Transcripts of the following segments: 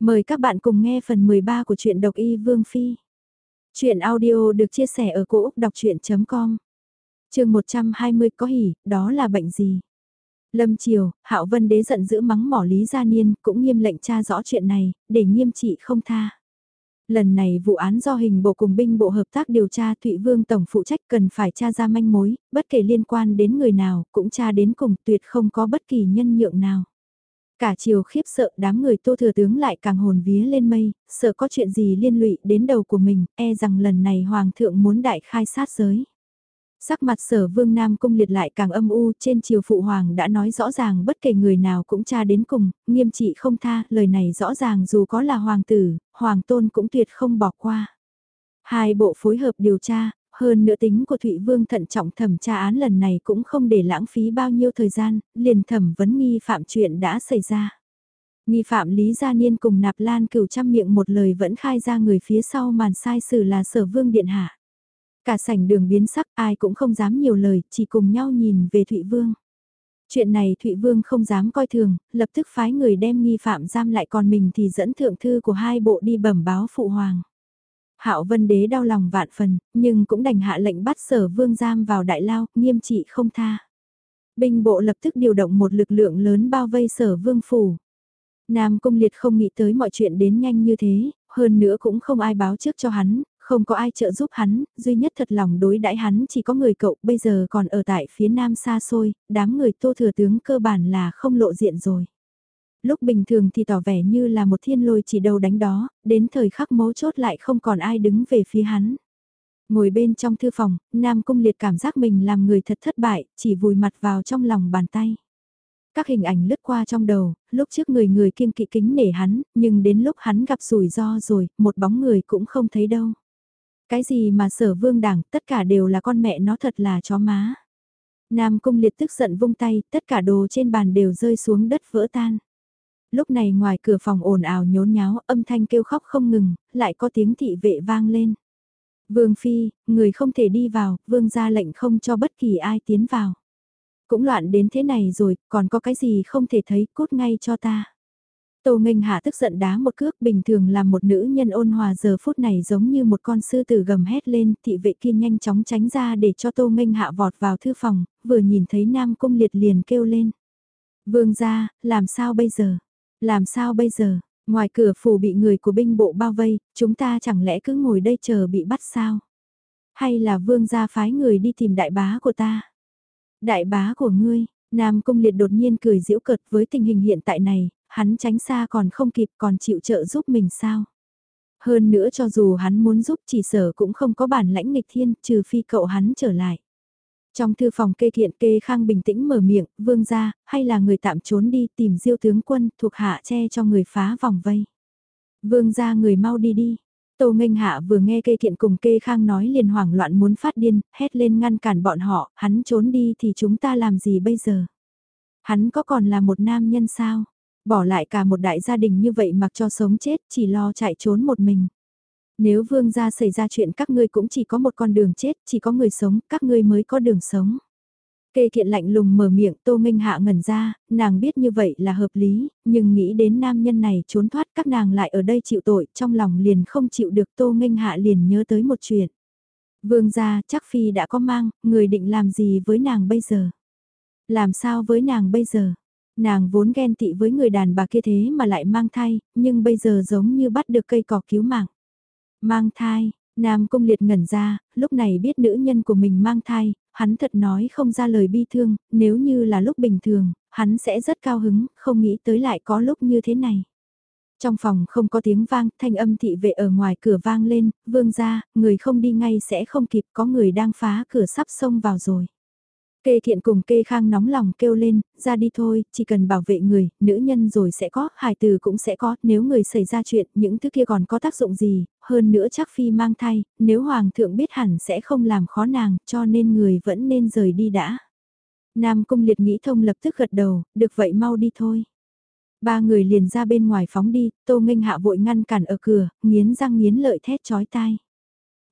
Mời các bạn cùng nghe phần 13 của truyện độc y Vương Phi. Chuyện audio được chia sẻ ở cỗ đọc chuyện.com Trường 120 có hỉ, đó là bệnh gì? Lâm Triều, Hạo Vân Đế giận dữ mắng mỏ Lý Gia Niên, cũng nghiêm lệnh tra rõ chuyện này, để nghiêm trị không tha. Lần này vụ án do hình bộ cùng binh bộ hợp tác điều tra Thụy Vương Tổng phụ trách cần phải tra ra manh mối, bất kể liên quan đến người nào, cũng tra đến cùng tuyệt không có bất kỳ nhân nhượng nào. Cả chiều khiếp sợ đám người tô thừa tướng lại càng hồn vía lên mây, sợ có chuyện gì liên lụy đến đầu của mình, e rằng lần này hoàng thượng muốn đại khai sát giới. Sắc mặt sở vương Nam cung liệt lại càng âm u trên chiều phụ hoàng đã nói rõ ràng bất kể người nào cũng tra đến cùng, nghiêm trị không tha, lời này rõ ràng dù có là hoàng tử, hoàng tôn cũng tuyệt không bỏ qua. Hai bộ phối hợp điều tra, hơn nữa tính của Thụy Vương thận trọng thẩm tra án lần này cũng không để lãng phí bao nhiêu thời gian, liền thẩm vấn nghi phạm chuyện đã xảy ra. Nghi phạm Lý Gia Niên cùng Nạp Lan cửu trăm miệng một lời vẫn khai ra người phía sau màn sai xử là sở vương điện hạ. Cả sảnh đường biến sắc ai cũng không dám nhiều lời, chỉ cùng nhau nhìn về Thụy Vương. Chuyện này Thụy Vương không dám coi thường, lập tức phái người đem nghi phạm giam lại còn mình thì dẫn thượng thư của hai bộ đi bẩm báo phụ hoàng. Hạo Vân Đế đau lòng vạn phần, nhưng cũng đành hạ lệnh bắt sở vương giam vào đại lao, nghiêm trị không tha. Binh bộ lập tức điều động một lực lượng lớn bao vây sở vương phủ. Nam Cung Liệt không nghĩ tới mọi chuyện đến nhanh như thế, hơn nữa cũng không ai báo trước cho hắn, không có ai trợ giúp hắn, duy nhất thật lòng đối đãi hắn chỉ có người cậu bây giờ còn ở tại phía nam xa xôi, đám người tô thừa tướng cơ bản là không lộ diện rồi lúc bình thường thì tỏ vẻ như là một thiên lôi chỉ đầu đánh đó, đến thời khắc mấu chốt lại không còn ai đứng về phía hắn. Ngồi bên trong thư phòng, Nam Cung Liệt cảm giác mình làm người thật thất bại, chỉ vùi mặt vào trong lòng bàn tay. Các hình ảnh lướt qua trong đầu, lúc trước người người kiêng kỵ kính nể hắn, nhưng đến lúc hắn gặp rủi ro rồi, một bóng người cũng không thấy đâu. Cái gì mà sở vương đảng, tất cả đều là con mẹ nó thật là chó má. Nam Cung Liệt tức giận vung tay, tất cả đồ trên bàn đều rơi xuống đất vỡ tan lúc này ngoài cửa phòng ồn ào nhốn nháo, âm thanh kêu khóc không ngừng, lại có tiếng thị vệ vang lên. Vương Phi, người không thể đi vào, vương ra lệnh không cho bất kỳ ai tiến vào. Cũng loạn đến thế này rồi, còn có cái gì không thể thấy, cốt ngay cho ta. Tô Nghênh Hạ tức giận đá một cước bình thường là một nữ nhân ôn hòa giờ phút này giống như một con sư tử gầm hét lên, thị vệ kia nhanh chóng tránh ra để cho Tô Nghênh Hạ vọt vào thư phòng, vừa nhìn thấy Nam Cung Liệt liền kêu lên. Vương ra, làm sao bây giờ? Làm sao bây giờ, ngoài cửa phủ bị người của binh bộ bao vây, chúng ta chẳng lẽ cứ ngồi đây chờ bị bắt sao? Hay là vương gia phái người đi tìm đại bá của ta? Đại bá của ngươi, Nam Cung Liệt đột nhiên cười giễu cợt với tình hình hiện tại này, hắn tránh xa còn không kịp còn chịu trợ giúp mình sao? Hơn nữa cho dù hắn muốn giúp chỉ sở cũng không có bản lãnh nghịch thiên trừ phi cậu hắn trở lại. Trong thư phòng kê thiện kê khang bình tĩnh mở miệng, vương ra, hay là người tạm trốn đi tìm diêu tướng quân thuộc hạ che cho người phá vòng vây. Vương ra người mau đi đi. Tô Nghênh Hạ vừa nghe kê thiện cùng kê khang nói liền hoảng loạn muốn phát điên, hét lên ngăn cản bọn họ, hắn trốn đi thì chúng ta làm gì bây giờ? Hắn có còn là một nam nhân sao? Bỏ lại cả một đại gia đình như vậy mặc cho sống chết chỉ lo chạy trốn một mình. Nếu vương gia xảy ra chuyện các ngươi cũng chỉ có một con đường chết, chỉ có người sống, các ngươi mới có đường sống. Kê kiện lạnh lùng mở miệng tô minh hạ ngẩn ra, nàng biết như vậy là hợp lý, nhưng nghĩ đến nam nhân này trốn thoát các nàng lại ở đây chịu tội, trong lòng liền không chịu được tô minh hạ liền nhớ tới một chuyện. Vương gia chắc phi đã có mang, người định làm gì với nàng bây giờ? Làm sao với nàng bây giờ? Nàng vốn ghen tị với người đàn bà kia thế mà lại mang thai, nhưng bây giờ giống như bắt được cây cỏ cứu mạng. Mang thai, Nam Cung Liệt ngẩn ra, lúc này biết nữ nhân của mình mang thai, hắn thật nói không ra lời bi thương, nếu như là lúc bình thường, hắn sẽ rất cao hứng, không nghĩ tới lại có lúc như thế này. Trong phòng không có tiếng vang, thanh âm thị vệ ở ngoài cửa vang lên, vương ra, người không đi ngay sẽ không kịp, có người đang phá cửa sắp xông vào rồi. Kê thiện cùng kê khang nóng lòng kêu lên, ra đi thôi, chỉ cần bảo vệ người, nữ nhân rồi sẽ có, hài từ cũng sẽ có, nếu người xảy ra chuyện, những thứ kia còn có tác dụng gì, hơn nữa chắc phi mang thai, nếu hoàng thượng biết hẳn sẽ không làm khó nàng, cho nên người vẫn nên rời đi đã. Nam cung liệt nghĩ thông lập tức gật đầu, được vậy mau đi thôi. Ba người liền ra bên ngoài phóng đi, tô nghênh hạ vội ngăn cản ở cửa, nghiến răng nghiến lợi thét chói tai.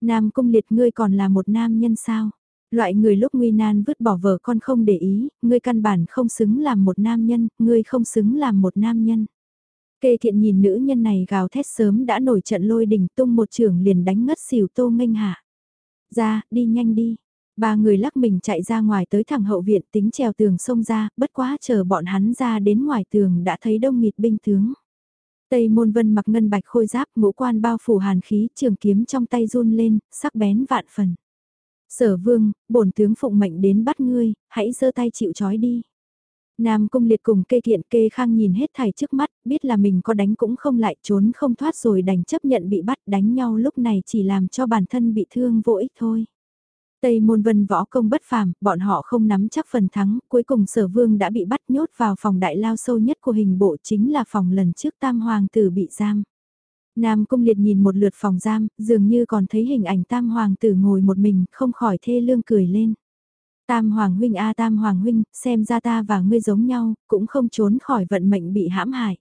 Nam cung liệt ngươi còn là một nam nhân sao? Loại người lúc nguy nan vứt bỏ vợ con không để ý, ngươi căn bản không xứng làm một nam nhân, ngươi không xứng làm một nam nhân. Kê thiện nhìn nữ nhân này gào thét sớm đã nổi trận lôi đỉnh tung một trường liền đánh ngất xỉu tô nghênh hạ. Ra, đi nhanh đi. Ba người lắc mình chạy ra ngoài tới thẳng hậu viện tính trèo tường sông ra, bất quá chờ bọn hắn ra đến ngoài tường đã thấy đông nghịt binh tướng. Tây môn vân mặc ngân bạch khôi giáp ngũ quan bao phủ hàn khí trường kiếm trong tay run lên, sắc bén vạn phần. Sở vương, bổn tướng phụng mệnh đến bắt ngươi, hãy giơ tay chịu trói đi. Nam cung liệt cùng kê thiện kê khang nhìn hết thảy trước mắt, biết là mình có đánh cũng không lại trốn không thoát rồi đành chấp nhận bị bắt đánh nhau lúc này chỉ làm cho bản thân bị thương vô ích thôi. Tây môn vân võ công bất phàm, bọn họ không nắm chắc phần thắng, cuối cùng sở vương đã bị bắt nhốt vào phòng đại lao sâu nhất của hình bộ chính là phòng lần trước tam hoàng tử bị giam. Nam cung liệt nhìn một lượt phòng giam, dường như còn thấy hình ảnh tam hoàng tử ngồi một mình, không khỏi thê lương cười lên. Tam Hoàng Huynh a Tam Hoàng Huynh, xem ra ta và ngươi giống nhau, cũng không trốn khỏi vận mệnh bị hãm hại.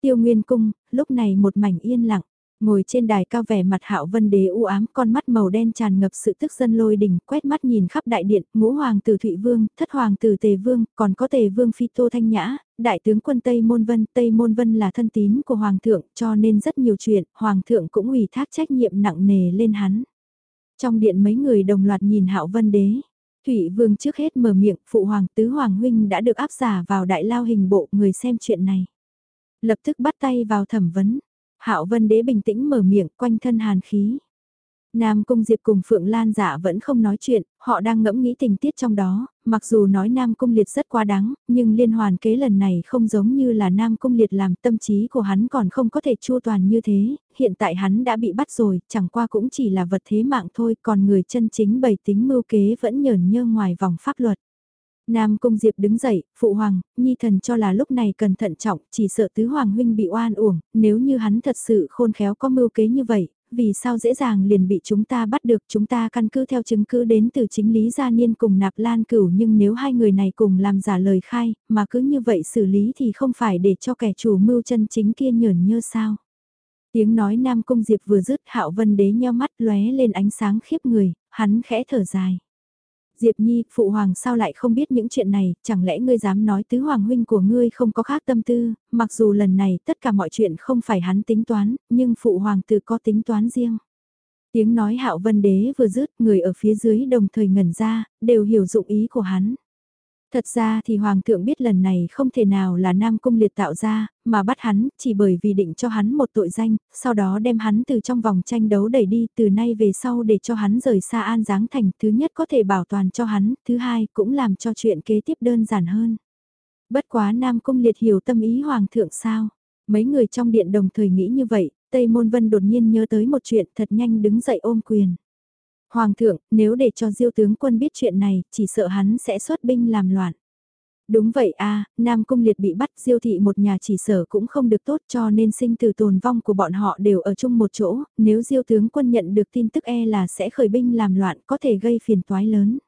Tiêu Nguyên Cung, lúc này một mảnh yên lặng, ngồi trên đài cao vẻ mặt hạo vân đế u ám con mắt màu đen tràn ngập sự tức dân lôi đình quét mắt nhìn khắp đại điện ngũ hoàng tử thụy vương thất hoàng tử tề vương còn có tề vương phi tô thanh nhã đại tướng quân tây môn vân tây môn vân là thân tín của hoàng thượng cho nên rất nhiều chuyện hoàng thượng cũng ủy thác trách nhiệm nặng nề lên hắn trong điện mấy người đồng loạt nhìn hạo vân đế thụy Vương trước hết mở miệng, phụ hoàng tứ hoàng huynh đã được áp giả vào đại lao hình bộ người xem chuyện này. Lập tức bắt tay vào thẩm vấn. Hạo Vân Đế bình tĩnh mở miệng, quanh thân hàn khí. Nam Cung Diệp cùng Phượng Lan giả vẫn không nói chuyện, họ đang ngẫm nghĩ tình tiết trong đó, mặc dù nói Nam Cung Liệt rất quá đáng, nhưng liên hoàn kế lần này không giống như là Nam Cung Liệt làm tâm trí của hắn còn không có thể chua toàn như thế, hiện tại hắn đã bị bắt rồi, chẳng qua cũng chỉ là vật thế mạng thôi, còn người chân chính bày tính mưu kế vẫn nhờn nhơ ngoài vòng pháp luật. Nam Cung Diệp đứng dậy, phụ hoàng, nhi thần cho là lúc này cần thận trọng, chỉ sợ tứ hoàng huynh bị oan uổng, nếu như hắn thật sự khôn khéo có mưu kế như vậy, vì sao dễ dàng liền bị chúng ta bắt được chúng ta căn cứ theo chứng cứ đến từ chính Lý Gia Niên cùng Nạp Lan Cửu nhưng nếu hai người này cùng làm giả lời khai mà cứ như vậy xử lý thì không phải để cho kẻ chủ mưu chân chính kia nhởn nhơ sao. Tiếng nói Nam Cung Diệp vừa dứt hạo vân đế nheo mắt lóe lên ánh sáng khiếp người, hắn khẽ thở dài. Diệp Nhi, phụ hoàng sao lại không biết những chuyện này, chẳng lẽ ngươi dám nói tứ hoàng huynh của ngươi không có khác tâm tư, mặc dù lần này tất cả mọi chuyện không phải hắn tính toán, nhưng phụ hoàng tự có tính toán riêng. Tiếng nói hạo vân đế vừa dứt, người ở phía dưới đồng thời ngẩn ra, đều hiểu dụng ý của hắn. Thật ra thì Hoàng thượng biết lần này không thể nào là Nam Cung Liệt tạo ra, mà bắt hắn chỉ bởi vì định cho hắn một tội danh, sau đó đem hắn từ trong vòng tranh đấu đẩy đi từ nay về sau để cho hắn rời xa An Giáng Thành. Thứ nhất có thể bảo toàn cho hắn, thứ hai cũng làm cho chuyện kế tiếp đơn giản hơn. Bất quá Nam Cung Liệt hiểu tâm ý Hoàng thượng sao? Mấy người trong điện đồng thời nghĩ như vậy, Tây Môn Vân đột nhiên nhớ tới một chuyện thật nhanh đứng dậy ôm quyền. Hoàng thượng, nếu để cho diêu tướng quân biết chuyện này, chỉ sợ hắn sẽ xuất binh làm loạn. Đúng vậy a Nam Cung Liệt bị bắt diêu thị một nhà chỉ sở cũng không được tốt cho nên sinh từ tồn vong của bọn họ đều ở chung một chỗ, nếu diêu tướng quân nhận được tin tức e là sẽ khởi binh làm loạn có thể gây phiền toái lớn.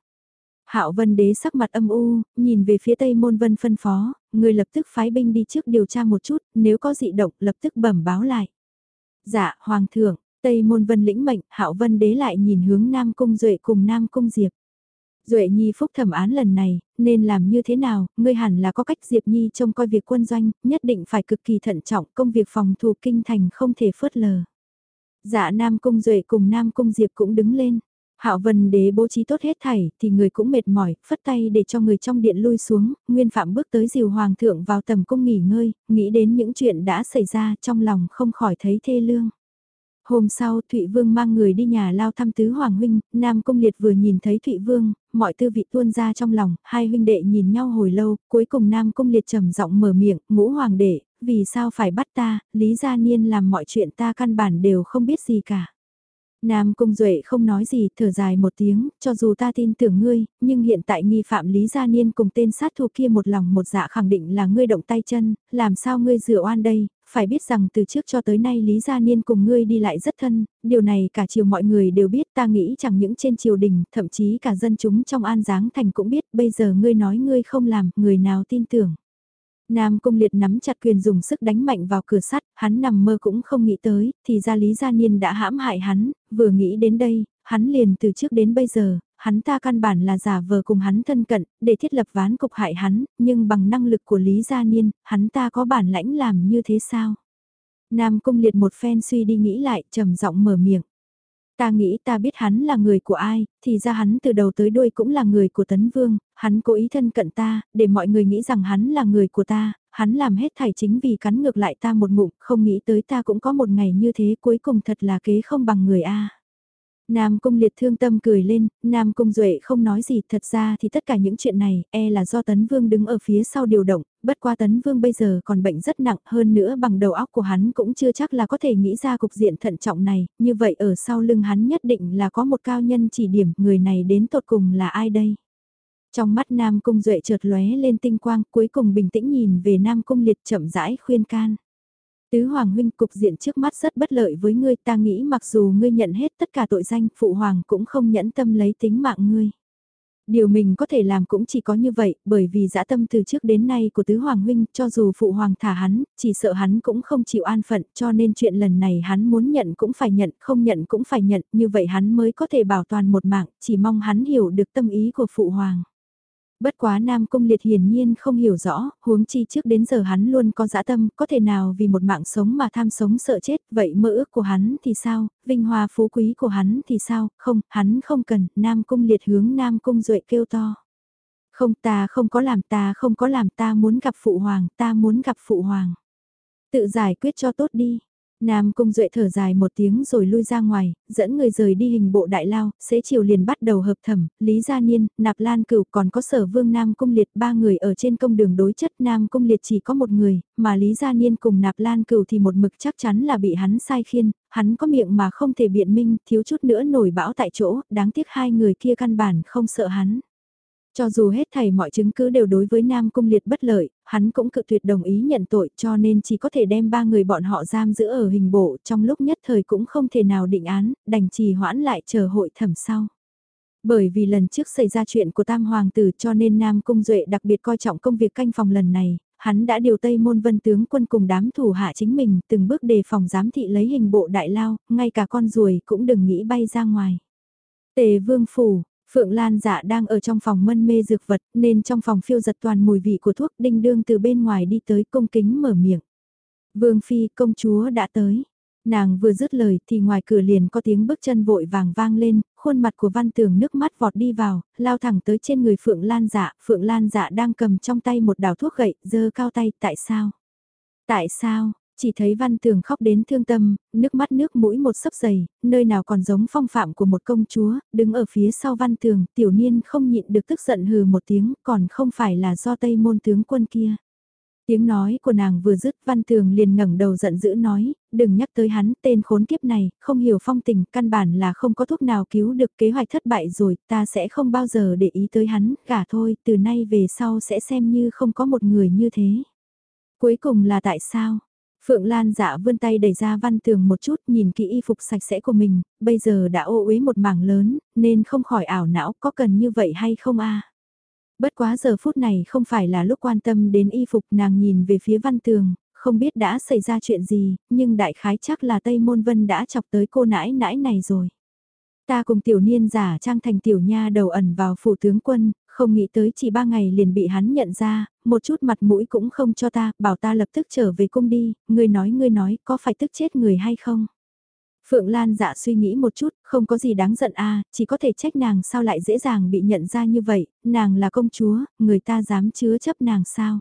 Hạo Vân Đế sắc mặt âm u, nhìn về phía Tây Môn Vân phân phó, người lập tức phái binh đi trước điều tra một chút, nếu có dị động lập tức bẩm báo lại. Dạ, Hoàng thượng, Tây môn vân lĩnh mệnh, hạo vân đế lại nhìn hướng Nam Cung Duệ cùng Nam Cung Diệp. Duệ Nhi phúc thẩm án lần này, nên làm như thế nào, ngươi hẳn là có cách Diệp Nhi trông coi việc quân doanh, nhất định phải cực kỳ thận trọng công việc phòng thủ kinh thành không thể phớt lờ. Dạ Nam Cung Duệ cùng Nam Cung Diệp cũng đứng lên. Hạo Vân Đế bố trí tốt hết thảy, thì người cũng mệt mỏi, phất tay để cho người trong điện lui xuống, Nguyên Phạm bước tới dìu Hoàng thượng vào tầm cung nghỉ ngơi, nghĩ đến những chuyện đã xảy ra trong lòng không khỏi thấy thê lương. Hôm sau Thụy Vương mang người đi nhà lao thăm tứ Hoàng Huynh, Nam Cung Liệt vừa nhìn thấy Thụy Vương, mọi tư vị tuôn ra trong lòng, hai huynh đệ nhìn nhau hồi lâu, cuối cùng Nam Cung Liệt trầm giọng mở miệng, ngũ Hoàng đệ, vì sao phải bắt ta, Lý Gia Niên làm mọi chuyện ta căn bản đều không biết gì cả. Nam Cung Duệ không nói gì, thở dài một tiếng, cho dù ta tin tưởng ngươi, nhưng hiện tại nghi phạm Lý Gia Niên cùng tên sát thủ kia một lòng một dạ khẳng định là ngươi động tay chân, làm sao ngươi dựa oan đây, phải biết rằng từ trước cho tới nay Lý Gia Niên cùng ngươi đi lại rất thân, điều này cả triều mọi người đều biết ta nghĩ chẳng những trên triều đình, thậm chí cả dân chúng trong An Giáng Thành cũng biết bây giờ ngươi nói ngươi không làm, người nào tin tưởng. Nam Cung Liệt nắm chặt quyền dùng sức đánh mạnh vào cửa sắt, hắn nằm mơ cũng không nghĩ tới, thì ra Lý Gia Niên đã hãm hại hắn, vừa nghĩ đến đây, hắn liền từ trước đến bây giờ, hắn ta căn bản là giả vờ cùng hắn thân cận, để thiết lập ván cục hại hắn, nhưng bằng năng lực của Lý Gia Niên, hắn ta có bản lãnh làm như thế sao? Nam Cung Liệt một phen suy đi nghĩ lại, trầm giọng mở miệng. Ta nghĩ ta biết hắn là người của ai, thì ra hắn từ đầu tới đuôi cũng là người của Tấn Vương, hắn cố ý thân cận ta, để mọi người nghĩ rằng hắn là người của ta, hắn làm hết thảy chính vì cắn ngược lại ta một ngụm, không nghĩ tới ta cũng có một ngày như thế cuối cùng thật là kế không bằng người A. Nam Cung liệt thương tâm cười lên, Nam Cung Duệ không nói gì, thật ra thì tất cả những chuyện này, e là do Tấn Vương đứng ở phía sau điều động, bất qua Tấn Vương bây giờ còn bệnh rất nặng hơn nữa bằng đầu óc của hắn cũng chưa chắc là có thể nghĩ ra cục diện thận trọng này, như vậy ở sau lưng hắn nhất định là có một cao nhân chỉ điểm, người này đến tột cùng là ai đây? Trong mắt Nam Cung Duệ chợt lóe lên tinh quang, cuối cùng bình tĩnh nhìn về Nam Cung liệt chậm rãi khuyên can. Tứ Hoàng huynh cục diện trước mắt rất bất lợi với ngươi ta nghĩ mặc dù ngươi nhận hết tất cả tội danh Phụ Hoàng cũng không nhẫn tâm lấy tính mạng ngươi. Điều mình có thể làm cũng chỉ có như vậy, bởi vì dã tâm từ trước đến nay của Tứ Hoàng Huynh, cho dù Phụ Hoàng thả hắn, chỉ sợ hắn cũng không chịu an phận, cho nên chuyện lần này hắn muốn nhận cũng phải nhận, không nhận cũng phải nhận, như vậy hắn mới có thể bảo toàn một mạng, chỉ mong hắn hiểu được tâm ý của Phụ Hoàng. Bất quá Nam Cung Liệt hiển nhiên không hiểu rõ, huống chi trước đến giờ hắn luôn có dã tâm, có thể nào vì một mạng sống mà tham sống sợ chết, vậy mơ ước của hắn thì sao, vinh hoa phú quý của hắn thì sao, không, hắn không cần, Nam Cung Liệt hướng Nam Cung Duệ kêu to. Không ta không có làm ta không có làm ta muốn gặp Phụ Hoàng, ta muốn gặp Phụ Hoàng. Tự giải quyết cho tốt đi, Nam Cung Duệ thở dài một tiếng rồi lui ra ngoài, dẫn người rời đi hình bộ đại lao, xế chiều liền bắt đầu hợp thẩm, Lý Gia Niên, Nạp Lan Cửu còn có sở vương Nam Cung Liệt ba người ở trên công đường đối chất Nam Cung Liệt chỉ có một người, mà Lý Gia Niên cùng Nạp Lan Cửu thì một mực chắc chắn là bị hắn sai khiên, hắn có miệng mà không thể biện minh, thiếu chút nữa nổi bão tại chỗ, đáng tiếc hai người kia căn bản không sợ hắn. Cho dù hết thầy mọi chứng cứ đều đối với Nam Cung Liệt bất lợi, hắn cũng cự tuyệt đồng ý nhận tội cho nên chỉ có thể đem ba người bọn họ giam giữ ở hình bộ trong lúc nhất thời cũng không thể nào định án, đành trì hoãn lại chờ hội thẩm sau. Bởi vì lần trước xảy ra chuyện của Tam Hoàng tử cho nên Nam Cung Duệ đặc biệt coi trọng công việc canh phòng lần này, hắn đã điều Tây Môn Vân tướng quân cùng đám thủ hạ chính mình từng bước đề phòng giám thị lấy hình bộ đại lao, ngay cả con ruồi cũng đừng nghĩ bay ra ngoài. Tề Vương Phủ, Phượng Lan dạ đang ở trong phòng mân mê dược vật nên trong phòng phiêu giật toàn mùi vị của thuốc đinh đương từ bên ngoài đi tới cung kính mở miệng. Vương Phi công chúa đã tới. Nàng vừa dứt lời thì ngoài cửa liền có tiếng bước chân vội vàng vang lên, khuôn mặt của văn tường nước mắt vọt đi vào, lao thẳng tới trên người Phượng Lan dạ. Phượng Lan dạ đang cầm trong tay một đào thuốc gậy, dơ cao tay, tại sao? Tại sao? Chỉ thấy văn tường khóc đến thương tâm, nước mắt nước mũi một sấp dày, nơi nào còn giống phong phạm của một công chúa, đứng ở phía sau văn tường, tiểu niên không nhịn được tức giận hừ một tiếng, còn không phải là do tây môn tướng quân kia. Tiếng nói của nàng vừa dứt văn tường liền ngẩng đầu giận dữ nói, đừng nhắc tới hắn, tên khốn kiếp này, không hiểu phong tình, căn bản là không có thuốc nào cứu được kế hoạch thất bại rồi, ta sẽ không bao giờ để ý tới hắn, cả thôi, từ nay về sau sẽ xem như không có một người như thế. Cuối cùng là tại sao? Phượng Lan dạ vươn tay đẩy ra văn tường một chút nhìn kỹ y phục sạch sẽ của mình, bây giờ đã ô uế một mảng lớn, nên không khỏi ảo não có cần như vậy hay không a Bất quá giờ phút này không phải là lúc quan tâm đến y phục nàng nhìn về phía văn tường, không biết đã xảy ra chuyện gì, nhưng đại khái chắc là Tây Môn Vân đã chọc tới cô nãi nãi này rồi. Ta cùng tiểu niên giả trang thành tiểu nha đầu ẩn vào phủ tướng quân, không nghĩ tới chỉ ba ngày liền bị hắn nhận ra, một chút mặt mũi cũng không cho ta, bảo ta lập tức trở về cung đi, ngươi nói ngươi nói có phải tức chết người hay không? Phượng Lan dạ suy nghĩ một chút, không có gì đáng giận a chỉ có thể trách nàng sao lại dễ dàng bị nhận ra như vậy, nàng là công chúa, người ta dám chứa chấp nàng sao?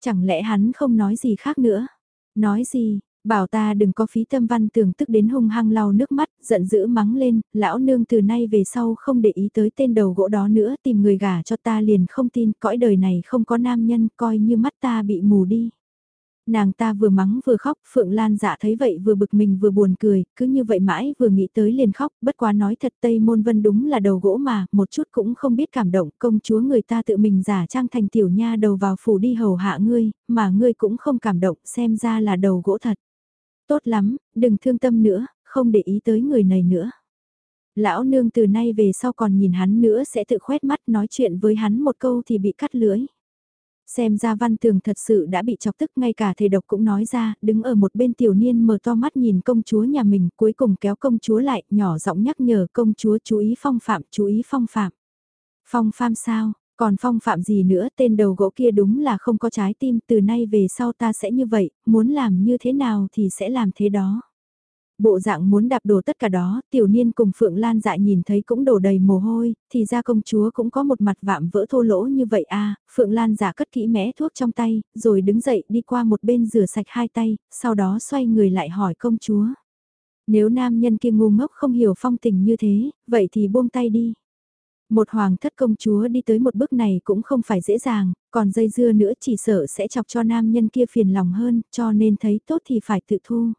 Chẳng lẽ hắn không nói gì khác nữa? Nói gì, Bảo ta đừng có phí tâm văn tưởng tức đến hung hăng lau nước mắt, giận dữ mắng lên, lão nương từ nay về sau không để ý tới tên đầu gỗ đó nữa, tìm người gả cho ta liền không tin, cõi đời này không có nam nhân, coi như mắt ta bị mù đi. Nàng ta vừa mắng vừa khóc, Phượng Lan dạ thấy vậy vừa bực mình vừa buồn cười, cứ như vậy mãi vừa nghĩ tới liền khóc, bất quá nói thật Tây Môn Vân đúng là đầu gỗ mà, một chút cũng không biết cảm động, công chúa người ta tự mình giả trang thành tiểu nha đầu vào phủ đi hầu hạ ngươi, mà ngươi cũng không cảm động, xem ra là đầu gỗ thật. Tốt lắm, đừng thương tâm nữa, không để ý tới người này nữa. Lão nương từ nay về sau còn nhìn hắn nữa sẽ tự khoét mắt nói chuyện với hắn một câu thì bị cắt lưỡi. Xem ra văn tường thật sự đã bị chọc tức ngay cả thầy độc cũng nói ra, đứng ở một bên tiểu niên mở to mắt nhìn công chúa nhà mình cuối cùng kéo công chúa lại, nhỏ giọng nhắc nhở công chúa chú ý phong phạm, chú ý phong phạm. Phong phạm sao, còn phong phạm gì nữa tên đầu gỗ kia đúng là không có trái tim từ nay về sau ta sẽ như vậy, muốn làm như thế nào thì sẽ làm thế đó. Bộ dạng muốn đạp đổ tất cả đó, tiểu niên cùng Phượng Lan dại nhìn thấy cũng đổ đầy mồ hôi, thì ra công chúa cũng có một mặt vạm vỡ thô lỗ như vậy à, Phượng Lan giả cất kỹ mẽ thuốc trong tay, rồi đứng dậy đi qua một bên rửa sạch hai tay, sau đó xoay người lại hỏi công chúa. Nếu nam nhân kia ngu ngốc không hiểu phong tình như thế, vậy thì buông tay đi. Một hoàng thất công chúa đi tới một bước này cũng không phải dễ dàng, còn dây dưa nữa chỉ sợ sẽ chọc cho nam nhân kia phiền lòng hơn, cho nên thấy tốt thì phải tự thu.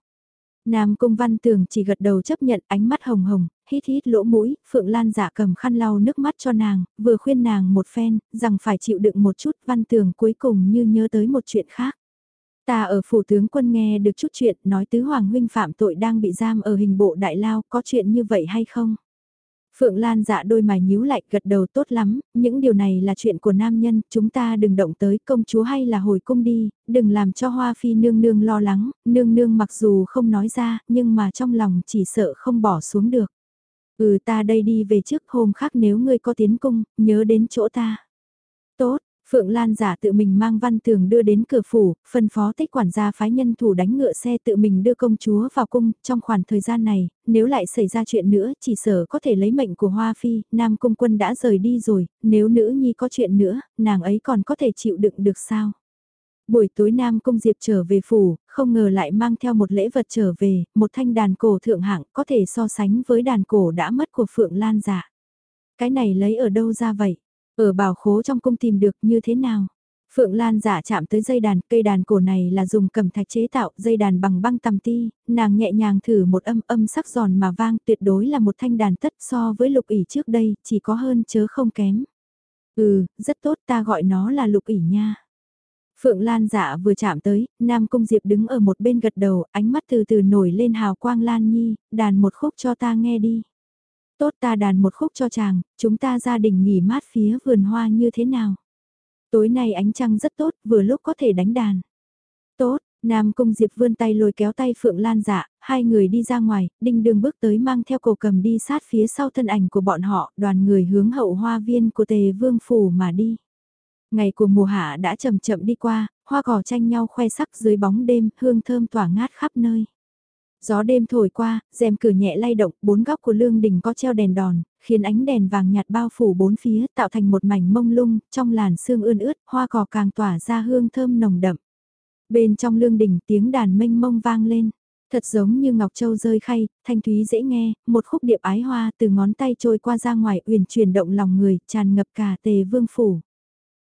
Nam Cung Văn Tường chỉ gật đầu chấp nhận ánh mắt hồng hồng, hít hít lỗ mũi, Phượng Lan giả cầm khăn lau nước mắt cho nàng, vừa khuyên nàng một phen, rằng phải chịu đựng một chút Văn Tường cuối cùng như nhớ tới một chuyện khác. Ta ở phủ tướng quân nghe được chút chuyện nói tứ hoàng huynh phạm tội đang bị giam ở hình bộ đại lao, có chuyện như vậy hay không? Phượng Lan dạ đôi mày nhíu lại gật đầu tốt lắm, những điều này là chuyện của nam nhân, chúng ta đừng động tới công chúa hay là hồi cung đi, đừng làm cho Hoa Phi nương nương lo lắng, nương nương mặc dù không nói ra, nhưng mà trong lòng chỉ sợ không bỏ xuống được. Ừ ta đây đi về trước hôm khác nếu ngươi có tiến cung, nhớ đến chỗ ta. Tốt, Phượng Lan giả tự mình mang văn tường đưa đến cửa phủ, phân phó tích quản gia phái nhân thủ đánh ngựa xe tự mình đưa công chúa vào cung, trong khoảng thời gian này, nếu lại xảy ra chuyện nữa chỉ sở có thể lấy mệnh của Hoa Phi, Nam Cung Quân đã rời đi rồi, nếu nữ nhi có chuyện nữa, nàng ấy còn có thể chịu đựng được sao? Buổi tối Nam Cung Diệp trở về phủ, không ngờ lại mang theo một lễ vật trở về, một thanh đàn cổ thượng hạng có thể so sánh với đàn cổ đã mất của Phượng Lan giả. Cái này lấy ở đâu ra vậy? Ở bảo khố trong cung tìm được như thế nào? Phượng Lan giả chạm tới dây đàn, cây đàn cổ này là dùng cầm thạch chế tạo, dây đàn bằng băng tầm ti, nàng nhẹ nhàng thử một âm âm sắc giòn mà vang tuyệt đối là một thanh đàn tất so với lục ỉ trước đây, chỉ có hơn chớ không kém. Ừ, rất tốt ta gọi nó là lục ỉ nha. Phượng Lan dạ vừa chạm tới, Nam Cung Diệp đứng ở một bên gật đầu, ánh mắt từ từ nổi lên hào quang Lan Nhi, đàn một khúc cho ta nghe đi. Tốt ta đàn một khúc cho chàng, chúng ta gia đình nghỉ mát phía vườn hoa như thế nào? Tối nay ánh trăng rất tốt, vừa lúc có thể đánh đàn. Tốt, Nam Cung Diệp vươn tay lôi kéo tay Phượng Lan dạ, hai người đi ra ngoài, đinh đường bước tới mang theo cổ cầm đi sát phía sau thân ảnh của bọn họ, đoàn người hướng hậu hoa viên của tề vương phủ mà đi. Ngày của mùa hạ đã chậm chậm đi qua, hoa cỏ tranh nhau khoe sắc dưới bóng đêm, hương thơm tỏa ngát khắp nơi. Gió đêm thổi qua, rèm cửa nhẹ lay động, bốn góc của lương đình có treo đèn đòn, khiến ánh đèn vàng nhạt bao phủ bốn phía tạo thành một mảnh mông lung, trong làn sương ươn ướt, hoa cỏ càng tỏa ra hương thơm nồng đậm. Bên trong lương đình tiếng đàn mênh mông vang lên, thật giống như ngọc châu rơi khay, thanh thúy dễ nghe, một khúc điệp ái hoa từ ngón tay trôi qua ra ngoài uyển chuyển động lòng người, tràn ngập cả tề vương phủ.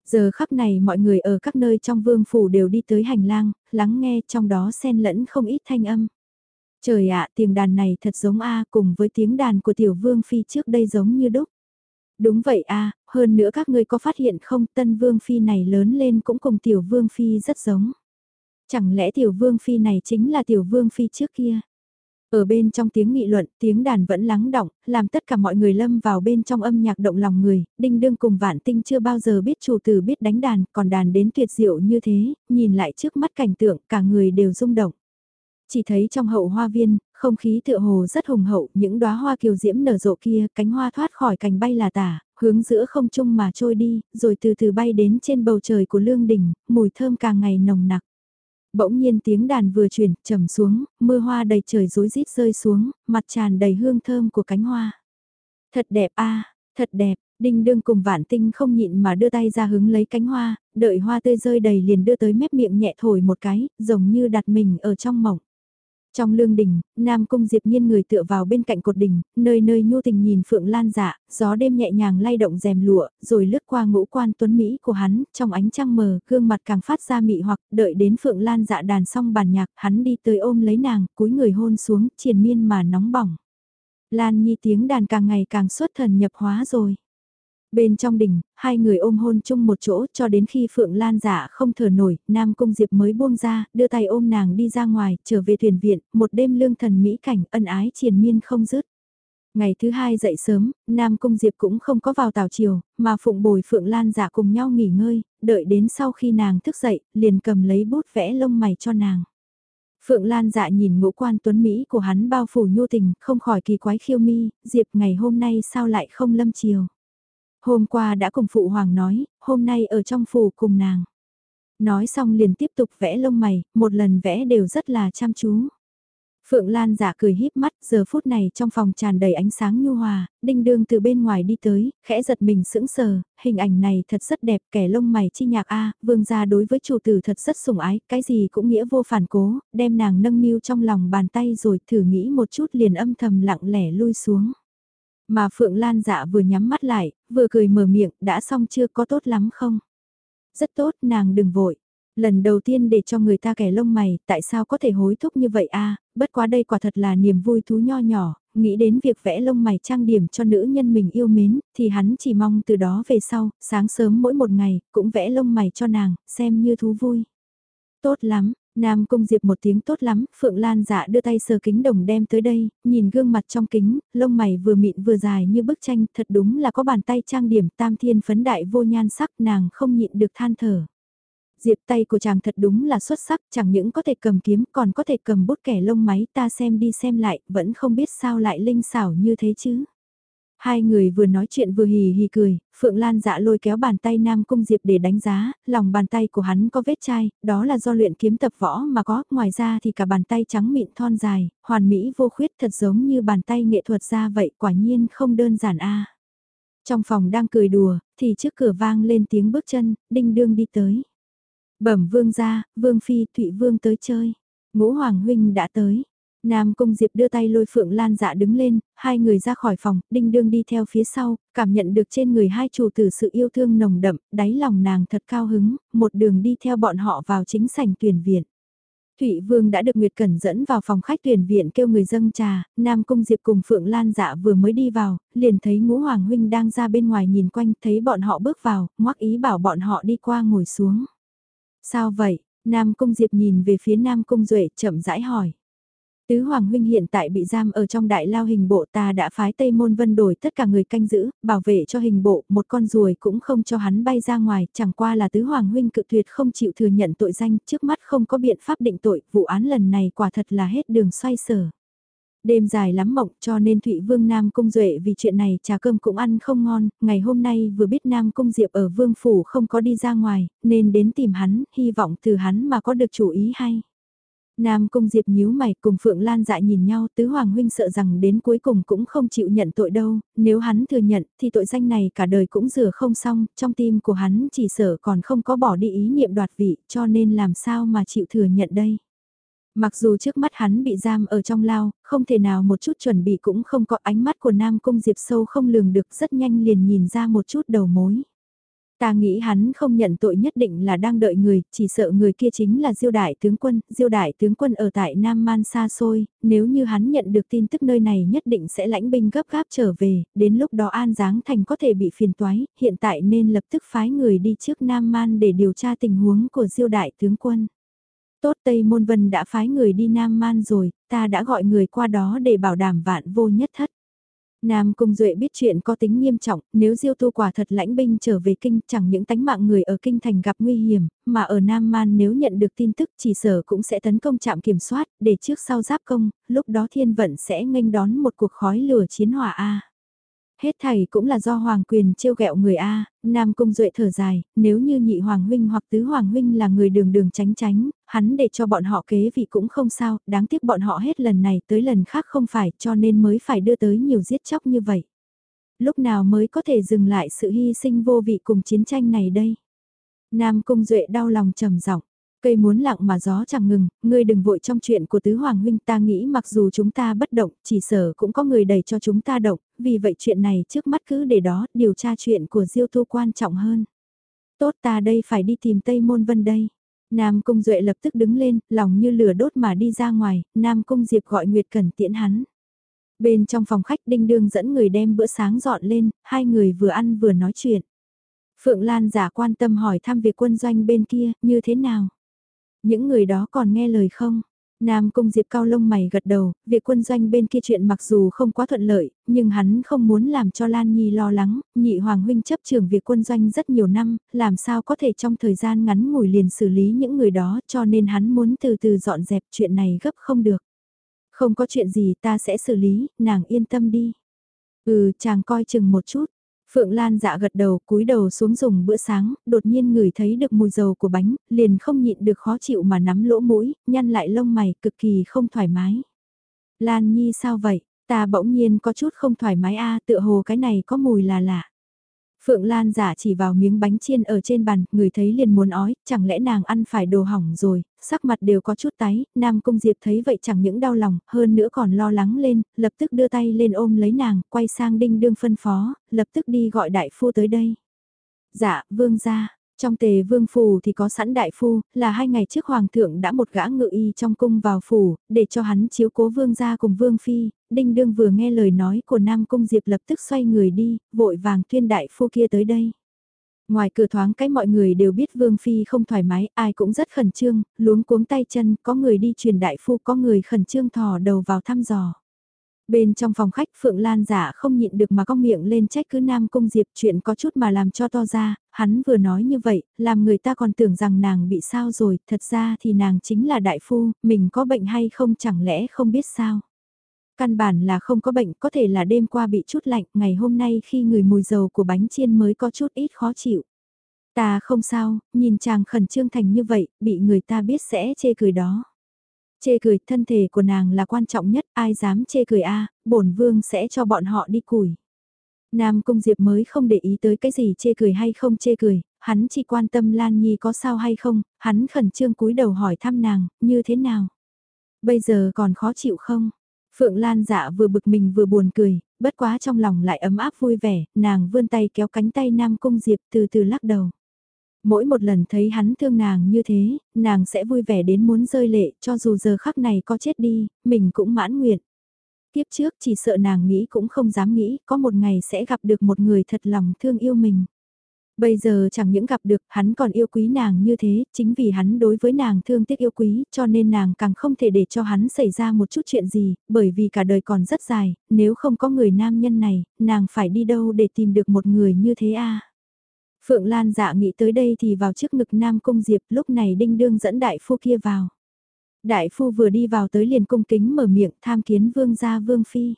Giờ khắc này mọi người ở các nơi trong vương phủ đều đi tới hành lang, lắng nghe trong đó xen lẫn không ít thanh âm. Trời ạ, tiếng đàn này thật giống A cùng với tiếng đàn của tiểu vương phi trước đây giống như đúc. Đúng vậy A, hơn nữa các ngươi có phát hiện không tân vương phi này lớn lên cũng cùng tiểu vương phi rất giống. Chẳng lẽ tiểu vương phi này chính là tiểu vương phi trước kia? Ở bên trong tiếng nghị luận, tiếng đàn vẫn lắng động, làm tất cả mọi người lâm vào bên trong âm nhạc động lòng người, đinh đương cùng vạn tinh chưa bao giờ biết chủ tử biết đánh đàn, còn đàn đến tuyệt diệu như thế, nhìn lại trước mắt cảnh tượng, cả người đều rung động. Chỉ thấy trong hậu hoa viên, không khí tựa hồ rất hùng hậu, những đóa hoa kiều diễm nở rộ kia, cánh hoa thoát khỏi cành bay là tả, hướng giữa không trung mà trôi đi, rồi từ từ bay đến trên bầu trời của lương đỉnh, mùi thơm càng ngày nồng nặc. Bỗng nhiên tiếng đàn vừa chuyển, trầm xuống, mưa hoa đầy trời rối rít rơi xuống, mặt tràn đầy hương thơm của cánh hoa. Thật đẹp a, thật đẹp, Đinh đương cùng vạn tinh không nhịn mà đưa tay ra hứng lấy cánh hoa, đợi hoa tươi rơi đầy liền đưa tới mép miệng nhẹ thổi một cái, giống như đặt mình ở trong mỏng. Trong lương đình, Nam Cung Diệp Nhiên người tựa vào bên cạnh cột đình, nơi nơi nhu tình nhìn Phượng Lan dạ, gió đêm nhẹ nhàng lay động rèm lụa, rồi lướt qua ngũ quan tuấn Mỹ của hắn, trong ánh trăng mờ, gương mặt càng phát ra mị hoặc, đợi đến Phượng Lan dạ đàn xong bàn nhạc, hắn đi tới ôm lấy nàng, cúi người hôn xuống, triền miên mà nóng bỏng. Lan Nhi tiếng đàn càng ngày càng xuất thần nhập hóa rồi. Bên trong đình hai người ôm hôn chung một chỗ cho đến khi Phượng Lan giả không thở nổi, Nam Cung Diệp mới buông ra, đưa tay ôm nàng đi ra ngoài, trở về thuyền viện, một đêm lương thần mỹ cảnh ân ái triền miên không dứt. Ngày thứ hai dậy sớm, Nam Cung Diệp cũng không có vào tào chiều, mà Phụng Bồi Phượng Lan dạ cùng nhau nghỉ ngơi, đợi đến sau khi nàng thức dậy, liền cầm lấy bút vẽ lông mày cho nàng. Phượng Lan dạ nhìn ngũ quan tuấn Mỹ của hắn bao phủ nhu tình, không khỏi kỳ quái khiêu mi, Diệp ngày hôm nay sao lại không lâm chiều. Hôm qua đã cùng Phụ Hoàng nói, hôm nay ở trong phủ cùng nàng. Nói xong liền tiếp tục vẽ lông mày, một lần vẽ đều rất là chăm chú. Phượng Lan giả cười híp mắt, giờ phút này trong phòng tràn đầy ánh sáng nhu hòa, đinh đương từ bên ngoài đi tới, khẽ giật mình sững sờ, hình ảnh này thật rất đẹp, kẻ lông mày chi nhạc A, vương gia đối với chủ tử thật rất sủng ái, cái gì cũng nghĩa vô phản cố, đem nàng nâng niu trong lòng bàn tay rồi thử nghĩ một chút liền âm thầm lặng lẻ lui xuống. Mà Phượng Lan dạ vừa nhắm mắt lại, vừa cười mở miệng, đã xong chưa có tốt lắm không? Rất tốt, nàng đừng vội. Lần đầu tiên để cho người ta kẻ lông mày, tại sao có thể hối thúc như vậy a bất quá đây quả thật là niềm vui thú nho nhỏ, nghĩ đến việc vẽ lông mày trang điểm cho nữ nhân mình yêu mến, thì hắn chỉ mong từ đó về sau, sáng sớm mỗi một ngày, cũng vẽ lông mày cho nàng, xem như thú vui. Tốt lắm, Nam Cung Diệp một tiếng tốt lắm, Phượng Lan dạ đưa tay sờ kính đồng đem tới đây, nhìn gương mặt trong kính, lông mày vừa mịn vừa dài như bức tranh, thật đúng là có bàn tay trang điểm tam thiên phấn đại vô nhan sắc nàng không nhịn được than thở. Diệp tay của chàng thật đúng là xuất sắc, chẳng những có thể cầm kiếm còn có thể cầm bút kẻ lông máy ta xem đi xem lại, vẫn không biết sao lại linh xảo như thế chứ. Hai người vừa nói chuyện vừa hì hì cười, Phượng Lan dạ lôi kéo bàn tay Nam Cung Diệp để đánh giá, lòng bàn tay của hắn có vết chai, đó là do luyện kiếm tập võ mà có, ngoài ra thì cả bàn tay trắng mịn thon dài, hoàn mỹ vô khuyết thật giống như bàn tay nghệ thuật ra vậy quả nhiên không đơn giản a. Trong phòng đang cười đùa, thì trước cửa vang lên tiếng bước chân, đinh đương đi tới. Bẩm vương gia, vương phi, thụy vương tới chơi. Ngũ hoàng huynh đã tới. Nam Cung Diệp đưa tay lôi Phượng Lan dạ đứng lên, hai người ra khỏi phòng, đinh đương đi theo phía sau, cảm nhận được trên người hai chủ tử sự yêu thương nồng đậm, đáy lòng nàng thật cao hứng, một đường đi theo bọn họ vào chính sảnh tuyển viện. Thụy Vương đã được Nguyệt Cẩn dẫn vào phòng khách tuyển viện kêu người dâng trà, Nam Cung Diệp cùng Phượng Lan dạ vừa mới đi vào, liền thấy ngũ hoàng huynh đang ra bên ngoài nhìn quanh, thấy bọn họ bước vào, ngoắc ý bảo bọn họ đi qua ngồi xuống. Sao vậy? Nam Cung Diệp nhìn về phía Nam Cung Duệ chậm rãi hỏi. Tứ Hoàng Huynh hiện tại bị giam ở trong đại lao hình bộ ta đã phái Tây Môn Vân đổi tất cả người canh giữ, bảo vệ cho hình bộ, một con ruồi cũng không cho hắn bay ra ngoài, chẳng qua là Tứ Hoàng Huynh cự tuyệt không chịu thừa nhận tội danh, trước mắt không có biện pháp định tội, vụ án lần này quả thật là hết đường xoay sở. Đêm dài lắm mộng cho nên Thụy Vương Nam Cung Duệ vì chuyện này trà cơm cũng ăn không ngon, ngày hôm nay vừa biết Nam Cung Diệp ở Vương Phủ không có đi ra ngoài, nên đến tìm hắn, hy vọng từ hắn mà có được chủ ý hay. Nam Cung Diệp nhíu mày cùng Phượng Lan dại nhìn nhau tứ Hoàng Huynh sợ rằng đến cuối cùng cũng không chịu nhận tội đâu, nếu hắn thừa nhận thì tội danh này cả đời cũng rửa không xong, trong tim của hắn chỉ sợ còn không có bỏ đi ý niệm đoạt vị cho nên làm sao mà chịu thừa nhận đây. Mặc dù trước mắt hắn bị giam ở trong lao, không thể nào một chút chuẩn bị cũng không có ánh mắt của Nam Cung Diệp sâu không lường được rất nhanh liền nhìn ra một chút đầu mối. Ta nghĩ hắn không nhận tội nhất định là đang đợi người, chỉ sợ người kia chính là diêu đại tướng quân, diêu đại tướng quân ở tại Nam Man xa xôi, nếu như hắn nhận được tin tức nơi này nhất định sẽ lãnh binh gấp gáp trở về, đến lúc đó An Giáng Thành có thể bị phiền toái, hiện tại nên lập tức phái người đi trước Nam Man để điều tra tình huống của diêu đại tướng quân. Tốt Tây Môn Vân đã phái người đi Nam Man rồi, ta đã gọi người qua đó để bảo đảm vạn vô nhất thất. Nam Cung Duệ biết chuyện có tính nghiêm trọng, nếu Diêu Tu quả thật lãnh binh trở về kinh chẳng những tánh mạng người ở kinh thành gặp nguy hiểm, mà ở Nam Man nếu nhận được tin tức chỉ sở cũng sẽ tấn công trạm kiểm soát, để trước sau giáp công, lúc đó thiên vận sẽ nghênh đón một cuộc khói lửa chiến hỏa A. Hết thầy cũng là do Hoàng quyền trêu ghẹo người A, Nam Cung Duệ thở dài, nếu như nhị Hoàng Huynh hoặc tứ Hoàng Huynh là người đường đường tránh tránh, hắn để cho bọn họ kế vị cũng không sao, đáng tiếc bọn họ hết lần này tới lần khác không phải cho nên mới phải đưa tới nhiều giết chóc như vậy. Lúc nào mới có thể dừng lại sự hy sinh vô vị cùng chiến tranh này đây? Nam Cung Duệ đau lòng trầm giọng Cây muốn lặng mà gió chẳng ngừng, ngươi đừng vội trong chuyện của tứ hoàng huynh ta nghĩ mặc dù chúng ta bất động, chỉ sở cũng có người đẩy cho chúng ta động, vì vậy chuyện này trước mắt cứ để đó, điều tra chuyện của diêu thu quan trọng hơn. Tốt ta đây phải đi tìm Tây Môn Vân đây. Nam Cung Duệ lập tức đứng lên, lòng như lửa đốt mà đi ra ngoài, Nam Cung Diệp gọi Nguyệt Cẩn tiễn hắn. Bên trong phòng khách đinh đương dẫn người đem bữa sáng dọn lên, hai người vừa ăn vừa nói chuyện. Phượng Lan giả quan tâm hỏi thăm việc quân doanh bên kia, như thế nào? Những người đó còn nghe lời không? Nam Cung Diệp cao lông mày gật đầu, việc quân doanh bên kia chuyện mặc dù không quá thuận lợi, nhưng hắn không muốn làm cho Lan Nhi lo lắng, nhị Hoàng Huynh chấp trưởng việc quân doanh rất nhiều năm, làm sao có thể trong thời gian ngắn ngủi liền xử lý những người đó cho nên hắn muốn từ từ dọn dẹp chuyện này gấp không được. Không có chuyện gì ta sẽ xử lý, nàng yên tâm đi. Ừ, chàng coi chừng một chút. Phượng Lan dạ gật đầu cúi đầu xuống dùng bữa sáng, đột nhiên ngửi thấy được mùi dầu của bánh, liền không nhịn được khó chịu mà nắm lỗ mũi, nhăn lại lông mày, cực kỳ không thoải mái. Lan Nhi sao vậy, ta bỗng nhiên có chút không thoải mái a tựa hồ cái này có mùi là lạ. Phượng Lan giả chỉ vào miếng bánh chiên ở trên bàn, người thấy liền muốn ói, chẳng lẽ nàng ăn phải đồ hỏng rồi, sắc mặt đều có chút tái, Nam Cung Diệp thấy vậy chẳng những đau lòng, hơn nữa còn lo lắng lên, lập tức đưa tay lên ôm lấy nàng, quay sang đinh đương phân phó, lập tức đi gọi đại phu tới đây. Dạ, vương gia, trong tề vương phủ thì có sẵn đại phu, là hai ngày trước hoàng thượng đã một gã ngự y trong cung vào phủ, để cho hắn chiếu cố vương gia cùng vương phi, đinh đương vừa nghe lời nói của nam cung diệp lập tức xoay người đi, vội vàng tuyên đại phu kia tới đây. Ngoài cửa thoáng cái mọi người đều biết Vương Phi không thoải mái, ai cũng rất khẩn trương, luống cuống tay chân, có người đi truyền đại phu, có người khẩn trương thò đầu vào thăm dò. Bên trong phòng khách Phượng Lan giả không nhịn được mà cong miệng lên trách cứ Nam Cung Diệp chuyện có chút mà làm cho to ra, hắn vừa nói như vậy, làm người ta còn tưởng rằng nàng bị sao rồi, thật ra thì nàng chính là đại phu, mình có bệnh hay không chẳng lẽ không biết sao. Căn bản là không có bệnh, có thể là đêm qua bị chút lạnh, ngày hôm nay khi người mùi dầu của bánh chiên mới có chút ít khó chịu. Ta không sao, nhìn chàng khẩn trương thành như vậy, bị người ta biết sẽ chê cười đó. Chê cười, thân thể của nàng là quan trọng nhất, ai dám chê cười a bổn vương sẽ cho bọn họ đi củi. Nam Cung Diệp mới không để ý tới cái gì chê cười hay không chê cười, hắn chỉ quan tâm Lan Nhi có sao hay không, hắn khẩn trương cúi đầu hỏi thăm nàng, như thế nào? Bây giờ còn khó chịu không? Phượng Lan dạ vừa bực mình vừa buồn cười, bất quá trong lòng lại ấm áp vui vẻ, nàng vươn tay kéo cánh tay Nam Cung Diệp từ từ lắc đầu. Mỗi một lần thấy hắn thương nàng như thế, nàng sẽ vui vẻ đến muốn rơi lệ, cho dù giờ khắc này có chết đi, mình cũng mãn nguyện. Tiếp trước chỉ sợ nàng nghĩ cũng không dám nghĩ, có một ngày sẽ gặp được một người thật lòng thương yêu mình. Bây giờ chẳng những gặp được, hắn còn yêu quý nàng như thế, chính vì hắn đối với nàng thương tiếc yêu quý, cho nên nàng càng không thể để cho hắn xảy ra một chút chuyện gì, bởi vì cả đời còn rất dài, nếu không có người nam nhân này, nàng phải đi đâu để tìm được một người như thế a Phượng Lan dạ nghĩ tới đây thì vào trước ngực Nam Cung Diệp lúc này đinh đương dẫn đại phu kia vào. Đại phu vừa đi vào tới liền cung kính mở miệng tham kiến vương gia vương phi.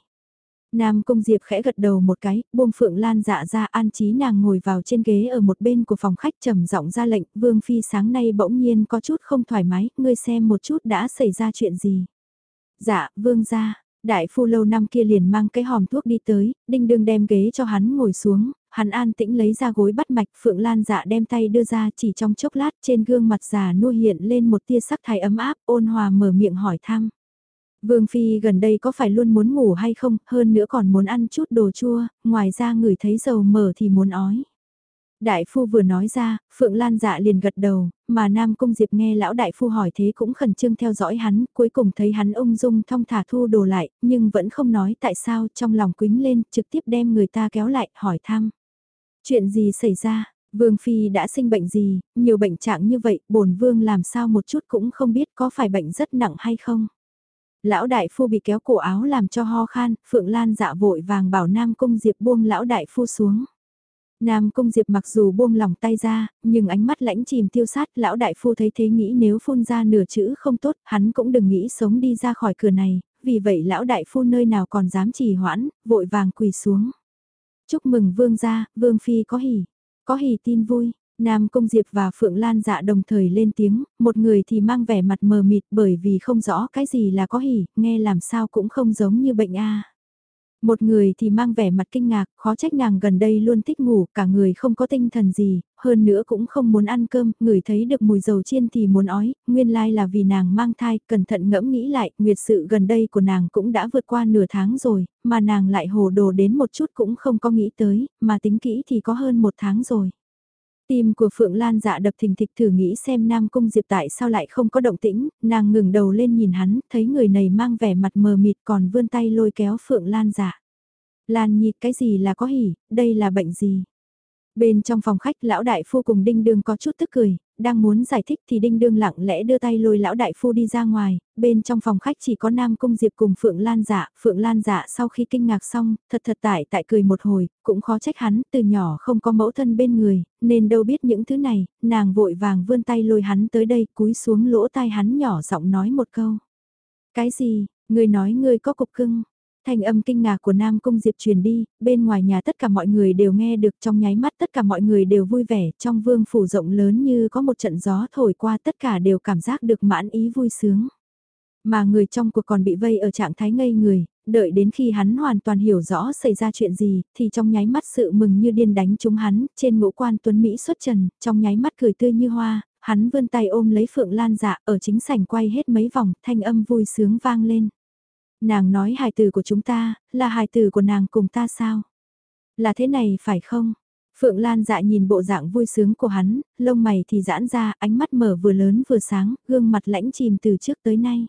Nam Cung Diệp khẽ gật đầu một cái, buông Phượng Lan dạ ra an trí nàng ngồi vào trên ghế ở một bên của phòng khách trầm giọng ra lệnh, Vương Phi sáng nay bỗng nhiên có chút không thoải mái, ngươi xem một chút đã xảy ra chuyện gì. Dạ, Vương gia, đại phu lâu năm kia liền mang cái hòm thuốc đi tới, đinh đương đem ghế cho hắn ngồi xuống, hắn an tĩnh lấy ra gối bắt mạch Phượng Lan dạ đem tay đưa ra chỉ trong chốc lát trên gương mặt già nuôi hiện lên một tia sắc thái ấm áp ôn hòa mở miệng hỏi thăm. Vương Phi gần đây có phải luôn muốn ngủ hay không, hơn nữa còn muốn ăn chút đồ chua, ngoài ra người thấy dầu mở thì muốn ói. Đại phu vừa nói ra, Phượng Lan dạ liền gật đầu, mà Nam Cung Diệp nghe lão đại phu hỏi thế cũng khẩn trương theo dõi hắn, cuối cùng thấy hắn ung dung thong thả thu đồ lại, nhưng vẫn không nói tại sao trong lòng quính lên, trực tiếp đem người ta kéo lại, hỏi thăm. Chuyện gì xảy ra, Vương Phi đã sinh bệnh gì, nhiều bệnh trạng như vậy, bổn Vương làm sao một chút cũng không biết có phải bệnh rất nặng hay không. Lão đại phu bị kéo cổ áo làm cho ho khan, Phượng Lan dạ vội vàng bảo Nam Cung Diệp buông lão đại phu xuống. Nam Cung Diệp mặc dù buông lòng tay ra, nhưng ánh mắt lãnh chìm tiêu sát, lão đại phu thấy thế nghĩ nếu phun ra nửa chữ không tốt, hắn cũng đừng nghĩ sống đi ra khỏi cửa này, vì vậy lão đại phu nơi nào còn dám trì hoãn, vội vàng quỳ xuống. Chúc mừng vương gia, vương phi có hỉ, có hỉ tin vui, Nam Cung Diệp và Phượng Lan dạ đồng thời lên tiếng, một người thì mang vẻ mặt mờ mịt bởi vì không rõ cái gì là có hỉ, nghe làm sao cũng không giống như bệnh a. Một người thì mang vẻ mặt kinh ngạc, khó trách nàng gần đây luôn thích ngủ, cả người không có tinh thần gì, hơn nữa cũng không muốn ăn cơm, người thấy được mùi dầu chiên thì muốn ói, nguyên lai là vì nàng mang thai, cẩn thận ngẫm nghĩ lại, nguyệt sự gần đây của nàng cũng đã vượt qua nửa tháng rồi, mà nàng lại hồ đồ đến một chút cũng không có nghĩ tới, mà tính kỹ thì có hơn một tháng rồi. Tim của Phượng Lan dạ đập thình thịch thử nghĩ xem Nam Cung Diệp tại sao lại không có động tĩnh, nàng ngừng đầu lên nhìn hắn, thấy người này mang vẻ mặt mờ mịt còn vươn tay lôi kéo Phượng Lan dạ. Lan Nhi, cái gì là có hỉ, đây là bệnh gì? Bên trong phòng khách lão đại phu cùng đinh đường có chút tức cười, đang muốn giải thích thì đinh đương lặng lẽ đưa tay lôi lão đại phu đi ra ngoài, bên trong phòng khách chỉ có Nam Cung Diệp cùng Phượng Lan dạ, Phượng Lan dạ sau khi kinh ngạc xong, thật thật tại tại cười một hồi, cũng khó trách hắn, từ nhỏ không có mẫu thân bên người, nên đâu biết những thứ này, nàng vội vàng vươn tay lôi hắn tới đây, cúi xuống lỗ tai hắn nhỏ giọng nói một câu. Cái gì, ngươi nói ngươi có cục cưng, Thanh âm kinh ngạc của Nam Cung Diệp truyền đi, bên ngoài nhà tất cả mọi người đều nghe được trong nháy mắt tất cả mọi người đều vui vẻ, trong vương phủ rộng lớn như có một trận gió thổi qua tất cả đều cảm giác được mãn ý vui sướng. Mà người trong cuộc còn bị vây ở trạng thái ngây người, đợi đến khi hắn hoàn toàn hiểu rõ xảy ra chuyện gì, thì trong nháy mắt sự mừng như điên đánh chúng hắn, trên ngũ quan tuấn Mỹ xuất trần, trong nháy mắt cười tươi như hoa, hắn vươn tay ôm lấy Phượng Lan dạ ở chính sảnh quay hết mấy vòng, thanh âm vui sướng vang lên. Nàng nói hài tử của chúng ta, là hài tử của nàng cùng ta sao? Là thế này phải không? Phượng Lan dạ nhìn bộ dạng vui sướng của hắn, lông mày thì giãn ra, ánh mắt mở vừa lớn vừa sáng, gương mặt lãnh chìm từ trước tới nay.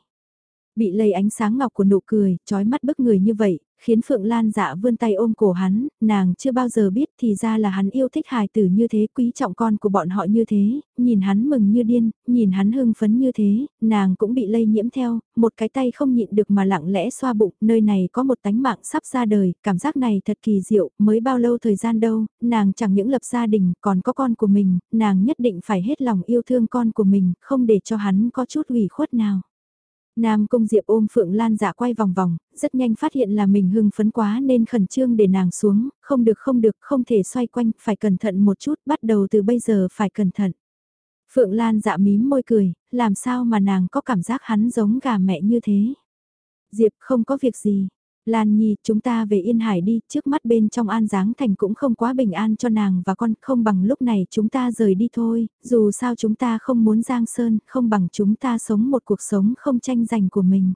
Bị lây ánh sáng ngọc của nụ cười, trói mắt bức người như vậy, khiến Phượng Lan dạ vươn tay ôm cổ hắn, nàng chưa bao giờ biết thì ra là hắn yêu thích hài tử như thế, quý trọng con của bọn họ như thế, nhìn hắn mừng như điên, nhìn hắn hưng phấn như thế, nàng cũng bị lây nhiễm theo, một cái tay không nhịn được mà lặng lẽ xoa bụng, nơi này có một tánh mạng sắp ra đời, cảm giác này thật kỳ diệu, mới bao lâu thời gian đâu, nàng chẳng những lập gia đình, còn có con của mình, nàng nhất định phải hết lòng yêu thương con của mình, không để cho hắn có chút ủy khuất nào. Nam Cung Diệp ôm Phượng Lan dạ quay vòng vòng, rất nhanh phát hiện là mình hưng phấn quá nên khẩn trương để nàng xuống, không được không được, không thể xoay quanh, phải cẩn thận một chút, bắt đầu từ bây giờ phải cẩn thận. Phượng Lan dạ mím môi cười, làm sao mà nàng có cảm giác hắn giống gà mẹ như thế. Diệp không có việc gì, Lan Nhi, chúng ta về Yên Hải đi, trước mắt bên trong An Giáng Thành cũng không quá bình an cho nàng và con, không bằng lúc này chúng ta rời đi thôi, dù sao chúng ta không muốn Giang Sơn, không bằng chúng ta sống một cuộc sống không tranh giành của mình.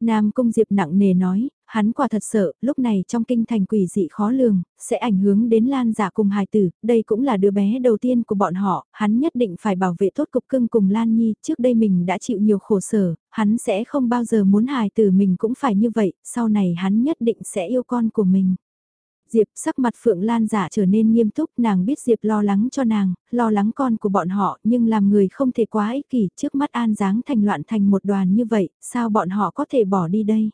Nam Cung Diệp nặng nề nói, hắn quả thật sợ, lúc này trong kinh thành quỷ dị khó lường, sẽ ảnh hưởng đến Lan giả cùng hài tử, đây cũng là đứa bé đầu tiên của bọn họ, hắn nhất định phải bảo vệ tốt cục cưng cùng Lan Nhi, trước đây mình đã chịu nhiều khổ sở, hắn sẽ không bao giờ muốn hài tử mình cũng phải như vậy, sau này hắn nhất định sẽ yêu con của mình. Diệp sắc mặt Phượng Lan giả trở nên nghiêm túc, nàng biết Diệp lo lắng cho nàng, lo lắng con của bọn họ, nhưng làm người không thể quá ích kỷ, trước mắt An dáng thành loạn thành một đoàn như vậy, sao bọn họ có thể bỏ đi đây?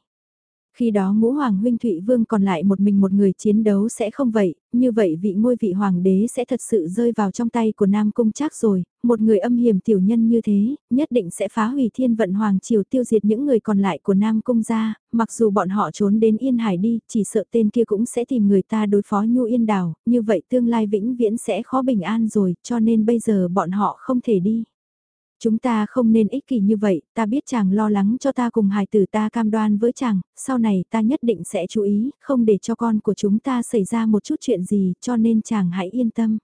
Khi đó ngũ hoàng huynh Thụy Vương còn lại một mình một người chiến đấu sẽ không vậy, như vậy vị ngôi vị hoàng đế sẽ thật sự rơi vào trong tay của Nam Cung trác rồi, một người âm hiểm tiểu nhân như thế, nhất định sẽ phá hủy thiên vận hoàng triều tiêu diệt những người còn lại của Nam Cung gia, mặc dù bọn họ trốn đến Yên Hải đi, chỉ sợ tên kia cũng sẽ tìm người ta đối phó Nhu Yên Đảo, như vậy tương lai vĩnh viễn sẽ khó bình an rồi, cho nên bây giờ bọn họ không thể đi. Chúng ta không nên ích kỷ như vậy, ta biết chàng lo lắng cho ta cùng hài tử ta cam đoan với chàng, sau này ta nhất định sẽ chú ý, không để cho con của chúng ta xảy ra một chút chuyện gì, cho nên chàng hãy yên tâm.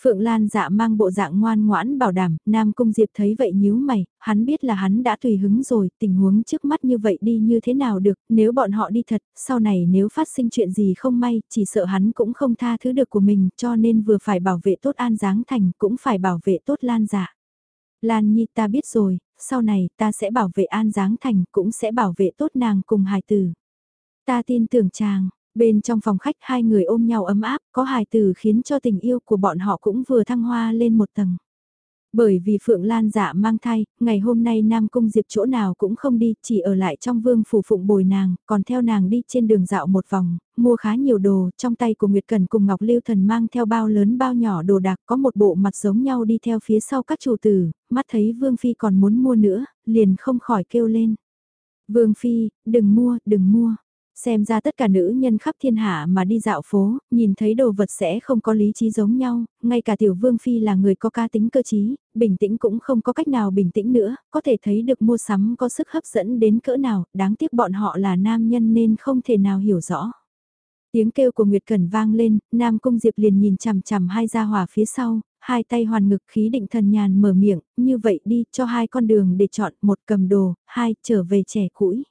Phượng Lan dạ mang bộ dạng ngoan ngoãn bảo đảm, Nam Cung Diệp thấy vậy nhíu mày, hắn biết là hắn đã tùy hứng rồi, tình huống trước mắt như vậy đi như thế nào được, nếu bọn họ đi thật, sau này nếu phát sinh chuyện gì không may, chỉ sợ hắn cũng không tha thứ được của mình, cho nên vừa phải bảo vệ tốt An Giáng Thành, cũng phải bảo vệ tốt Lan dạ. Lan Nhi ta biết rồi, sau này ta sẽ bảo vệ An Giáng Thành cũng sẽ bảo vệ tốt nàng cùng hài tử. Ta tin tưởng chàng, bên trong phòng khách hai người ôm nhau ấm áp, có hài tử khiến cho tình yêu của bọn họ cũng vừa thăng hoa lên một tầng. Bởi vì Phượng Lan dạ mang thai, ngày hôm nay Nam Cung Diệp chỗ nào cũng không đi, chỉ ở lại trong vương phủ phụng bồi nàng, còn theo nàng đi trên đường dạo một vòng, mua khá nhiều đồ, trong tay của Nguyệt Cần cùng Ngọc Lưu Thần mang theo bao lớn bao nhỏ đồ đạc, có một bộ mặt giống nhau đi theo phía sau các chủ tử, mắt thấy Vương Phi còn muốn mua nữa, liền không khỏi kêu lên. Vương Phi, đừng mua, đừng mua. Xem ra tất cả nữ nhân khắp thiên hạ mà đi dạo phố, nhìn thấy đồ vật sẽ không có lý trí giống nhau, ngay cả tiểu vương phi là người có ca tính cơ trí, bình tĩnh cũng không có cách nào bình tĩnh nữa, có thể thấy được mua sắm có sức hấp dẫn đến cỡ nào, đáng tiếc bọn họ là nam nhân nên không thể nào hiểu rõ. Tiếng kêu của Nguyệt Cẩn vang lên, Nam Cung Diệp liền nhìn chằm chằm hai gia hỏa phía sau, hai tay hoàn ngực khí định thần nhàn mở miệng, như vậy đi cho hai con đường để chọn, một cầm đồ, hai trở về trẻ cũi.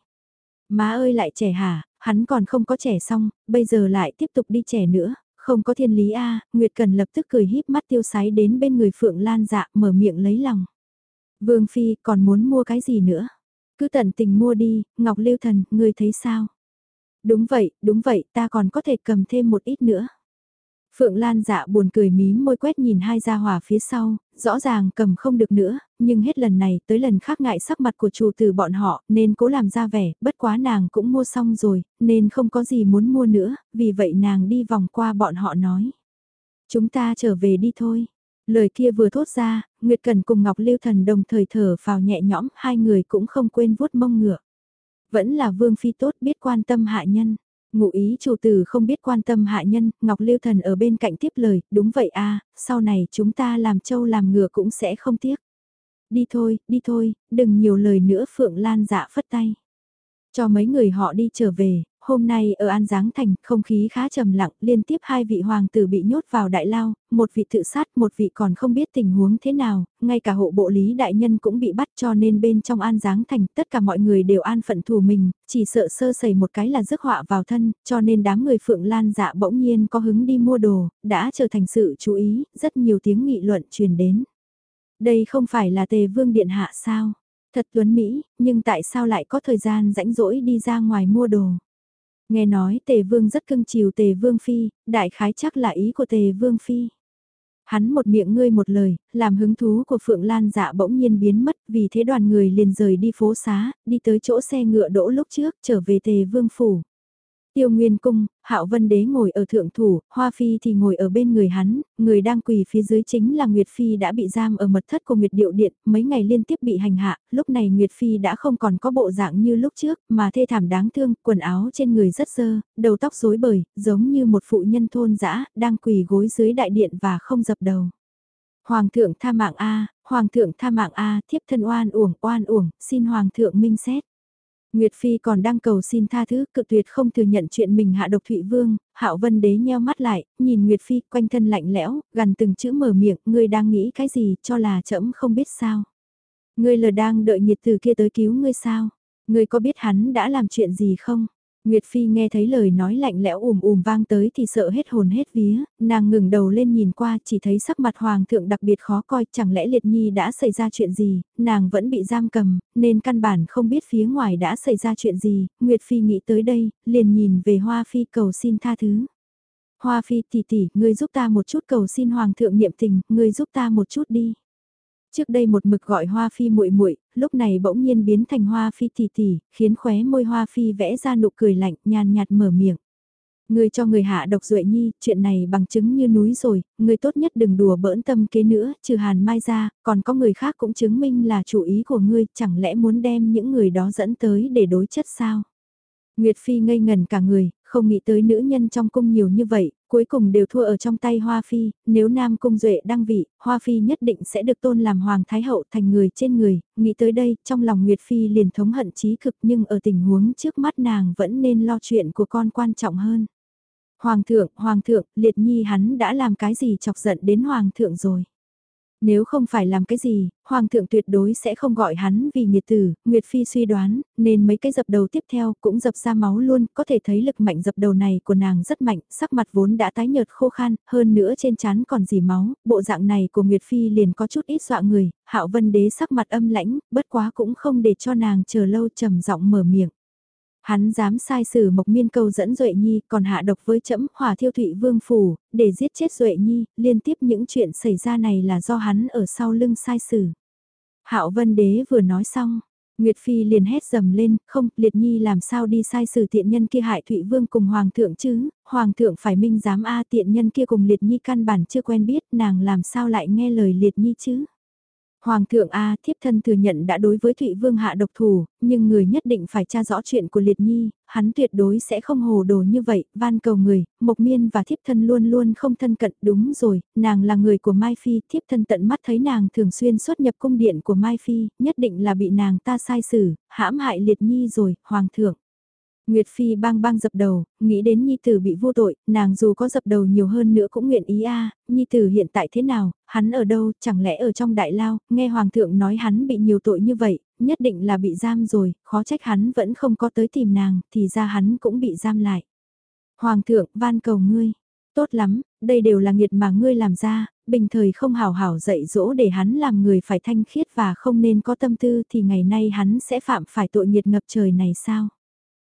Má ơi lại trẻ hả, hắn còn không có trẻ xong, bây giờ lại tiếp tục đi trẻ nữa, không có thiên lý a Nguyệt Cần lập tức cười híp mắt tiêu sái đến bên người Phượng Lan dạ mở miệng lấy lòng. Vương Phi còn muốn mua cái gì nữa? Cứ tận tình mua đi, Ngọc Lưu Thần, ngươi thấy sao? Đúng vậy, đúng vậy, ta còn có thể cầm thêm một ít nữa. Phượng Lan dạ buồn cười mí môi quét nhìn hai gia hỏa phía sau, rõ ràng cầm không được nữa, nhưng hết lần này tới lần khác ngại sắc mặt của chủ từ bọn họ nên cố làm ra vẻ, bất quá nàng cũng mua xong rồi, nên không có gì muốn mua nữa, vì vậy nàng đi vòng qua bọn họ nói. Chúng ta trở về đi thôi. Lời kia vừa thốt ra, Nguyệt Cần cùng Ngọc Lưu Thần đồng thời thở vào nhẹ nhõm, hai người cũng không quên vuốt mông ngựa. Vẫn là Vương Phi tốt biết quan tâm hạ nhân. Ngụ ý chủ tử không biết quan tâm hạ nhân, Ngọc Lưu Thần ở bên cạnh tiếp lời, đúng vậy a sau này chúng ta làm trâu làm ngựa cũng sẽ không tiếc. Đi thôi, đi thôi, đừng nhiều lời nữa Phượng Lan dạ phất tay. Cho mấy người họ đi trở về, hôm nay ở An Giáng Thành, không khí khá trầm lặng, liên tiếp hai vị hoàng tử bị nhốt vào đại lao, một vị tự sát, một vị còn không biết tình huống thế nào, ngay cả hộ bộ lý đại nhân cũng bị bắt cho nên bên trong An Giáng Thành, tất cả mọi người đều an phận thù mình, chỉ sợ sơ sẩy một cái là rước họa vào thân, cho nên đám người Phượng Lan dạ bỗng nhiên có hứng đi mua đồ, đã trở thành sự chú ý, rất nhiều tiếng nghị luận truyền đến. Đây không phải là tề vương điện hạ sao? Thật tuấn Mỹ, nhưng tại sao lại có thời gian rãnh rỗi đi ra ngoài mua đồ? Nghe nói tề vương rất cưng chiều tề vương phi, đại khái chắc là ý của tề vương phi. Hắn một miệng ngươi một lời, làm hứng thú của Phượng Lan dạ bỗng nhiên biến mất vì thế đoàn người liền rời đi phố xá, đi tới chỗ xe ngựa đỗ lúc trước trở về tề vương phủ. Tiêu Nguyên Cung, Hạo Vân Đế ngồi ở thượng thủ, Hoa Phi thì ngồi ở bên người hắn, người đang quỳ phía dưới chính là Nguyệt Phi đã bị giam ở mật thất của Nguyệt Điệu Điện, mấy ngày liên tiếp bị hành hạ, lúc này Nguyệt Phi đã không còn có bộ dạng như lúc trước, mà thê thảm đáng thương, quần áo trên người rất dơ, đầu tóc rối bời, giống như một phụ nhân thôn dã đang quỳ gối dưới đại điện và không dập đầu. Hoàng thượng tha mạng A, Hoàng thượng tha mạng A, thiếp thân oan uổng, oan uổng, xin Hoàng thượng minh xét. Nguyệt Phi còn đang cầu xin tha thứ, cự tuyệt không thừa nhận chuyện mình hạ độc Thụy Vương, Hạo Vân Đế nheo mắt lại, nhìn Nguyệt Phi quanh thân lạnh lẽo, gần từng chữ mở miệng, ngươi đang nghĩ cái gì, cho là trẫm không biết sao. Ngươi lờ đang đợi nhiệt từ kia tới cứu ngươi sao? Ngươi có biết hắn đã làm chuyện gì không? Nguyệt Phi nghe thấy lời nói lạnh lẽo ùm ùm vang tới thì sợ hết hồn hết vía, nàng ngừng đầu lên nhìn qua chỉ thấy sắc mặt hoàng thượng đặc biệt khó coi chẳng lẽ liệt nhi đã xảy ra chuyện gì, nàng vẫn bị giam cầm, nên căn bản không biết phía ngoài đã xảy ra chuyện gì, Nguyệt Phi nghĩ tới đây, liền nhìn về Hoa Phi cầu xin tha thứ. Hoa Phi tỷ tỷ, ngươi giúp ta một chút cầu xin hoàng thượng niệm tình, ngươi giúp ta một chút đi. Trước đây một mực gọi Hoa Phi muội muội, lúc này bỗng nhiên biến thành Hoa Phi tỷ tỷ, khiến khóe môi Hoa Phi vẽ ra nụ cười lạnh, nhàn nhạt mở miệng. Người cho người hạ độc duệ nhi, chuyện này bằng chứng như núi rồi, người tốt nhất đừng đùa bỡn tâm kế nữa, trừ hàn mai ra, còn có người khác cũng chứng minh là chủ ý của ngươi, chẳng lẽ muốn đem những người đó dẫn tới để đối chất sao? Nguyệt Phi ngây ngần cả người, không nghĩ tới nữ nhân trong cung nhiều như vậy, cuối cùng đều thua ở trong tay Hoa Phi, nếu Nam Cung Duệ đăng vị, Hoa Phi nhất định sẽ được tôn làm Hoàng Thái Hậu thành người trên người, nghĩ tới đây, trong lòng Nguyệt Phi liền thống hận chí cực nhưng ở tình huống trước mắt nàng vẫn nên lo chuyện của con quan trọng hơn. Hoàng thượng, Hoàng thượng, Liệt Nhi hắn đã làm cái gì chọc giận đến Hoàng thượng rồi. Nếu không phải làm cái gì, Hoàng thượng tuyệt đối sẽ không gọi hắn vì nghiệt tử, Nguyệt Phi suy đoán, nên mấy cái dập đầu tiếp theo cũng dập ra máu luôn, có thể thấy lực mạnh dập đầu này của nàng rất mạnh, sắc mặt vốn đã tái nhợt khô khan, hơn nữa trên trán còn dì máu, bộ dạng này của Nguyệt Phi liền có chút ít dọa người, Hạo Vân Đế sắc mặt âm lãnh, bất quá cũng không để cho nàng chờ lâu trầm giọng mở miệng. Hắn dám sai sử Mộc Miên Câu dẫn Duệ Nhi, còn hạ độc với trẫm Hỏa Thiêu Thụy Vương phủ, để giết chết Duệ Nhi, liên tiếp những chuyện xảy ra này là do hắn ở sau lưng sai sử. Hạo Vân Đế vừa nói xong, Nguyệt Phi liền hét dầm lên, không, Liệt Nhi làm sao đi sai sử tiện nhân kia hại Thụy Vương cùng Hoàng thượng chứ, Hoàng thượng phải minh giám A tiện nhân kia cùng Liệt Nhi căn bản chưa quen biết, nàng làm sao lại nghe lời Liệt Nhi chứ. Hoàng thượng A thiếp thân thừa nhận đã đối với Thụy Vương hạ độc thủ, nhưng người nhất định phải tra rõ chuyện của Liệt Nhi, hắn tuyệt đối sẽ không hồ đồ như vậy, van cầu người, Mộc Miên và thiếp thân luôn luôn không thân cận, đúng rồi, nàng là người của Mai Phi, thiếp thân tận mắt thấy nàng thường xuyên xuất nhập cung điện của Mai Phi, nhất định là bị nàng ta sai xử, hãm hại Liệt Nhi rồi, Hoàng thượng. Nguyệt Phi bang bang dập đầu, nghĩ đến Nhi Tử bị vô tội, nàng dù có dập đầu nhiều hơn nữa cũng nguyện ý a Nhi Tử hiện tại thế nào, hắn ở đâu, chẳng lẽ ở trong đại lao, nghe Hoàng thượng nói hắn bị nhiều tội như vậy, nhất định là bị giam rồi, khó trách hắn vẫn không có tới tìm nàng, thì ra hắn cũng bị giam lại. Hoàng thượng, van cầu ngươi, tốt lắm, đây đều là nghiệt mà ngươi làm ra, bình thời không hào hảo dạy dỗ để hắn làm người phải thanh khiết và không nên có tâm tư thì ngày nay hắn sẽ phạm phải tội nghiệt ngập trời này sao?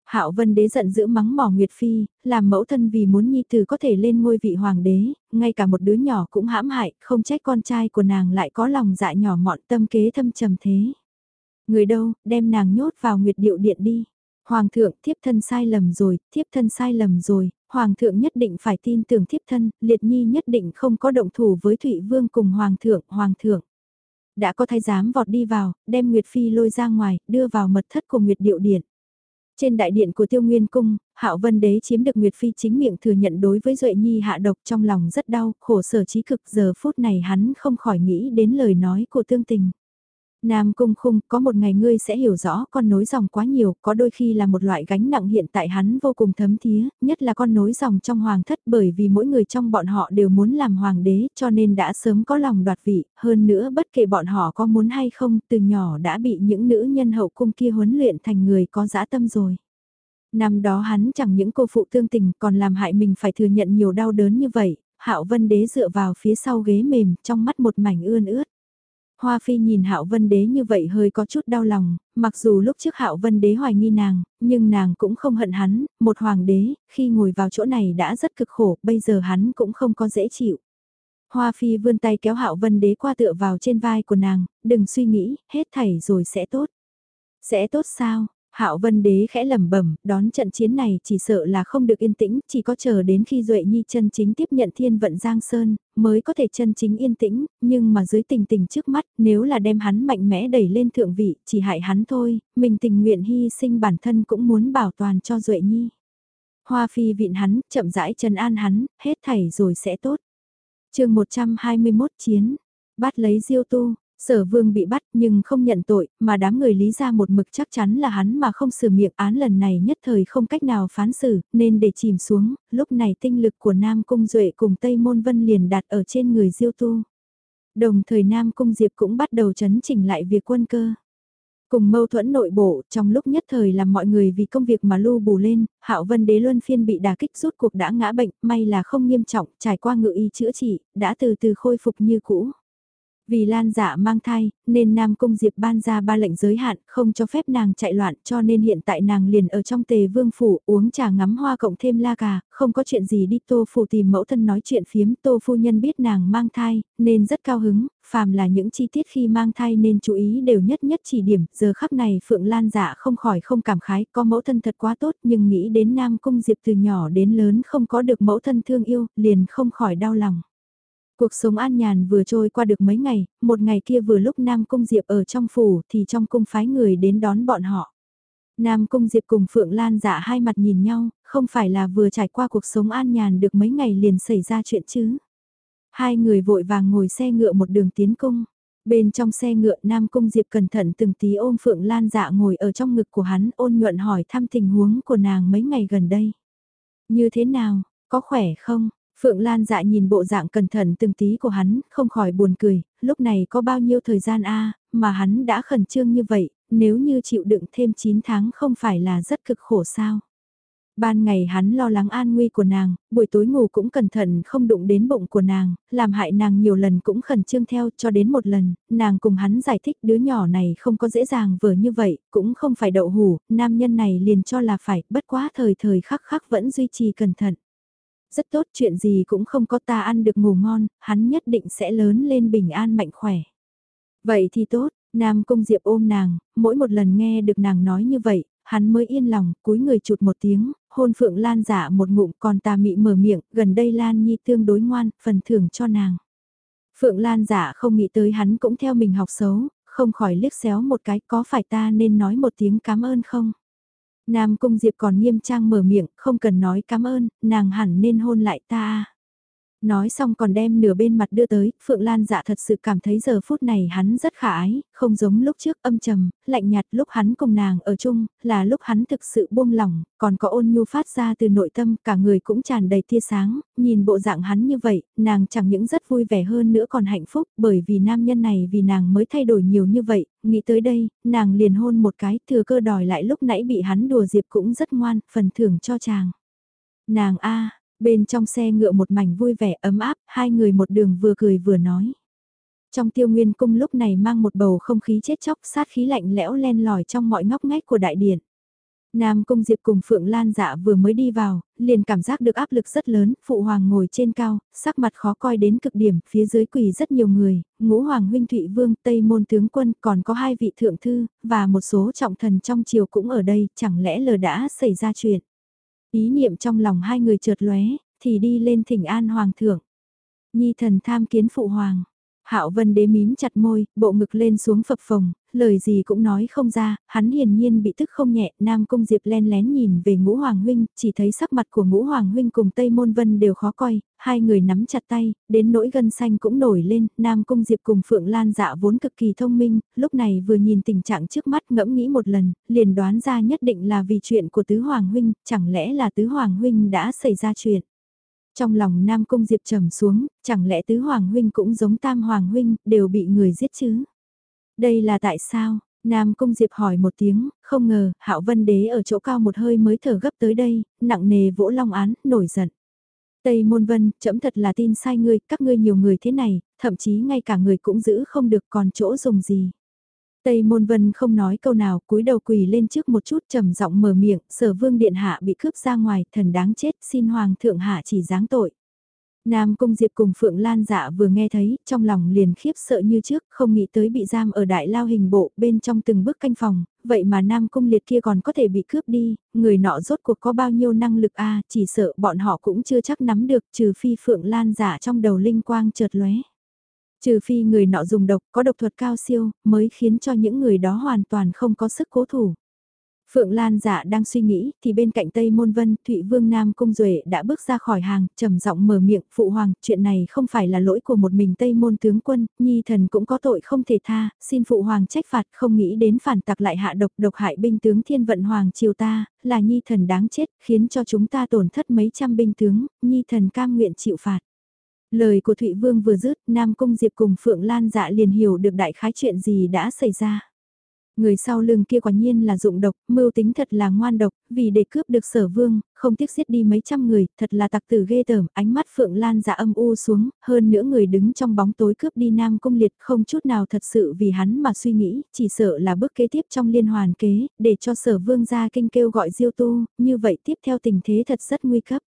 Hạo Vân Đế giận dữ mắng mỏ Nguyệt Phi, làm mẫu thân vì muốn nhi tử có thể lên ngôi vị hoàng đế, ngay cả một đứa nhỏ cũng hãm hại, không trách con trai của nàng lại có lòng dạ nhỏ mọn tâm kế thâm trầm thế. Người đâu, đem nàng nhốt vào Nguyệt Điệu Điện đi. Hoàng thượng thiếp thân sai lầm rồi, thiếp thân sai lầm rồi, Hoàng thượng nhất định phải tin tưởng thiếp thân, liệt nhi nhất định không có động thủ với Thụy Vương cùng Hoàng thượng, Hoàng thượng. Đã có thái giám vọt đi vào, đem Nguyệt Phi lôi ra ngoài, đưa vào mật thất của Nguyệt Điệu Điện. Trên đại điện của Tiêu Nguyên Cung, Hạo Vân Đế chiếm được Nguyệt Phi chính miệng thừa nhận đối với Duệ Nhi hạ độc trong lòng rất đau, khổ sở trí cực giờ phút này hắn không khỏi nghĩ đến lời nói của tương tình. Nam Cung Khung, có một ngày ngươi sẽ hiểu rõ con nối dòng quá nhiều, có đôi khi là một loại gánh nặng hiện tại hắn vô cùng thấm thía, nhất là con nối dòng trong hoàng thất bởi vì mỗi người trong bọn họ đều muốn làm hoàng đế cho nên đã sớm có lòng đoạt vị, hơn nữa bất kể bọn họ có muốn hay không, từ nhỏ đã bị những nữ nhân hậu cung kia huấn luyện thành người có dã tâm rồi. Năm đó hắn chẳng những cô phụ tương tình còn làm hại mình phải thừa nhận nhiều đau đớn như vậy, Hạo Vân Đế dựa vào phía sau ghế mềm trong mắt một mảnh ươn ướt. Hoa Phi nhìn Hạo Vân Đế như vậy hơi có chút đau lòng, mặc dù lúc trước Hạo Vân Đế hoài nghi nàng, nhưng nàng cũng không hận hắn, một hoàng đế, khi ngồi vào chỗ này đã rất cực khổ, bây giờ hắn cũng không có dễ chịu. Hoa Phi vươn tay kéo Hạo Vân Đế qua tựa vào trên vai của nàng, đừng suy nghĩ, hết thảy rồi sẽ tốt. Sẽ tốt sao? Hạo Vân Đế khẽ lẩm bẩm, đón trận chiến này chỉ sợ là không được yên tĩnh, chỉ có chờ đến khi Duệ Nhi chân chính tiếp nhận thiên vận Giang Sơn, mới có thể chân chính yên tĩnh, nhưng mà dưới tình tình trước mắt, nếu là đem hắn mạnh mẽ đẩy lên thượng vị, chỉ hại hắn thôi, mình tình nguyện hy sinh bản thân cũng muốn bảo toàn cho Duệ Nhi. Hoa Phi vịn hắn, chậm rãi trần an hắn, hết thảy rồi sẽ tốt. chương 121 chiến, bắt lấy diêu tu, Sở vương bị bắt nhưng không nhận tội, mà đám người lý ra một mực chắc chắn là hắn mà không xử miệng án lần này nhất thời không cách nào phán xử, nên để chìm xuống, lúc này tinh lực của Nam Cung Duệ cùng Tây Môn Vân liền đặt ở trên người diêu tu. Đồng thời Nam Cung Diệp cũng bắt đầu chấn chỉnh lại việc quân cơ. Cùng mâu thuẫn nội bộ, trong lúc nhất thời làm mọi người vì công việc mà lưu bù lên, Hạo Vân Đế Luân Phiên bị đả kích rút cuộc đã ngã bệnh, may là không nghiêm trọng, trải qua ngự y chữa trị, đã từ từ khôi phục như cũ. Vì Lan dạ mang thai, nên Nam Cung Diệp ban ra ba lệnh giới hạn, không cho phép nàng chạy loạn, cho nên hiện tại nàng liền ở trong tề vương phủ, uống trà ngắm hoa cộng thêm la cà, không có chuyện gì đi tô phủ tìm mẫu thân nói chuyện phiếm, tô phu nhân biết nàng mang thai, nên rất cao hứng, phàm là những chi tiết khi mang thai nên chú ý đều nhất nhất chỉ điểm, giờ khắc này Phượng Lan dạ không khỏi không cảm khái, có mẫu thân thật quá tốt, nhưng nghĩ đến Nam Cung Diệp từ nhỏ đến lớn không có được mẫu thân thương yêu, liền không khỏi đau lòng. Cuộc sống an nhàn vừa trôi qua được mấy ngày, một ngày kia vừa lúc Nam Cung Diệp ở trong phủ thì trong cung phái người đến đón bọn họ. Nam Cung Diệp cùng Phượng Lan dạ hai mặt nhìn nhau, không phải là vừa trải qua cuộc sống an nhàn được mấy ngày liền xảy ra chuyện chứ. Hai người vội vàng ngồi xe ngựa một đường tiến cung. Bên trong xe ngựa Nam Cung Diệp cẩn thận từng tí ôm Phượng Lan dạ ngồi ở trong ngực của hắn ôn nhuận hỏi thăm tình huống của nàng mấy ngày gần đây. Như thế nào, có khỏe không? Phượng Lan dạ nhìn bộ dạng cẩn thận từng tí của hắn, không khỏi buồn cười, lúc này có bao nhiêu thời gian a mà hắn đã khẩn trương như vậy, nếu như chịu đựng thêm 9 tháng không phải là rất cực khổ sao. Ban ngày hắn lo lắng an nguy của nàng, buổi tối ngủ cũng cẩn thận không đụng đến bụng của nàng, làm hại nàng nhiều lần cũng khẩn trương theo cho đến một lần, nàng cùng hắn giải thích đứa nhỏ này không có dễ dàng vừa như vậy, cũng không phải đậu hủ, nam nhân này liền cho là phải, bất quá thời thời khắc khắc vẫn duy trì cẩn thận. Rất tốt chuyện gì cũng không có ta ăn được ngủ ngon, hắn nhất định sẽ lớn lên bình an mạnh khỏe. Vậy thì tốt, Nam Cung Diệp ôm nàng, mỗi một lần nghe được nàng nói như vậy, hắn mới yên lòng, cúi người chụt một tiếng, hôn Phượng Lan giả một ngụm còn tà mị mở miệng, gần đây Lan Nhi tương đối ngoan, phần thưởng cho nàng. Phượng Lan giả không nghĩ tới hắn cũng theo mình học xấu, không khỏi liếc xéo một cái có phải ta nên nói một tiếng cảm ơn không? Nam Cung Diệp còn nghiêm trang mở miệng, không cần nói cảm ơn, nàng hẳn nên hôn lại ta. Nói xong còn đem nửa bên mặt đưa tới, Phượng Lan dạ thật sự cảm thấy giờ phút này hắn rất khả ái, không giống lúc trước âm trầm, lạnh nhạt lúc hắn cùng nàng ở chung, là lúc hắn thực sự buông lỏng, còn có ôn nhu phát ra từ nội tâm, cả người cũng tràn đầy tia sáng, nhìn bộ dạng hắn như vậy, nàng chẳng những rất vui vẻ hơn nữa còn hạnh phúc, bởi vì nam nhân này vì nàng mới thay đổi nhiều như vậy, nghĩ tới đây, nàng liền hôn một cái, thừa cơ đòi lại lúc nãy bị hắn đùa diệp cũng rất ngoan, phần thưởng cho chàng. Nàng a Bên trong xe ngựa một mảnh vui vẻ ấm áp, hai người một đường vừa cười vừa nói. Trong tiêu nguyên cung lúc này mang một bầu không khí chết chóc sát khí lạnh lẽo len lỏi trong mọi ngóc ngách của đại điện. Nam Cung Diệp cùng Phượng Lan dạ vừa mới đi vào, liền cảm giác được áp lực rất lớn, Phụ Hoàng ngồi trên cao, sắc mặt khó coi đến cực điểm, phía dưới quỳ rất nhiều người, ngũ Hoàng huynh Thụy Vương, Tây Môn Tướng Quân, còn có hai vị thượng thư, và một số trọng thần trong triều cũng ở đây, chẳng lẽ lờ đã xảy ra chuyện. Ý niệm trong lòng hai người chợt lóe, thì đi lên thỉnh an Hoàng thượng. Nhi thần tham kiến Phụ Hoàng. Hạo Vân Đế mím chặt môi, bộ ngực lên xuống phập phồng, lời gì cũng nói không ra, hắn hiển nhiên bị tức không nhẹ, Nam Cung Diệp len lén nhìn về Ngũ Hoàng Huynh, chỉ thấy sắc mặt của Ngũ Hoàng Huynh cùng Tây Môn Vân đều khó coi, hai người nắm chặt tay, đến nỗi gân xanh cũng nổi lên, Nam Cung Diệp cùng Phượng Lan dạ vốn cực kỳ thông minh, lúc này vừa nhìn tình trạng trước mắt ngẫm nghĩ một lần, liền đoán ra nhất định là vì chuyện của Tứ Hoàng Huynh, chẳng lẽ là Tứ Hoàng Huynh đã xảy ra chuyện. Trong lòng Nam Cung Diệp trầm xuống, chẳng lẽ Tứ Hoàng Huynh cũng giống Tam Hoàng Huynh, đều bị người giết chứ? Đây là tại sao? Nam Cung Diệp hỏi một tiếng, không ngờ, Hạo Vân Đế ở chỗ cao một hơi mới thở gấp tới đây, nặng nề vỗ long án, nổi giận. Tây Môn Vân, chấm thật là tin sai ngươi, các ngươi nhiều người thế này, thậm chí ngay cả người cũng giữ không được còn chỗ dùng gì. Tây Môn Vân không nói câu nào, cúi đầu quỳ lên trước một chút trầm giọng mở miệng, sở vương điện hạ bị cướp ra ngoài, thần đáng chết, xin hoàng thượng hạ chỉ giáng tội. Nam Cung Diệp cùng Phượng Lan dạ vừa nghe thấy, trong lòng liền khiếp sợ như trước, không nghĩ tới bị giam ở đại lao hình bộ, bên trong từng bước canh phòng, vậy mà Nam Cung Liệt kia còn có thể bị cướp đi, người nọ rốt cuộc có bao nhiêu năng lực a chỉ sợ bọn họ cũng chưa chắc nắm được, trừ phi Phượng Lan dạ trong đầu linh quang chợt lóe. Trừ phi người nọ dùng độc, có độc thuật cao siêu, mới khiến cho những người đó hoàn toàn không có sức cố thủ. Phượng Lan dạ đang suy nghĩ, thì bên cạnh Tây Môn Vân, Thụy Vương Nam Cung Duệ đã bước ra khỏi hàng, trầm giọng mở miệng, Phụ Hoàng, chuyện này không phải là lỗi của một mình Tây Môn tướng quân, Nhi thần cũng có tội không thể tha, xin Phụ Hoàng trách phạt, không nghĩ đến phản tặc lại hạ độc độc hại binh tướng Thiên Vận Hoàng triều ta, là Nhi thần đáng chết, khiến cho chúng ta tổn thất mấy trăm binh tướng, Nhi thần cam nguyện chịu phạt. Lời của Thụy Vương vừa dứt, Nam Cung Diệp cùng Phượng Lan dạ liền hiểu được đại khái chuyện gì đã xảy ra. Người sau lưng kia quả nhiên là dụng độc, mưu tính thật là ngoan độc, vì để cướp được sở vương, không tiếc giết đi mấy trăm người, thật là tặc tử ghê tởm, ánh mắt Phượng Lan dạ âm u xuống, hơn nữa người đứng trong bóng tối cướp đi Nam Cung Liệt không chút nào thật sự vì hắn mà suy nghĩ, chỉ sợ là bước kế tiếp trong liên hoàn kế, để cho sở vương ra kinh kêu gọi diêu tu, như vậy tiếp theo tình thế thật rất nguy cấp.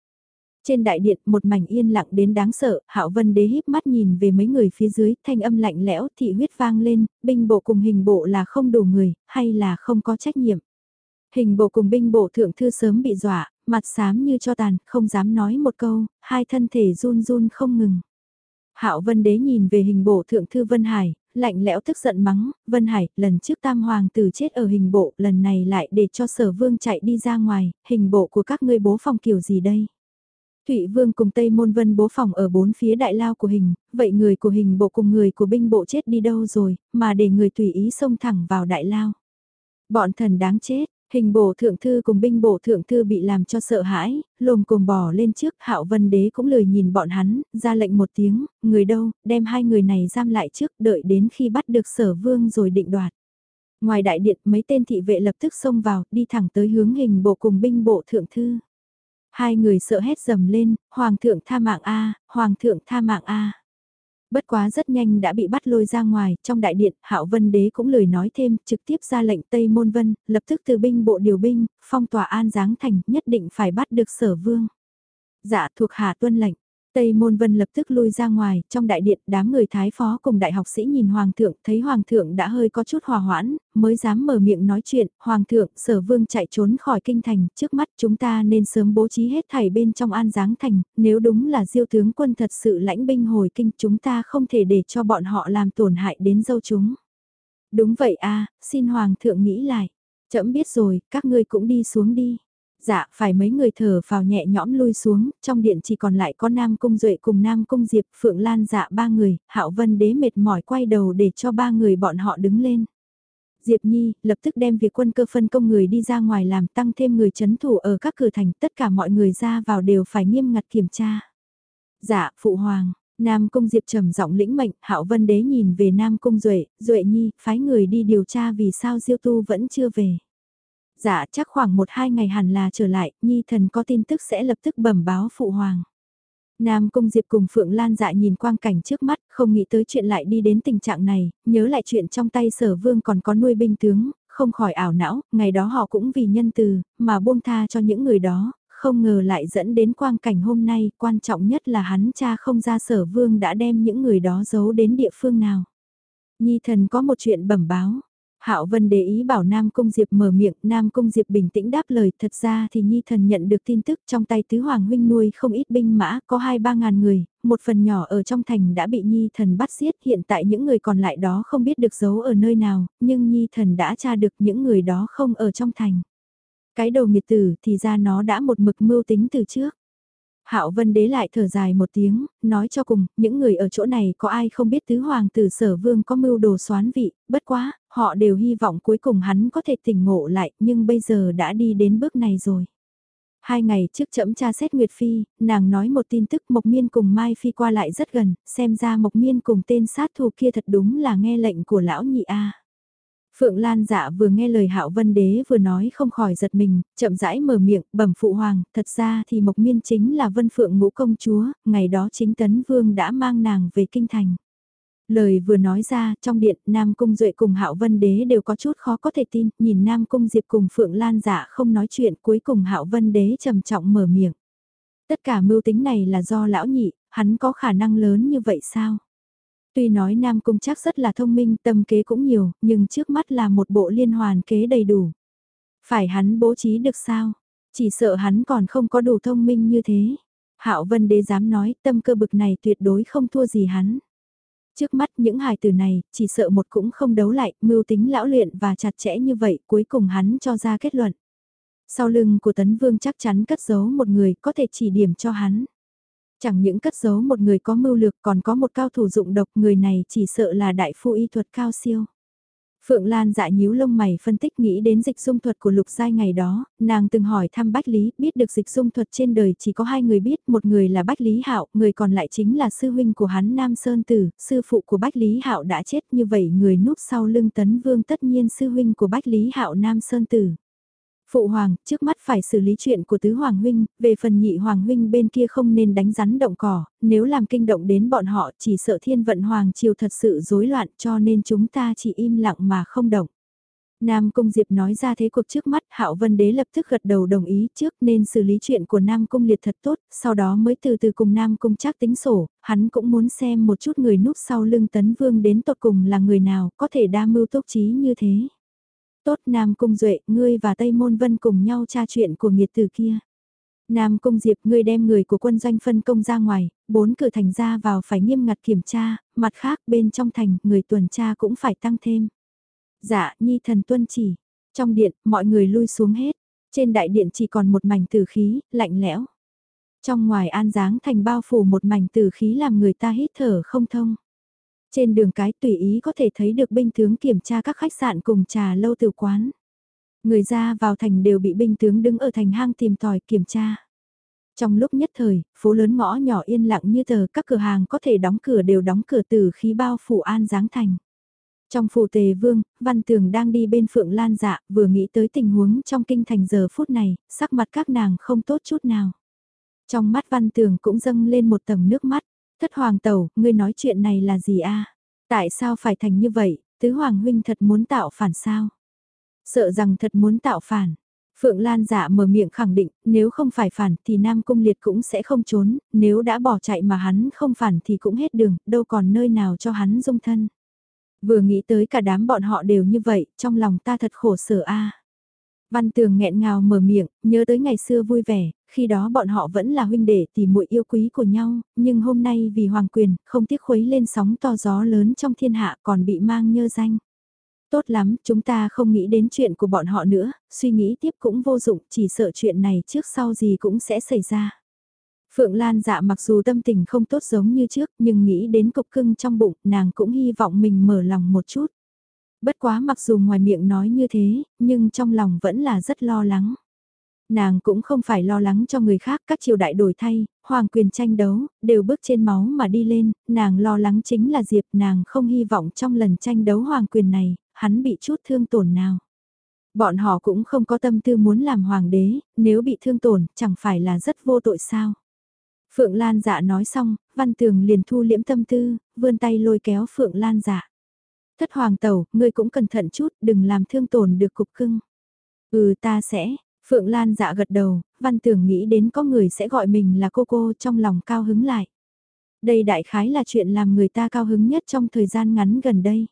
Trên đại điện một mảnh yên lặng đến đáng sợ, Hạo Vân Đế híp mắt nhìn về mấy người phía dưới, thanh âm lạnh lẽo, thị huyết vang lên, binh bộ cùng hình bộ là không đủ người, hay là không có trách nhiệm. Hình bộ cùng binh bộ thượng thư sớm bị dọa, mặt xám như cho tàn, không dám nói một câu, hai thân thể run run không ngừng. Hạo Vân Đế nhìn về hình bộ thượng thư Vân Hải, lạnh lẽo tức giận mắng, Vân Hải, lần trước tam hoàng tử chết ở hình bộ, lần này lại để cho sở vương chạy đi ra ngoài, hình bộ của các ngươi bố phòng kiểu gì đây? Thụy Vương cùng Tây Môn Vân bố phòng ở bốn phía đại lao của hình, vậy người của hình bộ cùng người của binh bộ chết đi đâu rồi, mà để người tùy ý xông thẳng vào đại lao. Bọn thần đáng chết, hình bộ thượng thư cùng binh bộ thượng thư bị làm cho sợ hãi, lồm cùng bò lên trước, hạo vân đế cũng lười nhìn bọn hắn, ra lệnh một tiếng, người đâu, đem hai người này giam lại trước, đợi đến khi bắt được sở vương rồi định đoạt. Ngoài đại điện mấy tên thị vệ lập tức xông vào, đi thẳng tới hướng hình bộ cùng binh bộ thượng thư. Hai người sợ hét dầm lên, Hoàng thượng tha mạng A, Hoàng thượng tha mạng A. Bất quá rất nhanh đã bị bắt lôi ra ngoài, trong đại điện, Hạo Vân Đế cũng lời nói thêm, trực tiếp ra lệnh Tây Môn Vân, lập tức từ binh bộ điều binh, phong tỏa an giáng thành, nhất định phải bắt được sở vương. Dạ thuộc hạ tuân lệnh, Tây Môn Vân lập tức lui ra ngoài, trong đại điện đám người thái phó cùng đại học sĩ nhìn Hoàng thượng, thấy Hoàng thượng đã hơi có chút hòa hoãn, mới dám mở miệng nói chuyện, Hoàng thượng, sở vương chạy trốn khỏi kinh thành, trước mắt chúng ta nên sớm bố trí hết thảy bên trong an giáng thành, nếu đúng là diêu tướng quân thật sự lãnh binh hồi kinh chúng ta không thể để cho bọn họ làm tổn hại đến dâu chúng. Đúng vậy a xin Hoàng thượng nghĩ lại, chậm biết rồi, các ngươi cũng đi xuống đi. Dạ, phải mấy người thở vào nhẹ nhõm lui xuống, trong điện chỉ còn lại có Nam Cung Duệ cùng Nam Cung Diệp, Phượng Lan dạ ba người, Hạo Vân Đế mệt mỏi quay đầu để cho ba người bọn họ đứng lên. Diệp Nhi, lập tức đem việc quân cơ phân công người đi ra ngoài làm tăng thêm người chấn thủ ở các cửa thành, tất cả mọi người ra vào đều phải nghiêm ngặt kiểm tra. Dạ, Phụ Hoàng, Nam Cung Diệp trầm giọng lĩnh mệnh, Hạo Vân Đế nhìn về Nam Cung Duệ, Duệ Nhi, phái người đi điều tra vì sao Diêu Tu vẫn chưa về. Dạ chắc khoảng một hai ngày hẳn là trở lại, Nhi thần có tin tức sẽ lập tức bẩm báo phụ hoàng. Nam Cung Diệp cùng Phượng Lan dạ nhìn quang cảnh trước mắt, không nghĩ tới chuyện lại đi đến tình trạng này, nhớ lại chuyện trong tay sở vương còn có nuôi binh tướng, không khỏi ảo não, ngày đó họ cũng vì nhân từ, mà buông tha cho những người đó, không ngờ lại dẫn đến quang cảnh hôm nay, quan trọng nhất là hắn cha không ra sở vương đã đem những người đó giấu đến địa phương nào. Nhi thần có một chuyện bẩm báo. Hạo Vân để ý bảo Nam Cung Diệp mở miệng, Nam Cung Diệp bình tĩnh đáp lời, thật ra thì Nhi thần nhận được tin tức trong tay tứ hoàng huynh nuôi không ít binh mã, có hai ba ngàn người, một phần nhỏ ở trong thành đã bị Nhi thần bắt giết, hiện tại những người còn lại đó không biết được giấu ở nơi nào, nhưng Nhi thần đã tra được những người đó không ở trong thành. Cái đầu nghiệt tử thì ra nó đã một mực mưu tính từ trước. Hạo Vân Đế lại thở dài một tiếng, nói cho cùng, những người ở chỗ này có ai không biết tứ hoàng tử sở vương có mưu đồ xoán vị, bất quá, họ đều hy vọng cuối cùng hắn có thể tỉnh ngộ lại, nhưng bây giờ đã đi đến bước này rồi. Hai ngày trước chậm tra xét Nguyệt Phi, nàng nói một tin tức Mộc Miên cùng Mai Phi qua lại rất gần, xem ra Mộc Miên cùng tên sát thủ kia thật đúng là nghe lệnh của lão nhị A. Phượng Lan dạ vừa nghe lời Hạo Vân Đế vừa nói không khỏi giật mình, chậm rãi mở miệng, bẩm phụ hoàng, thật ra thì Mộc Miên chính là Vân Phượng ngũ công chúa, ngày đó chính Tấn Vương đã mang nàng về kinh thành. Lời vừa nói ra, trong điện, Nam Cung Duệ cùng Hạo Vân Đế đều có chút khó có thể tin, nhìn Nam Cung Diệp cùng Phượng Lan dạ không nói chuyện, cuối cùng Hạo Vân Đế trầm trọng mở miệng. Tất cả mưu tính này là do lão nhị, hắn có khả năng lớn như vậy sao? Tuy nói Nam Cung chắc rất là thông minh, tâm kế cũng nhiều, nhưng trước mắt là một bộ liên hoàn kế đầy đủ. Phải hắn bố trí được sao? Chỉ sợ hắn còn không có đủ thông minh như thế. Hạo Vân Đế dám nói tâm cơ bực này tuyệt đối không thua gì hắn. Trước mắt những hài tử này, chỉ sợ một cũng không đấu lại, mưu tính lão luyện và chặt chẽ như vậy, cuối cùng hắn cho ra kết luận. Sau lưng của Tấn Vương chắc chắn cất giấu một người có thể chỉ điểm cho hắn. Chẳng những cất giấu một người có mưu lược còn có một cao thủ dụng độc người này chỉ sợ là đại phu y thuật cao siêu. Phượng Lan dạ nhíu lông mày phân tích nghĩ đến dịch dung thuật của lục giai ngày đó, nàng từng hỏi thăm Bách Lý, biết được dịch dung thuật trên đời chỉ có hai người biết, một người là Bách Lý Hạo, người còn lại chính là sư huynh của hắn Nam Sơn Tử, sư phụ của Bách Lý Hạo đã chết như vậy người núp sau lưng tấn vương tất nhiên sư huynh của Bách Lý Hạo Nam Sơn Tử. Phụ hoàng, trước mắt phải xử lý chuyện của tứ hoàng huynh, về phần nhị hoàng huynh bên kia không nên đánh rắn động cỏ, nếu làm kinh động đến bọn họ chỉ sợ thiên vận hoàng triều thật sự rối loạn cho nên chúng ta chỉ im lặng mà không động. Nam Cung Diệp nói ra thế cuộc trước mắt, Hạo Vân Đế lập tức gật đầu đồng ý trước nên xử lý chuyện của Nam Cung Liệt thật tốt, sau đó mới từ từ cùng Nam Cung chắc tính sổ, hắn cũng muốn xem một chút người núp sau lưng Tấn Vương đến tột cùng là người nào có thể đa mưu tốc trí như thế. Tốt Nam Cung Duệ, ngươi và Tây Môn Vân cùng nhau tra chuyện của nghiệt tử kia. Nam Cung Diệp, ngươi đem người của quân doanh phân công ra ngoài, bốn cửa thành ra vào phải nghiêm ngặt kiểm tra, mặt khác bên trong thành, người tuần tra cũng phải tăng thêm. Dạ, Nhi thần tuân chỉ. Trong điện, mọi người lui xuống hết. Trên đại điện chỉ còn một mảnh tử khí, lạnh lẽo. Trong ngoài an dáng thành bao phủ một mảnh tử khí làm người ta hít thở không thông. Trên đường cái tùy ý có thể thấy được binh tướng kiểm tra các khách sạn cùng trà lâu tử quán. Người ra vào thành đều bị binh tướng đứng ở thành hang tìm tòi kiểm tra. Trong lúc nhất thời, phố lớn ngõ nhỏ yên lặng như tờ các cửa hàng có thể đóng cửa đều đóng cửa từ khí bao phủ an giáng thành. Trong phủ tề vương, văn tường đang đi bên phượng lan dạ, vừa nghĩ tới tình huống trong kinh thành giờ phút này, sắc mặt các nàng không tốt chút nào. Trong mắt văn tường cũng dâng lên một tầng nước mắt, Thất hoàng tẩu, ngươi nói chuyện này là gì a? Tại sao phải thành như vậy, tứ hoàng huynh thật muốn tạo phản sao? Sợ rằng thật muốn tạo phản. Phượng Lan dạ mở miệng khẳng định, nếu không phải phản thì Nam Cung Liệt cũng sẽ không trốn, nếu đã bỏ chạy mà hắn không phản thì cũng hết đường, đâu còn nơi nào cho hắn dung thân. Vừa nghĩ tới cả đám bọn họ đều như vậy, trong lòng ta thật khổ sở a. Văn Tường nghẹn ngào mở miệng, nhớ tới ngày xưa vui vẻ, khi đó bọn họ vẫn là huynh đệ tỷ muội yêu quý của nhau, nhưng hôm nay vì hoàng quyền, không tiếc khuấy lên sóng to gió lớn trong thiên hạ còn bị mang nhơ danh. Tốt lắm, chúng ta không nghĩ đến chuyện của bọn họ nữa, suy nghĩ tiếp cũng vô dụng, chỉ sợ chuyện này trước sau gì cũng sẽ xảy ra. Phượng Lan dạ mặc dù tâm tình không tốt giống như trước, nhưng nghĩ đến cục cưng trong bụng, nàng cũng hy vọng mình mở lòng một chút. Bất quá mặc dù ngoài miệng nói như thế, nhưng trong lòng vẫn là rất lo lắng. Nàng cũng không phải lo lắng cho người khác các triều đại đổi thay, hoàng quyền tranh đấu, đều bước trên máu mà đi lên, nàng lo lắng chính là Diệp nàng không hy vọng trong lần tranh đấu hoàng quyền này, hắn bị chút thương tổn nào. Bọn họ cũng không có tâm tư muốn làm hoàng đế, nếu bị thương tổn, chẳng phải là rất vô tội sao. Phượng Lan dạ nói xong, văn tường liền thu liễm tâm tư, vươn tay lôi kéo Phượng Lan dạ. Thất hoàng tẩu, ngươi cũng cẩn thận chút, đừng làm thương tổn được cục cưng. Ừ ta sẽ, Phượng Lan dạ gật đầu, văn tưởng nghĩ đến có người sẽ gọi mình là cô cô trong lòng cao hứng lại. Đây đại khái là chuyện làm người ta cao hứng nhất trong thời gian ngắn gần đây.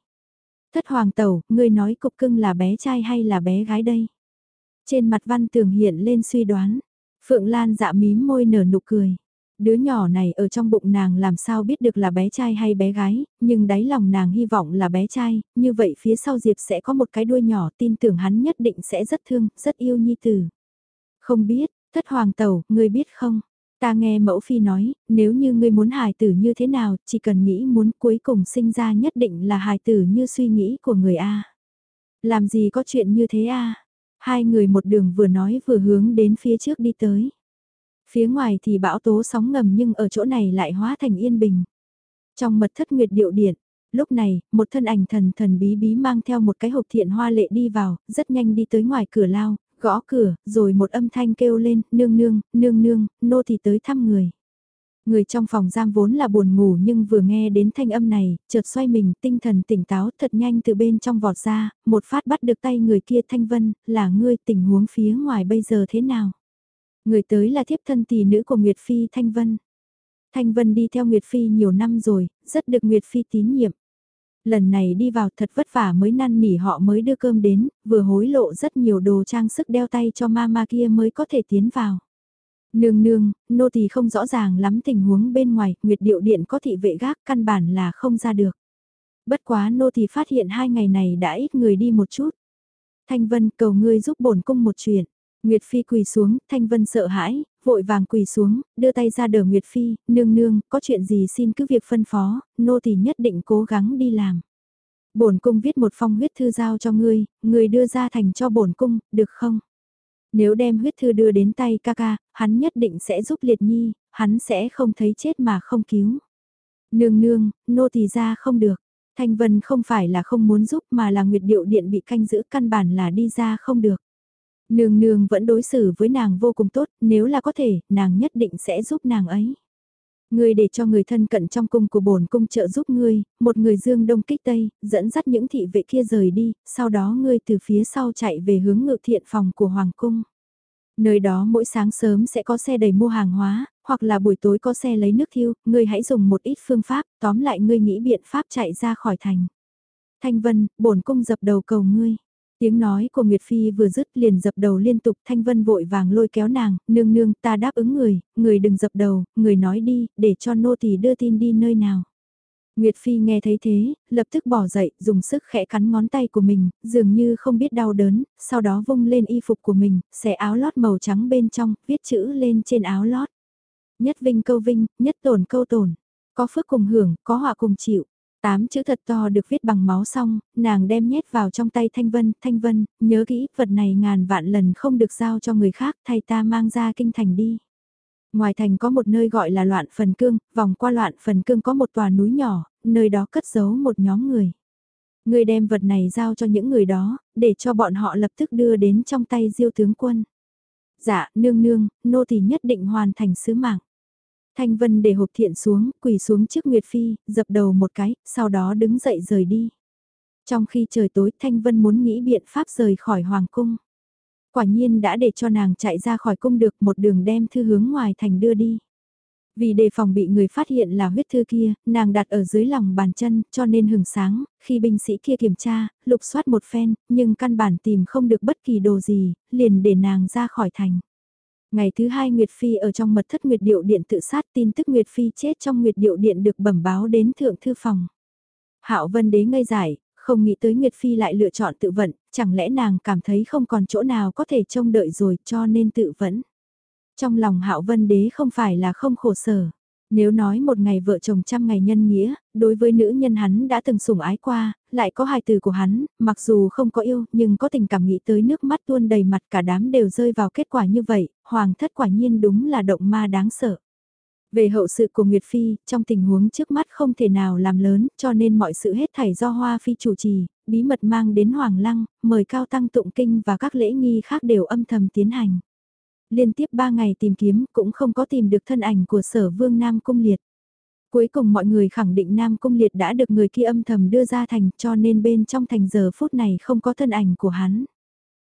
Thất hoàng tẩu, ngươi nói cục cưng là bé trai hay là bé gái đây? Trên mặt văn tường hiện lên suy đoán. Phượng Lan dạ mím môi nở nụ cười. Đứa nhỏ này ở trong bụng nàng làm sao biết được là bé trai hay bé gái, nhưng đáy lòng nàng hy vọng là bé trai, như vậy phía sau Diệp sẽ có một cái đuôi nhỏ tin tưởng hắn nhất định sẽ rất thương, rất yêu nhi tử. Không biết, thất hoàng tẩu, ngươi biết không? Ta nghe mẫu phi nói, nếu như ngươi muốn hài tử như thế nào, chỉ cần nghĩ muốn cuối cùng sinh ra nhất định là hài tử như suy nghĩ của người A. Làm gì có chuyện như thế A? Hai người một đường vừa nói vừa hướng đến phía trước đi tới. Phía ngoài thì bão tố sóng ngầm nhưng ở chỗ này lại hóa thành yên bình. Trong mật thất nguyệt điệu điện, lúc này, một thân ảnh thần thần bí bí mang theo một cái hộp thiện hoa lệ đi vào, rất nhanh đi tới ngoài cửa lao, gõ cửa, rồi một âm thanh kêu lên, nương nương, nương nương, nô thì tới thăm người. Người trong phòng giam vốn là buồn ngủ nhưng vừa nghe đến thanh âm này, chợt xoay mình, tinh thần tỉnh táo thật nhanh từ bên trong vọt ra, một phát bắt được tay người kia thanh vân, là ngươi tình huống phía ngoài bây giờ thế nào? Người tới là thiếp thân tỷ nữ của Nguyệt Phi Thanh Vân. Thanh Vân đi theo Nguyệt Phi nhiều năm rồi, rất được Nguyệt Phi tín nhiệm. Lần này đi vào thật vất vả mới năn nỉ họ mới đưa cơm đến, vừa hối lộ rất nhiều đồ trang sức đeo tay cho mama kia mới có thể tiến vào. Nương nương, nô tỳ không rõ ràng lắm tình huống bên ngoài, Nguyệt Điệu Điện có thị vệ gác căn bản là không ra được. Bất quá nô tỳ phát hiện hai ngày này đã ít người đi một chút. Thanh Vân cầu ngươi giúp bổn cung một chuyện. Nguyệt Phi quỳ xuống, Thanh Vân sợ hãi, vội vàng quỳ xuống, đưa tay ra đỡ Nguyệt Phi, nương nương, có chuyện gì xin cứ việc phân phó, nô tỳ nhất định cố gắng đi làm. Bổn cung viết một phong huyết thư giao cho ngươi, ngươi đưa ra thành cho bổn cung, được không? Nếu đem huyết thư đưa đến tay ca ca, hắn nhất định sẽ giúp liệt nhi, hắn sẽ không thấy chết mà không cứu. Nương nương, nô tỳ ra không được. Thanh Vân không phải là không muốn giúp mà là Nguyệt Điệu Điện bị canh giữ căn bản là đi ra không được. Nương nương vẫn đối xử với nàng vô cùng tốt, nếu là có thể, nàng nhất định sẽ giúp nàng ấy. Ngươi để cho người thân cận trong cung của bổn cung trợ giúp ngươi, một người dương đông kích tây, dẫn dắt những thị vệ kia rời đi, sau đó ngươi từ phía sau chạy về hướng ngự thiện phòng của hoàng cung. Nơi đó mỗi sáng sớm sẽ có xe đầy mua hàng hóa, hoặc là buổi tối có xe lấy nước thiêu, ngươi hãy dùng một ít phương pháp, tóm lại ngươi nghĩ biện pháp chạy ra khỏi thành. Thanh Vân, bổn cung dập đầu cầu ngươi. Tiếng nói của Nguyệt Phi vừa dứt liền dập đầu liên tục Thanh Vân vội vàng lôi kéo nàng, nương nương ta đáp ứng người, người đừng dập đầu, người nói đi, để cho nô tỳ đưa tin đi nơi nào. Nguyệt Phi nghe thấy thế, lập tức bỏ dậy, dùng sức khẽ cắn ngón tay của mình, dường như không biết đau đớn, sau đó vung lên y phục của mình, xẻ áo lót màu trắng bên trong, viết chữ lên trên áo lót. Nhất vinh câu vinh, nhất tổn câu tổn. Có phước cùng hưởng, có họa cùng chịu. Tám chữ thật to được viết bằng máu xong, nàng đem nhét vào trong tay Thanh Vân, Thanh Vân, nhớ kỹ, vật này ngàn vạn lần không được giao cho người khác, thay ta mang ra kinh thành đi. Ngoài thành có một nơi gọi là loạn phần cương, vòng qua loạn phần cương có một tòa núi nhỏ, nơi đó cất giấu một nhóm người. Người đem vật này giao cho những người đó, để cho bọn họ lập tức đưa đến trong tay diêu tướng quân. Dạ, nương nương, nô thì nhất định hoàn thành sứ mạng. Thanh Vân để hộp thiện xuống, quỳ xuống trước Nguyệt Phi, dập đầu một cái, sau đó đứng dậy rời đi. Trong khi trời tối Thanh Vân muốn nghĩ biện pháp rời khỏi Hoàng Cung. Quả nhiên đã để cho nàng chạy ra khỏi cung được một đường đem thư hướng ngoài thành đưa đi. Vì đề phòng bị người phát hiện là huyết thư kia, nàng đặt ở dưới lòng bàn chân, cho nên hừng sáng, khi binh sĩ kia kiểm tra, lục soát một phen, nhưng căn bản tìm không được bất kỳ đồ gì, liền để nàng ra khỏi thành. Ngày thứ hai Nguyệt Phi ở trong mật thất Nguyệt Điệu Điện tự sát tin tức Nguyệt Phi chết trong Nguyệt Điệu Điện được bẩm báo đến Thượng Thư Phòng. Hạo Vân Đế ngây giải, không nghĩ tới Nguyệt Phi lại lựa chọn tự vận, chẳng lẽ nàng cảm thấy không còn chỗ nào có thể trông đợi rồi cho nên tự vẫn. Trong lòng Hạo Vân Đế không phải là không khổ sở. Nếu nói một ngày vợ chồng trăm ngày nhân nghĩa, đối với nữ nhân hắn đã từng sủng ái qua, lại có hài từ của hắn, mặc dù không có yêu nhưng có tình cảm nghĩ tới nước mắt tuôn đầy mặt cả đám đều rơi vào kết quả như vậy, hoàng thất quả nhiên đúng là động ma đáng sợ. Về hậu sự của Nguyệt Phi, trong tình huống trước mắt không thể nào làm lớn, cho nên mọi sự hết thảy do Hoa Phi chủ trì, bí mật mang đến Hoàng Lăng, mời cao tăng tụng kinh và các lễ nghi khác đều âm thầm tiến hành. Liên tiếp 3 ngày tìm kiếm cũng không có tìm được thân ảnh của sở vương Nam Cung Liệt. Cuối cùng mọi người khẳng định Nam Cung Liệt đã được người kia âm thầm đưa ra thành cho nên bên trong thành giờ phút này không có thân ảnh của hắn.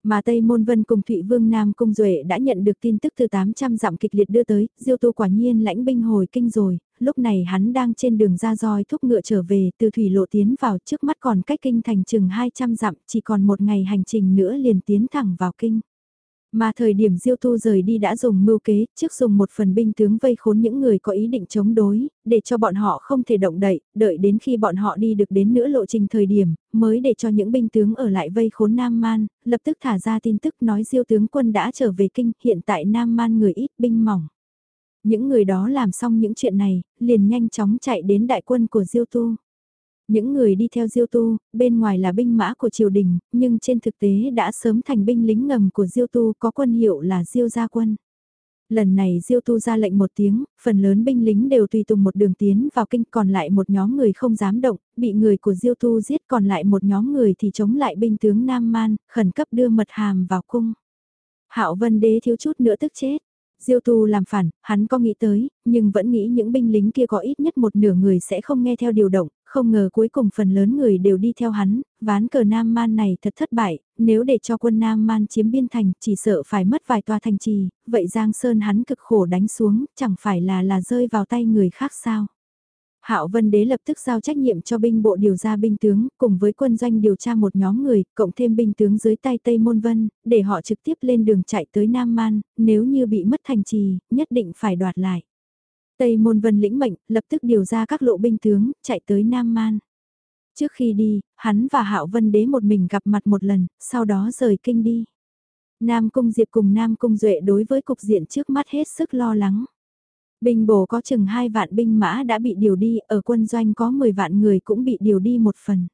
Mà Tây Môn Vân cùng Thụy Vương Nam Cung Duệ đã nhận được tin tức từ 800 dặm kịch liệt đưa tới, Diêu Tu quả nhiên lãnh binh hồi kinh rồi, lúc này hắn đang trên đường ra roi thúc ngựa trở về từ thủy lộ tiến vào trước mắt còn cách kinh thành chừng 200 dặm, chỉ còn một ngày hành trình nữa liền tiến thẳng vào kinh. Mà thời điểm Diêu Tu rời đi đã dùng mưu kế, trước dùng một phần binh tướng vây khốn những người có ý định chống đối, để cho bọn họ không thể động đậy, đợi đến khi bọn họ đi được đến nửa lộ trình thời điểm, mới để cho những binh tướng ở lại vây khốn Nam Man, lập tức thả ra tin tức nói Diêu tướng quân đã trở về kinh, hiện tại Nam Man người ít binh mỏng. Những người đó làm xong những chuyện này, liền nhanh chóng chạy đến đại quân của Diêu Tu. Những người đi theo Diêu Tu, bên ngoài là binh mã của triều đình, nhưng trên thực tế đã sớm thành binh lính ngầm của Diêu Tu có quân hiệu là Diêu gia quân. Lần này Diêu Tu ra lệnh một tiếng, phần lớn binh lính đều tùy tùng một đường tiến vào kinh còn lại một nhóm người không dám động, bị người của Diêu Tu giết còn lại một nhóm người thì chống lại binh tướng Nam Man, khẩn cấp đưa mật hàm vào cung. Hạo Vân Đế thiếu chút nữa tức chết. Diêu Tu làm phản, hắn có nghĩ tới, nhưng vẫn nghĩ những binh lính kia có ít nhất một nửa người sẽ không nghe theo điều động, không ngờ cuối cùng phần lớn người đều đi theo hắn, ván cờ Nam Man này thật thất bại, nếu để cho quân Nam Man chiếm biên thành chỉ sợ phải mất vài tòa thành trì, vậy Giang Sơn hắn cực khổ đánh xuống, chẳng phải là là rơi vào tay người khác sao. Hạo Vân Đế lập tức giao trách nhiệm cho binh bộ điều ra binh tướng, cùng với quân doanh điều tra một nhóm người, cộng thêm binh tướng dưới tay Tây Môn Vân, để họ trực tiếp lên đường chạy tới Nam Man, nếu như bị mất thành trì, nhất định phải đoạt lại. Tây Môn Vân lĩnh mệnh, lập tức điều ra các lộ binh tướng, chạy tới Nam Man. Trước khi đi, hắn và Hạo Vân Đế một mình gặp mặt một lần, sau đó rời kinh đi. Nam Cung Diệp cùng Nam Cung Duệ đối với cục diện trước mắt hết sức lo lắng. Binh bổ có chừng 2 vạn binh mã đã bị điều đi, ở quân doanh có 10 vạn người cũng bị điều đi một phần.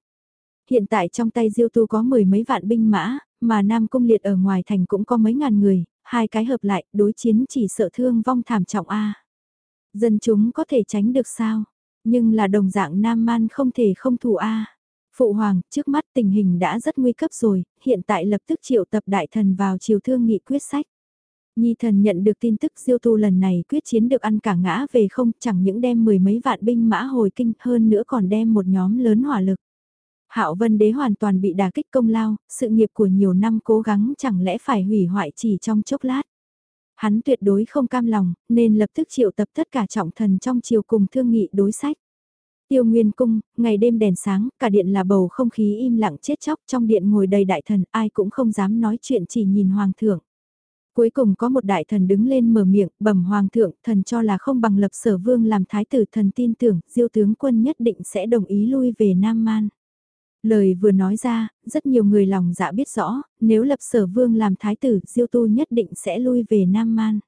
Hiện tại trong tay Diêu Tu có mười mấy vạn binh mã, mà Nam Cung Liệt ở ngoài thành cũng có mấy ngàn người, hai cái hợp lại, đối chiến chỉ sợ thương vong thảm trọng A. Dân chúng có thể tránh được sao? Nhưng là đồng dạng Nam Man không thể không thủ A. Phụ Hoàng, trước mắt tình hình đã rất nguy cấp rồi, hiện tại lập tức triệu tập đại thần vào triều thương nghị quyết sách. Nhi thần nhận được tin tức diêu tu lần này quyết chiến được ăn cả ngã về không chẳng những đem mười mấy vạn binh mã hồi kinh hơn nữa còn đem một nhóm lớn hỏa lực. Hạo Vân Đế hoàn toàn bị đả kích công lao, sự nghiệp của nhiều năm cố gắng chẳng lẽ phải hủy hoại chỉ trong chốc lát. Hắn tuyệt đối không cam lòng, nên lập tức triệu tập tất cả trọng thần trong triều cùng thương nghị đối sách. Tiêu Nguyên Cung, ngày đêm đèn sáng, cả điện là bầu không khí im lặng chết chóc trong điện ngồi đầy đại thần, ai cũng không dám nói chuyện chỉ nhìn hoàng thượng. Cuối cùng có một đại thần đứng lên mở miệng, bẩm hoàng thượng, thần cho là không bằng lập sở vương làm thái tử thần tin tưởng, diêu tướng quân nhất định sẽ đồng ý lui về Nam Man. Lời vừa nói ra, rất nhiều người lòng dạ biết rõ, nếu lập sở vương làm thái tử, diêu tu nhất định sẽ lui về Nam Man.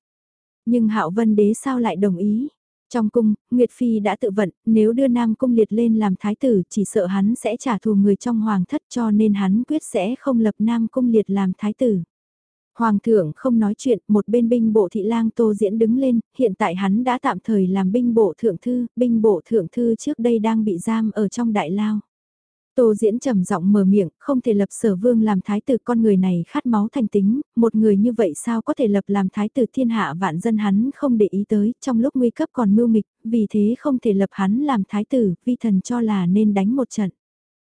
Nhưng hạo vân đế sao lại đồng ý? Trong cung, Nguyệt Phi đã tự vận, nếu đưa Nam Cung liệt lên làm thái tử chỉ sợ hắn sẽ trả thù người trong hoàng thất cho nên hắn quyết sẽ không lập Nam Cung liệt làm thái tử. Hoàng thượng không nói chuyện, một bên binh bộ thị lang tô diễn đứng lên, hiện tại hắn đã tạm thời làm binh bộ thượng thư, binh bộ thượng thư trước đây đang bị giam ở trong đại lao. Tô diễn trầm giọng mở miệng, không thể lập sở vương làm thái tử con người này khát máu thành tính, một người như vậy sao có thể lập làm thái tử thiên hạ vạn dân hắn không để ý tới, trong lúc nguy cấp còn mưu nghịch, vì thế không thể lập hắn làm thái tử, vi thần cho là nên đánh một trận.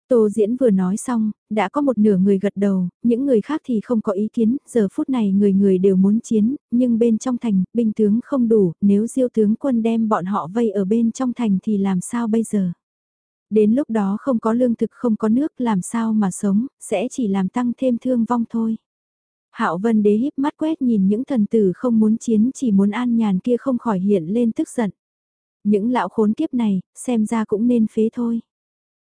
Tô Diễn vừa nói xong, đã có một nửa người gật đầu, những người khác thì không có ý kiến, giờ phút này người người đều muốn chiến, nhưng bên trong thành, binh tướng không đủ, nếu diêu tướng quân đem bọn họ vây ở bên trong thành thì làm sao bây giờ? Đến lúc đó không có lương thực không có nước làm sao mà sống, sẽ chỉ làm tăng thêm thương vong thôi. Hạo Vân Đế híp mắt quét nhìn những thần tử không muốn chiến chỉ muốn an nhàn kia không khỏi hiện lên tức giận. Những lão khốn kiếp này, xem ra cũng nên phế thôi.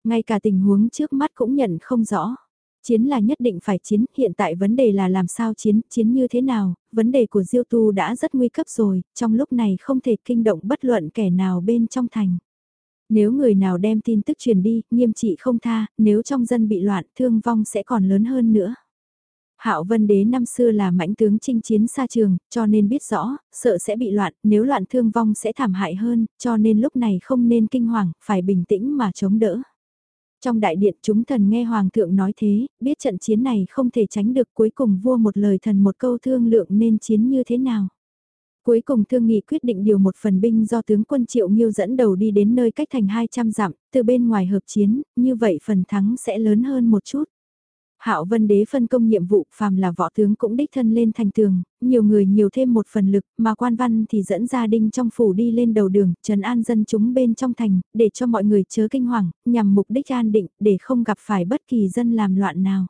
Ngay cả tình huống trước mắt cũng nhận không rõ. Chiến là nhất định phải chiến, hiện tại vấn đề là làm sao chiến, chiến như thế nào, vấn đề của Diêu Tu đã rất nguy cấp rồi, trong lúc này không thể kinh động bất luận kẻ nào bên trong thành. Nếu người nào đem tin tức truyền đi, nghiêm trị không tha, nếu trong dân bị loạn, thương vong sẽ còn lớn hơn nữa. Hạo Vân Đế năm xưa là mãnh tướng chinh chiến xa trường, cho nên biết rõ, sợ sẽ bị loạn, nếu loạn thương vong sẽ thảm hại hơn, cho nên lúc này không nên kinh hoàng, phải bình tĩnh mà chống đỡ. Trong đại điện chúng thần nghe Hoàng thượng nói thế, biết trận chiến này không thể tránh được cuối cùng vua một lời thần một câu thương lượng nên chiến như thế nào. Cuối cùng thương nghị quyết định điều một phần binh do tướng quân Triệu Nghiêu dẫn đầu đi đến nơi cách thành 200 dặm, từ bên ngoài hợp chiến, như vậy phần thắng sẽ lớn hơn một chút. Hạo Vân Đế phân công nhiệm vụ, phàm là võ tướng cũng đích thân lên thành tường, nhiều người nhiều thêm một phần lực, mà quan văn thì dẫn gia đình trong phủ đi lên đầu đường, trấn an dân chúng bên trong thành, để cho mọi người chớ kinh hoàng, nhằm mục đích an định, để không gặp phải bất kỳ dân làm loạn nào.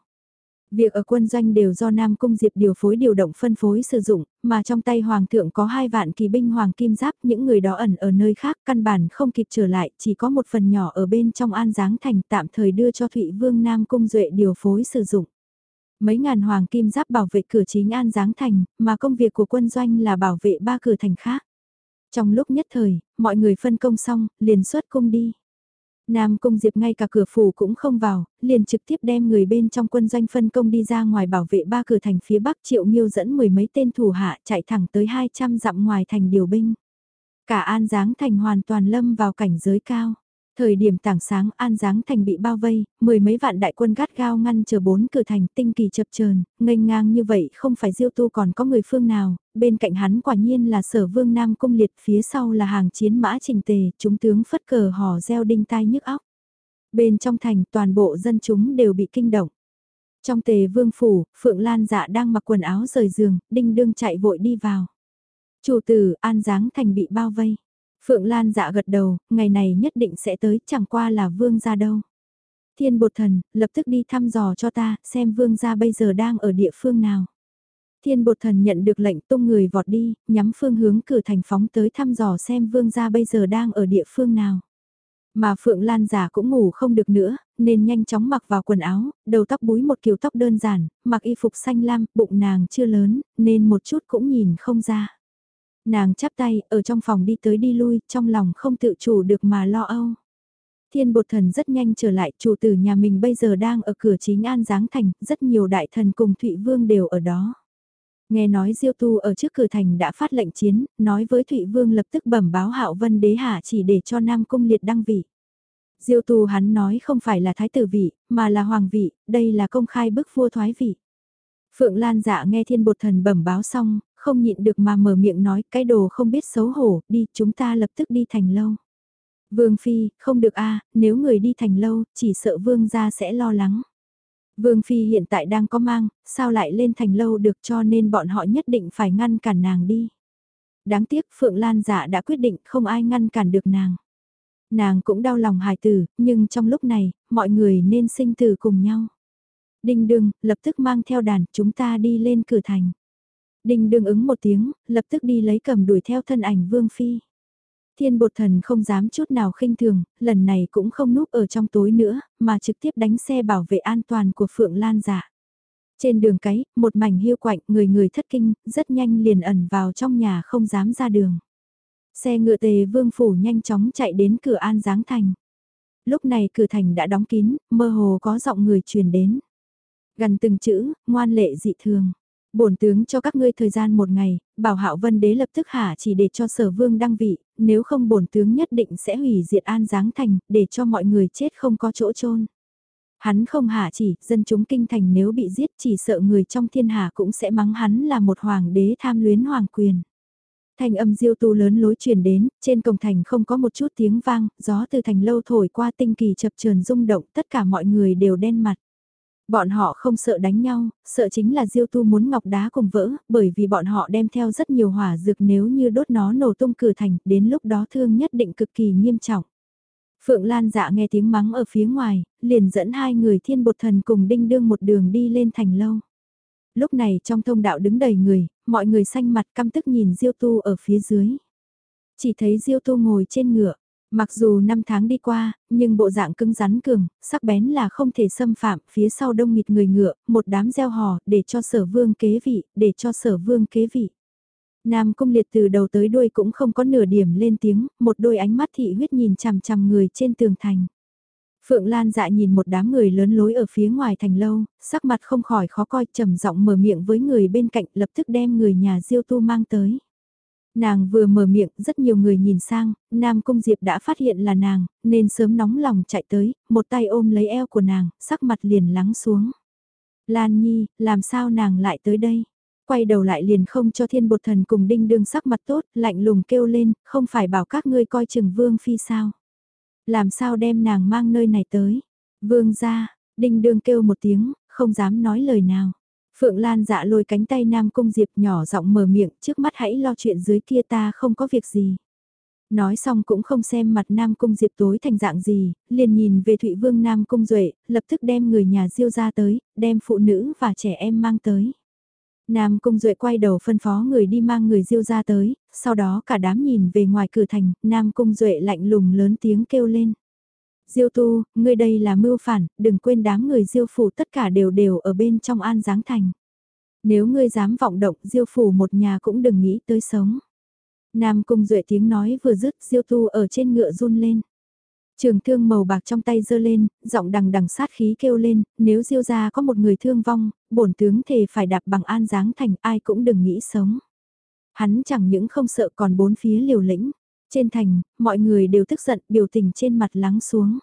Việc ở quân doanh đều do Nam Cung Diệp điều phối điều động phân phối sử dụng, mà trong tay Hoàng thượng có hai vạn kỳ binh Hoàng Kim Giáp, những người đó ẩn ở nơi khác căn bản không kịp trở lại, chỉ có một phần nhỏ ở bên trong An Giáng Thành tạm thời đưa cho Thụy Vương Nam Cung Duệ điều phối sử dụng. Mấy ngàn Hoàng Kim Giáp bảo vệ cửa chính An Giáng Thành, mà công việc của quân doanh là bảo vệ ba cửa thành khác. Trong lúc nhất thời, mọi người phân công xong, liền xuất cung đi. Nam Cung Diệp ngay cả cửa phủ cũng không vào, liền trực tiếp đem người bên trong quân doanh phân công đi ra ngoài bảo vệ ba cửa thành phía bắc triệu nghiêu dẫn mười mấy tên thủ hạ chạy thẳng tới 200 dặm ngoài thành điều binh. Cả An Giáng Thành hoàn toàn lâm vào cảnh giới cao. Thời điểm tảng sáng An Giáng Thành bị bao vây, mười mấy vạn đại quân gắt gao ngăn chờ bốn cửa thành tinh kỳ chập chờn nghênh ngang như vậy không phải diêu tu còn có người phương nào, bên cạnh hắn quả nhiên là sở vương Nam Cung Liệt phía sau là hàng chiến mã trình tề, chúng tướng phất cờ hò reo đinh tai nhức óc. Bên trong thành toàn bộ dân chúng đều bị kinh động. Trong tề vương phủ, Phượng Lan dạ đang mặc quần áo rời giường, đinh đương chạy vội đi vào. Chủ tử, An Giáng Thành bị bao vây. Phượng Lan dạ gật đầu, ngày này nhất định sẽ tới, chẳng qua là vương gia đâu. Thiên bột thần, lập tức đi thăm dò cho ta, xem vương gia bây giờ đang ở địa phương nào. Thiên bột thần nhận được lệnh tung người vọt đi, nhắm phương hướng cử thành phóng tới thăm dò xem vương gia bây giờ đang ở địa phương nào. Mà Phượng Lan giả cũng ngủ không được nữa, nên nhanh chóng mặc vào quần áo, đầu tóc búi một kiểu tóc đơn giản, mặc y phục xanh lam, bụng nàng chưa lớn, nên một chút cũng nhìn không ra. Nàng chắp tay, ở trong phòng đi tới đi lui, trong lòng không tự chủ được mà lo âu. Thiên bột thần rất nhanh trở lại, chủ tử nhà mình bây giờ đang ở cửa chính An Giáng Thành, rất nhiều đại thần cùng Thụy Vương đều ở đó. Nghe nói Diêu Tu ở trước cửa thành đã phát lệnh chiến, nói với Thụy Vương lập tức bẩm báo Hạo Vân Đế hạ chỉ để cho Nam Cung Liệt đăng vị. Diêu Tu hắn nói không phải là thái tử vị, mà là hoàng vị, đây là công khai bức vua thoái vị. Phượng Lan dạ nghe thiên bột thần bẩm báo xong, không nhịn được mà mở miệng nói cái đồ không biết xấu hổ, đi chúng ta lập tức đi thành lâu. Vương Phi, không được a nếu người đi thành lâu, chỉ sợ Vương gia sẽ lo lắng. Vương Phi hiện tại đang có mang, sao lại lên thành lâu được cho nên bọn họ nhất định phải ngăn cản nàng đi. Đáng tiếc Phượng Lan dạ đã quyết định không ai ngăn cản được nàng. Nàng cũng đau lòng hài tử, nhưng trong lúc này, mọi người nên sinh tử cùng nhau. Đinh đừng, lập tức mang theo đàn, chúng ta đi lên cửa thành. Đinh đương ứng một tiếng, lập tức đi lấy cầm đuổi theo thân ảnh Vương Phi. Thiên bột thần không dám chút nào khinh thường, lần này cũng không núp ở trong tối nữa, mà trực tiếp đánh xe bảo vệ an toàn của Phượng Lan giả. Trên đường cái, một mảnh hiu quạnh, người người thất kinh, rất nhanh liền ẩn vào trong nhà không dám ra đường. Xe ngựa tề vương phủ nhanh chóng chạy đến cửa an giáng thành. Lúc này cửa thành đã đóng kín, mơ hồ có giọng người truyền đến. Gần từng chữ, ngoan lệ dị thường bổn tướng cho các ngươi thời gian một ngày, bảo hạo vân đế lập tức hạ chỉ để cho sở vương đăng vị, nếu không bổn tướng nhất định sẽ hủy diệt an giáng thành, để cho mọi người chết không có chỗ chôn Hắn không hạ chỉ, dân chúng kinh thành nếu bị giết chỉ sợ người trong thiên hạ cũng sẽ mắng hắn là một hoàng đế tham luyến hoàng quyền. Thành âm diêu tu lớn lối truyền đến, trên cổng thành không có một chút tiếng vang, gió từ thành lâu thổi qua tinh kỳ chập chờn rung động, tất cả mọi người đều đen mặt. Bọn họ không sợ đánh nhau, sợ chính là diêu tu muốn ngọc đá cùng vỡ, bởi vì bọn họ đem theo rất nhiều hỏa dược nếu như đốt nó nổ tung cửa thành, đến lúc đó thương nhất định cực kỳ nghiêm trọng. Phượng Lan dạ nghe tiếng mắng ở phía ngoài, liền dẫn hai người thiên bột thần cùng đinh đương một đường đi lên thành lâu. Lúc này trong thông đạo đứng đầy người, mọi người xanh mặt căm tức nhìn Diêu Tu ở phía dưới. Chỉ thấy Diêu Tu ngồi trên ngựa, Mặc dù năm tháng đi qua, nhưng bộ dạng cứng rắn cường, sắc bén là không thể xâm phạm, phía sau đông nghịt người ngựa, một đám gieo hò, để cho sở vương kế vị, để cho sở vương kế vị. Nam cung liệt từ đầu tới đuôi cũng không có nửa điểm lên tiếng, một đôi ánh mắt thị huyết nhìn chằm chằm người trên tường thành. Phượng Lan dạ nhìn một đám người lớn lối ở phía ngoài thành lâu, sắc mặt không khỏi khó coi trầm giọng mở miệng với người bên cạnh lập tức đem người nhà diêu tu mang tới. Nàng vừa mở miệng, rất nhiều người nhìn sang, Nam Cung Diệp đã phát hiện là nàng, nên sớm nóng lòng chạy tới, một tay ôm lấy eo của nàng, sắc mặt liền lắng xuống. Lan Nhi, làm sao nàng lại tới đây? quay đầu lại liền không cho thiên bột thần cùng đinh đương sắc mặt tốt, lạnh lùng kêu lên, không phải bảo các ngươi coi chừng vương phi sao. Làm sao đem nàng mang nơi này tới. Vương ra, đinh đương kêu một tiếng, không dám nói lời nào. Phượng Lan dạ lôi cánh tay Nam Cung Diệp nhỏ giọng mở miệng trước mắt hãy lo chuyện dưới kia ta không có việc gì. Nói xong cũng không xem mặt Nam Cung Diệp tối thành dạng gì, liền nhìn về Thụy Vương Nam Cung Duệ, lập tức đem người nhà diêu ra tới, đem phụ nữ và trẻ em mang tới. Nam Cung Duệ quay đầu phân phó người đi mang người diêu ra tới, sau đó cả đám nhìn về ngoài cửa thành, Nam Cung Duệ lạnh lùng lớn tiếng kêu lên. Diêu tu, ngươi đây là mưu phản, đừng quên đám người diêu phủ tất cả đều đều ở bên trong an giáng thành. Nếu ngươi dám vọng động diêu phủ một nhà cũng đừng nghĩ tới sống. Nam Cung Duệ tiếng nói vừa dứt diêu tu ở trên ngựa run lên. Trường thương màu bạc trong tay giơ lên, giọng đằng đằng sát khí kêu lên, nếu diêu gia có một người thương vong, bổn tướng thề phải đạp bằng an giáng thành ai cũng đừng nghĩ sống. Hắn chẳng những không sợ còn bốn phía liều lĩnh. Trên thành, mọi người đều tức giận biểu tình trên mặt lắng xuống.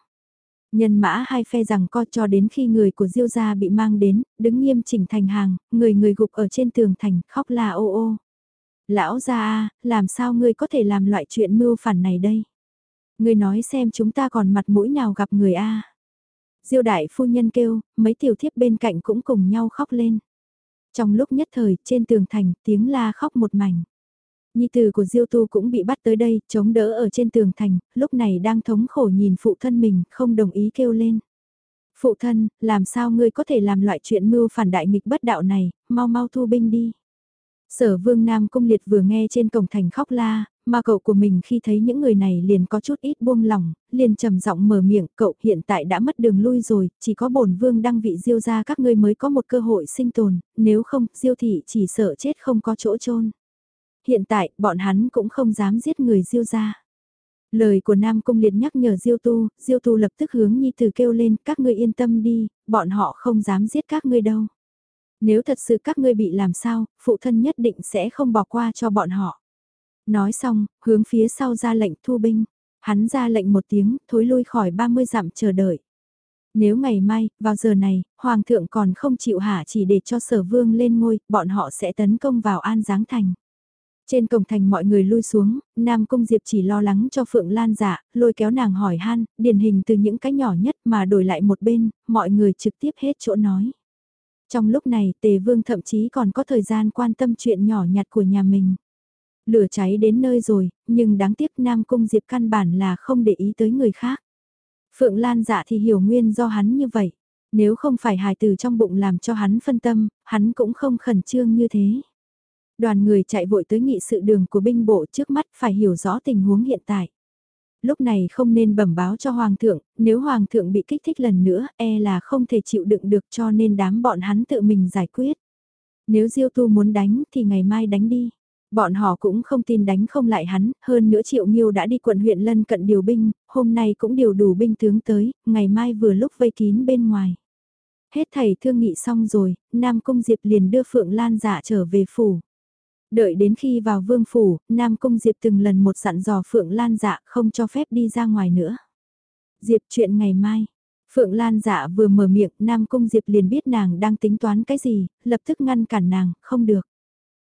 Nhân mã hai phe rằng co cho đến khi người của Diêu gia bị mang đến, đứng nghiêm chỉnh thành hàng, người người gục ở trên tường thành, khóc la ô ô. Lão gia a, làm sao ngươi có thể làm loại chuyện mưu phản này đây? Ngươi nói xem chúng ta còn mặt mũi nào gặp người a? Diêu đại phu nhân kêu, mấy tiểu thiếp bên cạnh cũng cùng nhau khóc lên. Trong lúc nhất thời, trên tường thành, tiếng la khóc một mảnh. Nhi tử của Diêu Tu cũng bị bắt tới đây, chống đỡ ở trên tường thành, lúc này đang thống khổ nhìn phụ thân mình, không đồng ý kêu lên. Phụ thân, làm sao ngươi có thể làm loại chuyện mưu phản đại nghịch bất đạo này, mau mau thu binh đi. Sở vương Nam Cung Liệt vừa nghe trên cổng thành khóc la, mà cậu của mình khi thấy những người này liền có chút ít buông lòng, liền trầm giọng mở miệng, cậu hiện tại đã mất đường lui rồi, chỉ có bổn vương đăng vị diêu ra các ngươi mới có một cơ hội sinh tồn, nếu không, diêu thị chỉ sợ chết không có chỗ chôn hiện tại bọn hắn cũng không dám giết người diêu ra. Lời của Nam Cung Liệt nhắc nhở Diêu Tu, Diêu Tu lập tức hướng Nhi Tử kêu lên, các ngươi yên tâm đi, bọn họ không dám giết các ngươi đâu. Nếu thật sự các ngươi bị làm sao, phụ thân nhất định sẽ không bỏ qua cho bọn họ. Nói xong, hướng phía sau ra lệnh thu binh. Hắn ra lệnh một tiếng, thối lui khỏi 30 dặm chờ đợi. Nếu ngày mai, vào giờ này, Hoàng thượng còn không chịu hạ chỉ để cho sở vương lên ngôi, bọn họ sẽ tấn công vào An Giáng Thành. Trên cổng thành mọi người lui xuống, Nam Cung Diệp chỉ lo lắng cho Phượng Lan dạ, lôi kéo nàng hỏi han, điển hình từ những cái nhỏ nhất mà đổi lại một bên, mọi người trực tiếp hết chỗ nói. Trong lúc này Tề Vương thậm chí còn có thời gian quan tâm chuyện nhỏ nhặt của nhà mình. Lửa cháy đến nơi rồi, nhưng đáng tiếc Nam Cung Diệp căn bản là không để ý tới người khác. Phượng Lan dạ thì hiểu nguyên do hắn như vậy. Nếu không phải hài từ trong bụng làm cho hắn phân tâm, hắn cũng không khẩn trương như thế. Đoàn người chạy vội tới nghị sự đường của binh bộ trước mắt phải hiểu rõ tình huống hiện tại. Lúc này không nên bẩm báo cho Hoàng thượng, nếu Hoàng thượng bị kích thích lần nữa, e là không thể chịu đựng được cho nên đám bọn hắn tự mình giải quyết. Nếu Diêu Tu muốn đánh thì ngày mai đánh đi. Bọn họ cũng không tin đánh không lại hắn, hơn nữa Triệu nhiêu đã đi quận huyện lân cận điều binh, hôm nay cũng điều đủ binh tướng tới, ngày mai vừa lúc vây kín bên ngoài. Hết thầy thương nghị xong rồi, Nam Cung Diệp liền đưa Phượng Lan dạ trở về phủ. Đợi đến khi vào vương phủ, Nam Cung Diệp từng lần một dặn dò Phượng Lan dạ không cho phép đi ra ngoài nữa. Diệp chuyện ngày mai. Phượng Lan dạ vừa mở miệng, Nam Cung Diệp liền biết nàng đang tính toán cái gì, lập tức ngăn cản nàng, không được.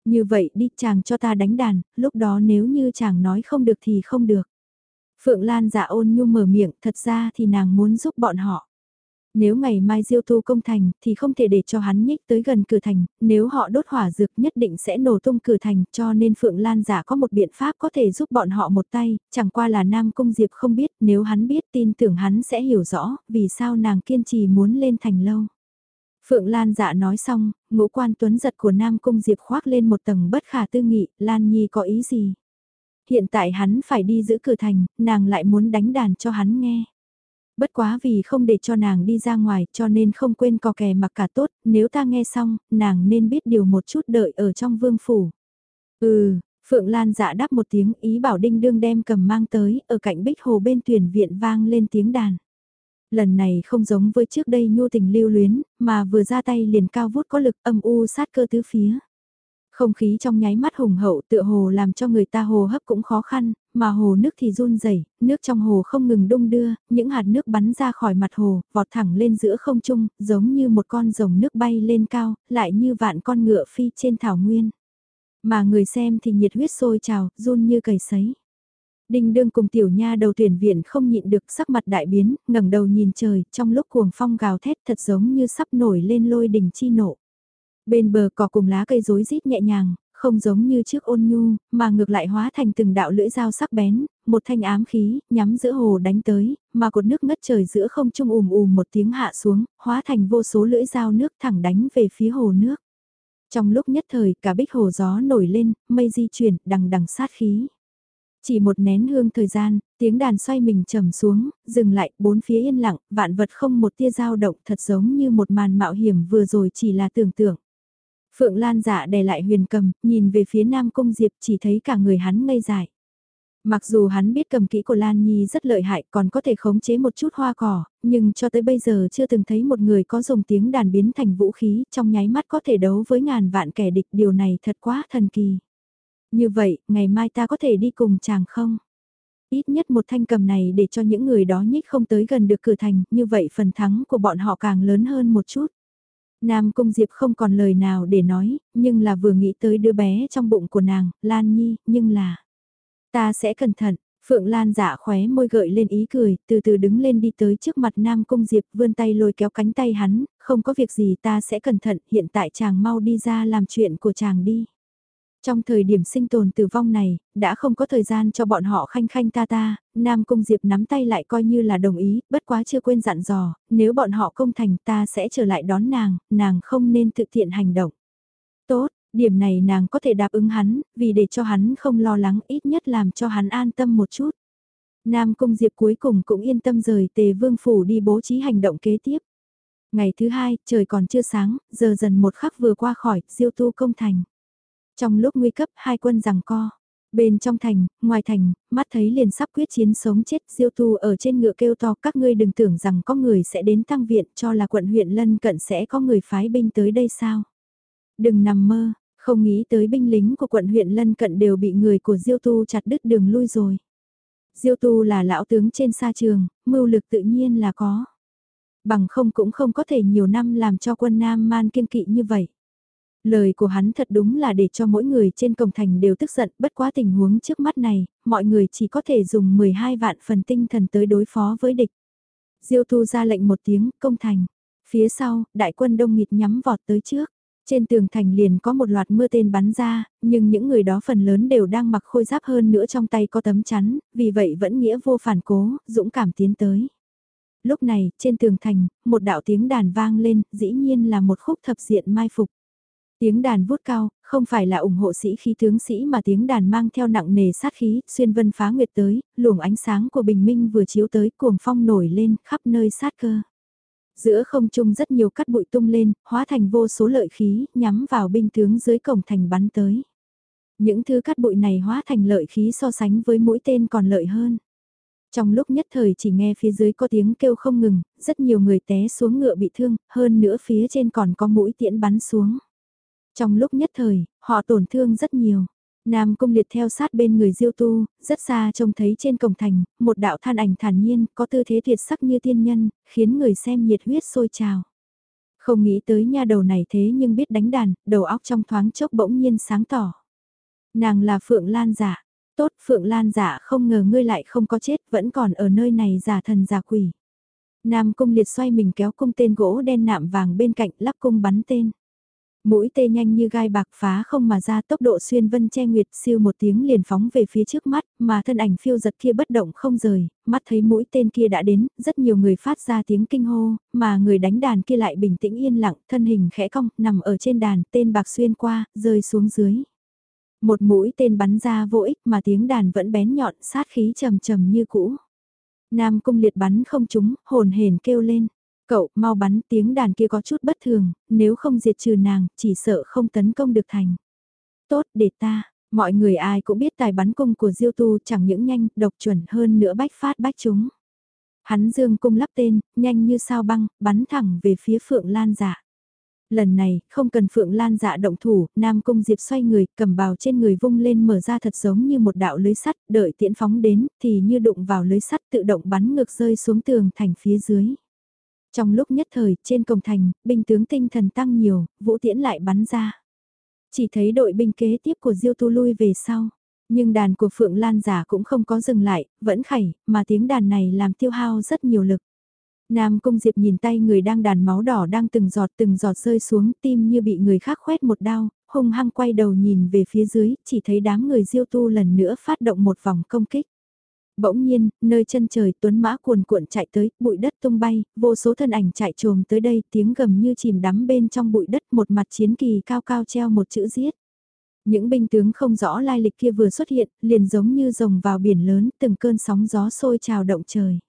Như vậy đi chàng cho ta đánh đàn, lúc đó nếu như chàng nói không được thì không được. Phượng Lan dạ ôn nhu mở miệng, thật ra thì nàng muốn giúp bọn họ. Nếu ngày mai diêu tu công thành thì không thể để cho hắn nhích tới gần cửa thành, nếu họ đốt hỏa dược nhất định sẽ nổ tung cửa thành cho nên Phượng Lan giả có một biện pháp có thể giúp bọn họ một tay, chẳng qua là Nam Cung Diệp không biết, nếu hắn biết tin tưởng hắn sẽ hiểu rõ vì sao nàng kiên trì muốn lên thành lâu. Phượng Lan dạ nói xong, ngũ quan tuấn giật của Nam Cung Diệp khoác lên một tầng bất khả tư nghị, Lan Nhi có ý gì? Hiện tại hắn phải đi giữ cửa thành, nàng lại muốn đánh đàn cho hắn nghe. Bất quá vì không để cho nàng đi ra ngoài cho nên không quên cò kè mặc cả tốt, nếu ta nghe xong, nàng nên biết điều một chút đợi ở trong vương phủ. Ừ, Phượng Lan dạ đáp một tiếng ý bảo đinh đương đem cầm mang tới, ở cạnh bích hồ bên tuyển viện vang lên tiếng đàn. Lần này không giống với trước đây nhu tình lưu luyến, mà vừa ra tay liền cao vút có lực âm u sát cơ tứ phía. Không khí trong nháy mắt hùng hậu tựa hồ làm cho người ta hồ hấp cũng khó khăn, mà hồ nước thì run rẩy, nước trong hồ không ngừng đung đưa, những hạt nước bắn ra khỏi mặt hồ, vọt thẳng lên giữa không trung, giống như một con rồng nước bay lên cao, lại như vạn con ngựa phi trên thảo nguyên. Mà người xem thì nhiệt huyết sôi trào, run như cầy sấy. Đinh đương cùng tiểu nha đầu tuyển viện không nhịn được sắc mặt đại biến, ngẩng đầu nhìn trời, trong lúc cuồng phong gào thét thật giống như sắp nổi lên lôi đỉnh chi nộ. Bên bờ cỏ cùng lá cây rối rít nhẹ nhàng, không giống như trước ôn nhu, mà ngược lại hóa thành từng đạo lưỡi dao sắc bén, một thanh ám khí, nhắm giữa hồ đánh tới, mà cột nước ngất trời giữa không trung ùm ùm một tiếng hạ xuống, hóa thành vô số lưỡi dao nước thẳng đánh về phía hồ nước. Trong lúc nhất thời, cả bích hồ gió nổi lên, mây di chuyển, đằng đằng sát khí. Chỉ một nén hương thời gian, tiếng đàn xoay mình trầm xuống, dừng lại, bốn phía yên lặng, vạn vật không một tia dao động thật giống như một màn mạo hiểm vừa rồi chỉ là tưởng tượng. Phượng Lan dạ đè lại huyền cầm, nhìn về phía Nam Cung Diệp chỉ thấy cả người hắn ngây dại. Mặc dù hắn biết cầm kỹ của Lan Nhi rất lợi hại còn có thể khống chế một chút hoa cỏ, nhưng cho tới bây giờ chưa từng thấy một người có dùng tiếng đàn biến thành vũ khí trong nháy mắt có thể đấu với ngàn vạn kẻ địch điều này thật quá thần kỳ. Như vậy, ngày mai ta có thể đi cùng chàng không? Ít nhất một thanh cầm này để cho những người đó nhích không tới gần được cửa thành, như vậy phần thắng của bọn họ càng lớn hơn một chút. Nam Cung Diệp không còn lời nào để nói, nhưng là vừa nghĩ tới đứa bé trong bụng của nàng, Lan Nhi, nhưng là... Ta sẽ cẩn thận, Phượng Lan dạ khóe môi gợi lên ý cười, từ từ đứng lên đi tới trước mặt Nam Cung Diệp vươn tay lôi kéo cánh tay hắn, không có việc gì ta sẽ cẩn thận, hiện tại chàng mau đi ra làm chuyện của chàng đi. Trong thời điểm sinh tồn tử vong này, đã không có thời gian cho bọn họ khanh khanh ta ta, Nam Cung Diệp nắm tay lại coi như là đồng ý, bất quá chưa quên dặn dò, nếu bọn họ công thành ta sẽ trở lại đón nàng, nàng không nên thực thiện hành động. Tốt, điểm này nàng có thể đáp ứng hắn, vì để cho hắn không lo lắng ít nhất làm cho hắn an tâm một chút. Nam Cung Diệp cuối cùng cũng yên tâm rời tề vương phủ đi bố trí hành động kế tiếp. Ngày thứ hai, trời còn chưa sáng, giờ dần một khắc vừa qua khỏi, diêu tu công thành. Trong lúc nguy cấp hai quân rằng co. Bên trong thành, ngoài thành, mắt thấy liền sắp quyết chiến sống chết diêu tu ở trên ngựa kêu to các ngươi đừng tưởng rằng có người sẽ đến tăng viện cho là quận huyện lân cận sẽ có người phái binh tới đây sao. Đừng nằm mơ, không nghĩ tới binh lính của quận huyện lân cận đều bị người của diêu tu chặt đứt đường lui rồi. Diêu tu là lão tướng trên sa trường, mưu lực tự nhiên là có. Bằng không cũng không có thể nhiều năm làm cho quân Nam man kiên kỵ như vậy. Lời của hắn thật đúng là để cho mỗi người trên cổng thành đều tức giận, bất quá tình huống trước mắt này, mọi người chỉ có thể dùng 12 vạn phần tinh thần tới đối phó với địch. Diêu Thu ra lệnh một tiếng, công thành. Phía sau, đại quân đông nghịt nhắm vọt tới trước. Trên tường thành liền có một loạt mưa tên bắn ra, nhưng những người đó phần lớn đều đang mặc khôi giáp hơn nữa trong tay có tấm chắn, vì vậy vẫn nghĩa vô phản cố, dũng cảm tiến tới. Lúc này, trên tường thành, một đạo tiếng đàn vang lên, dĩ nhiên là một khúc thập diện mai phục. Tiếng đàn vút cao, không phải là ủng hộ sĩ khí tướng sĩ mà tiếng đàn mang theo nặng nề sát khí, xuyên vân phá nguyệt tới, luồng ánh sáng của bình minh vừa chiếu tới cuồng phong nổi lên khắp nơi sát cơ. Giữa không trung rất nhiều cắt bụi tung lên, hóa thành vô số lợi khí, nhắm vào binh tướng dưới cổng thành bắn tới. Những thứ cắt bụi này hóa thành lợi khí so sánh với mũi tên còn lợi hơn. Trong lúc nhất thời chỉ nghe phía dưới có tiếng kêu không ngừng, rất nhiều người té xuống ngựa bị thương, hơn nữa phía trên còn có mũi tiễn bắn xuống. Trong lúc nhất thời, họ tổn thương rất nhiều. Nam Cung Liệt theo sát bên người Diêu Tu, rất xa trông thấy trên cổng thành, một đạo than ảnh thản nhiên, có tư thế tuyệt sắc như tiên nhân, khiến người xem nhiệt huyết sôi trào. Không nghĩ tới nha đầu này thế nhưng biết đánh đàn, đầu óc trong thoáng chốc bỗng nhiên sáng tỏ. Nàng là Phượng Lan giả. Tốt Phượng Lan giả không ngờ ngươi lại không có chết, vẫn còn ở nơi này giả thần giả quỷ. Nam Cung Liệt xoay mình kéo cung tên gỗ đen nạm vàng bên cạnh lắp cung bắn tên. Mũi tê nhanh như gai bạc phá không mà ra tốc độ xuyên vân che nguyệt siêu một tiếng liền phóng về phía trước mắt, mà thân ảnh phiêu giật kia bất động không rời, mắt thấy mũi tên kia đã đến, rất nhiều người phát ra tiếng kinh hô, mà người đánh đàn kia lại bình tĩnh yên lặng, thân hình khẽ cong, nằm ở trên đàn, tên bạc xuyên qua, rơi xuống dưới. Một mũi tên bắn ra vô ích mà tiếng đàn vẫn bén nhọn, sát khí trầm trầm như cũ. Nam cung liệt bắn không trúng, hồn hển kêu lên. Cậu, mau bắn tiếng đàn kia có chút bất thường, nếu không diệt trừ nàng, chỉ sợ không tấn công được thành. Tốt, để ta, mọi người ai cũng biết tài bắn cung của Diêu Tu chẳng những nhanh, độc chuẩn hơn nữa bách phát bách chúng. Hắn dương cung lắp tên, nhanh như sao băng, bắn thẳng về phía Phượng Lan dạ. Lần này, không cần Phượng Lan dạ động thủ, Nam Cung Diệp xoay người, cầm bào trên người vung lên mở ra thật giống như một đạo lưới sắt, đợi tiễn phóng đến, thì như đụng vào lưới sắt tự động bắn ngược rơi xuống tường thành phía dưới. Trong lúc nhất thời, trên cổng thành, binh tướng tinh thần tăng nhiều, vũ tiễn lại bắn ra. Chỉ thấy đội binh kế tiếp của Diêu Tu lui về sau. Nhưng đàn của Phượng Lan giả cũng không có dừng lại, vẫn khẩy, mà tiếng đàn này làm tiêu hao rất nhiều lực. Nam Cung Diệp nhìn tay người đang đàn máu đỏ đang từng giọt từng giọt rơi xuống tim như bị người khác khoét một đao, hung hăng quay đầu nhìn về phía dưới, chỉ thấy đám người diêu tu lần nữa phát động một vòng công kích. Bỗng nhiên, nơi chân trời tuấn mã cuồn cuộn chạy tới, bụi đất tung bay, vô số thân ảnh chạy trồm tới đây, tiếng gầm như chìm đắm bên trong bụi đất một mặt chiến kỳ cao cao treo một chữ giết. Những binh tướng không rõ lai lịch kia vừa xuất hiện, liền giống như rồng vào biển lớn, từng cơn sóng gió sôi trào động trời.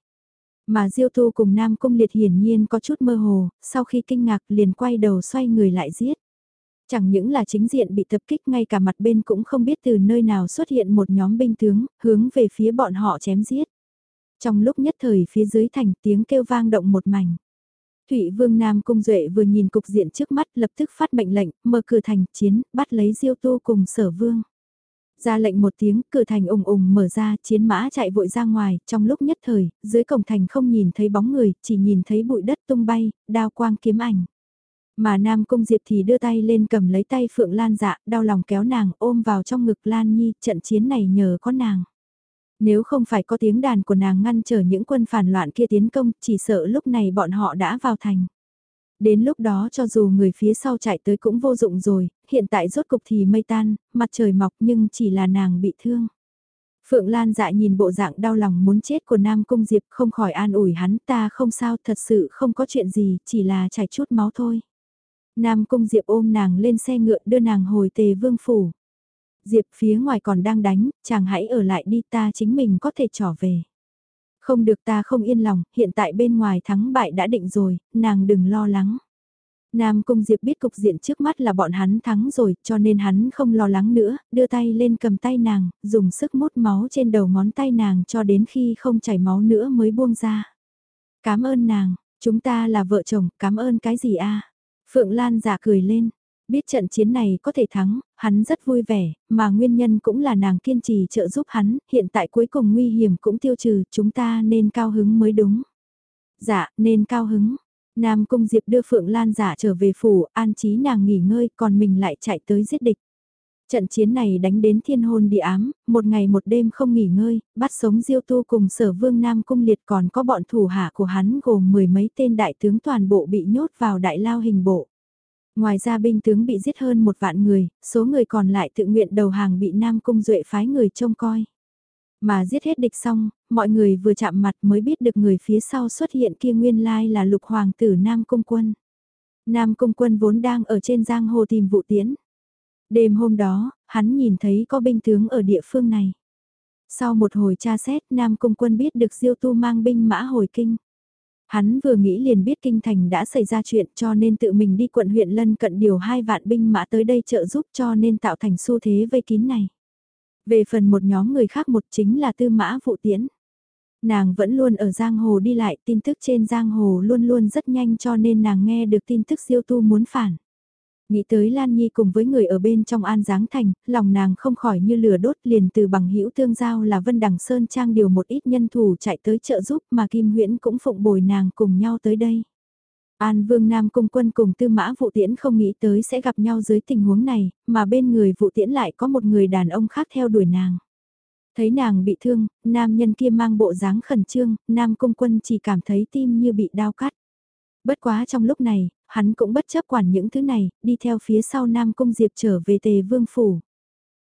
Mà Diêu Tu cùng Nam Cung Liệt hiển nhiên có chút mơ hồ, sau khi kinh ngạc liền quay đầu xoay người lại giết. Chẳng những là chính diện bị tập kích ngay cả mặt bên cũng không biết từ nơi nào xuất hiện một nhóm binh tướng, hướng về phía bọn họ chém giết. Trong lúc nhất thời phía dưới thành tiếng kêu vang động một mảnh. Thụy Vương Nam Cung Duệ vừa nhìn cục diện trước mắt lập tức phát mệnh lệnh, mở cửa thành chiến, bắt lấy Diêu Tu cùng sở vương. Ra lệnh một tiếng, cửa thành ủng ủng mở ra, chiến mã chạy vội ra ngoài, trong lúc nhất thời, dưới cổng thành không nhìn thấy bóng người, chỉ nhìn thấy bụi đất tung bay, đao quang kiếm ảnh. Mà Nam Cung Diệp thì đưa tay lên cầm lấy tay Phượng Lan dạ, đau lòng kéo nàng ôm vào trong ngực Lan Nhi, trận chiến này nhờ có nàng. Nếu không phải có tiếng đàn của nàng ngăn trở những quân phản loạn kia tiến công, chỉ sợ lúc này bọn họ đã vào thành. Đến lúc đó cho dù người phía sau chạy tới cũng vô dụng rồi, hiện tại rốt cục thì mây tan, mặt trời mọc nhưng chỉ là nàng bị thương. Phượng Lan dạ nhìn bộ dạng đau lòng muốn chết của Nam Cung Diệp không khỏi an ủi hắn ta không sao thật sự không có chuyện gì, chỉ là chảy chút máu thôi. Nam Cung Diệp ôm nàng lên xe ngựa đưa nàng hồi tề vương phủ. Diệp phía ngoài còn đang đánh, chàng hãy ở lại đi ta chính mình có thể trở về. Không được ta không yên lòng, hiện tại bên ngoài thắng bại đã định rồi, nàng đừng lo lắng. Nam Cung Diệp biết cục diện trước mắt là bọn hắn thắng rồi, cho nên hắn không lo lắng nữa, đưa tay lên cầm tay nàng, dùng sức mút máu trên đầu ngón tay nàng cho đến khi không chảy máu nữa mới buông ra. Cảm ơn nàng, chúng ta là vợ chồng, cảm ơn cái gì a? Phượng Lan giả cười lên, biết trận chiến này có thể thắng, hắn rất vui vẻ, mà nguyên nhân cũng là nàng kiên trì trợ giúp hắn, hiện tại cuối cùng nguy hiểm cũng tiêu trừ, chúng ta nên cao hứng mới đúng. Dạ, nên cao hứng. Nam Cung Diệp đưa Phượng Lan giả trở về phủ, an trí nàng nghỉ ngơi, còn mình lại chạy tới giết địch. Trận chiến này đánh đến thiên hôn địa ám, một ngày một đêm không nghỉ ngơi, bắt sống Diêu Tu cùng sở vương Nam Cung Liệt còn có bọn thủ hạ của hắn gồm mười mấy tên đại tướng toàn bộ bị nhốt vào đại lao hình bộ. Ngoài ra binh tướng bị giết hơn một vạn người, số người còn lại tự nguyện đầu hàng bị Nam Cung Duệ phái người trông coi. Mà giết hết địch xong, mọi người vừa chạm mặt mới biết được người phía sau xuất hiện kia nguyên lai là lục hoàng tử Nam Cung Quân. Nam Cung Quân vốn đang ở trên giang hồ tìm vụ tiến. Đêm hôm đó, hắn nhìn thấy có binh tướng ở địa phương này. Sau một hồi tra xét, Nam Cung Quân biết được Diêu Tu mang binh mã hồi kinh. Hắn vừa nghĩ liền biết kinh thành đã xảy ra chuyện cho nên tự mình đi quận huyện lân cận điều hai vạn binh mã tới đây trợ giúp cho nên tạo thành xu thế vây kín này. Về phần một nhóm người khác một chính là tư mã vụ tiễn. Nàng vẫn luôn ở giang hồ đi lại tin tức trên giang hồ luôn luôn rất nhanh cho nên nàng nghe được tin tức siêu tu muốn phản. Nghĩ tới Lan Nhi cùng với người ở bên trong An Giáng Thành, lòng nàng không khỏi như lửa đốt liền từ bằng hữu tương giao là Vân Đằng Sơn Trang điều một ít nhân thủ chạy tới trợ giúp mà Kim Huyễn cũng phụng bồi nàng cùng nhau tới đây. An Vương Nam Cung Quân cùng Tư Mã Vụ Tiễn không nghĩ tới sẽ gặp nhau dưới tình huống này, mà bên người Vụ Tiễn lại có một người đàn ông khác theo đuổi nàng. Thấy nàng bị thương, nam nhân kia mang bộ dáng khẩn trương, Nam Cung Quân chỉ cảm thấy tim như bị đau cắt. Bất quá trong lúc này, hắn cũng bất chấp quản những thứ này, đi theo phía sau Nam Cung Diệp trở về tề vương phủ.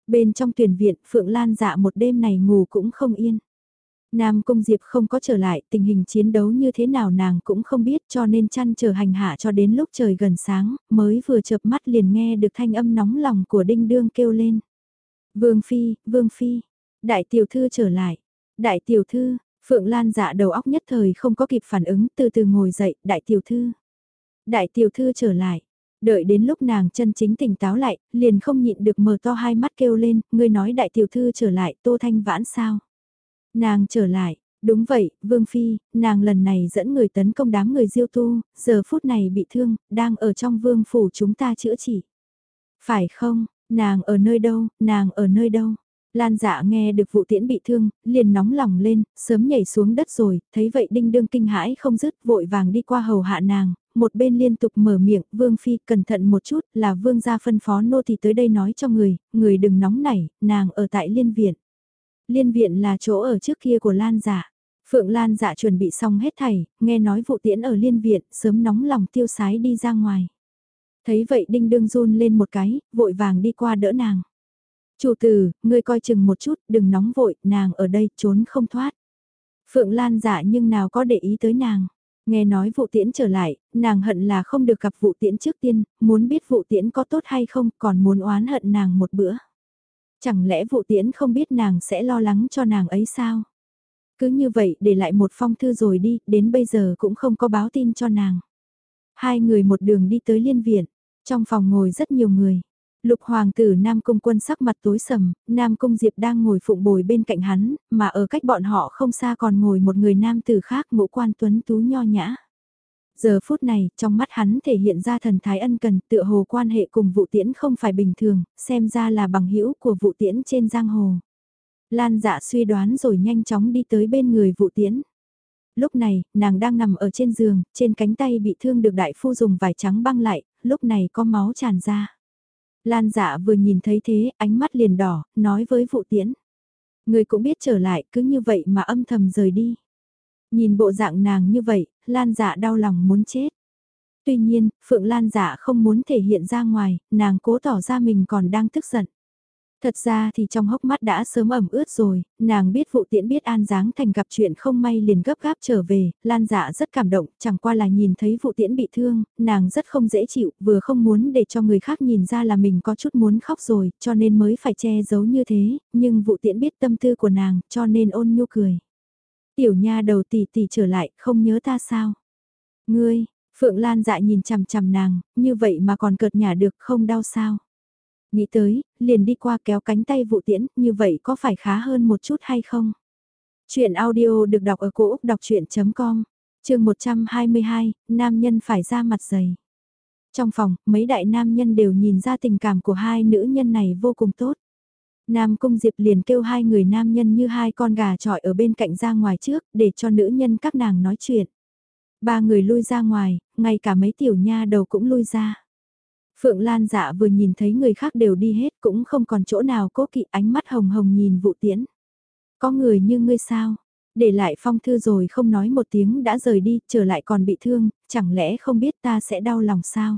Bên trong tuyển viện, Phượng Lan dạ một đêm này ngủ cũng không yên. Nam Cung Diệp không có trở lại, tình hình chiến đấu như thế nào nàng cũng không biết cho nên chăn chờ hành hạ cho đến lúc trời gần sáng, mới vừa chợp mắt liền nghe được thanh âm nóng lòng của Đinh Đương kêu lên. Vương Phi, Vương Phi, đại tiểu thư trở lại, đại tiểu thư, Phượng Lan dạ đầu óc nhất thời không có kịp phản ứng từ từ ngồi dậy, đại tiểu thư. Đại tiểu thư trở lại, đợi đến lúc nàng chân chính tỉnh táo lại, liền không nhịn được mở to hai mắt kêu lên, ngươi nói đại tiểu thư trở lại, tô thanh vãn sao? Nàng trở lại, Đúng vậy, Vương Phi, nàng lần này dẫn người tấn công đám người diêu tu, giờ phút này bị thương, đang ở trong vương phủ chúng ta chữa trị. Phải không, nàng ở nơi đâu, nàng ở nơi đâu? Lan dạ nghe được vụ tiễn bị thương, liền nóng lòng lên, sớm nhảy xuống đất rồi, thấy vậy đinh đương kinh hãi không dứt vội vàng đi qua hầu hạ nàng, một bên liên tục mở miệng, vương phi cẩn thận một chút là vương gia phân phó nô thì tới đây nói cho người, người đừng nóng nảy, nàng ở tại liên viện. Liên viện là chỗ ở trước kia của Lan dạ. Phượng Lan dạ chuẩn bị xong hết thảy, nghe nói vụ tiễn ở liên viện, sớm nóng lòng tiêu sái đi ra ngoài. Thấy vậy đinh đương run lên một cái, vội vàng đi qua đỡ nàng. Chủ tử, ngươi coi chừng một chút, đừng nóng vội, nàng ở đây trốn không thoát. Phượng Lan dạ nhưng nào có để ý tới nàng. Nghe nói vụ tiễn trở lại, nàng hận là không được gặp vụ tiễn trước tiên, muốn biết vụ tiễn có tốt hay không, còn muốn oán hận nàng một bữa. Chẳng lẽ vụ tiễn không biết nàng sẽ lo lắng cho nàng ấy sao? Cứ như vậy để lại một phong thư rồi đi, đến bây giờ cũng không có báo tin cho nàng. Hai người một đường đi tới liên viện, trong phòng ngồi rất nhiều người. Lục hoàng tử Nam Cung quân sắc mặt tối sầm, Nam Cung Diệp đang ngồi phụng bồi bên cạnh hắn, mà ở cách bọn họ không xa còn ngồi một người nam tử khác ngũ quan tuấn tú nho nhã. Giờ phút này, trong mắt hắn thể hiện ra thần thái ân cần tựa hồ quan hệ cùng vụ tiễn không phải bình thường, xem ra là bằng hữu của vụ tiễn trên giang hồ. Lan dạ suy đoán rồi nhanh chóng đi tới bên người vụ tiễn. Lúc này, nàng đang nằm ở trên giường, trên cánh tay bị thương được đại phu dùng vải trắng băng lại, lúc này có máu tràn ra. Lan dạ vừa nhìn thấy thế, ánh mắt liền đỏ, nói với vụ tiễn. Người cũng biết trở lại, cứ như vậy mà âm thầm rời đi. Nhìn bộ dạng nàng như vậy, Lan dạ đau lòng muốn chết. Tuy nhiên, Phượng Lan dạ không muốn thể hiện ra ngoài, nàng cố tỏ ra mình còn đang tức giận. Thật ra thì trong hốc mắt đã sớm ẩm ướt rồi, nàng biết vụ tiễn biết An Giáng Thành gặp chuyện không may liền gấp gáp trở về, Lan dạ rất cảm động, chẳng qua là nhìn thấy vụ tiễn bị thương, nàng rất không dễ chịu, vừa không muốn để cho người khác nhìn ra là mình có chút muốn khóc rồi, cho nên mới phải che giấu như thế, nhưng vụ tiễn biết tâm tư của nàng, cho nên ôn nhu cười. Tiểu nha đầu tỷ tỷ trở lại, không nhớ ta sao? Ngươi, Phượng Lan dạ nhìn chằm chằm nàng, như vậy mà còn cợt nhả được không đau sao? Nghĩ tới, liền đi qua kéo cánh tay vụ tiễn, như vậy có phải khá hơn một chút hay không? Chuyện audio được đọc ở cổ Úc đọc chuyện.com, trường 122, nam nhân phải ra mặt dày. Trong phòng, mấy đại nam nhân đều nhìn ra tình cảm của hai nữ nhân này vô cùng tốt. Nam Cung Diệp liền kêu hai người nam nhân như hai con gà trọi ở bên cạnh ra ngoài trước, để cho nữ nhân các nàng nói chuyện. Ba người lui ra ngoài, ngay cả mấy tiểu nha đầu cũng lui ra. Phượng Lan dạ vừa nhìn thấy người khác đều đi hết cũng không còn chỗ nào cố kỵ ánh mắt hồng hồng nhìn vụ tiễn. Có người như ngươi sao? Để lại phong thư rồi không nói một tiếng đã rời đi, trở lại còn bị thương, chẳng lẽ không biết ta sẽ đau lòng sao?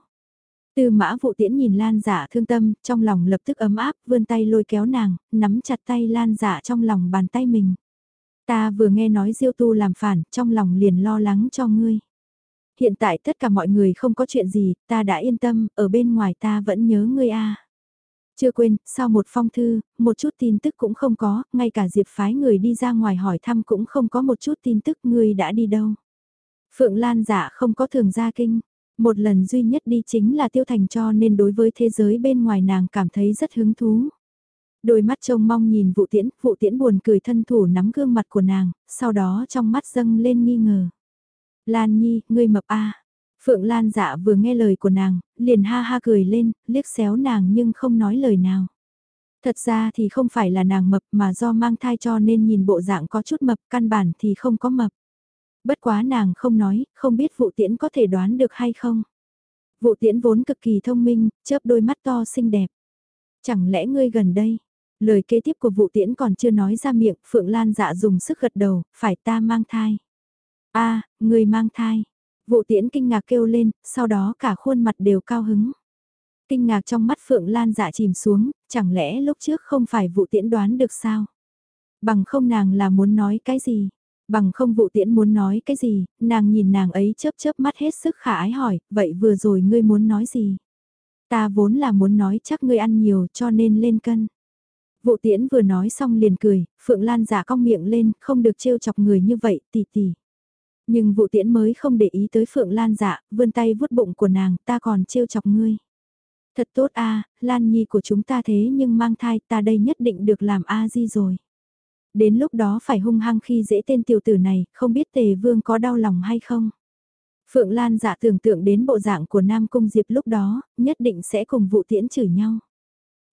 Tư mã vụ tiễn nhìn Lan dạ thương tâm, trong lòng lập tức ấm áp, vươn tay lôi kéo nàng, nắm chặt tay Lan dạ trong lòng bàn tay mình. Ta vừa nghe nói diêu tu làm phản, trong lòng liền lo lắng cho ngươi. Hiện tại tất cả mọi người không có chuyện gì, ta đã yên tâm, ở bên ngoài ta vẫn nhớ ngươi a. Chưa quên, sau một phong thư, một chút tin tức cũng không có, ngay cả Diệp phái người đi ra ngoài hỏi thăm cũng không có một chút tin tức ngươi đã đi đâu. Phượng Lan giả không có thường ra kinh, một lần duy nhất đi chính là tiêu thành cho nên đối với thế giới bên ngoài nàng cảm thấy rất hứng thú. Đôi mắt trông mong nhìn vụ tiễn, vụ tiễn buồn cười thân thủ nắm gương mặt của nàng, sau đó trong mắt dâng lên nghi ngờ. Lan Nhi, ngươi mập a. Phượng Lan dạ vừa nghe lời của nàng, liền ha ha cười lên, liếc xéo nàng nhưng không nói lời nào. Thật ra thì không phải là nàng mập mà do mang thai cho nên nhìn bộ dạng có chút mập căn bản thì không có mập. Bất quá nàng không nói, không biết vụ tiễn có thể đoán được hay không. Vụ tiễn vốn cực kỳ thông minh, chớp đôi mắt to xinh đẹp. Chẳng lẽ ngươi gần đây? Lời kế tiếp của vụ tiễn còn chưa nói ra miệng, Phượng Lan dạ dùng sức gật đầu, phải ta mang thai a người mang thai. Vụ tiễn kinh ngạc kêu lên, sau đó cả khuôn mặt đều cao hứng. Kinh ngạc trong mắt Phượng Lan dạ chìm xuống, chẳng lẽ lúc trước không phải vụ tiễn đoán được sao? Bằng không nàng là muốn nói cái gì? Bằng không vụ tiễn muốn nói cái gì, nàng nhìn nàng ấy chớp chớp mắt hết sức khả ái hỏi, vậy vừa rồi ngươi muốn nói gì? Ta vốn là muốn nói chắc ngươi ăn nhiều cho nên lên cân. Vụ tiễn vừa nói xong liền cười, Phượng Lan giả cong miệng lên, không được trêu chọc người như vậy, tỷ tỷ. Nhưng vụ tiễn mới không để ý tới Phượng Lan dạ, vươn tay vuốt bụng của nàng, ta còn trêu chọc ngươi. Thật tốt a Lan Nhi của chúng ta thế nhưng mang thai ta đây nhất định được làm A Di rồi. Đến lúc đó phải hung hăng khi dễ tên tiểu tử này, không biết tề vương có đau lòng hay không. Phượng Lan dạ tưởng tượng đến bộ dạng của Nam Cung Diệp lúc đó, nhất định sẽ cùng vụ tiễn chửi nhau.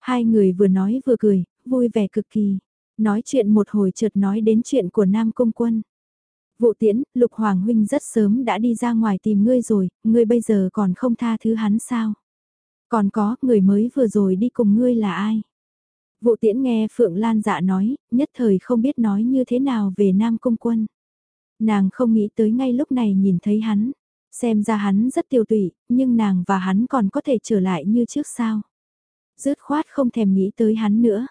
Hai người vừa nói vừa cười, vui vẻ cực kỳ. Nói chuyện một hồi chợt nói đến chuyện của Nam Cung Quân. Vụ tiễn, Lục Hoàng Huynh rất sớm đã đi ra ngoài tìm ngươi rồi, ngươi bây giờ còn không tha thứ hắn sao? Còn có, người mới vừa rồi đi cùng ngươi là ai? Vụ tiễn nghe Phượng Lan dạ nói, nhất thời không biết nói như thế nào về Nam Cung Quân. Nàng không nghĩ tới ngay lúc này nhìn thấy hắn. Xem ra hắn rất tiêu tụy, nhưng nàng và hắn còn có thể trở lại như trước sao. Dứt khoát không thèm nghĩ tới hắn nữa.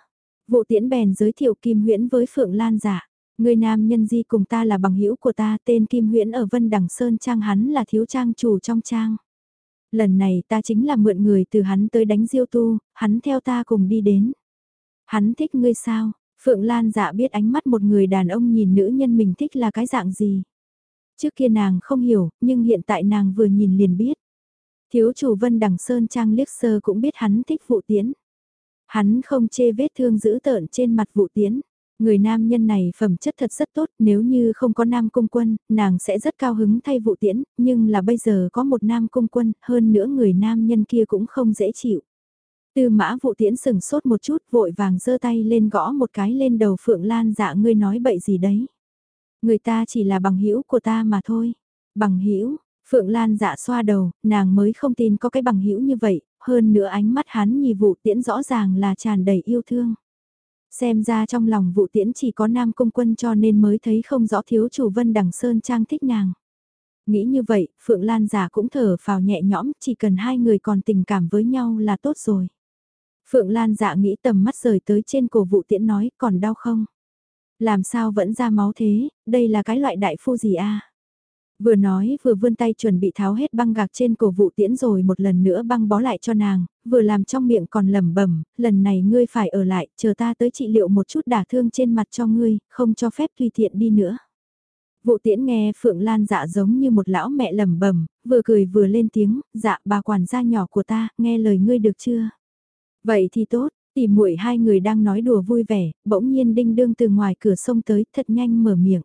Vụ tiễn bèn giới thiệu Kim Huyễn với Phượng Lan giả. Người nam nhân di cùng ta là bằng hữu của ta tên Kim Huyễn ở Vân Đằng Sơn Trang hắn là thiếu trang chủ trong trang. Lần này ta chính là mượn người từ hắn tới đánh diêu tu, hắn theo ta cùng đi đến. Hắn thích ngươi sao? Phượng Lan dạ biết ánh mắt một người đàn ông nhìn nữ nhân mình thích là cái dạng gì. Trước kia nàng không hiểu, nhưng hiện tại nàng vừa nhìn liền biết. Thiếu chủ Vân Đằng Sơn Trang liếc sơ cũng biết hắn thích vụ tiễn. Hắn không chê vết thương dữ tợn trên mặt vụ tiễn. Người nam nhân này phẩm chất thật rất tốt, nếu như không có nam cung quân, nàng sẽ rất cao hứng thay vụ tiễn, nhưng là bây giờ có một nam cung quân, hơn nữa người nam nhân kia cũng không dễ chịu. Tư mã vụ tiễn sừng sốt một chút vội vàng giơ tay lên gõ một cái lên đầu Phượng Lan dạ ngươi nói bậy gì đấy. Người ta chỉ là bằng hữu của ta mà thôi. Bằng hữu Phượng Lan dạ xoa đầu, nàng mới không tin có cái bằng hữu như vậy, hơn nữa ánh mắt hắn nhì vụ tiễn rõ ràng là tràn đầy yêu thương. Xem ra trong lòng vụ tiễn chỉ có nam công quân cho nên mới thấy không rõ thiếu chủ Vân Đằng Sơn Trang thích nàng. Nghĩ như vậy, Phượng Lan giả cũng thở vào nhẹ nhõm, chỉ cần hai người còn tình cảm với nhau là tốt rồi. Phượng Lan dạ nghĩ tầm mắt rời tới trên cổ vụ tiễn nói còn đau không? Làm sao vẫn ra máu thế, đây là cái loại đại phu gì a? Vừa nói vừa vươn tay chuẩn bị tháo hết băng gạc trên cổ vụ tiễn rồi một lần nữa băng bó lại cho nàng, vừa làm trong miệng còn lẩm bẩm, lần này ngươi phải ở lại, chờ ta tới trị liệu một chút đả thương trên mặt cho ngươi, không cho phép tùy tiện đi nữa. Vụ tiễn nghe Phượng Lan dạ giống như một lão mẹ lẩm bẩm, vừa cười vừa lên tiếng, dạ bà quản gia nhỏ của ta, nghe lời ngươi được chưa? Vậy thì tốt, tỉ muội hai người đang nói đùa vui vẻ, bỗng nhiên đinh đương từ ngoài cửa sông tới thật nhanh mở miệng.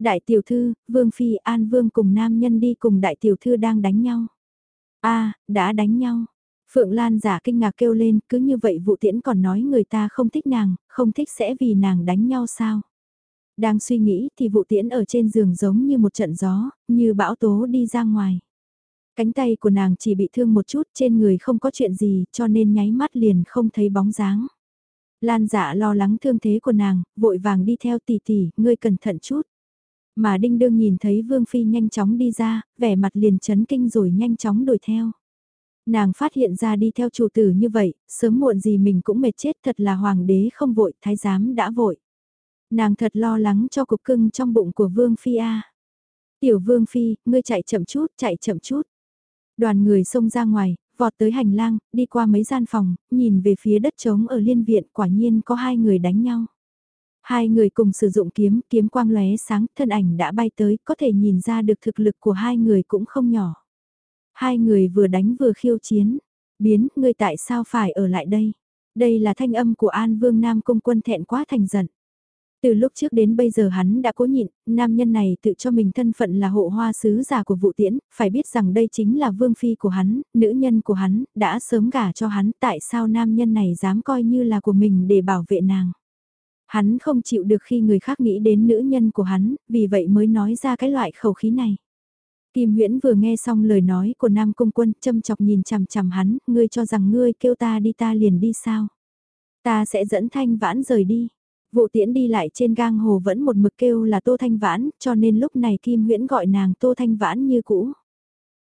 Đại tiểu thư, Vương Phi An Vương cùng nam nhân đi cùng đại tiểu thư đang đánh nhau. a đã đánh nhau. Phượng Lan giả kinh ngạc kêu lên, cứ như vậy vụ tiễn còn nói người ta không thích nàng, không thích sẽ vì nàng đánh nhau sao. Đang suy nghĩ thì vụ tiễn ở trên giường giống như một trận gió, như bão tố đi ra ngoài. Cánh tay của nàng chỉ bị thương một chút trên người không có chuyện gì cho nên nháy mắt liền không thấy bóng dáng. Lan dạ lo lắng thương thế của nàng, vội vàng đi theo tỷ tỷ, ngươi cẩn thận chút. Mà đinh đương nhìn thấy Vương Phi nhanh chóng đi ra, vẻ mặt liền chấn kinh rồi nhanh chóng đuổi theo. Nàng phát hiện ra đi theo chủ tử như vậy, sớm muộn gì mình cũng mệt chết thật là hoàng đế không vội, thái giám đã vội. Nàng thật lo lắng cho cục cưng trong bụng của Vương Phi A. Tiểu Vương Phi, ngươi chạy chậm chút, chạy chậm chút. Đoàn người xông ra ngoài, vọt tới hành lang, đi qua mấy gian phòng, nhìn về phía đất trống ở liên viện quả nhiên có hai người đánh nhau. Hai người cùng sử dụng kiếm, kiếm quang lóe sáng, thân ảnh đã bay tới, có thể nhìn ra được thực lực của hai người cũng không nhỏ. Hai người vừa đánh vừa khiêu chiến. Biến, ngươi tại sao phải ở lại đây? Đây là thanh âm của An Vương Nam Cung quân thẹn quá thành giận. Từ lúc trước đến bây giờ hắn đã cố nhịn, nam nhân này tự cho mình thân phận là hộ hoa sứ giả của vụ tiễn, phải biết rằng đây chính là vương phi của hắn, nữ nhân của hắn, đã sớm gả cho hắn, tại sao nam nhân này dám coi như là của mình để bảo vệ nàng. Hắn không chịu được khi người khác nghĩ đến nữ nhân của hắn, vì vậy mới nói ra cái loại khẩu khí này. Kim Huyễn vừa nghe xong lời nói của Nam Cung Quân, châm chọc nhìn chằm chằm hắn, ngươi cho rằng ngươi kêu ta đi ta liền đi sao? Ta sẽ dẫn Thanh Vãn rời đi. Vụ tiễn đi lại trên gang hồ vẫn một mực kêu là Tô Thanh Vãn, cho nên lúc này Kim Huyễn gọi nàng Tô Thanh Vãn như cũ.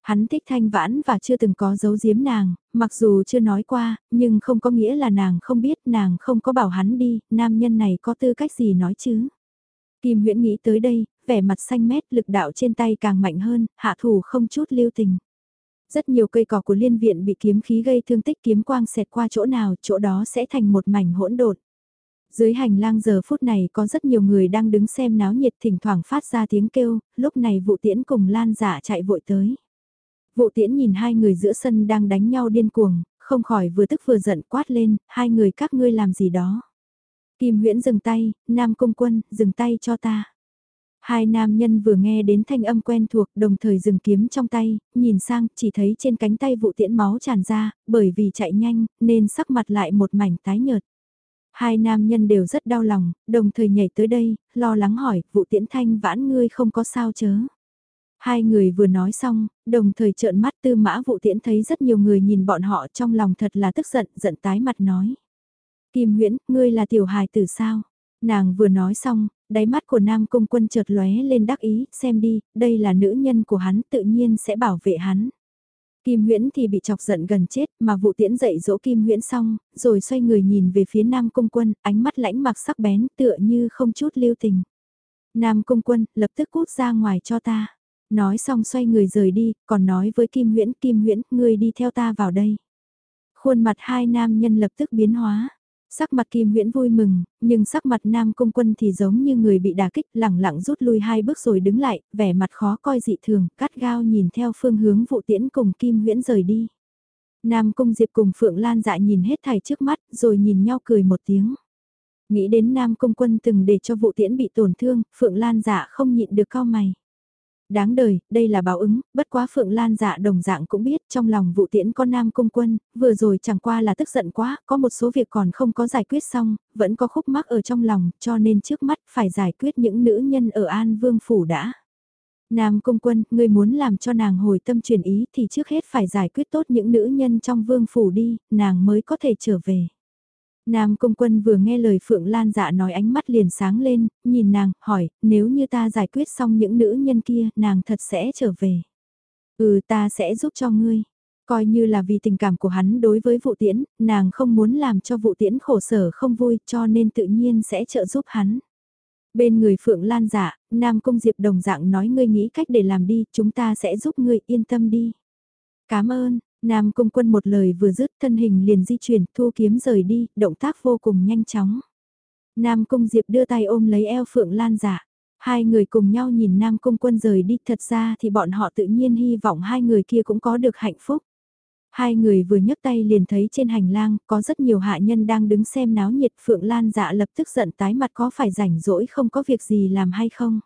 Hắn thích Thanh Vãn và chưa từng có dấu giếm nàng, mặc dù chưa nói qua, nhưng không có nghĩa là nàng không biết nàng không có bảo hắn đi, nam nhân này có tư cách gì nói chứ. Kim Huyễn nghĩ tới đây, vẻ mặt xanh mét lực đạo trên tay càng mạnh hơn, hạ thủ không chút lưu tình. Rất nhiều cây cỏ của liên viện bị kiếm khí gây thương tích kiếm quang xẹt qua chỗ nào, chỗ đó sẽ thành một mảnh hỗn độn. Dưới hành lang giờ phút này có rất nhiều người đang đứng xem náo nhiệt thỉnh thoảng phát ra tiếng kêu, lúc này vụ tiễn cùng lan giả chạy vội tới. Vụ tiễn nhìn hai người giữa sân đang đánh nhau điên cuồng, không khỏi vừa tức vừa giận quát lên, hai người các ngươi làm gì đó. Kim huyễn dừng tay, Nam Cung Quân, dừng tay cho ta. Hai nam nhân vừa nghe đến thanh âm quen thuộc đồng thời dừng kiếm trong tay, nhìn sang chỉ thấy trên cánh tay vụ tiễn máu tràn ra, bởi vì chạy nhanh nên sắc mặt lại một mảnh tái nhợt. Hai nam nhân đều rất đau lòng, đồng thời nhảy tới đây, lo lắng hỏi, vụ tiễn thanh vãn ngươi không có sao chớ. Hai người vừa nói xong, đồng thời trợn mắt tư mã vụ tiễn thấy rất nhiều người nhìn bọn họ trong lòng thật là tức giận, giận tái mặt nói. Kim huyễn, ngươi là tiểu hài tử sao? Nàng vừa nói xong, đáy mắt của Nam Cung Quân chợt lóe lên đắc ý, xem đi, đây là nữ nhân của hắn tự nhiên sẽ bảo vệ hắn. Kim Huyễn thì bị chọc giận gần chết mà vụ tiễn dậy dỗ Kim Huyễn xong, rồi xoay người nhìn về phía Nam Cung Quân, ánh mắt lãnh mặc sắc bén tựa như không chút lưu tình. Nam Cung Quân, lập tức cút ra ngoài cho ta. Nói xong xoay người rời đi, còn nói với Kim Huyễn, Kim Huyễn, ngươi đi theo ta vào đây. Khuôn mặt hai nam nhân lập tức biến hóa. Sắc mặt Kim Huyễn vui mừng, nhưng sắc mặt Nam Cung Quân thì giống như người bị đả kích, lẳng lặng rút lui hai bước rồi đứng lại, vẻ mặt khó coi dị thường, cắt gao nhìn theo phương hướng vụ tiễn cùng Kim Huyễn rời đi. Nam Cung Diệp cùng Phượng Lan dạ nhìn hết thảy trước mắt, rồi nhìn nhau cười một tiếng. Nghĩ đến Nam Cung Quân từng để cho vụ tiễn bị tổn thương, Phượng Lan dạ không nhịn được cao mày. Đáng đời, đây là báo ứng, bất quá Phượng Lan dạ đồng dạng cũng biết trong lòng vụ tiễn con nam cung quân, vừa rồi chẳng qua là tức giận quá, có một số việc còn không có giải quyết xong, vẫn có khúc mắc ở trong lòng, cho nên trước mắt phải giải quyết những nữ nhân ở An Vương Phủ đã. Nam cung quân, người muốn làm cho nàng hồi tâm chuyển ý thì trước hết phải giải quyết tốt những nữ nhân trong Vương Phủ đi, nàng mới có thể trở về. Nam công Quân vừa nghe lời Phượng Lan dạ nói ánh mắt liền sáng lên, nhìn nàng, hỏi, nếu như ta giải quyết xong những nữ nhân kia, nàng thật sẽ trở về. Ừ ta sẽ giúp cho ngươi. Coi như là vì tình cảm của hắn đối với vụ tiễn, nàng không muốn làm cho vụ tiễn khổ sở không vui cho nên tự nhiên sẽ trợ giúp hắn. Bên người Phượng Lan dạ, Nam Cung Diệp đồng dạng nói ngươi nghĩ cách để làm đi, chúng ta sẽ giúp ngươi yên tâm đi. Cảm ơn, Nam Cung Quân một lời vừa dứt thân hình liền di chuyển thu kiếm rời đi, động tác vô cùng nhanh chóng. Nam Cung Diệp đưa tay ôm lấy eo Phượng Lan giả. Hai người cùng nhau nhìn Nam Cung Quân rời đi thật ra thì bọn họ tự nhiên hy vọng hai người kia cũng có được hạnh phúc. Hai người vừa nhấc tay liền thấy trên hành lang có rất nhiều hạ nhân đang đứng xem náo nhiệt Phượng Lan dạ lập tức giận tái mặt có phải rảnh rỗi không có việc gì làm hay không.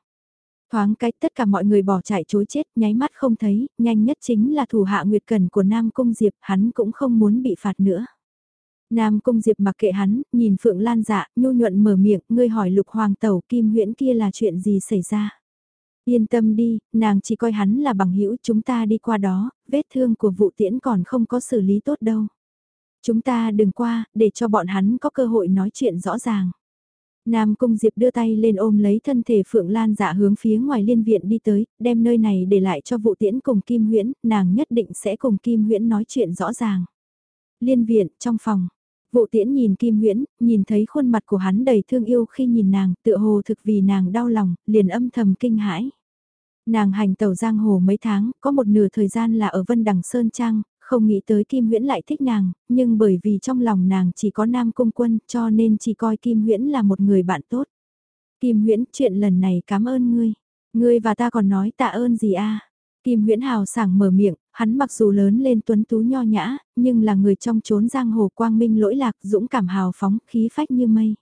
Thoáng cách tất cả mọi người bỏ chạy chối chết, nháy mắt không thấy, nhanh nhất chính là thủ hạ Nguyệt Cần của Nam Cung Diệp, hắn cũng không muốn bị phạt nữa. Nam Cung Diệp mặc kệ hắn, nhìn Phượng Lan dạ, nhu nhuận mở miệng, ngươi hỏi lục hoàng tẩu kim huyễn kia là chuyện gì xảy ra. Yên tâm đi, nàng chỉ coi hắn là bằng hữu chúng ta đi qua đó, vết thương của vụ tiễn còn không có xử lý tốt đâu. Chúng ta đừng qua, để cho bọn hắn có cơ hội nói chuyện rõ ràng. Nam Cung Diệp đưa tay lên ôm lấy thân thể Phượng Lan dạ hướng phía ngoài liên viện đi tới, đem nơi này để lại cho vụ tiễn cùng Kim Huyễn, nàng nhất định sẽ cùng Kim Huyễn nói chuyện rõ ràng. Liên viện, trong phòng, vụ tiễn nhìn Kim Huyễn, nhìn thấy khuôn mặt của hắn đầy thương yêu khi nhìn nàng, tựa hồ thực vì nàng đau lòng, liền âm thầm kinh hãi. Nàng hành tàu giang hồ mấy tháng, có một nửa thời gian là ở Vân Đằng Sơn Trang, không nghĩ tới Kim Huyễn lại thích nàng, nhưng bởi vì trong lòng nàng chỉ có Nam Cung Quân cho nên chỉ coi Kim Huyễn là một người bạn tốt. Kim Huyễn, chuyện lần này cảm ơn ngươi. Ngươi và ta còn nói tạ ơn gì a? Kim Huyễn hào sảng mở miệng, hắn mặc dù lớn lên tuấn tú nho nhã, nhưng là người trong chốn giang hồ quang minh lỗi lạc, dũng cảm hào phóng, khí phách như mây.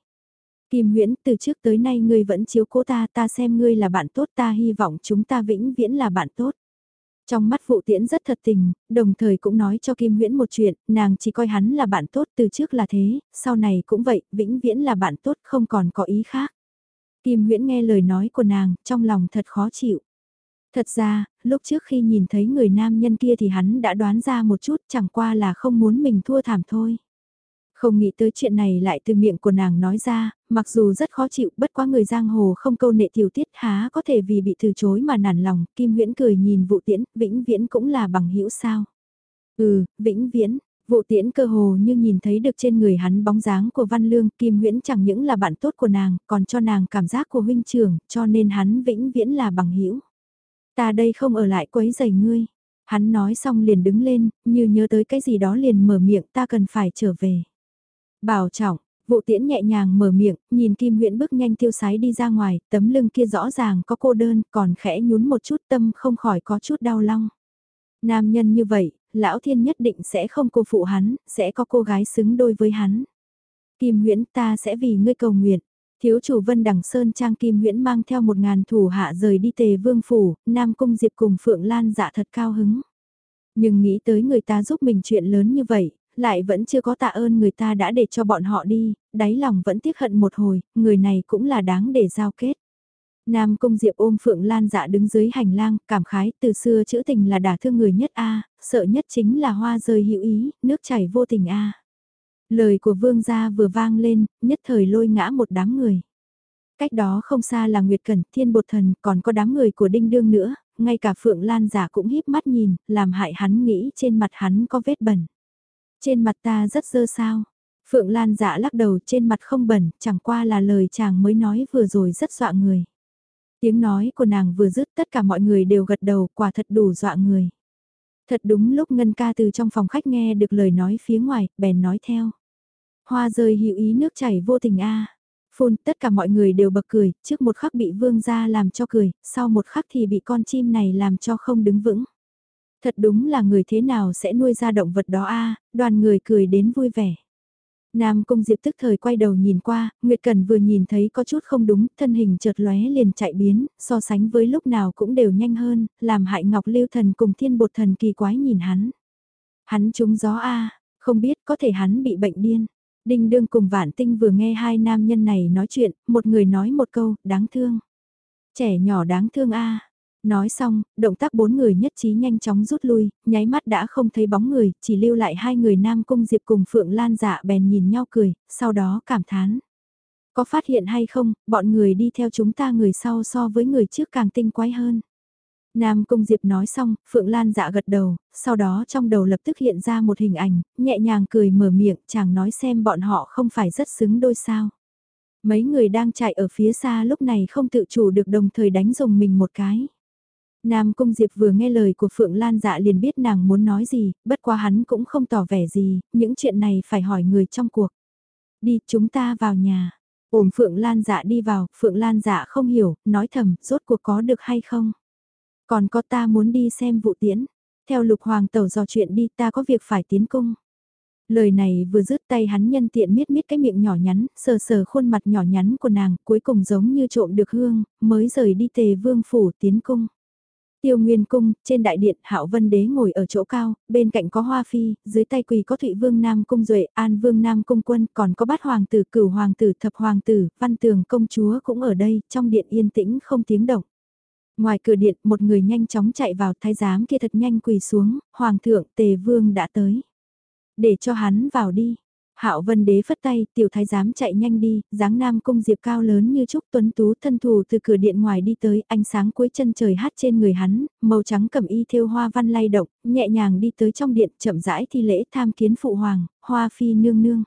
Kim Huyễn, từ trước tới nay ngươi vẫn chiếu cố ta, ta xem ngươi là bạn tốt, ta hy vọng chúng ta vĩnh viễn là bạn tốt. Trong mắt vụ tiễn rất thật tình, đồng thời cũng nói cho Kim Huyễn một chuyện, nàng chỉ coi hắn là bạn tốt từ trước là thế, sau này cũng vậy, vĩnh viễn là bạn tốt không còn có ý khác. Kim Huyễn nghe lời nói của nàng, trong lòng thật khó chịu. Thật ra, lúc trước khi nhìn thấy người nam nhân kia thì hắn đã đoán ra một chút chẳng qua là không muốn mình thua thảm thôi. Không nghĩ tới chuyện này lại từ miệng của nàng nói ra, mặc dù rất khó chịu, bất quá người giang hồ không câu nệ tiểu tiết há có thể vì bị từ chối mà nản lòng, Kim Huyễn cười nhìn vụ tiễn, vĩnh viễn cũng là bằng hữu sao. Ừ, vĩnh viễn, vụ tiễn cơ hồ như nhìn thấy được trên người hắn bóng dáng của Văn Lương, Kim Huyễn chẳng những là bạn tốt của nàng, còn cho nàng cảm giác của huynh trưởng, cho nên hắn vĩnh viễn là bằng hữu Ta đây không ở lại quấy giày ngươi. Hắn nói xong liền đứng lên, như nhớ tới cái gì đó liền mở miệng ta cần phải trở về. Bảo trọng, vụ tiễn nhẹ nhàng mở miệng, nhìn Kim Huyễn bước nhanh tiêu sái đi ra ngoài, tấm lưng kia rõ ràng có cô đơn, còn khẽ nhún một chút tâm không khỏi có chút đau lòng. Nam nhân như vậy, lão thiên nhất định sẽ không cô phụ hắn, sẽ có cô gái xứng đôi với hắn. Kim Huyễn ta sẽ vì ngươi cầu nguyện. Thiếu chủ Vân Đằng Sơn Trang Kim Huyễn mang theo một ngàn thủ hạ rời đi tề vương phủ, Nam Cung Diệp cùng Phượng Lan dạ thật cao hứng. Nhưng nghĩ tới người ta giúp mình chuyện lớn như vậy, lại vẫn chưa có tạ ơn người ta đã để cho bọn họ đi, đáy lòng vẫn tiếc hận một hồi, người này cũng là đáng để giao kết. Nam Cung Diệp ôm Phượng Lan dạ đứng dưới hành lang, cảm khái, từ xưa chữ tình là đả thương người nhất a sợ nhất chính là hoa rơi hữu ý, nước chảy vô tình a Lời của vương gia vừa vang lên, nhất thời lôi ngã một đám người. Cách đó không xa là Nguyệt Cẩn, Thiên Bột Thần, còn có đám người của Đinh Đương nữa, ngay cả Phượng Lan giả cũng híp mắt nhìn, làm hại hắn nghĩ trên mặt hắn có vết bẩn. Trên mặt ta rất dơ sao. Phượng Lan dạ lắc đầu trên mặt không bẩn, chẳng qua là lời chàng mới nói vừa rồi rất dọa người. Tiếng nói của nàng vừa dứt tất cả mọi người đều gật đầu quả thật đủ dọa người. Thật đúng lúc Ngân ca từ trong phòng khách nghe được lời nói phía ngoài, bèn nói theo. Hoa rơi hữu ý nước chảy vô tình a Phun tất cả mọi người đều bật cười, trước một khắc bị vương gia làm cho cười, sau một khắc thì bị con chim này làm cho không đứng vững. Thật đúng là người thế nào sẽ nuôi ra động vật đó a đoàn người cười đến vui vẻ. Nam Cung Diệp tức thời quay đầu nhìn qua, Nguyệt Cần vừa nhìn thấy có chút không đúng, thân hình chợt lóe liền chạy biến, so sánh với lúc nào cũng đều nhanh hơn, làm hại Ngọc Lưu Thần cùng Thiên Bột Thần kỳ quái nhìn hắn. Hắn trúng gió a, không biết có thể hắn bị bệnh điên. Đinh đương cùng vạn tinh vừa nghe hai nam nhân này nói chuyện, một người nói một câu, đáng thương. Trẻ nhỏ đáng thương a Nói xong, động tác bốn người nhất trí nhanh chóng rút lui, nháy mắt đã không thấy bóng người, chỉ lưu lại hai người Nam Cung Diệp cùng Phượng Lan dạ bèn nhìn nhau cười, sau đó cảm thán. Có phát hiện hay không, bọn người đi theo chúng ta người sau so với người trước càng tinh quái hơn. Nam Cung Diệp nói xong, Phượng Lan dạ gật đầu, sau đó trong đầu lập tức hiện ra một hình ảnh, nhẹ nhàng cười mở miệng, chàng nói xem bọn họ không phải rất xứng đôi sao. Mấy người đang chạy ở phía xa lúc này không tự chủ được đồng thời đánh dùng mình một cái. Nam Cung Diệp vừa nghe lời của Phượng Lan dạ liền biết nàng muốn nói gì, bất quá hắn cũng không tỏ vẻ gì, những chuyện này phải hỏi người trong cuộc. Đi, chúng ta vào nhà. Ổm Phượng Lan dạ đi vào, Phượng Lan dạ không hiểu, nói thầm, rốt cuộc có được hay không. Còn có ta muốn đi xem vụ tiễn. Theo lục hoàng tẩu dò chuyện đi ta có việc phải tiến cung. Lời này vừa dứt tay hắn nhân tiện miết miết cái miệng nhỏ nhắn, sờ sờ khuôn mặt nhỏ nhắn của nàng, cuối cùng giống như trộm được hương, mới rời đi tề vương phủ tiến cung. Tiêu Nguyên Cung, trên đại điện Hạo Vân Đế ngồi ở chỗ cao, bên cạnh có Hoa Phi, dưới tay quỳ có Thụy Vương Nam Cung Duệ, An Vương Nam Cung Quân, còn có bát hoàng tử, cửu hoàng tử, thập hoàng tử, văn tường công chúa cũng ở đây, trong điện yên tĩnh không tiếng động. Ngoài cửa điện, một người nhanh chóng chạy vào, thái giám kia thật nhanh quỳ xuống, hoàng thượng, tề vương đã tới. Để cho hắn vào đi, Hạo Vân Đế phất tay, tiểu thái giám chạy nhanh đi, dáng nam cung diệp cao lớn như trúc tuấn tú thân thủ từ cửa điện ngoài đi tới, ánh sáng cuối chân trời hát trên người hắn, màu trắng cầm y thêu hoa văn lay động, nhẹ nhàng đi tới trong điện, chậm rãi thi lễ tham kiến phụ hoàng, hoa phi nương nương.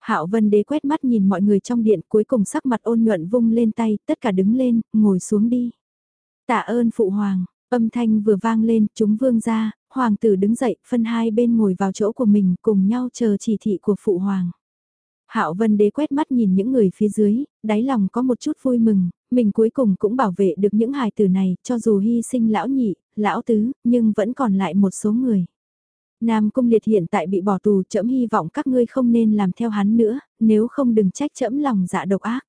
Hạo Vân Đế quét mắt nhìn mọi người trong điện, cuối cùng sắc mặt ôn nhuận vung lên tay, tất cả đứng lên, ngồi xuống đi. Tạ ơn phụ hoàng, âm thanh vừa vang lên, chúng vương ra, hoàng tử đứng dậy, phân hai bên ngồi vào chỗ của mình cùng nhau chờ chỉ thị của phụ hoàng. Hạo Vân Đế quét mắt nhìn những người phía dưới, đáy lòng có một chút vui mừng, mình cuối cùng cũng bảo vệ được những hài tử này, cho dù hy sinh lão nhị, lão tứ, nhưng vẫn còn lại một số người. Nam Cung Liệt hiện tại bị bỏ tù, trẫm hy vọng các ngươi không nên làm theo hắn nữa, nếu không đừng trách trẫm lòng dạ độc ác.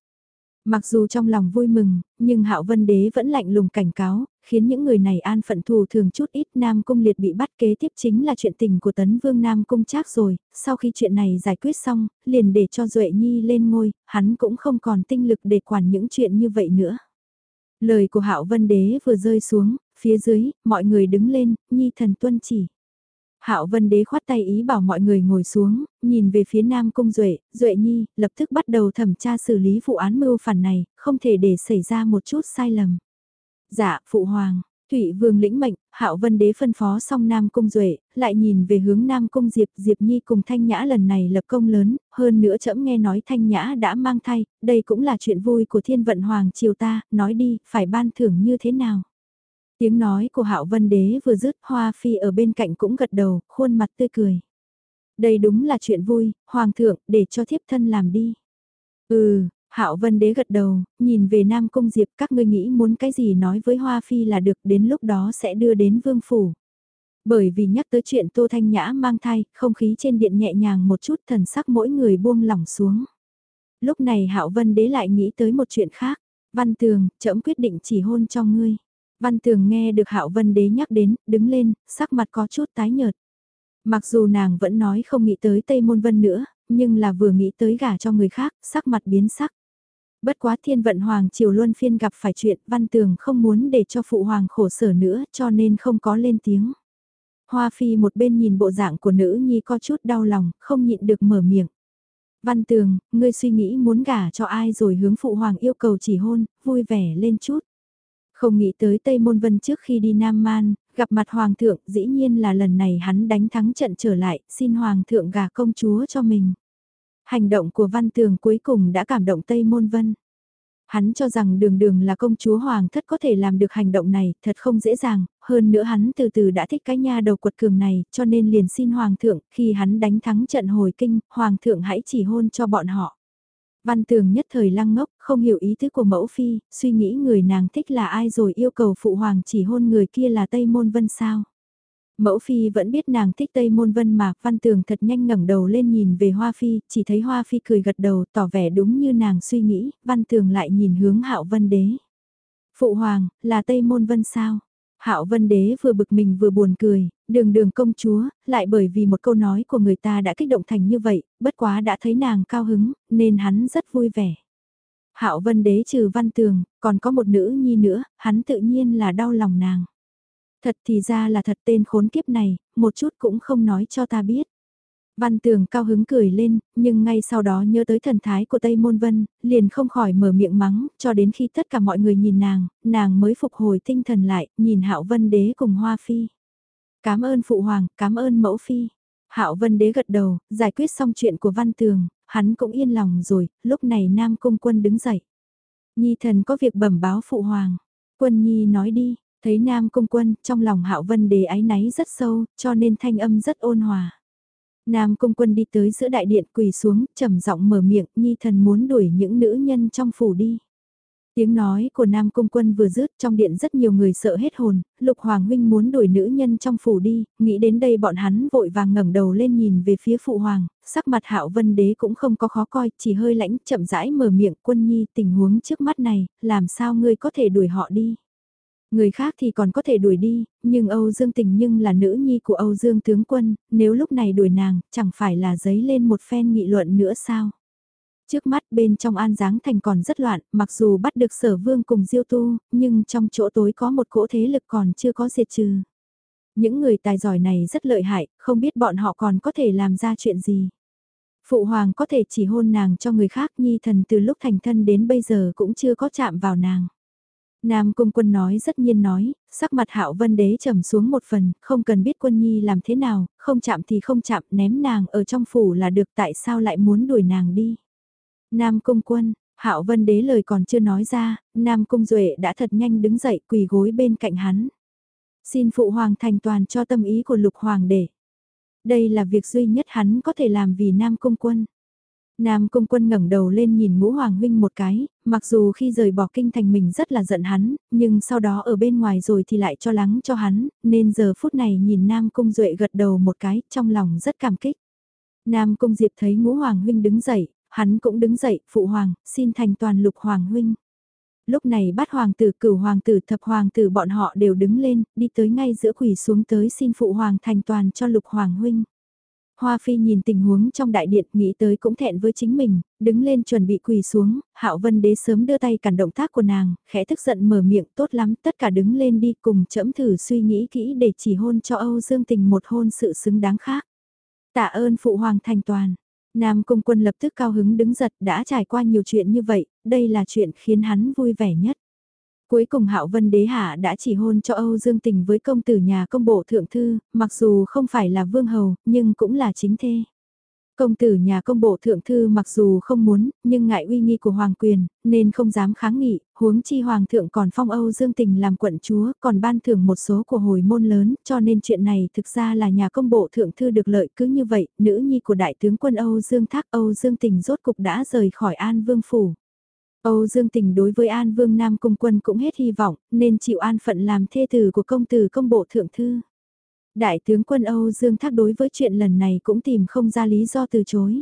Mặc dù trong lòng vui mừng, nhưng Hạo Vân Đế vẫn lạnh lùng cảnh cáo, khiến những người này an phận thù thường chút ít Nam Cung Liệt bị bắt kế tiếp chính là chuyện tình của Tấn Vương Nam Cung Trác rồi, sau khi chuyện này giải quyết xong, liền để cho Duệ Nhi lên ngôi, hắn cũng không còn tinh lực để quản những chuyện như vậy nữa. Lời của Hạo Vân Đế vừa rơi xuống, phía dưới, mọi người đứng lên, Nhi thần tuân chỉ. Hạo Vân Đế khoát tay ý bảo mọi người ngồi xuống, nhìn về phía Nam Cung Duệ, Duệ Nhi, lập tức bắt đầu thẩm tra xử lý vụ án mưu phản này, không thể để xảy ra một chút sai lầm. Dạ, Phụ Hoàng, Thụy Vương lĩnh mệnh, Hạo Vân Đế phân phó xong Nam Cung Duệ, lại nhìn về hướng Nam Cung Diệp, Diệp Nhi cùng Thanh Nhã lần này lập công lớn, hơn nữa trẫm nghe nói Thanh Nhã đã mang thai, đây cũng là chuyện vui của thiên vận Hoàng triều ta, nói đi, phải ban thưởng như thế nào. Tiếng nói của Hạo Vân Đế vừa dứt, Hoa Phi ở bên cạnh cũng gật đầu, khuôn mặt tươi cười. Đây đúng là chuyện vui, Hoàng thượng, để cho thiếp thân làm đi. Ừ, Hạo Vân Đế gật đầu, nhìn về Nam Cung Diệp các ngươi nghĩ muốn cái gì nói với Hoa Phi là được đến lúc đó sẽ đưa đến vương phủ. Bởi vì nhắc tới chuyện Tô Thanh Nhã mang thai, không khí trên điện nhẹ nhàng một chút thần sắc mỗi người buông lỏng xuống. Lúc này Hạo Vân Đế lại nghĩ tới một chuyện khác. Văn Tường, trẫm quyết định chỉ hôn cho ngươi. Văn Tường nghe được Hạo Vân Đế nhắc đến, đứng lên, sắc mặt có chút tái nhợt. Mặc dù nàng vẫn nói không nghĩ tới Tây Môn Vân nữa, nhưng là vừa nghĩ tới gả cho người khác, sắc mặt biến sắc. Bất quá thiên vận hoàng triều luân phiên gặp phải chuyện văn tường không muốn để cho phụ hoàng khổ sở nữa cho nên không có lên tiếng. Hoa phi một bên nhìn bộ dạng của nữ nhi có chút đau lòng, không nhịn được mở miệng. Văn tường, ngươi suy nghĩ muốn gả cho ai rồi hướng phụ hoàng yêu cầu chỉ hôn, vui vẻ lên chút. Không nghĩ tới Tây Môn Vân trước khi đi Nam Man, gặp mặt Hoàng thượng dĩ nhiên là lần này hắn đánh thắng trận trở lại, xin Hoàng thượng gả công chúa cho mình. Hành động của Văn Tường cuối cùng đã cảm động Tây Môn Vân. Hắn cho rằng đường đường là công chúa Hoàng thất có thể làm được hành động này, thật không dễ dàng, hơn nữa hắn từ từ đã thích cái nha đầu quật cường này, cho nên liền xin Hoàng thượng, khi hắn đánh thắng trận hồi kinh, Hoàng thượng hãy chỉ hôn cho bọn họ. Văn tường nhất thời lăng ngốc, không hiểu ý tứ của mẫu phi, suy nghĩ người nàng thích là ai rồi yêu cầu phụ hoàng chỉ hôn người kia là Tây Môn Vân sao. Mẫu phi vẫn biết nàng thích Tây Môn Vân mà, văn tường thật nhanh ngẩng đầu lên nhìn về Hoa phi, chỉ thấy Hoa phi cười gật đầu, tỏ vẻ đúng như nàng suy nghĩ, văn tường lại nhìn hướng Hạo Vân Đế. Phụ hoàng, là Tây Môn Vân sao? Hạo Vân Đế vừa bực mình vừa buồn cười, đường đường công chúa, lại bởi vì một câu nói của người ta đã kích động thành như vậy, bất quá đã thấy nàng cao hứng, nên hắn rất vui vẻ. Hạo Vân Đế trừ văn tường, còn có một nữ nhi nữa, hắn tự nhiên là đau lòng nàng. Thật thì ra là thật tên khốn kiếp này, một chút cũng không nói cho ta biết. Văn tường cao hứng cười lên, nhưng ngay sau đó nhớ tới thần thái của Tây Môn Vân, liền không khỏi mở miệng mắng, cho đến khi tất cả mọi người nhìn nàng, nàng mới phục hồi tinh thần lại, nhìn Hạo Vân Đế cùng Hoa Phi. Cảm ơn Phụ Hoàng, cảm ơn Mẫu Phi. Hạo Vân Đế gật đầu, giải quyết xong chuyện của Văn Tường, hắn cũng yên lòng rồi, lúc này Nam Cung Quân đứng dậy. Nhi thần có việc bẩm báo Phụ Hoàng. Quân Nhi nói đi, thấy Nam Cung Quân, trong lòng Hạo Vân Đế ái náy rất sâu, cho nên thanh âm rất ôn hòa. Nam Cung Quân đi tới giữa đại điện quỳ xuống, trầm giọng mở miệng, Nhi thần muốn đuổi những nữ nhân trong phủ đi. Tiếng nói của Nam Cung Quân vừa dứt trong điện rất nhiều người sợ hết hồn, Lục Hoàng Huynh muốn đuổi nữ nhân trong phủ đi, nghĩ đến đây bọn hắn vội vàng ngẩng đầu lên nhìn về phía Phụ Hoàng, sắc mặt Hạo Vân Đế cũng không có khó coi, chỉ hơi lãnh chậm rãi mở miệng quân nhi tình huống trước mắt này, làm sao ngươi có thể đuổi họ đi. Người khác thì còn có thể đuổi đi, nhưng Âu Dương Tình nhưng là nữ nhi của Âu Dương tướng quân, nếu lúc này đuổi nàng, chẳng phải là giấy lên một phen nghị luận nữa sao? Trước mắt bên trong An Giáng Thành còn rất loạn, mặc dù bắt được sở vương cùng diêu tu, nhưng trong chỗ tối có một cỗ thế lực còn chưa có diệt trừ. Những người tài giỏi này rất lợi hại, không biết bọn họ còn có thể làm ra chuyện gì. Phụ hoàng có thể chỉ hôn nàng cho người khác nhi thần từ lúc thành thân đến bây giờ cũng chưa có chạm vào nàng. Nam Cung Quân nói rất nhiên nói, sắc mặt Hạo Vân Đế trầm xuống một phần, không cần biết Quân Nhi làm thế nào, không chạm thì không chạm, ném nàng ở trong phủ là được tại sao lại muốn đuổi nàng đi. Nam Cung Quân, Hạo Vân Đế lời còn chưa nói ra, Nam Cung Duệ đã thật nhanh đứng dậy quỳ gối bên cạnh hắn. Xin Phụ Hoàng thành toàn cho tâm ý của Lục Hoàng để. Đây là việc duy nhất hắn có thể làm vì Nam Cung Quân. Nam Cung Quân ngẩng đầu lên nhìn Ngũ Hoàng Huynh một cái, mặc dù khi rời bỏ kinh thành mình rất là giận hắn, nhưng sau đó ở bên ngoài rồi thì lại cho lắng cho hắn, nên giờ phút này nhìn Nam Cung Duệ gật đầu một cái, trong lòng rất cảm kích. Nam Cung Diệp thấy Ngũ Hoàng Huynh đứng dậy, hắn cũng đứng dậy, Phụ Hoàng, xin thành toàn Lục Hoàng Huynh. Lúc này bát hoàng tử cửu hoàng tử thập hoàng tử bọn họ đều đứng lên, đi tới ngay giữa quỷ xuống tới xin Phụ Hoàng thành toàn cho Lục Hoàng Huynh. Hoa Phi nhìn tình huống trong đại điện nghĩ tới cũng thẹn với chính mình, đứng lên chuẩn bị quỳ xuống, Hạo Vân Đế sớm đưa tay cản động tác của nàng, khẽ tức giận mở miệng tốt lắm, tất cả đứng lên đi cùng chẫm thử suy nghĩ kỹ để chỉ hôn cho Âu Dương Tình một hôn sự xứng đáng khác. Tạ ơn Phụ Hoàng thành toàn. Nam Cung Quân lập tức cao hứng đứng giật đã trải qua nhiều chuyện như vậy, đây là chuyện khiến hắn vui vẻ nhất. Cuối cùng Hạo Vân Đế Hạ đã chỉ hôn cho Âu Dương Tình với công tử nhà công bộ thượng thư, mặc dù không phải là vương hầu, nhưng cũng là chính thê. Công tử nhà công bộ thượng thư mặc dù không muốn, nhưng ngại uy nghi của hoàng quyền, nên không dám kháng nghị, huống chi hoàng thượng còn phong Âu Dương Tình làm quận chúa, còn ban thưởng một số của hồi môn lớn, cho nên chuyện này thực ra là nhà công bộ thượng thư được lợi cứ như vậy, nữ nhi của đại tướng quân Âu Dương Thác Âu Dương Tình rốt cục đã rời khỏi An Vương Phủ. Âu Dương Tình đối với An Vương Nam Cung Quân cũng hết hy vọng, nên chịu an phận làm thê tử của công tử công bộ thượng thư. Đại tướng quân Âu Dương Thác đối với chuyện lần này cũng tìm không ra lý do từ chối.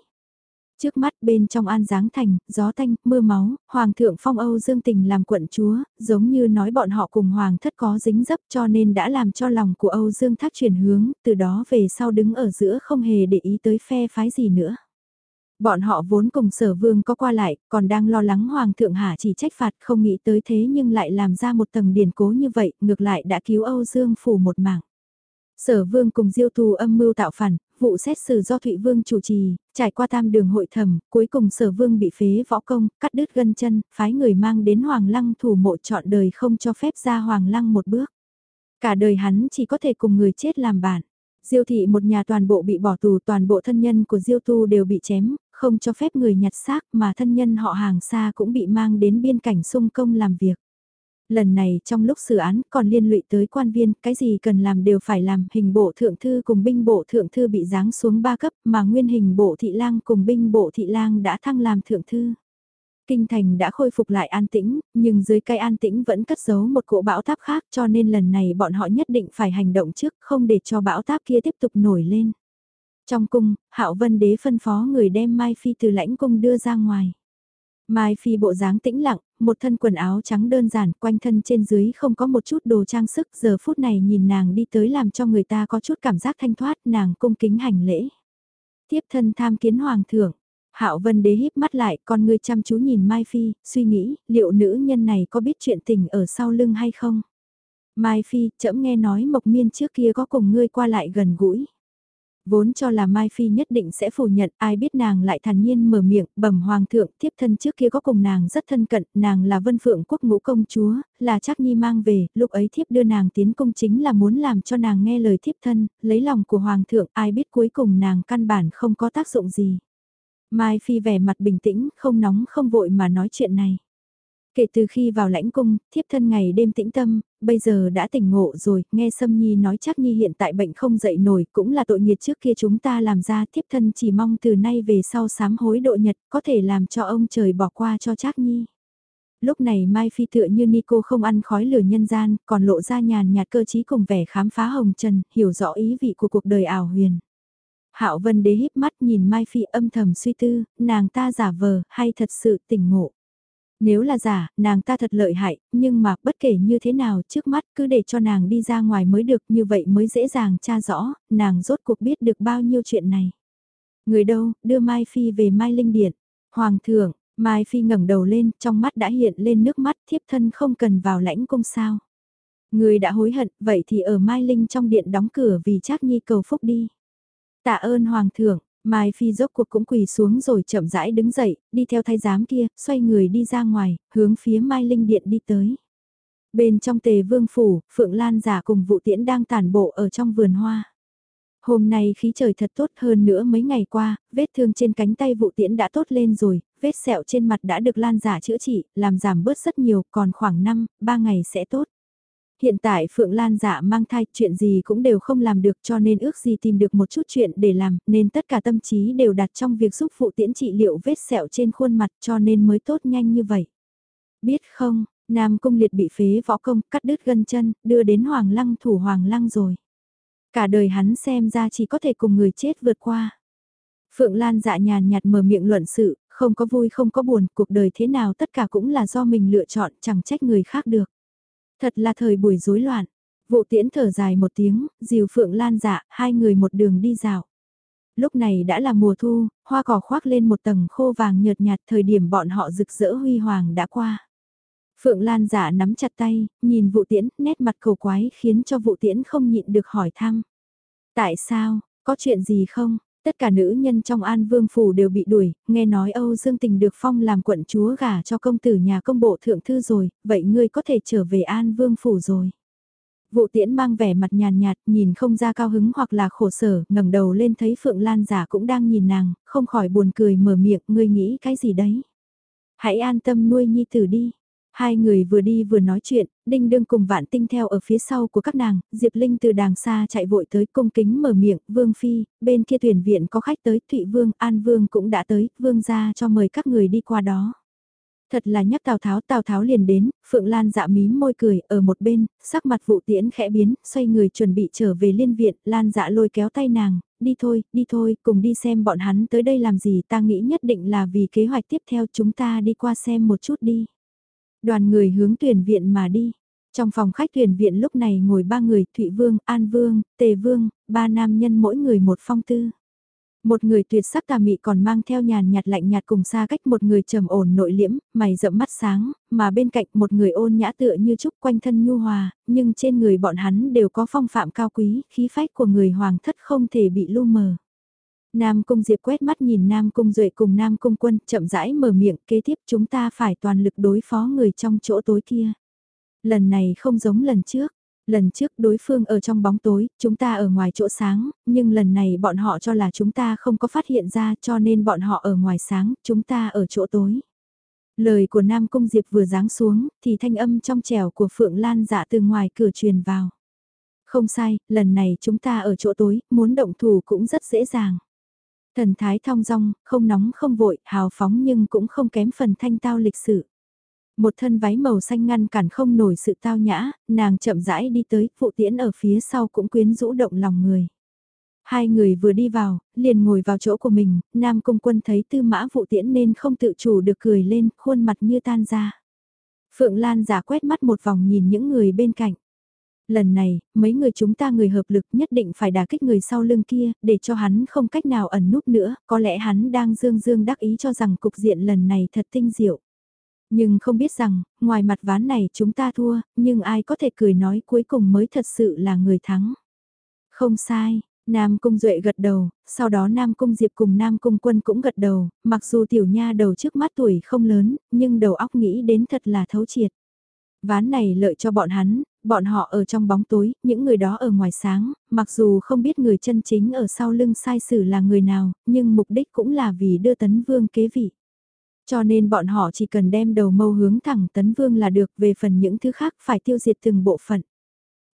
Trước mắt bên trong an giáng thành, gió thanh, mưa máu, Hoàng thượng phong Âu Dương Tình làm quận chúa, giống như nói bọn họ cùng Hoàng thất có dính dấp cho nên đã làm cho lòng của Âu Dương Thác chuyển hướng, từ đó về sau đứng ở giữa không hề để ý tới phe phái gì nữa. Bọn họ vốn cùng sở vương có qua lại, còn đang lo lắng Hoàng thượng hạ chỉ trách phạt không nghĩ tới thế nhưng lại làm ra một tầng điển cố như vậy, ngược lại đã cứu Âu Dương phủ một mạng. Sở vương cùng diêu thù âm mưu tạo phản, vụ xét xử do Thụy Vương chủ trì, trải qua tam đường hội thẩm, cuối cùng sở vương bị phế võ công, cắt đứt gân chân, phái người mang đến Hoàng Lăng thủ mộ chọn đời không cho phép ra Hoàng Lăng một bước. Cả đời hắn chỉ có thể cùng người chết làm bạn. Diêu thị một nhà toàn bộ bị bỏ tù toàn bộ thân nhân của Diêu tu đều bị chém, không cho phép người nhặt xác mà thân nhân họ hàng xa cũng bị mang đến biên cảnh sung công làm việc. Lần này trong lúc xử án còn liên lụy tới quan viên, cái gì cần làm đều phải làm, hình bộ thượng thư cùng binh bộ thượng thư bị giáng xuống 3 cấp mà nguyên hình bộ thị lang cùng binh bộ thị lang đã thăng làm thượng thư. Kinh thành đã khôi phục lại an tĩnh, nhưng dưới cái an tĩnh vẫn cất giấu một cỗ bão táp khác cho nên lần này bọn họ nhất định phải hành động trước không để cho bão táp kia tiếp tục nổi lên. Trong cung, Hạo Vân Đế phân phó người đem Mai Phi từ lãnh cung đưa ra ngoài. Mai Phi bộ dáng tĩnh lặng, một thân quần áo trắng đơn giản, quanh thân trên dưới không có một chút đồ trang sức, giờ phút này nhìn nàng đi tới làm cho người ta có chút cảm giác thanh thoát, nàng cung kính hành lễ. Tiếp thân tham kiến hoàng thượng, Hạo Vân Đế híp mắt lại, con người chăm chú nhìn Mai Phi, suy nghĩ, liệu nữ nhân này có biết chuyện tình ở sau lưng hay không? Mai Phi, chậm nghe nói Mộc Miên trước kia có cùng ngươi qua lại gần gũi. Vốn cho là Mai Phi nhất định sẽ phủ nhận, ai biết nàng lại thản nhiên mở miệng, bẩm hoàng thượng, thiếp thân trước kia có cùng nàng rất thân cận, nàng là vân phượng quốc ngũ công chúa, là chắc nhi mang về, lúc ấy thiếp đưa nàng tiến công chính là muốn làm cho nàng nghe lời thiếp thân, lấy lòng của hoàng thượng, ai biết cuối cùng nàng căn bản không có tác dụng gì. Mai Phi vẻ mặt bình tĩnh, không nóng không vội mà nói chuyện này. Kể từ khi vào lãnh cung, thiếp thân ngày đêm tĩnh tâm, bây giờ đã tỉnh ngộ rồi, nghe Sâm Nhi nói chắc Nhi hiện tại bệnh không dậy nổi, cũng là tội nghiệt trước kia chúng ta làm ra, thiếp thân chỉ mong từ nay về sau sám hối độ nhật, có thể làm cho ông trời bỏ qua cho chắc Nhi. Lúc này Mai Phi tựa như Nico không ăn khói lửa nhân gian, còn lộ ra nhàn nhạt cơ trí cùng vẻ khám phá hồng trần, hiểu rõ ý vị của cuộc đời ảo huyền. Hạo Vân Đế híp mắt nhìn Mai Phi âm thầm suy tư, nàng ta giả vờ hay thật sự tỉnh ngộ. Nếu là giả, nàng ta thật lợi hại, nhưng mà bất kể như thế nào trước mắt cứ để cho nàng đi ra ngoài mới được như vậy mới dễ dàng tra rõ, nàng rốt cuộc biết được bao nhiêu chuyện này. Người đâu, đưa Mai Phi về Mai Linh Điện. Hoàng thượng, Mai Phi ngẩng đầu lên, trong mắt đã hiện lên nước mắt thiếp thân không cần vào lãnh cung sao. Người đã hối hận, vậy thì ở Mai Linh trong điện đóng cửa vì Trác Nhi cầu phúc đi. Tạ ơn Hoàng thượng, Mai Phi dốc cuộc cũng quỳ xuống rồi chậm rãi đứng dậy, đi theo thái giám kia, xoay người đi ra ngoài, hướng phía Mai Linh Điện đi tới. Bên trong tề vương phủ, Phượng Lan giả cùng vụ tiễn đang tản bộ ở trong vườn hoa. Hôm nay khí trời thật tốt hơn nữa mấy ngày qua, vết thương trên cánh tay vụ tiễn đã tốt lên rồi, vết sẹo trên mặt đã được Lan giả chữa trị, làm giảm bớt rất nhiều, còn khoảng 5, 3 ngày sẽ tốt. Hiện tại Phượng Lan dạ mang thai chuyện gì cũng đều không làm được cho nên ước gì tìm được một chút chuyện để làm nên tất cả tâm trí đều đặt trong việc giúp phụ tiễn trị liệu vết sẹo trên khuôn mặt cho nên mới tốt nhanh như vậy. Biết không, Nam Cung Liệt bị phế võ công cắt đứt gân chân đưa đến Hoàng Lăng thủ Hoàng Lăng rồi. Cả đời hắn xem ra chỉ có thể cùng người chết vượt qua. Phượng Lan dạ nhàn nhạt mở miệng luận sự, không có vui không có buồn, cuộc đời thế nào tất cả cũng là do mình lựa chọn, chẳng trách người khác được. Thật là thời buổi rối loạn. Vụ tiễn thở dài một tiếng, dìu phượng lan dạ, hai người một đường đi dạo. Lúc này đã là mùa thu, hoa cỏ khoác lên một tầng khô vàng nhợt nhạt thời điểm bọn họ rực rỡ huy hoàng đã qua. Phượng Lan giả nắm chặt tay, nhìn vụ tiễn, nét mặt cầu quái khiến cho vụ tiễn không nhịn được hỏi thăm. Tại sao, có chuyện gì không? Tất cả nữ nhân trong An Vương Phủ đều bị đuổi, nghe nói Âu Dương Tình được phong làm quận chúa gả cho công tử nhà công bộ thượng thư rồi, vậy ngươi có thể trở về An Vương Phủ rồi. Vụ tiễn mang vẻ mặt nhàn nhạt, nhìn không ra cao hứng hoặc là khổ sở, ngẩng đầu lên thấy Phượng Lan giả cũng đang nhìn nàng, không khỏi buồn cười mở miệng, ngươi nghĩ cái gì đấy. Hãy an tâm nuôi nhi tử đi. Hai người vừa đi vừa nói chuyện, Đinh Đương cùng Vạn Tinh theo ở phía sau của các nàng, Diệp Linh từ đàng xa chạy vội tới cung kính mở miệng, Vương Phi, bên kia tuyển viện có khách tới, Thụy Vương, An Vương cũng đã tới, Vương ra cho mời các người đi qua đó. Thật là nhắc Tào Tháo, Tào Tháo liền đến, Phượng Lan dạ mím môi cười, ở một bên, sắc mặt vụ tiễn khẽ biến, xoay người chuẩn bị trở về liên viện, Lan dạ lôi kéo tay nàng, đi thôi, đi thôi, cùng đi xem bọn hắn tới đây làm gì ta nghĩ nhất định là vì kế hoạch tiếp theo chúng ta đi qua xem một chút đi. Đoàn người hướng tuyển viện mà đi. Trong phòng khách tuyển viện lúc này ngồi ba người, Thụy Vương, An Vương, Tề Vương, ba nam nhân mỗi người một phong tư. Một người tuyệt sắc tà mị còn mang theo nhàn nhạt lạnh nhạt cùng xa cách một người trầm ổn nội liễm, mày rậm mắt sáng, mà bên cạnh một người ôn nhã tựa như trúc quanh thân nhu hòa, nhưng trên người bọn hắn đều có phong phạm cao quý, khí phách của người hoàng thất không thể bị lu mờ. Nam Cung Diệp quét mắt nhìn Nam Cung Duệ cùng Nam Cung Quân chậm rãi mở miệng kế tiếp chúng ta phải toàn lực đối phó người trong chỗ tối kia. Lần này không giống lần trước, Lần trước đối phương ở trong bóng tối, chúng ta ở ngoài chỗ sáng, nhưng lần này bọn họ cho là chúng ta không có phát hiện ra cho nên bọn họ ở ngoài sáng, chúng ta ở chỗ tối. Lời của Nam Cung Diệp vừa giáng xuống, thì thanh âm trong trẻo của Phượng Lan dạ từ ngoài cửa truyền vào. Không sai, lần này chúng ta ở chỗ tối, muốn động thủ cũng rất dễ dàng. Thần thái thong dong, không nóng không vội, hào phóng nhưng cũng không kém phần thanh tao lịch sử. Một thân váy màu xanh ngăn cản không nổi sự tao nhã, nàng chậm rãi đi tới, phụ tiễn ở phía sau cũng quyến rũ động lòng người. Hai người vừa đi vào, liền ngồi vào chỗ của mình, Nam Cung Quân thấy tư mã vụ tiễn nên không tự chủ được cười lên, khuôn mặt như tan ra. Phượng Lan giả quét mắt một vòng nhìn những người bên cạnh. Lần này, mấy người chúng ta người hợp lực nhất định phải đả kích người sau lưng kia, để cho hắn không cách nào ẩn núp nữa, có lẽ hắn đang dương dương đắc ý cho rằng cục diện lần này thật tinh diệu. Nhưng không biết rằng, ngoài mặt ván này chúng ta thua, nhưng ai có thể cười nói cuối cùng mới thật sự là người thắng. Không sai, Nam Cung Duệ gật đầu, sau đó Nam Cung Diệp cùng Nam Cung Quân cũng gật đầu, mặc dù tiểu nha đầu trước mắt tuổi không lớn, nhưng đầu óc nghĩ đến thật là thấu triệt. Ván này lợi cho bọn hắn, bọn họ ở trong bóng tối, những người đó ở ngoài sáng, mặc dù không biết người chân chính ở sau lưng sai sử là người nào, nhưng mục đích cũng là vì đưa tấn vương kế vị. Cho nên bọn họ chỉ cần đem đầu mâu hướng thẳng tấn vương là được về phần những thứ khác phải tiêu diệt từng bộ phận.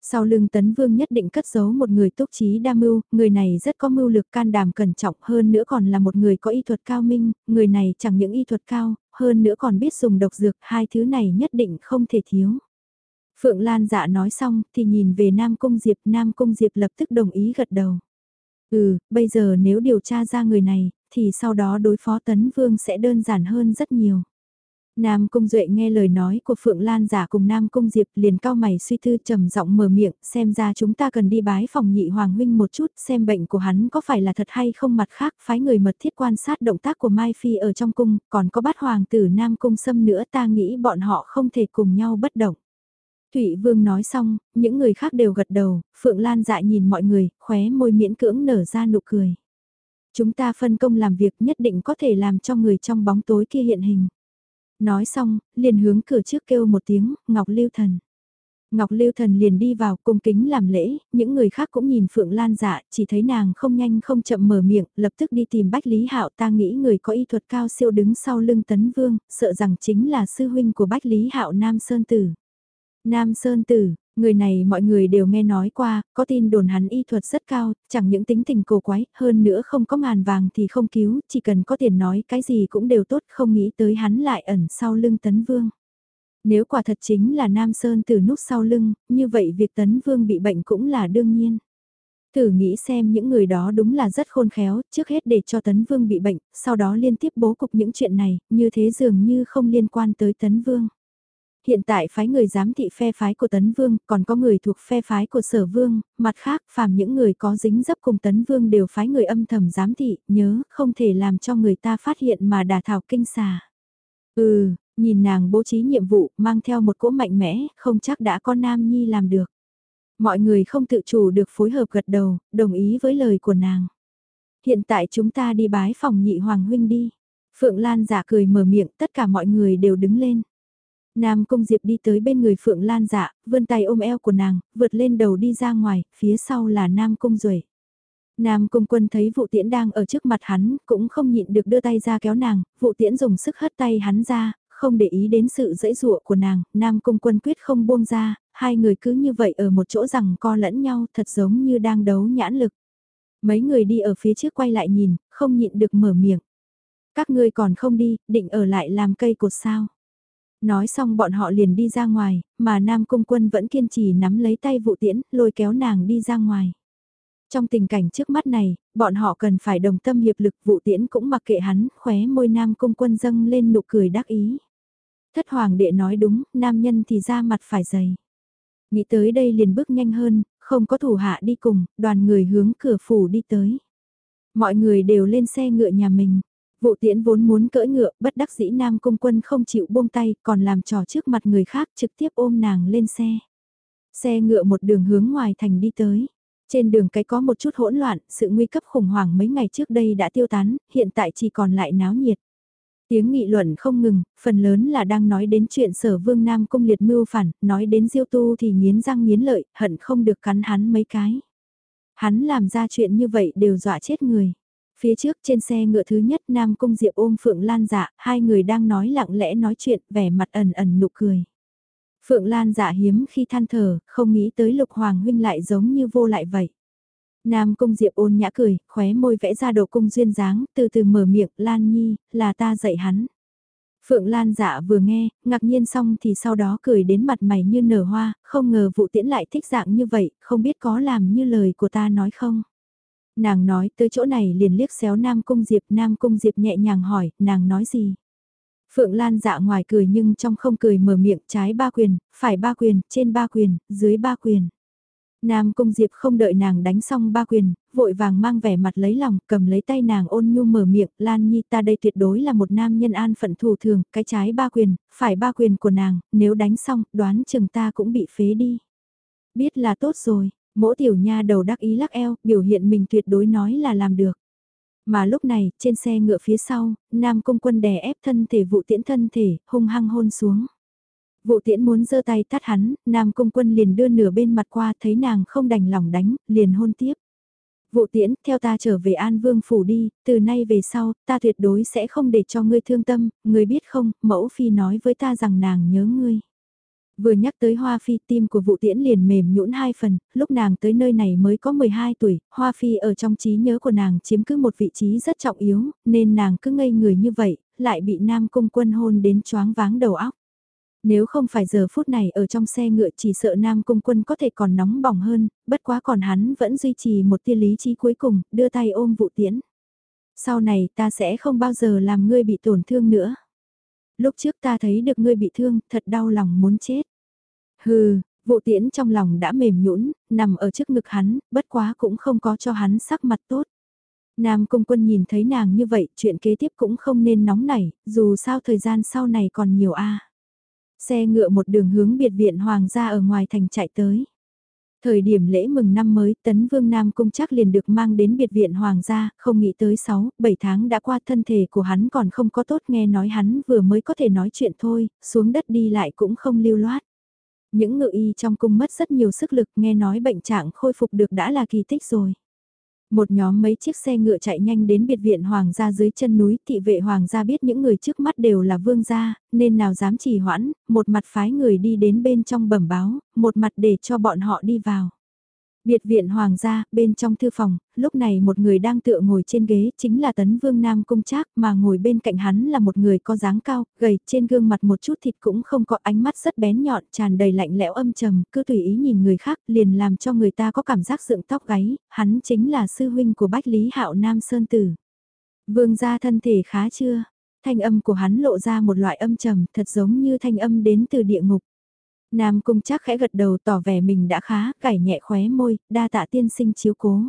Sau lưng tấn vương nhất định cất giấu một người túc trí đa mưu, người này rất có mưu lực can đảm cẩn trọng hơn nữa còn là một người có y thuật cao minh, người này chẳng những y thuật cao, hơn nữa còn biết dùng độc dược, hai thứ này nhất định không thể thiếu. Phượng Lan dạ nói xong thì nhìn về Nam Cung Diệp, Nam Cung Diệp lập tức đồng ý gật đầu. Ừ, bây giờ nếu điều tra ra người này, thì sau đó đối phó Tấn Vương sẽ đơn giản hơn rất nhiều. Nam Cung Duệ nghe lời nói của Phượng Lan giả cùng Nam Cung Diệp liền cao mày suy tư trầm giọng mở miệng, xem ra chúng ta cần đi bái phòng nhị hoàng huynh một chút, xem bệnh của hắn có phải là thật hay không mặt khác, phái người mật thiết quan sát động tác của Mai Phi ở trong cung, còn có bát hoàng tử Nam Cung Sâm nữa ta nghĩ bọn họ không thể cùng nhau bất động. Thụy Vương nói xong, những người khác đều gật đầu, Phượng Lan dại nhìn mọi người, khóe môi miễn cưỡng nở ra nụ cười. Chúng ta phân công làm việc nhất định có thể làm cho người trong bóng tối kia hiện hình. Nói xong, liền hướng cửa trước kêu một tiếng, Ngọc Lưu Thần. Ngọc Lưu Thần liền đi vào cung kính làm lễ, những người khác cũng nhìn Phượng Lan dạ, chỉ thấy nàng không nhanh không chậm mở miệng, lập tức đi tìm Bách Lý Hạo ta nghĩ người có y thuật cao siêu đứng sau lưng Tấn Vương, sợ rằng chính là sư huynh của Bách Lý Hạo Nam Sơn Tử. Nam Sơn Tử, Người này mọi người đều nghe nói qua, có tin đồn hắn y thuật rất cao, chẳng những tính tình cổ quái, hơn nữa không có ngàn vàng thì không cứu, chỉ cần có tiền nói cái gì cũng đều tốt, không nghĩ tới hắn lại ẩn sau lưng Tấn Vương. Nếu quả thật chính là Nam Sơn tử núp sau lưng, như vậy việc Tấn Vương bị bệnh cũng là đương nhiên. Thử nghĩ xem những người đó đúng là rất khôn khéo, trước hết để cho Tấn Vương bị bệnh, sau đó liên tiếp bố cục những chuyện này, như thế dường như không liên quan tới Tấn Vương. Hiện tại phái người giám thị phe phái của Tấn Vương, còn có người thuộc phe phái của Sở Vương, mặt khác phàm những người có dính dấp cùng Tấn Vương đều phái người âm thầm giám thị, nhớ, không thể làm cho người ta phát hiện mà đả thảo kinh xà. Ừ, nhìn nàng bố trí nhiệm vụ, mang theo một cỗ mạnh mẽ, không chắc đã có Nam Nhi làm được. Mọi người không tự chủ được phối hợp gật đầu, đồng ý với lời của nàng. Hiện tại chúng ta đi bái phòng nhị hoàng huynh đi. Phượng Lan giả cười mở miệng, tất cả mọi người đều đứng lên. Nam Cung Diệp đi tới bên người Phượng Lan dạ, vươn tay ôm eo của nàng, vượt lên đầu đi ra ngoài, phía sau là Nam Cung Duệ. Nam Cung Quân thấy vụ tiễn đang ở trước mặt hắn, cũng không nhịn được đưa tay ra kéo nàng, vụ tiễn dùng sức hất tay hắn ra, không để ý đến sự dãy dụa của nàng, Nam Cung Quân quyết không buông ra, hai người cứ như vậy ở một chỗ rằng co lẫn nhau thật giống như đang đấu nhãn lực. Mấy người đi ở phía trước quay lại nhìn, không nhịn được mở miệng. Các ngươi còn không đi, định ở lại làm cây cột sao. Nói xong bọn họ liền đi ra ngoài, mà Nam Cung Quân vẫn kiên trì nắm lấy tay vụ tiễn, lôi kéo nàng đi ra ngoài. Trong tình cảnh trước mắt này, bọn họ cần phải đồng tâm hiệp lực vụ tiễn cũng mặc kệ hắn, khóe môi Nam Cung Quân dâng lên nụ cười đắc ý. Thất hoàng đệ nói đúng, nam nhân thì ra mặt phải dày. Nghĩ tới đây liền bước nhanh hơn, không có thủ hạ đi cùng, đoàn người hướng cửa phủ đi tới. Mọi người đều lên xe ngựa nhà mình. Vụ tiễn vốn muốn cưỡi ngựa, bất đắc dĩ nam cung quân không chịu buông tay, còn làm trò trước mặt người khác trực tiếp ôm nàng lên xe. Xe ngựa một đường hướng ngoài thành đi tới. Trên đường cái có một chút hỗn loạn, sự nguy cấp khủng hoảng mấy ngày trước đây đã tiêu tán, hiện tại chỉ còn lại náo nhiệt. Tiếng nghị luận không ngừng, phần lớn là đang nói đến chuyện sở vương Nam cung liệt mưu phản, nói đến diêu tu thì nghiến răng nghiến lợi, hận không được cắn hắn mấy cái. Hắn làm ra chuyện như vậy đều dọa chết người. Phía trước trên xe ngựa thứ nhất Nam Cung Diệp ôm Phượng Lan dạ, hai người đang nói lặng lẽ nói chuyện, vẻ mặt ẩn ẩn nụ cười. Phượng Lan dạ hiếm khi than thở, không nghĩ tới Lục Hoàng huynh lại giống như vô lại vậy. Nam Cung Diệp ôn nhã cười, khóe môi vẽ ra độ cung duyên dáng, từ từ mở miệng, Lan Nhi, là ta dạy hắn. Phượng Lan dạ vừa nghe, ngạc nhiên xong thì sau đó cười đến mặt mày như nở hoa, không ngờ vụ tiễn lại thích dạng như vậy, không biết có làm như lời của ta nói không. Nàng nói tới chỗ này liền liếc xéo Nam Cung Diệp, Nam Cung Diệp nhẹ nhàng hỏi, nàng nói gì? Phượng Lan dạ ngoài cười nhưng trong không cười mở miệng trái ba quyền, phải ba quyền, trên ba quyền, dưới ba quyền. Nam Cung Diệp không đợi nàng đánh xong ba quyền, vội vàng mang vẻ mặt lấy lòng, cầm lấy tay nàng ôn nhu mở miệng, Lan Nhi ta đây tuyệt đối là một nam nhân an phận thù thường, cái trái ba quyền, phải ba quyền của nàng, nếu đánh xong, đoán chừng ta cũng bị phế đi. Biết là tốt rồi, mỗi tiểu nha đầu đắc ý lắc eo, biểu hiện mình tuyệt đối nói là làm được. Mà lúc này, trên xe ngựa phía sau, Nam Cung Quân đè ép thân thể vụ tiễn thân thể, hung hăng hôn xuống. Vụ tiễn muốn giơ tay tắt hắn, Nam Cung Quân liền đưa nửa bên mặt qua thấy nàng không đành lòng đánh, liền hôn tiếp. Vụ tiễn, theo ta trở về An Vương Phủ đi, từ nay về sau, ta tuyệt đối sẽ không để cho ngươi thương tâm, ngươi biết không, mẫu phi nói với ta rằng nàng nhớ ngươi. Vừa nhắc tới Hoa Phi tim của vụ tiễn liền mềm nhũn hai phần, lúc nàng tới nơi này mới có 12 tuổi, Hoa Phi ở trong trí nhớ của nàng chiếm cứ một vị trí rất trọng yếu, nên nàng cứ ngây người như vậy, lại bị Nam Cung quân hôn đến choáng váng đầu óc. Nếu không phải giờ phút này ở trong xe ngựa chỉ sợ Nam Cung Quân có thể còn nóng bỏng hơn, bất quá còn hắn vẫn duy trì một tia lý trí cuối cùng, đưa tay ôm vụ tiễn. Sau này ta sẽ không bao giờ làm ngươi bị tổn thương nữa. Lúc trước ta thấy được ngươi bị thương, thật đau lòng muốn chết. Hừ, vụ tiễn trong lòng đã mềm nhũn nằm ở trước ngực hắn, bất quá cũng không có cho hắn sắc mặt tốt. Nam Cung Quân nhìn thấy nàng như vậy, chuyện kế tiếp cũng không nên nóng nảy, dù sao thời gian sau này còn nhiều a. Xe ngựa một đường hướng biệt viện hoàng gia ở ngoài thành chạy tới. Thời điểm lễ mừng năm mới, tấn vương Nam Cung chắc liền được mang đến biệt viện hoàng gia, không nghĩ tới 6, 7 tháng đã qua thân thể của hắn còn không có tốt nghe nói hắn vừa mới có thể nói chuyện thôi, xuống đất đi lại cũng không lưu loát. Những ngự y trong cung mất rất nhiều sức lực nghe nói bệnh trạng khôi phục được đã là kỳ tích rồi. Một nhóm mấy chiếc xe ngựa chạy nhanh đến biệt viện hoàng gia dưới chân núi, thị vệ hoàng gia biết những người trước mắt đều là vương gia, nên nào dám trì hoãn, một mặt phái người đi đến bên trong bẩm báo, một mặt để cho bọn họ đi vào. Biệt viện hoàng gia, bên trong thư phòng, lúc này một người đang tựa ngồi trên ghế chính là tấn vương nam cung trác mà ngồi bên cạnh hắn là một người có dáng cao, gầy, trên gương mặt một chút thịt cũng không có ánh mắt rất bén nhọn, tràn đầy lạnh lẽo âm trầm, cứ tùy ý nhìn người khác liền làm cho người ta có cảm giác dựng tóc gáy, hắn chính là sư huynh của Bách Lý Hạo Nam Sơn Tử. Vương gia thân thể khá chưa? Thanh âm của hắn lộ ra một loại âm trầm thật giống như thanh âm đến từ địa ngục. Nam cung chắc khẽ gật đầu tỏ vẻ mình đã khá, cải nhẹ khóe môi, đa tạ tiên sinh chiếu cố.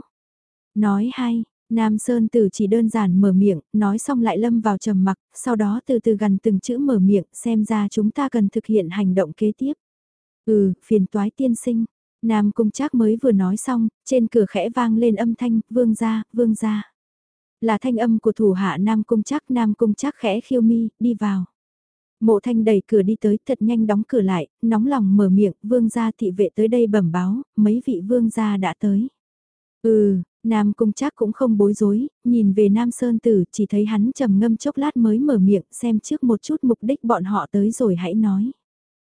Nói hay, Nam Sơn Tử chỉ đơn giản mở miệng, nói xong lại lâm vào trầm mặc, sau đó từ từ gần từng chữ mở miệng, xem ra chúng ta cần thực hiện hành động kế tiếp. Ừ, phiền toái tiên sinh. Nam Cung Trác mới vừa nói xong, trên cửa khẽ vang lên âm thanh, vương gia, vương gia. Là thanh âm của thủ hạ Nam Cung Trác, Nam Cung Trác khẽ khiêu mi, đi vào. Mộ thanh đẩy cửa đi tới thật nhanh đóng cửa lại, nóng lòng mở miệng, vương gia thị vệ tới đây bẩm báo, mấy vị vương gia đã tới. Ừ, Nam Cung chắc cũng không bối rối, nhìn về Nam Sơn Tử chỉ thấy hắn trầm ngâm chốc lát mới mở miệng xem trước một chút mục đích bọn họ tới rồi hãy nói.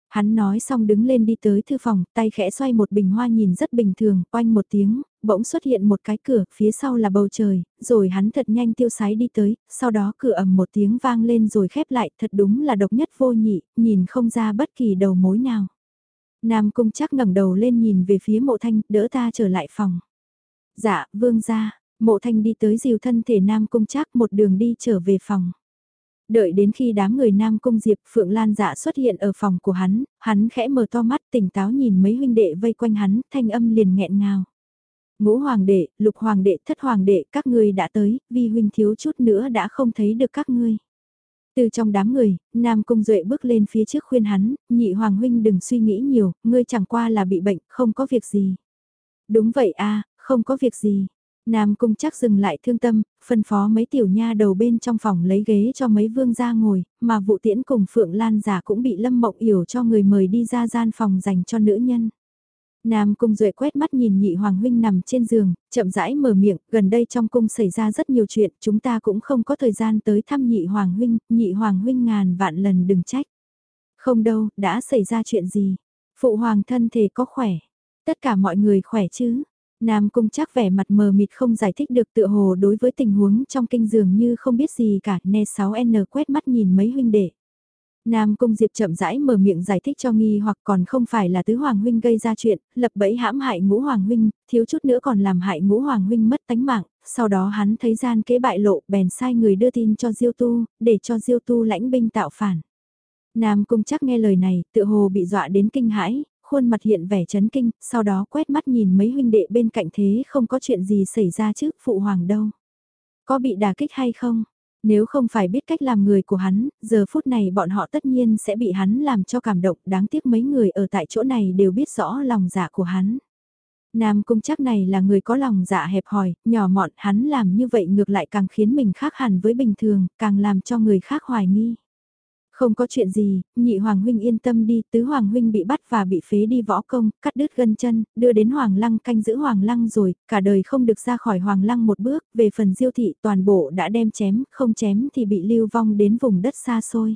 Hắn nói xong đứng lên đi tới thư phòng, tay khẽ xoay một bình hoa nhìn rất bình thường, oanh một tiếng, bỗng xuất hiện một cái cửa, phía sau là bầu trời, rồi hắn thật nhanh tiêu sái đi tới, sau đó cửa ầm một tiếng vang lên rồi khép lại, thật đúng là độc nhất vô nhị, nhìn không ra bất kỳ đầu mối nào. Nam cung chắc ngẩng đầu lên nhìn về phía mộ thanh, đỡ ta trở lại phòng. Dạ, vương ra, mộ thanh đi tới dìu thân thể Nam cung chắc một đường đi trở về phòng. Đợi đến khi đám người Nam Cung Diệp Phượng Lan dạ xuất hiện ở phòng của hắn, hắn khẽ mở to mắt tỉnh táo nhìn mấy huynh đệ vây quanh hắn, thanh âm liền nghẹn ngào. Ngũ hoàng đệ, lục hoàng đệ, thất hoàng đệ, các ngươi đã tới, vi huynh thiếu chút nữa đã không thấy được các ngươi. Từ trong đám người, Nam Cung Duệ bước lên phía trước khuyên hắn, nhị hoàng huynh đừng suy nghĩ nhiều, ngươi chẳng qua là bị bệnh, không có việc gì. Đúng vậy a không có việc gì. Nam Cung chắc dừng lại thương tâm, phân phó mấy tiểu nha đầu bên trong phòng lấy ghế cho mấy vương gia ngồi, mà vụ tiễn cùng Phượng Lan giả cũng bị Lâm Mộng Yểu cho người mời đi ra gian phòng dành cho nữ nhân. Nam Cung Duệ quét mắt nhìn nhị hoàng huynh nằm trên giường, chậm rãi mở miệng, gần đây trong cung xảy ra rất nhiều chuyện, chúng ta cũng không có thời gian tới thăm nhị hoàng huynh, nhị hoàng huynh ngàn vạn lần đừng trách. Không đâu, đã xảy ra chuyện gì? Phụ hoàng thân thể có khỏe? Tất cả mọi người khỏe chứ? Nam Cung chắc vẻ mặt mờ mịt không giải thích được tựa hồ đối với tình huống trong kinh dường như không biết gì cả, ne 6N quét mắt nhìn mấy huynh đệ. Nam Cung Diệp chậm rãi mở miệng giải thích cho nghi hoặc còn không phải là tứ hoàng huynh gây ra chuyện, lập bẫy hãm hại ngũ hoàng huynh, thiếu chút nữa còn làm hại ngũ hoàng huynh mất tánh mạng, sau đó hắn thấy gian kế bại lộ bèn sai người đưa tin cho Diêu Tu, để cho Diêu Tu lãnh binh tạo phản. Nam Cung chắc nghe lời này, tự hồ bị dọa đến kinh hãi, khuôn mặt hiện vẻ chấn kinh, sau đó quét mắt nhìn mấy huynh đệ bên cạnh thế không có chuyện gì xảy ra chứ, phụ hoàng đâu. Có bị đả kích hay không? Nếu không phải biết cách làm người của hắn, giờ phút này bọn họ tất nhiên sẽ bị hắn làm cho cảm động, đáng tiếc mấy người ở tại chỗ này đều biết rõ lòng dạ của hắn. Nam cung chắc này là người có lòng dạ hẹp hòi, nhỏ mọn hắn làm như vậy ngược lại càng khiến mình khác hẳn với bình thường, càng làm cho người khác hoài nghi. Không có chuyện gì, nhị hoàng huynh yên tâm đi, tứ hoàng huynh bị bắt và bị phế đi võ công, cắt đứt gân chân, đưa đến hoàng lăng canh giữ hoàng lăng rồi, cả đời không được ra khỏi hoàng lăng một bước, về phần diêu thị toàn bộ đã đem chém, không chém thì bị lưu vong đến vùng đất xa xôi.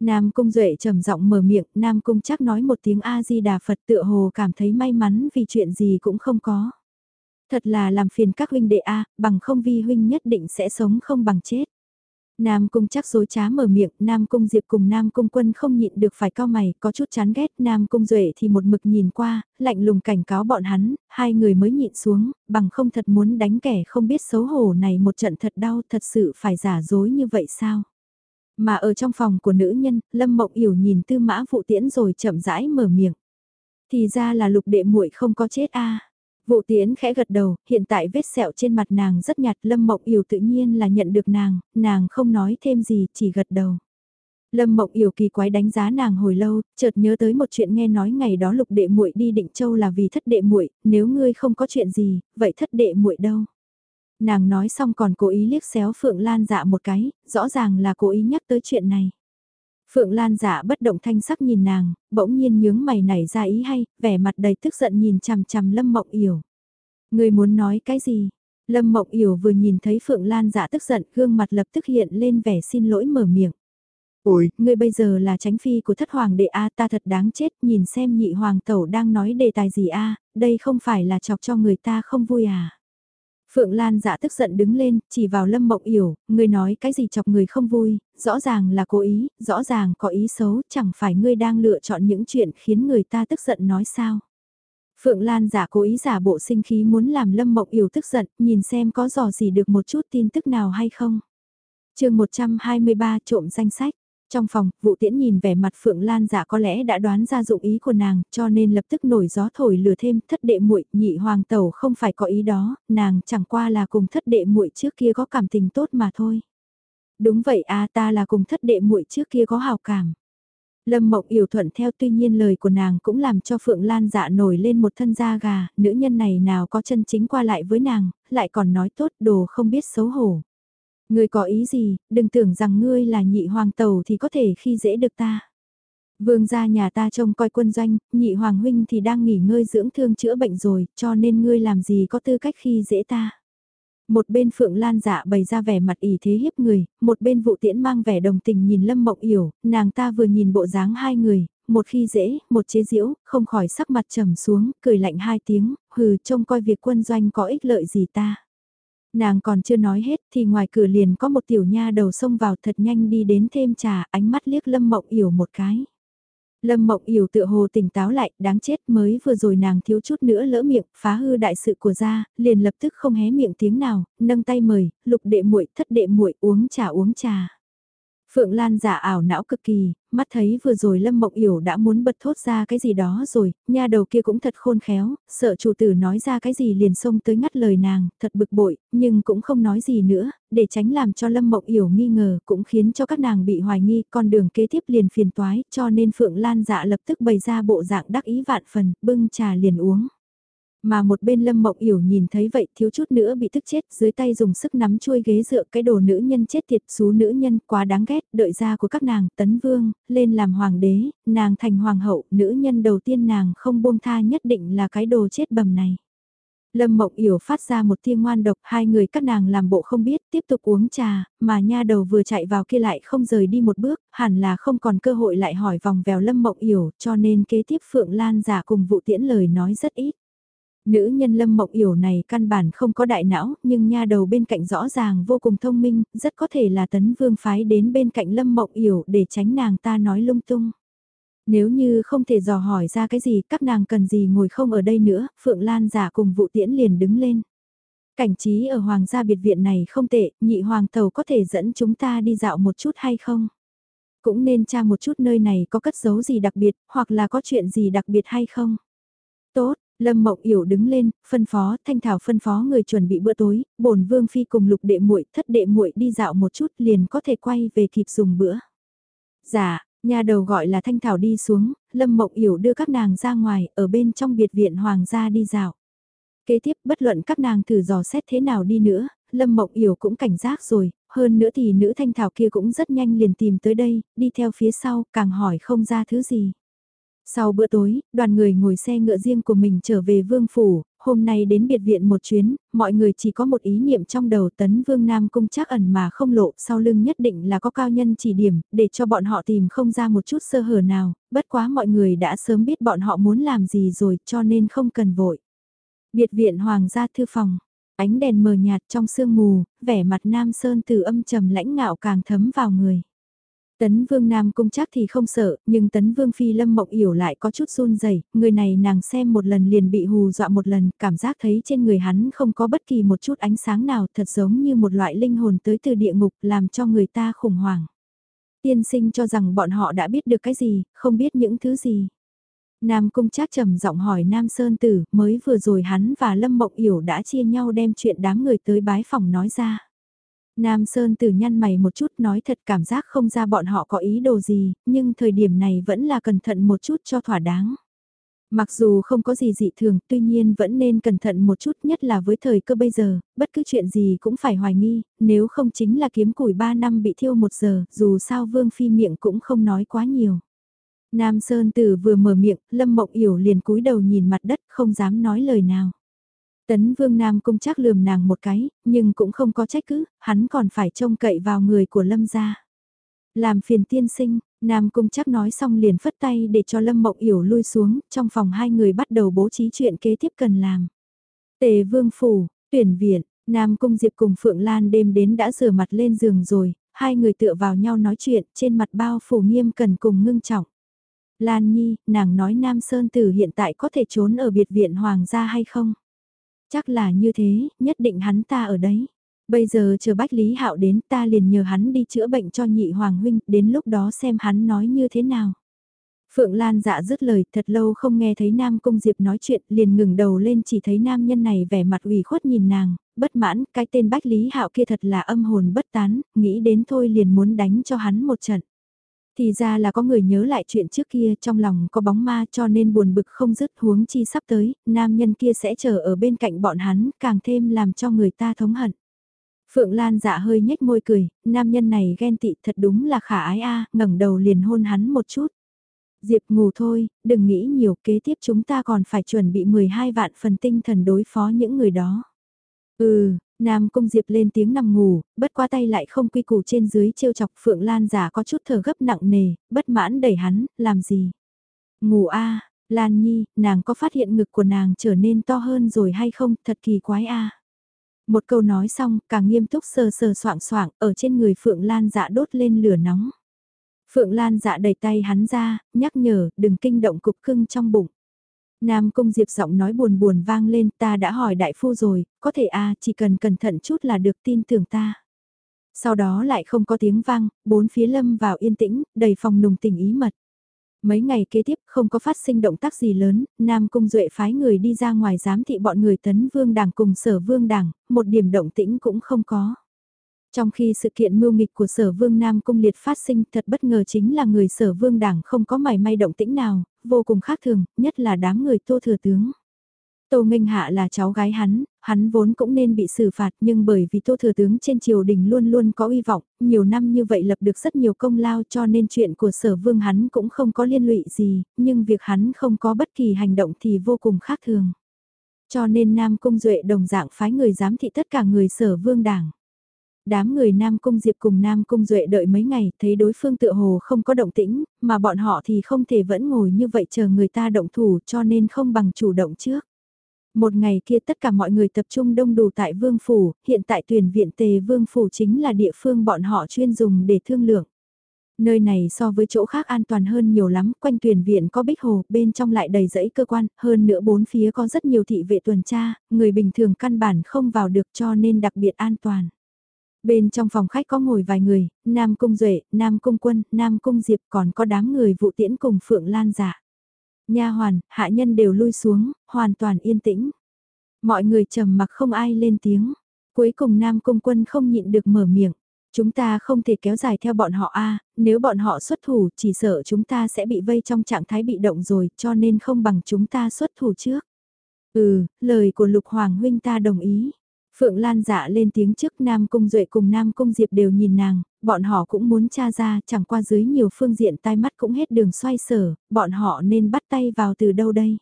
Nam Cung Duệ trầm giọng mở miệng, Nam Cung chắc nói một tiếng A-di-đà Phật tựa hồ cảm thấy may mắn vì chuyện gì cũng không có. Thật là làm phiền các huynh đệ A, bằng không vi huynh nhất định sẽ sống không bằng chết. Nam Cung chắc dối trá mở miệng, Nam Cung Diệp cùng Nam Cung Quân không nhịn được phải cao mày, có chút chán ghét, Nam Cung Duệ thì một mực nhìn qua, lạnh lùng cảnh cáo bọn hắn, hai người mới nhịn xuống, bằng không thật muốn đánh kẻ không biết xấu hổ này một trận thật đau, thật sự phải giả dối như vậy sao? Mà ở trong phòng của nữ nhân, Lâm Mộng Yểu nhìn tư mã vụ tiễn rồi chậm rãi mở miệng. Thì ra là lục đệ muội không có chết a Vụ tiến khẽ gật đầu, hiện tại vết sẹo trên mặt nàng rất nhạt, Lâm Mộng Yểu tự nhiên là nhận được nàng, nàng không nói thêm gì, chỉ gật đầu. Lâm Mộng Yểu kỳ quái đánh giá nàng hồi lâu, chợt nhớ tới một chuyện nghe nói ngày đó Lục Đệ muội đi Định Châu là vì thất đệ muội, nếu ngươi không có chuyện gì, vậy thất đệ muội đâu? Nàng nói xong còn cố ý liếc xéo Phượng Lan dạ một cái, rõ ràng là cố ý nhắc tới chuyện này. Phượng Lan dạ bất động thanh sắc nhìn nàng, bỗng nhiên nhướng mày nảy ra ý hay, vẻ mặt đầy tức giận nhìn chằm chằm Lâm Mộng Yểu. Người muốn nói cái gì? Lâm Mộng Yểu vừa nhìn thấy Phượng Lan dạ tức giận, gương mặt lập tức hiện lên vẻ xin lỗi mở miệng. Ôi, ngươi bây giờ là tránh phi của thất hoàng đệ A ta thật đáng chết, nhìn xem nhị hoàng tẩu đang nói đề tài gì A, đây không phải là chọc cho người ta không vui à. Phượng Lan dạ tức giận đứng lên, chỉ vào Lâm Mộng Yểu, ngươi nói cái gì chọc người không vui, rõ ràng là cố ý, rõ ràng có ý xấu, chẳng phải ngươi đang lựa chọn những chuyện khiến người ta tức giận nói sao. Phượng Lan giả cố ý giả bộ sinh khí muốn làm Lâm Mộng Yểu tức giận, nhìn xem có dò gì được một chút tin tức nào hay không. chương 123 trộm danh sách. Trong phòng, vụ tiễn nhìn vẻ mặt Phượng Lan giả có lẽ đã đoán ra dụng ý của nàng, cho nên lập tức nổi gió thổi lửa thêm, thất đệ muội nhị hoàng tẩu không phải có ý đó, nàng chẳng qua là cùng thất đệ muội trước kia có cảm tình tốt mà thôi. Đúng vậy à ta là cùng thất đệ muội trước kia có hào cảm. Lâm Mộng Yểu thuận theo tuy nhiên lời của nàng cũng làm cho Phượng Lan dạ nổi lên một thân da gà, nữ nhân này nào có chân chính qua lại với nàng, lại còn nói tốt đồ không biết xấu hổ. Ngươi có ý gì, đừng tưởng rằng ngươi là nhị hoàng tàu thì có thể khi dễ được ta. Vương gia nhà ta trông coi quân doanh, nhị hoàng huynh thì đang nghỉ ngơi dưỡng thương chữa bệnh rồi, cho nên ngươi làm gì có tư cách khi dễ ta. Một bên Phượng Lan dạ bày ra vẻ mặt ỉ thế hiếp người, một bên vụ tiễn mang vẻ đồng tình nhìn Lâm Mộng Yểu, nàng ta vừa nhìn bộ dáng hai người, một khi dễ, một chế diễu, không khỏi sắc mặt trầm xuống, cười lạnh hai tiếng, hừ trông coi việc quân doanh có ích lợi gì ta. Nàng còn chưa nói hết thì ngoài cửa liền có một tiểu nha đầu xông vào thật nhanh đi đến thêm trà, ánh mắt liếc Lâm Mộng Yểu một cái. Lâm Mộng Yểu tựa hồ tỉnh táo lại, đáng chết mới vừa rồi nàng thiếu chút nữa lỡ miệng, phá hư đại sự của gia, liền lập tức không hé miệng tiếng nào, nâng tay mời, lục đệ muội, thất đệ muội uống trà uống trà. Phượng Lan giả ảo não cực kỳ, mắt thấy vừa rồi Lâm Mộng Yểu đã muốn bật thốt ra cái gì đó rồi, nha đầu kia cũng thật khôn khéo, sợ chủ tử nói ra cái gì liền xông tới ngắt lời nàng, thật bực bội, nhưng cũng không nói gì nữa, để tránh làm cho Lâm Mộng Yểu nghi ngờ cũng khiến cho các nàng bị hoài nghi, con đường kế tiếp liền phiền toái, cho nên Phượng Lan dạ lập tức bày ra bộ dạng đắc ý vạn phần, bưng trà liền uống. Mà một bên Lâm Mộng Yểu nhìn thấy vậy thiếu chút nữa bị tức chết dưới tay dùng sức nắm chuôi ghế dựa cái đồ nữ nhân chết tiệt xú nữ nhân quá đáng ghét đợi ra của các nàng tấn vương lên làm hoàng đế, nàng thành hoàng hậu nữ nhân đầu tiên nàng không buông tha nhất định là cái đồ chết bầm này. Lâm Mộng Yểu phát ra một tiếng ngoan độc, hai người các nàng làm bộ không biết, tiếp tục uống trà, mà nha đầu vừa chạy vào kia lại không rời đi một bước, hẳn là không còn cơ hội lại hỏi vòng vèo Lâm Mộng Yểu, cho nên kế tiếp Phượng Lan giả cùng vụ tiễn lời nói rất ít. Nữ nhân lâm mộng yểu này căn bản không có đại não, nhưng nha đầu bên cạnh rõ ràng vô cùng thông minh, rất có thể là tấn vương phái đến bên cạnh lâm mộng yểu để tránh nàng ta nói lung tung. Nếu như không thể dò hỏi ra cái gì, các nàng cần gì ngồi không ở đây nữa, Phượng Lan giả cùng vụ tiễn liền đứng lên. Cảnh trí ở hoàng gia biệt viện này không tệ, nhị hoàng tàu có thể dẫn chúng ta đi dạo một chút hay không? Cũng nên tra một chút nơi này có cất giấu gì đặc biệt, hoặc là có chuyện gì đặc biệt hay không? Tốt, Lâm Mộng Yểu đứng lên, phân phó, Thanh Thảo phân phó người chuẩn bị bữa tối, bổn Vương phi cùng Lục đệ muội, thất đệ muội đi dạo một chút liền có thể quay về kịp dùng bữa. Dạ, nhà đầu gọi là Thanh Thảo đi xuống, Lâm Mộng Yểu đưa các nàng ra ngoài, ở bên trong biệt viện hoàng gia đi dạo. Kế tiếp bất luận các nàng thử dò xét thế nào đi nữa, Lâm Mộng Yểu cũng cảnh giác rồi, hơn nữa thì nữ Thanh Thảo kia cũng rất nhanh liền tìm tới đây, đi theo phía sau, càng hỏi không ra thứ gì. Sau bữa tối, đoàn người ngồi xe ngựa riêng của mình trở về Vương Phủ, hôm nay đến biệt viện một chuyến, mọi người chỉ có một ý niệm trong đầu tấn Vương Nam Cung chắc ẩn mà không lộ, sau lưng nhất định là có cao nhân chỉ điểm, để cho bọn họ tìm không ra một chút sơ hở nào, bất quá mọi người đã sớm biết bọn họ muốn làm gì rồi cho nên không cần vội. Biệt viện Hoàng gia thư phòng, ánh đèn mờ nhạt trong sương mù, vẻ mặt Nam Sơn từ âm trầm lãnh ngạo càng thấm vào người. Tấn Vương Nam Cung chắc thì không sợ, nhưng Tấn Vương Phi Lâm Mộng Yểu lại có chút run rẩy. người này nàng xem một lần liền bị hù dọa một lần, cảm giác thấy trên người hắn không có bất kỳ một chút ánh sáng nào thật giống như một loại linh hồn tới từ địa ngục làm cho người ta khủng hoảng. Tiên sinh cho rằng bọn họ đã biết được cái gì, không biết những thứ gì. Nam Cung Trác trầm giọng hỏi Nam Sơn Tử, mới vừa rồi hắn và Lâm Mộng Yểu đã chia nhau đem chuyện đám người tới bái phòng nói ra. Nam Sơn Tử nhăn mày một chút nói thật cảm giác không ra bọn họ có ý đồ gì, nhưng thời điểm này vẫn là cẩn thận một chút cho thỏa đáng. Mặc dù không có gì dị thường, tuy nhiên vẫn nên cẩn thận một chút nhất là với thời cơ bây giờ, bất cứ chuyện gì cũng phải hoài nghi, nếu không chính là kiếm củi 3 năm bị thiêu một giờ, dù sao Vương Phi miệng cũng không nói quá nhiều. Nam Sơn Tử vừa mở miệng, Lâm Mộng Yểu liền cúi đầu nhìn mặt đất không dám nói lời nào. Tấn Vương Nam Cung chắc lườm nàng một cái, nhưng cũng không có trách cứ, hắn còn phải trông cậy vào người của Lâm gia. Làm phiền tiên sinh, Nam Cung chắc nói xong liền phất tay để cho Lâm Mộng Yểu lui xuống, trong phòng hai người bắt đầu bố trí chuyện kế tiếp cần làm. Tề Vương Phủ, tuyển viện, Nam Cung Diệp cùng Phượng Lan đêm đến đã rửa mặt lên giường rồi, hai người tựa vào nhau nói chuyện trên mặt bao phủ nghiêm cần cùng ngưng trọng. Lan Nhi, nàng nói Nam Sơn Tử hiện tại có thể trốn ở biệt viện Hoàng gia hay không? Chắc là như thế, nhất định hắn ta ở đấy. Bây giờ chờ Bách Lý Hạo đến ta liền nhờ hắn đi chữa bệnh cho nhị hoàng huynh, đến lúc đó xem hắn nói như thế nào. Phượng Lan dạ dứt lời thật lâu không nghe thấy Nam Cung Diệp nói chuyện liền ngừng đầu lên chỉ thấy nam nhân này vẻ mặt ủy khuất nhìn nàng, bất mãn cái tên Bách Lý Hạo kia thật là âm hồn bất tán, nghĩ đến thôi liền muốn đánh cho hắn một trận. Thì ra là có người nhớ lại chuyện trước kia trong lòng có bóng ma cho nên buồn bực không dứt huống chi sắp tới, nam nhân kia sẽ chờ ở bên cạnh bọn hắn, càng thêm làm cho người ta thống hận. Phượng Lan dạ hơi nhếch môi cười, nam nhân này ghen tị thật đúng là khả ái a, ngẩng đầu liền hôn hắn một chút. Diệp ngủ thôi, đừng nghĩ nhiều kế tiếp chúng ta còn phải chuẩn bị 12 vạn phần tinh thần đối phó những người đó. Ừ, Nam Cung Diệp lên tiếng nằm ngủ, bất qua tay lại không quy củ trên dưới trêu chọc Phượng Lan giả có chút thở gấp nặng nề, bất mãn đẩy hắn, làm gì. Ngủ a Lan Nhi, nàng có phát hiện ngực của nàng trở nên to hơn rồi hay không, thật kỳ quái a Một câu nói xong, càng nghiêm túc sờ sờ soạng soạng, ở trên người Phượng Lan dạ đốt lên lửa nóng. Phượng Lan dạ đẩy tay hắn ra, nhắc nhở, đừng kinh động cục cưng trong bụng. Nam Cung Diệp giọng nói buồn buồn vang lên, ta đã hỏi đại phu rồi, có thể a chỉ cần cẩn thận chút là được tin tưởng ta. Sau đó lại không có tiếng vang, bốn phía lâm vào yên tĩnh, đầy phòng nùng tình ý mật. Mấy ngày kế tiếp không có phát sinh động tác gì lớn, Nam Cung Duệ phái người đi ra ngoài giám thị bọn người tấn vương đảng cùng sở vương đảng, một điểm động tĩnh cũng không có. Trong khi sự kiện mưu nghịch của sở vương Nam Cung liệt phát sinh thật bất ngờ chính là người sở vương đảng không có mảy may động tĩnh nào, vô cùng khác thường, nhất là đám người tô thừa tướng. Tô Nghênh Hạ là cháu gái hắn, hắn vốn cũng nên bị xử phạt nhưng bởi vì Tô Thừa Tướng trên triều đình luôn luôn có uy vọng, nhiều năm như vậy lập được rất nhiều công lao cho nên chuyện của sở vương hắn cũng không có liên lụy gì, nhưng việc hắn không có bất kỳ hành động thì vô cùng khác thường. Cho nên Nam Cung Duệ đồng dạng phái người giám thị tất cả người sở vương đảng đám người Nam Cung Diệp cùng Nam Cung Duệ đợi mấy ngày, thấy đối phương tựa hồ không có động tĩnh, mà bọn họ thì không thể vẫn ngồi như vậy chờ người ta động thủ cho nên không bằng chủ động trước. Một ngày kia tất cả mọi người tập trung đông đủ tại Vương Phủ, hiện tại tuyển viện Tề Vương Phủ chính là địa phương bọn họ chuyên dùng để thương lượng. Nơi này so với chỗ khác an toàn hơn nhiều lắm, quanh tuyển viện có bích hồ, bên trong lại đầy rẫy cơ quan, hơn nữa bốn phía có rất nhiều thị vệ tuần tra, người bình thường căn bản không vào được cho nên đặc biệt an toàn. Bên trong phòng khách có ngồi vài người, Nam Cung Duệ, Nam Cung Quân, Nam Cung Diệp còn có đám người vụ tiễn cùng Phượng Lan giả. Nha hoàn, hạ nhân đều lui xuống, hoàn toàn yên tĩnh. Mọi người trầm mặc không ai lên tiếng. Cuối cùng Nam Cung Quân không nhịn được mở miệng. Chúng ta không thể kéo dài theo bọn họ a nếu bọn họ xuất thủ chỉ sợ chúng ta sẽ bị vây trong trạng thái bị động rồi cho nên không bằng chúng ta xuất thủ trước. Ừ, lời của Lục Hoàng Huynh ta đồng ý. Phượng Lan dạ lên tiếng trước Nam Cung Duệ cùng Nam Cung Diệp đều nhìn nàng, bọn họ cũng muốn tra ra chẳng qua dưới nhiều phương diện tai mắt cũng hết đường xoay sở, bọn họ nên bắt tay vào từ đâu đây.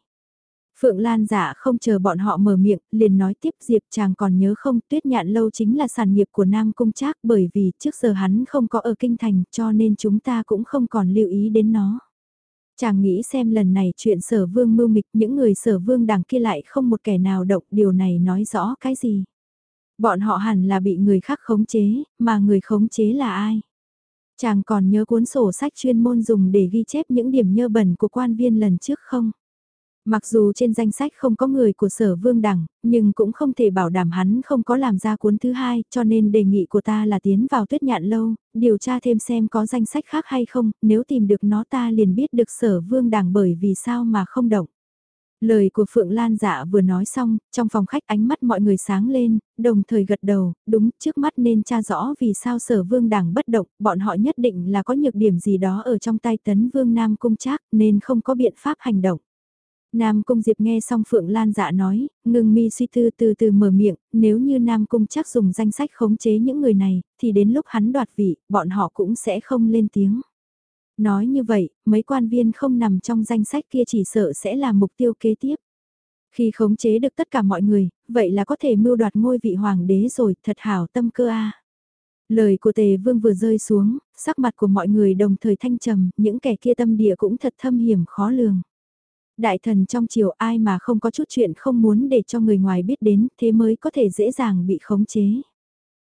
Phượng Lan dạ không chờ bọn họ mở miệng, liền nói tiếp Diệp chàng còn nhớ không tuyết nhạn lâu chính là sản nghiệp của Nam Cung Trác bởi vì trước giờ hắn không có ở kinh thành cho nên chúng ta cũng không còn lưu ý đến nó. Chàng nghĩ xem lần này chuyện sở vương mưu nghịch những người sở vương đằng kia lại không một kẻ nào động điều này nói rõ cái gì. Bọn họ hẳn là bị người khác khống chế, mà người khống chế là ai? Chàng còn nhớ cuốn sổ sách chuyên môn dùng để ghi chép những điểm nhơ bẩn của quan viên lần trước không? Mặc dù trên danh sách không có người của sở vương đẳng, nhưng cũng không thể bảo đảm hắn không có làm ra cuốn thứ hai, cho nên đề nghị của ta là tiến vào tuyết nhạn lâu, điều tra thêm xem có danh sách khác hay không, nếu tìm được nó ta liền biết được sở vương đẳng bởi vì sao mà không động. Lời của Phượng Lan dạ vừa nói xong, trong phòng khách ánh mắt mọi người sáng lên, đồng thời gật đầu, đúng trước mắt nên tra rõ vì sao sở vương đảng bất động, bọn họ nhất định là có nhược điểm gì đó ở trong tay tấn vương Nam Cung Trác nên không có biện pháp hành động. Nam Cung Diệp nghe xong Phượng Lan dạ nói, ngừng mi suy tư từ từ mở miệng, nếu như Nam Cung Trác dùng danh sách khống chế những người này, thì đến lúc hắn đoạt vị, bọn họ cũng sẽ không lên tiếng. Nói như vậy, mấy quan viên không nằm trong danh sách kia chỉ sợ sẽ là mục tiêu kế tiếp. Khi khống chế được tất cả mọi người, vậy là có thể mưu đoạt ngôi vị hoàng đế rồi, thật hảo tâm cơ a. Lời của tề vương vừa rơi xuống, sắc mặt của mọi người đồng thời thanh trầm, những kẻ kia tâm địa cũng thật thâm hiểm khó lường. Đại thần trong triều ai mà không có chút chuyện không muốn để cho người ngoài biết đến, thế mới có thể dễ dàng bị khống chế.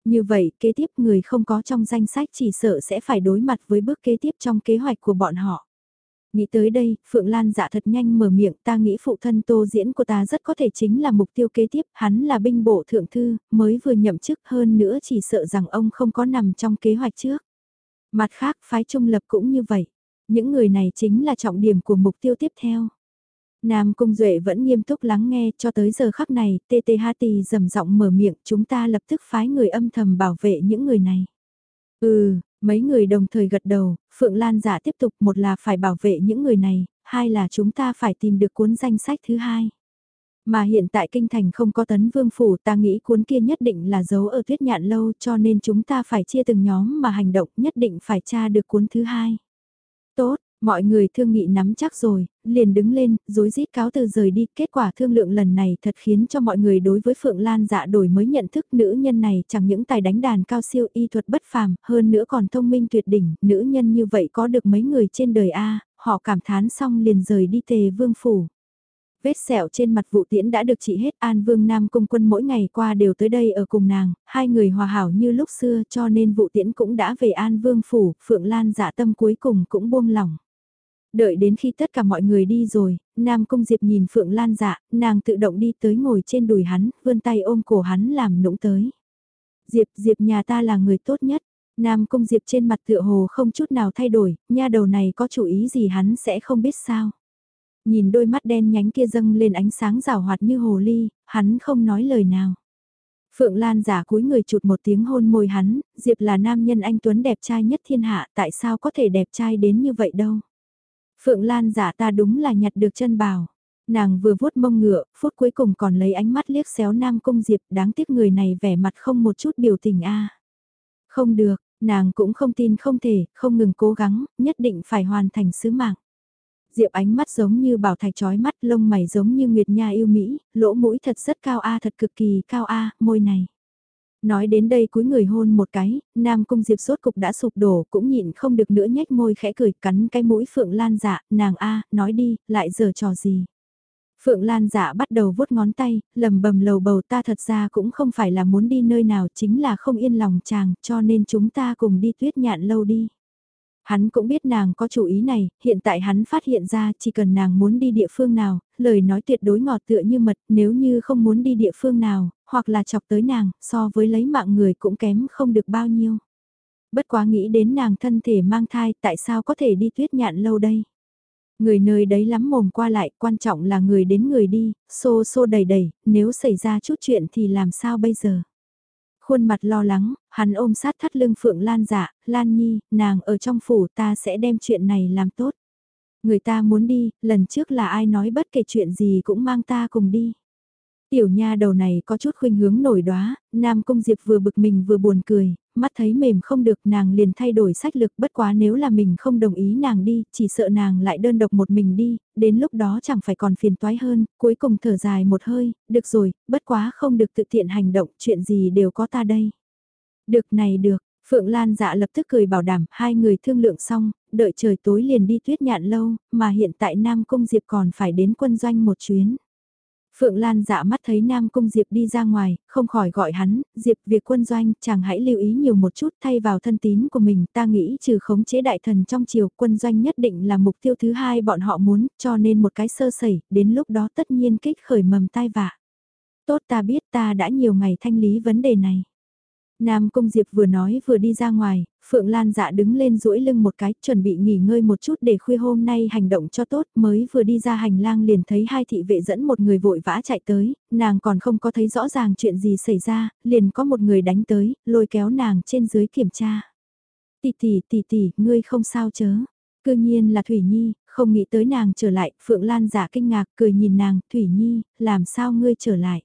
Như vậy, kế tiếp người không có trong danh sách chỉ sợ sẽ phải đối mặt với bước kế tiếp trong kế hoạch của bọn họ. Nghĩ tới đây, Phượng Lan dạ thật nhanh mở miệng ta nghĩ phụ thân tô diễn của ta rất có thể chính là mục tiêu kế tiếp, hắn là binh bộ thượng thư, mới vừa nhậm chức hơn nữa chỉ sợ rằng ông không có nằm trong kế hoạch trước. Mặt khác, phái trung lập cũng như vậy. Những người này chính là trọng điểm của mục tiêu tiếp theo. Nam Cung Duệ vẫn nghiêm túc lắng nghe cho tới giờ khắc này, TTH tì dầm giọng mở miệng chúng ta lập tức phái người âm thầm bảo vệ những người này. Ừ, mấy người đồng thời gật đầu, Phượng Lan giả tiếp tục một là phải bảo vệ những người này, hai là chúng ta phải tìm được cuốn danh sách thứ hai. Mà hiện tại kinh thành không có tấn vương phủ ta nghĩ cuốn kia nhất định là giấu ở tuyết nhạn lâu cho nên chúng ta phải chia từng nhóm mà hành động nhất định phải tra được cuốn thứ hai. Tốt, Mọi người thương nghị nắm chắc rồi, liền đứng lên, dối rít cáo từ rời đi, kết quả thương lượng lần này thật khiến cho mọi người đối với Phượng Lan dạ đổi mới nhận thức nữ nhân này chẳng những tài đánh đàn cao siêu y thuật bất phàm, hơn nữa còn thông minh tuyệt đỉnh, nữ nhân như vậy có được mấy người trên đời A, họ cảm thán xong liền rời đi tề vương phủ. Vết sẹo trên mặt vụ tiễn đã được trị hết An Vương Nam Cung Quân mỗi ngày qua đều tới đây ở cùng nàng, hai người hòa hảo như lúc xưa cho nên vụ tiễn cũng đã về An Vương Phủ, Phượng Lan dạ tâm cuối cùng cũng buông lỏng. Đợi đến khi tất cả mọi người đi rồi, Nam Cung Diệp nhìn Phượng Lan dạ, nàng tự động đi tới ngồi trên đùi hắn, vươn tay ôm cổ hắn làm nũng tới. Diệp, Diệp nhà ta là người tốt nhất. Nam Cung Diệp trên mặt tựa hồ không chút nào thay đổi, nha đầu này có chủ ý gì hắn sẽ không biết sao. Nhìn đôi mắt đen nhánh kia dâng lên ánh sáng rào hoạt như hồ ly, hắn không nói lời nào. Phượng Lan giả cúi người chụt một tiếng hôn môi hắn, Diệp là nam nhân anh Tuấn đẹp trai nhất thiên hạ, tại sao có thể đẹp trai đến như vậy đâu. Phượng Lan giả ta đúng là nhặt được chân bào. Nàng vừa vuốt mông ngựa, phút cuối cùng còn lấy ánh mắt liếc xéo Nam Cung Diệp, đáng tiếc người này vẻ mặt không một chút biểu tình a. Không được, nàng cũng không tin không thể, không ngừng cố gắng, nhất định phải hoàn thành sứ mạng. Diệp ánh mắt giống như bảo thạch trói mắt, lông mày giống như nguyệt nha yêu Mỹ, lỗ mũi thật rất cao a thật cực kỳ cao a, môi này. Nói đến đây cúi người hôn một cái, Nam Cung Diệp sốt cục đã sụp đổ, cũng nhịn không được nữa nhếch môi khẽ cười, cắn cái mũi Phượng Lan dạ, nàng a, nói đi, lại giờ trò gì. Phượng Lan dạ bắt đầu vuốt ngón tay, lầm bầm lầu bầu ta thật ra cũng không phải là muốn đi nơi nào chính là không yên lòng chàng, cho nên chúng ta cùng đi tuyết nhạn lâu đi. Hắn cũng biết nàng có chủ ý này, hiện tại hắn phát hiện ra chỉ cần nàng muốn đi địa phương nào, lời nói tuyệt đối ngọt tựa như mật, nếu như không muốn đi địa phương nào, hoặc là chọc tới nàng, so với lấy mạng người cũng kém không được bao nhiêu. Bất quá nghĩ đến nàng thân thể mang thai, tại sao có thể đi tuyết nhạn lâu đây? Người nơi đấy lắm mồm qua lại, quan trọng là người đến người đi, xô xô đầy đầy, nếu xảy ra chút chuyện thì làm sao bây giờ? Khuôn mặt lo lắng, hắn ôm sát thắt lưng Phượng Lan dạ, Lan Nhi, nàng ở trong phủ ta sẽ đem chuyện này làm tốt. Người ta muốn đi, lần trước là ai nói bất kể chuyện gì cũng mang ta cùng đi. Tiểu nha đầu này có chút khuynh hướng nổi đóa, Nam Cung Diệp vừa bực mình vừa buồn cười, mắt thấy mềm không được nàng liền thay đổi sách lực bất quá nếu là mình không đồng ý nàng đi, chỉ sợ nàng lại đơn độc một mình đi, đến lúc đó chẳng phải còn phiền toái hơn, cuối cùng thở dài một hơi, được rồi, bất quá không được tự tiện hành động, chuyện gì đều có ta đây. Được này được, Phượng Lan dạ lập tức cười bảo đảm, hai người thương lượng xong, đợi trời tối liền đi tuyết nhạn lâu, mà hiện tại Nam Cung Diệp còn phải đến quân doanh một chuyến. Phượng Lan dạ mắt thấy Nam Cung Diệp đi ra ngoài, không khỏi gọi hắn, Diệp việc quân doanh, chàng hãy lưu ý nhiều một chút thay vào thân tín của mình, ta nghĩ trừ khống chế đại thần trong triều quân doanh nhất định là mục tiêu thứ hai bọn họ muốn, cho nên một cái sơ sẩy, đến lúc đó tất nhiên kích khởi mầm tai vạ. Tốt ta biết ta đã nhiều ngày thanh lý vấn đề này. Nam Cung Diệp vừa nói vừa đi ra ngoài, Phượng Lan dạ đứng lên duỗi lưng một cái, chuẩn bị nghỉ ngơi một chút để khuya hôm nay hành động cho tốt, mới vừa đi ra hành lang liền thấy hai thị vệ dẫn một người vội vã chạy tới, nàng còn không có thấy rõ ràng chuyện gì xảy ra, liền có một người đánh tới, lôi kéo nàng trên dưới kiểm tra. Tỷ tỷ tỷ tỷ, ngươi không sao chớ. Cư nhiên là Thủy Nhi, không nghĩ tới nàng trở lại, Phượng Lan giả dạ kinh ngạc cười nhìn nàng, Thủy Nhi, làm sao ngươi trở lại.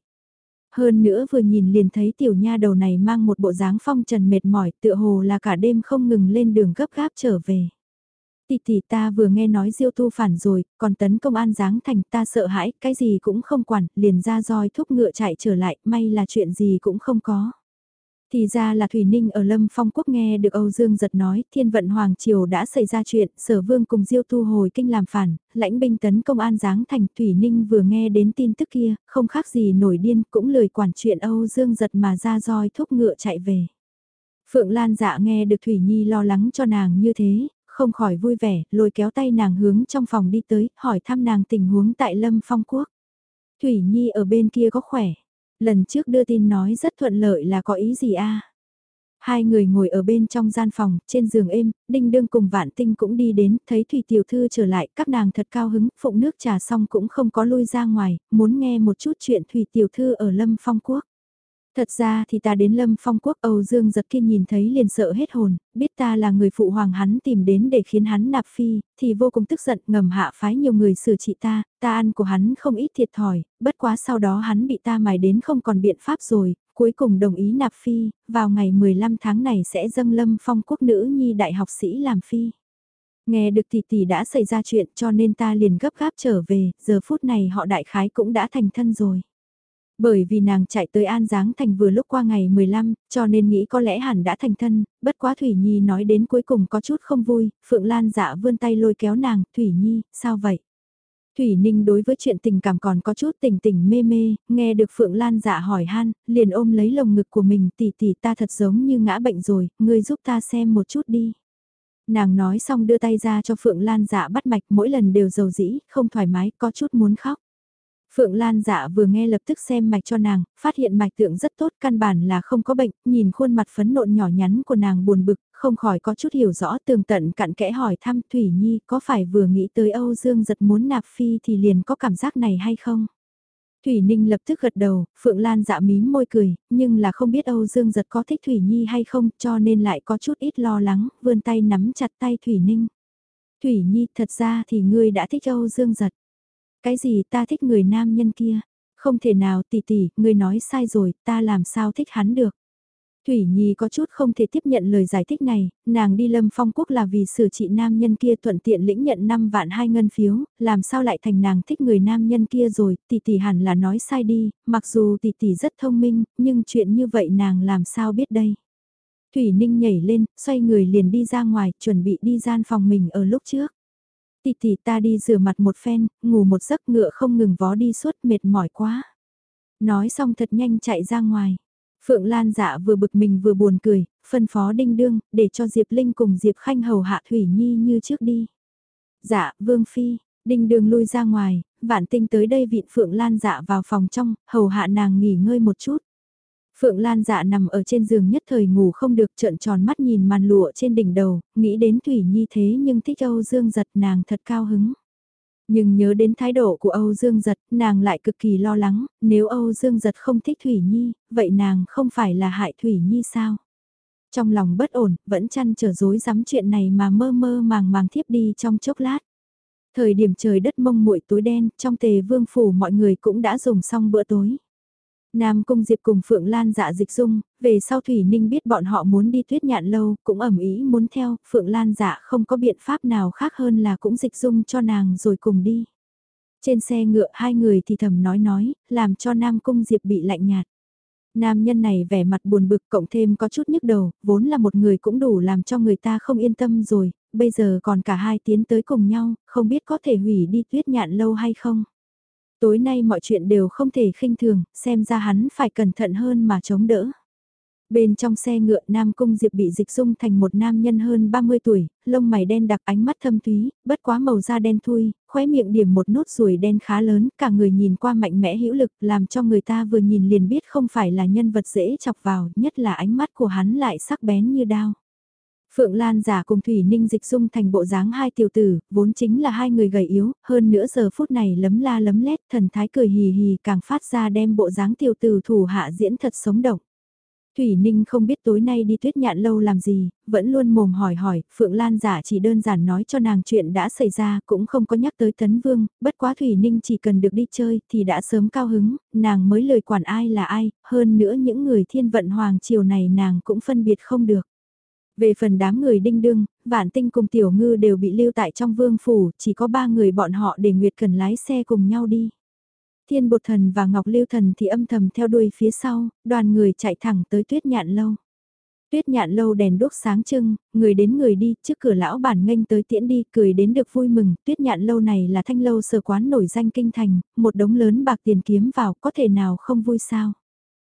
Hơn nữa vừa nhìn liền thấy tiểu nha đầu này mang một bộ dáng phong trần mệt mỏi tựa hồ là cả đêm không ngừng lên đường gấp gáp trở về. Tỷ tỷ ta vừa nghe nói diêu tu phản rồi, còn tấn công an giáng thành ta sợ hãi, cái gì cũng không quản, liền ra roi thúc ngựa chạy trở lại, may là chuyện gì cũng không có. Thì ra là Thủy Ninh ở Lâm Phong Quốc nghe được Âu Dương giật nói thiên vận Hoàng Triều đã xảy ra chuyện, sở vương cùng diêu tu hồi kinh làm phản, lãnh binh tấn công an giáng thành Thủy Ninh vừa nghe đến tin tức kia, không khác gì nổi điên cũng lời quản chuyện Âu Dương giật mà ra roi thúc ngựa chạy về. Phượng Lan dạ nghe được Thủy Nhi lo lắng cho nàng như thế, không khỏi vui vẻ, lôi kéo tay nàng hướng trong phòng đi tới, hỏi thăm nàng tình huống tại Lâm Phong Quốc. Thủy Nhi ở bên kia có khỏe. Lần trước đưa tin nói rất thuận lợi là có ý gì a? Hai người ngồi ở bên trong gian phòng, trên giường êm, đinh đương cùng vạn tinh cũng đi đến, thấy Thủy Tiểu Thư trở lại, các nàng thật cao hứng, phụng nước trà xong cũng không có lui ra ngoài, muốn nghe một chút chuyện Thủy Tiểu Thư ở Lâm Phong Quốc. Thật ra thì ta đến Lâm Phong Quốc Âu Dương giật kia nhìn thấy liền sợ hết hồn, biết ta là người phụ hoàng hắn tìm đến để khiến hắn nạp phi, thì vô cùng tức giận ngầm hạ phái nhiều người xử trị ta, ta ăn của hắn không ít thiệt thòi, bất quá sau đó hắn bị ta mài đến không còn biện pháp rồi, cuối cùng đồng ý nạp phi, vào ngày 15 tháng này sẽ dâng Lâm Phong Quốc nữ nhi đại học sĩ làm phi. Nghe được tỷ tỷ đã xảy ra chuyện cho nên ta liền gấp gáp trở về, giờ phút này họ đại khái cũng đã thành thân rồi. Bởi vì nàng chạy tới An Giáng Thành vừa lúc qua ngày 15, cho nên nghĩ có lẽ hẳn đã thành thân, bất quá Thủy Nhi nói đến cuối cùng có chút không vui, Phượng Lan dạ vươn tay lôi kéo nàng, Thủy Nhi, sao vậy? Thủy Ninh đối với chuyện tình cảm còn có chút tình tình mê mê, nghe được Phượng Lan dạ hỏi han, liền ôm lấy lồng ngực của mình tỷ tỷ ta thật giống như ngã bệnh rồi, ngươi giúp ta xem một chút đi. Nàng nói xong đưa tay ra cho Phượng Lan dạ bắt mạch mỗi lần đều dầu dĩ, không thoải mái, có chút muốn khóc. Phượng Lan dạ vừa nghe lập tức xem mạch cho nàng, phát hiện mạch tượng rất tốt, căn bản là không có bệnh, nhìn khuôn mặt phấn nộn nhỏ nhắn của nàng buồn bực, không khỏi có chút hiểu rõ tường tận cặn kẽ hỏi thăm Thủy Nhi có phải vừa nghĩ tới Âu Dương giật muốn nạp phi thì liền có cảm giác này hay không? Thủy Ninh lập tức gật đầu, Phượng Lan dạ mím môi cười, nhưng là không biết Âu Dương giật có thích Thủy Nhi hay không cho nên lại có chút ít lo lắng, vươn tay nắm chặt tay Thủy Ninh. Thủy Nhi thật ra thì ngươi đã thích Âu Dương giật. Cái gì ta thích người nam nhân kia? Không thể nào tỷ tỷ, người nói sai rồi, ta làm sao thích hắn được? Thủy Nhi có chút không thể tiếp nhận lời giải thích này, nàng đi lâm phong quốc là vì sửa trị nam nhân kia thuận tiện lĩnh nhận 5 vạn hai ngân phiếu, làm sao lại thành nàng thích người nam nhân kia rồi, tỷ tỷ hẳn là nói sai đi, mặc dù tỷ tỷ rất thông minh, nhưng chuyện như vậy nàng làm sao biết đây. Thủy Ninh nhảy lên, xoay người liền đi ra ngoài, chuẩn bị đi gian phòng mình ở lúc trước. Tỷ tỷ ta đi rửa mặt một phen, ngủ một giấc ngựa không ngừng vó đi suốt mệt mỏi quá. Nói xong thật nhanh chạy ra ngoài. Phượng Lan dạ vừa bực mình vừa buồn cười, phân phó đinh đương, để cho Diệp Linh cùng Diệp Khanh hầu hạ Thủy Nhi như trước đi. Dạ, Vương Phi, đinh đương lui ra ngoài, vạn tinh tới đây vịn Phượng Lan dạ vào phòng trong, hầu hạ nàng nghỉ ngơi một chút. Phượng Lan dạ nằm ở trên giường nhất thời ngủ không được trợn tròn mắt nhìn màn lụa trên đỉnh đầu, nghĩ đến Thủy Nhi thế nhưng thích Âu Dương giật nàng thật cao hứng. Nhưng nhớ đến thái độ của Âu Dương Giật, nàng lại cực kỳ lo lắng, nếu Âu Dương Giật không thích Thủy Nhi, vậy nàng không phải là hại Thủy Nhi sao? Trong lòng bất ổn, vẫn chăn trở dối dám chuyện này mà mơ mơ màng màng thiếp đi trong chốc lát. Thời điểm trời đất mông muội tối đen, trong tề vương phủ mọi người cũng đã dùng xong bữa tối. Nam Cung Diệp cùng Phượng Lan dạ dịch dung, về sau Thủy Ninh biết bọn họ muốn đi tuyết nhạn lâu, cũng ẩm ý muốn theo, Phượng Lan dạ không có biện pháp nào khác hơn là cũng dịch dung cho nàng rồi cùng đi. Trên xe ngựa hai người thì thầm nói nói, làm cho Nam Cung Diệp bị lạnh nhạt. Nam nhân này vẻ mặt buồn bực cộng thêm có chút nhức đầu, vốn là một người cũng đủ làm cho người ta không yên tâm rồi, bây giờ còn cả hai tiến tới cùng nhau, không biết có thể hủy đi tuyết nhạn lâu hay không. Tối nay mọi chuyện đều không thể khinh thường, xem ra hắn phải cẩn thận hơn mà chống đỡ. Bên trong xe ngựa Nam Cung Diệp bị dịch dung thành một nam nhân hơn 30 tuổi, lông mày đen đặc ánh mắt thâm thúy, bất quá màu da đen thui, khóe miệng điểm một nốt ruồi đen khá lớn, cả người nhìn qua mạnh mẽ hữu lực làm cho người ta vừa nhìn liền biết không phải là nhân vật dễ chọc vào, nhất là ánh mắt của hắn lại sắc bén như đao. Phượng Lan giả cùng Thủy Ninh dịch dung thành bộ dáng hai tiểu tử, vốn chính là hai người gầy yếu, hơn nữa giờ phút này lấm la lấm lét thần thái cười hì hì càng phát ra đem bộ dáng tiểu tử thủ hạ diễn thật sống động. Thủy Ninh không biết tối nay đi tuyết nhạn lâu làm gì, vẫn luôn mồm hỏi hỏi, Phượng Lan giả chỉ đơn giản nói cho nàng chuyện đã xảy ra, cũng không có nhắc tới Tấn Vương, bất quá Thủy Ninh chỉ cần được đi chơi thì đã sớm cao hứng, nàng mới lời quản ai là ai, hơn nữa những người thiên vận hoàng triều này nàng cũng phân biệt không được. Về phần đám người đinh đương, vạn tinh cùng tiểu ngư đều bị lưu tại trong vương phủ, chỉ có ba người bọn họ để Nguyệt Cần lái xe cùng nhau đi. Thiên bột thần và ngọc lưu thần thì âm thầm theo đuôi phía sau, đoàn người chạy thẳng tới tuyết nhạn lâu. Tuyết nhạn lâu đèn đốt sáng trưng, người đến người đi, trước cửa lão bản nghênh tới tiễn đi, cười đến được vui mừng, tuyết nhạn lâu này là thanh lâu sở quán nổi danh kinh thành, một đống lớn bạc tiền kiếm vào, có thể nào không vui sao.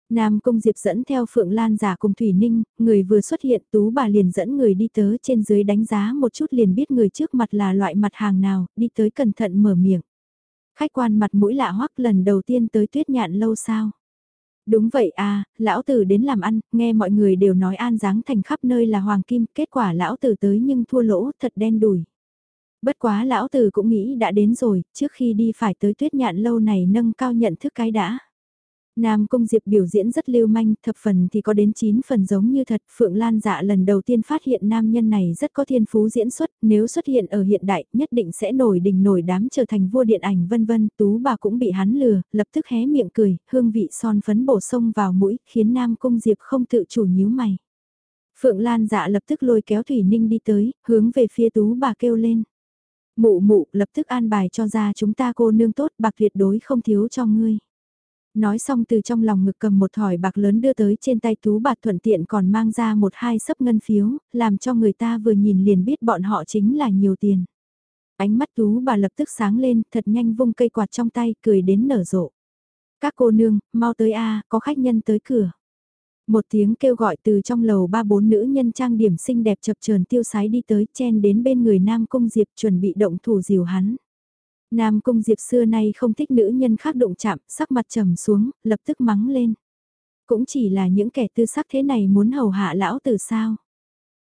Nam Cung Diệp dẫn theo Phượng Lan giả cùng Thủy Ninh, người vừa xuất hiện tú bà liền dẫn người đi tới trên dưới đánh giá một chút liền biết người trước mặt là loại mặt hàng nào, đi tới cẩn thận mở miệng. Khách quan mặt mũi lạ hoắc lần đầu tiên tới tuyết nhạn lâu sao. Đúng vậy à, lão tử đến làm ăn, nghe mọi người đều nói an dáng thành khắp nơi là hoàng kim, kết quả lão tử tới nhưng thua lỗ, thật đen đủi. Bất quá lão tử cũng nghĩ đã đến rồi, trước khi đi phải tới tuyết nhạn lâu này nâng cao nhận thức cái đã. Nam Cung Diệp biểu diễn rất lưu manh, thập phần thì có đến 9 phần giống như thật. Phượng Lan dạ lần đầu tiên phát hiện nam nhân này rất có thiên phú diễn xuất, nếu xuất hiện ở hiện đại nhất định sẽ nổi đình nổi đám trở thành vua điện ảnh vân vân. Tú bà cũng bị hắn lừa, lập tức hé miệng cười, hương vị son phấn bổ sung vào mũi, khiến Nam Cung Diệp không tự chủ nhíu mày. Phượng Lan dạ lập tức lôi kéo Thủy Ninh đi tới, hướng về phía tú bà kêu lên. Mụ mụ lập tức an bài cho ra chúng ta cô nương tốt bạc tuyệt đối không thiếu cho ngươi. Nói xong từ trong lòng ngực cầm một thỏi bạc lớn đưa tới trên tay tú bạc thuận tiện còn mang ra một hai sấp ngân phiếu, làm cho người ta vừa nhìn liền biết bọn họ chính là nhiều tiền. Ánh mắt tú bà lập tức sáng lên, thật nhanh vung cây quạt trong tay, cười đến nở rộ. Các cô nương, mau tới a có khách nhân tới cửa. Một tiếng kêu gọi từ trong lầu ba bốn nữ nhân trang điểm xinh đẹp chập chờn tiêu sái đi tới chen đến bên người Nam Cung Diệp chuẩn bị động thủ diều hắn. Nam Cung Diệp xưa nay không thích nữ nhân khác đụng chạm, sắc mặt trầm xuống, lập tức mắng lên. Cũng chỉ là những kẻ tư sắc thế này muốn hầu hạ lão từ sao.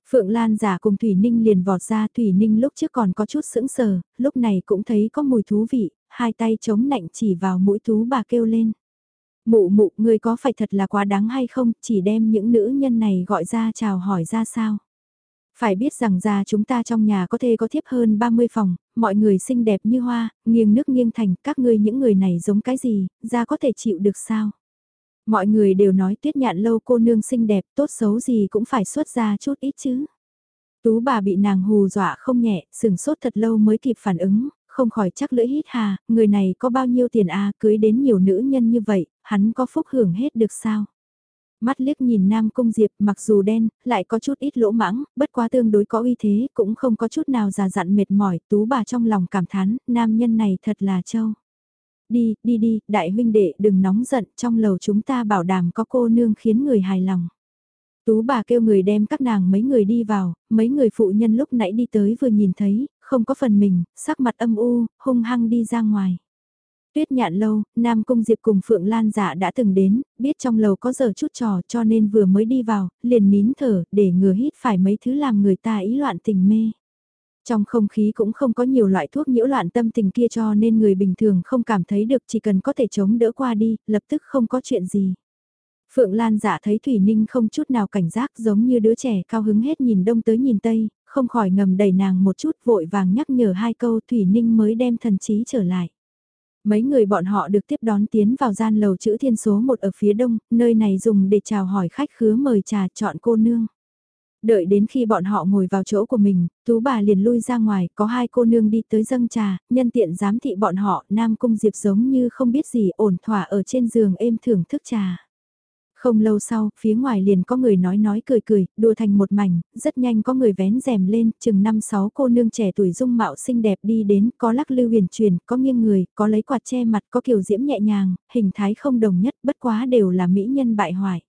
Phượng Lan giả cùng Thủy Ninh liền vọt ra Thủy Ninh lúc trước còn có chút sững sờ, lúc này cũng thấy có mùi thú vị, hai tay chống nạnh chỉ vào mũi thú bà kêu lên. Mụ mụ, người có phải thật là quá đáng hay không, chỉ đem những nữ nhân này gọi ra chào hỏi ra sao? Phải biết rằng già chúng ta trong nhà có thể có thiếp hơn 30 phòng, mọi người xinh đẹp như hoa, nghiêng nước nghiêng thành, các ngươi những người này giống cái gì, ra có thể chịu được sao? Mọi người đều nói tuyết nhạn lâu cô nương xinh đẹp, tốt xấu gì cũng phải xuất ra chút ít chứ. Tú bà bị nàng hù dọa không nhẹ, sừng sốt thật lâu mới kịp phản ứng, không khỏi chắc lưỡi hít hà, người này có bao nhiêu tiền à, cưới đến nhiều nữ nhân như vậy, hắn có phúc hưởng hết được sao? Mắt liếc nhìn Nam Cung Diệp mặc dù đen, lại có chút ít lỗ mãng, bất quá tương đối có uy thế, cũng không có chút nào già dặn mệt mỏi, tú bà trong lòng cảm thán, nam nhân này thật là trâu. Đi, đi đi, đại huynh đệ đừng nóng giận, trong lầu chúng ta bảo đảm có cô nương khiến người hài lòng. Tú bà kêu người đem các nàng mấy người đi vào, mấy người phụ nhân lúc nãy đi tới vừa nhìn thấy, không có phần mình, sắc mặt âm u, hung hăng đi ra ngoài. Tuyết nhạn lâu, Nam Cung Diệp cùng Phượng Lan dạ đã từng đến, biết trong lầu có giờ chút trò cho nên vừa mới đi vào, liền nín thở, để ngừa hít phải mấy thứ làm người ta ý loạn tình mê. Trong không khí cũng không có nhiều loại thuốc nhiễu loạn tâm tình kia cho nên người bình thường không cảm thấy được chỉ cần có thể chống đỡ qua đi, lập tức không có chuyện gì. Phượng Lan dạ thấy Thủy Ninh không chút nào cảnh giác giống như đứa trẻ cao hứng hết nhìn đông tới nhìn tây, không khỏi ngầm đẩy nàng một chút vội vàng nhắc nhở hai câu Thủy Ninh mới đem thần trí trở lại. Mấy người bọn họ được tiếp đón tiến vào gian lầu chữ thiên số một ở phía đông, nơi này dùng để chào hỏi khách khứa mời trà chọn cô nương. Đợi đến khi bọn họ ngồi vào chỗ của mình, tú bà liền lui ra ngoài, có hai cô nương đi tới dâng trà, nhân tiện giám thị bọn họ, Nam Cung Diệp giống như không biết gì ổn thỏa ở trên giường êm thưởng thức trà. Không lâu sau, phía ngoài liền có người nói nói cười cười, đùa thành một mảnh, rất nhanh có người vén rèm lên, chừng năm sáu cô nương trẻ tuổi dung mạo xinh đẹp đi đến, có lắc lư huyền truyền, có nghiêng người, có lấy quạt che mặt, có kiểu diễm nhẹ nhàng, hình thái không đồng nhất, bất quá đều là mỹ nhân bại hoại.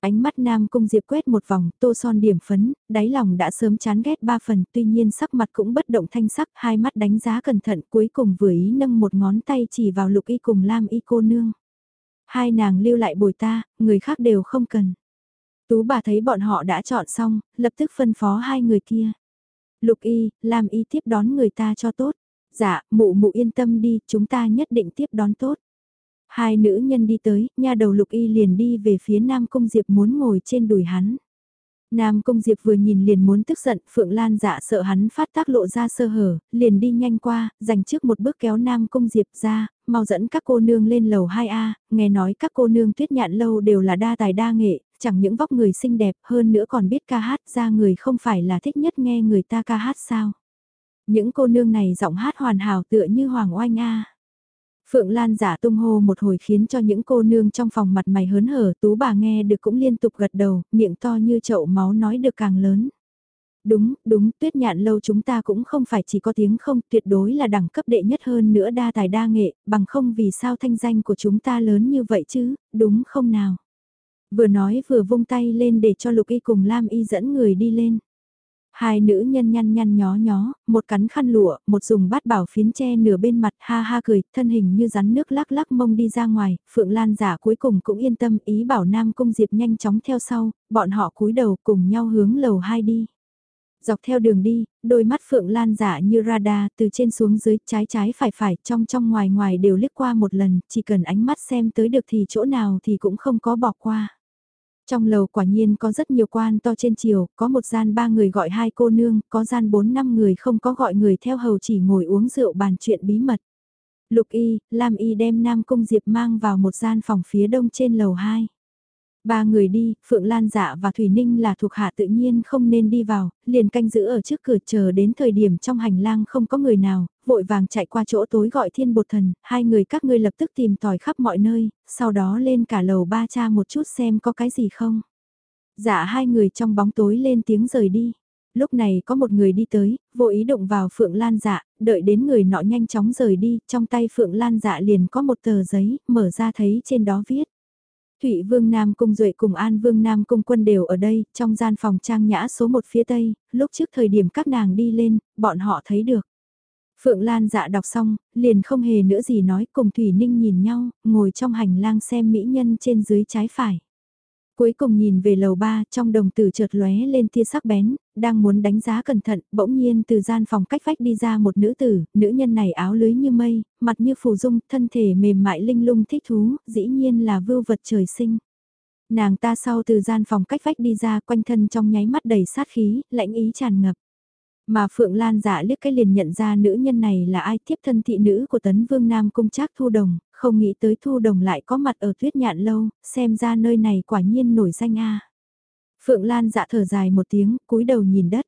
Ánh mắt Nam Cung Diệp quét một vòng, tô son điểm phấn, đáy lòng đã sớm chán ghét ba phần, tuy nhiên sắc mặt cũng bất động thanh sắc, hai mắt đánh giá cẩn thận cuối cùng vừa ý nâng một ngón tay chỉ vào lục y cùng lam y cô nương. Hai nàng lưu lại bồi ta, người khác đều không cần. Tú bà thấy bọn họ đã chọn xong, lập tức phân phó hai người kia. Lục y, làm y tiếp đón người ta cho tốt. Dạ, mụ mụ yên tâm đi, chúng ta nhất định tiếp đón tốt. Hai nữ nhân đi tới, nha đầu lục y liền đi về phía Nam Cung Diệp muốn ngồi trên đùi hắn. Nam công Diệp vừa nhìn liền muốn tức giận, Phượng Lan dạ sợ hắn phát tác lộ ra sơ hở, liền đi nhanh qua, dành trước một bước kéo Nam công Diệp ra, mau dẫn các cô nương lên lầu 2A, nghe nói các cô nương tuyết nhạn lâu đều là đa tài đa nghệ, chẳng những vóc người xinh đẹp hơn nữa còn biết ca hát ra người không phải là thích nhất nghe người ta ca hát sao. Những cô nương này giọng hát hoàn hảo tựa như Hoàng Oanh A. Phượng Lan giả tung hô một hồi khiến cho những cô nương trong phòng mặt mày hớn hở tú bà nghe được cũng liên tục gật đầu, miệng to như chậu máu nói được càng lớn. Đúng, đúng, tuyết nhạn lâu chúng ta cũng không phải chỉ có tiếng không, tuyệt đối là đẳng cấp đệ nhất hơn nữa đa tài đa nghệ, bằng không vì sao thanh danh của chúng ta lớn như vậy chứ, đúng không nào? Vừa nói vừa vung tay lên để cho lục y cùng Lam y dẫn người đi lên. Hai nữ nhân nhăn nhăn nhó nhó, một cắn khăn lụa, một dùng bát bảo phiến che nửa bên mặt ha ha cười, thân hình như rắn nước lắc lắc mông đi ra ngoài, Phượng Lan giả cuối cùng cũng yên tâm ý bảo Nam Cung Diệp nhanh chóng theo sau, bọn họ cúi đầu cùng nhau hướng lầu hai đi. Dọc theo đường đi, đôi mắt Phượng Lan giả như radar từ trên xuống dưới trái trái phải phải trong trong ngoài ngoài đều liếc qua một lần, chỉ cần ánh mắt xem tới được thì chỗ nào thì cũng không có bỏ qua. Trong lầu quả nhiên có rất nhiều quan to trên chiều, có một gian ba người gọi hai cô nương, có gian bốn năm người không có gọi người theo hầu chỉ ngồi uống rượu bàn chuyện bí mật. Lục y, Lam y đem Nam Cung Diệp mang vào một gian phòng phía đông trên lầu 2. Ba người đi, Phượng Lan dạ và Thủy Ninh là thuộc hạ tự nhiên không nên đi vào, liền canh giữ ở trước cửa chờ đến thời điểm trong hành lang không có người nào, vội vàng chạy qua chỗ tối gọi thiên bột thần, hai người các ngươi lập tức tìm tòi khắp mọi nơi, sau đó lên cả lầu ba cha một chút xem có cái gì không. Dạ hai người trong bóng tối lên tiếng rời đi. Lúc này có một người đi tới, vô ý động vào Phượng Lan dạ, đợi đến người nọ nhanh chóng rời đi, trong tay Phượng Lan dạ liền có một tờ giấy, mở ra thấy trên đó viết. Thụy Vương Nam Cung Duệ cùng An Vương Nam Cung Quân đều ở đây, trong gian phòng trang nhã số một phía tây, lúc trước thời điểm các nàng đi lên, bọn họ thấy được. Phượng Lan dạ đọc xong, liền không hề nữa gì nói cùng Thủy Ninh nhìn nhau, ngồi trong hành lang xem mỹ nhân trên dưới trái phải. Cuối cùng nhìn về lầu ba, trong đồng tử chợt lóe lên tia sắc bén, đang muốn đánh giá cẩn thận, bỗng nhiên từ gian phòng cách vách đi ra một nữ tử, nữ nhân này áo lưới như mây, mặt như phù dung, thân thể mềm mại linh lung thích thú, dĩ nhiên là vưu vật trời sinh. Nàng ta sau từ gian phòng cách vách đi ra quanh thân trong nháy mắt đầy sát khí, lãnh ý tràn ngập. Mà Phượng Lan dạ liếc cái liền nhận ra nữ nhân này là ai tiếp thân thị nữ của tấn vương Nam Cung Trác Thu Đồng, không nghĩ tới Thu Đồng lại có mặt ở tuyết nhạn lâu, xem ra nơi này quả nhiên nổi danh a. Phượng Lan dạ thở dài một tiếng, cúi đầu nhìn đất.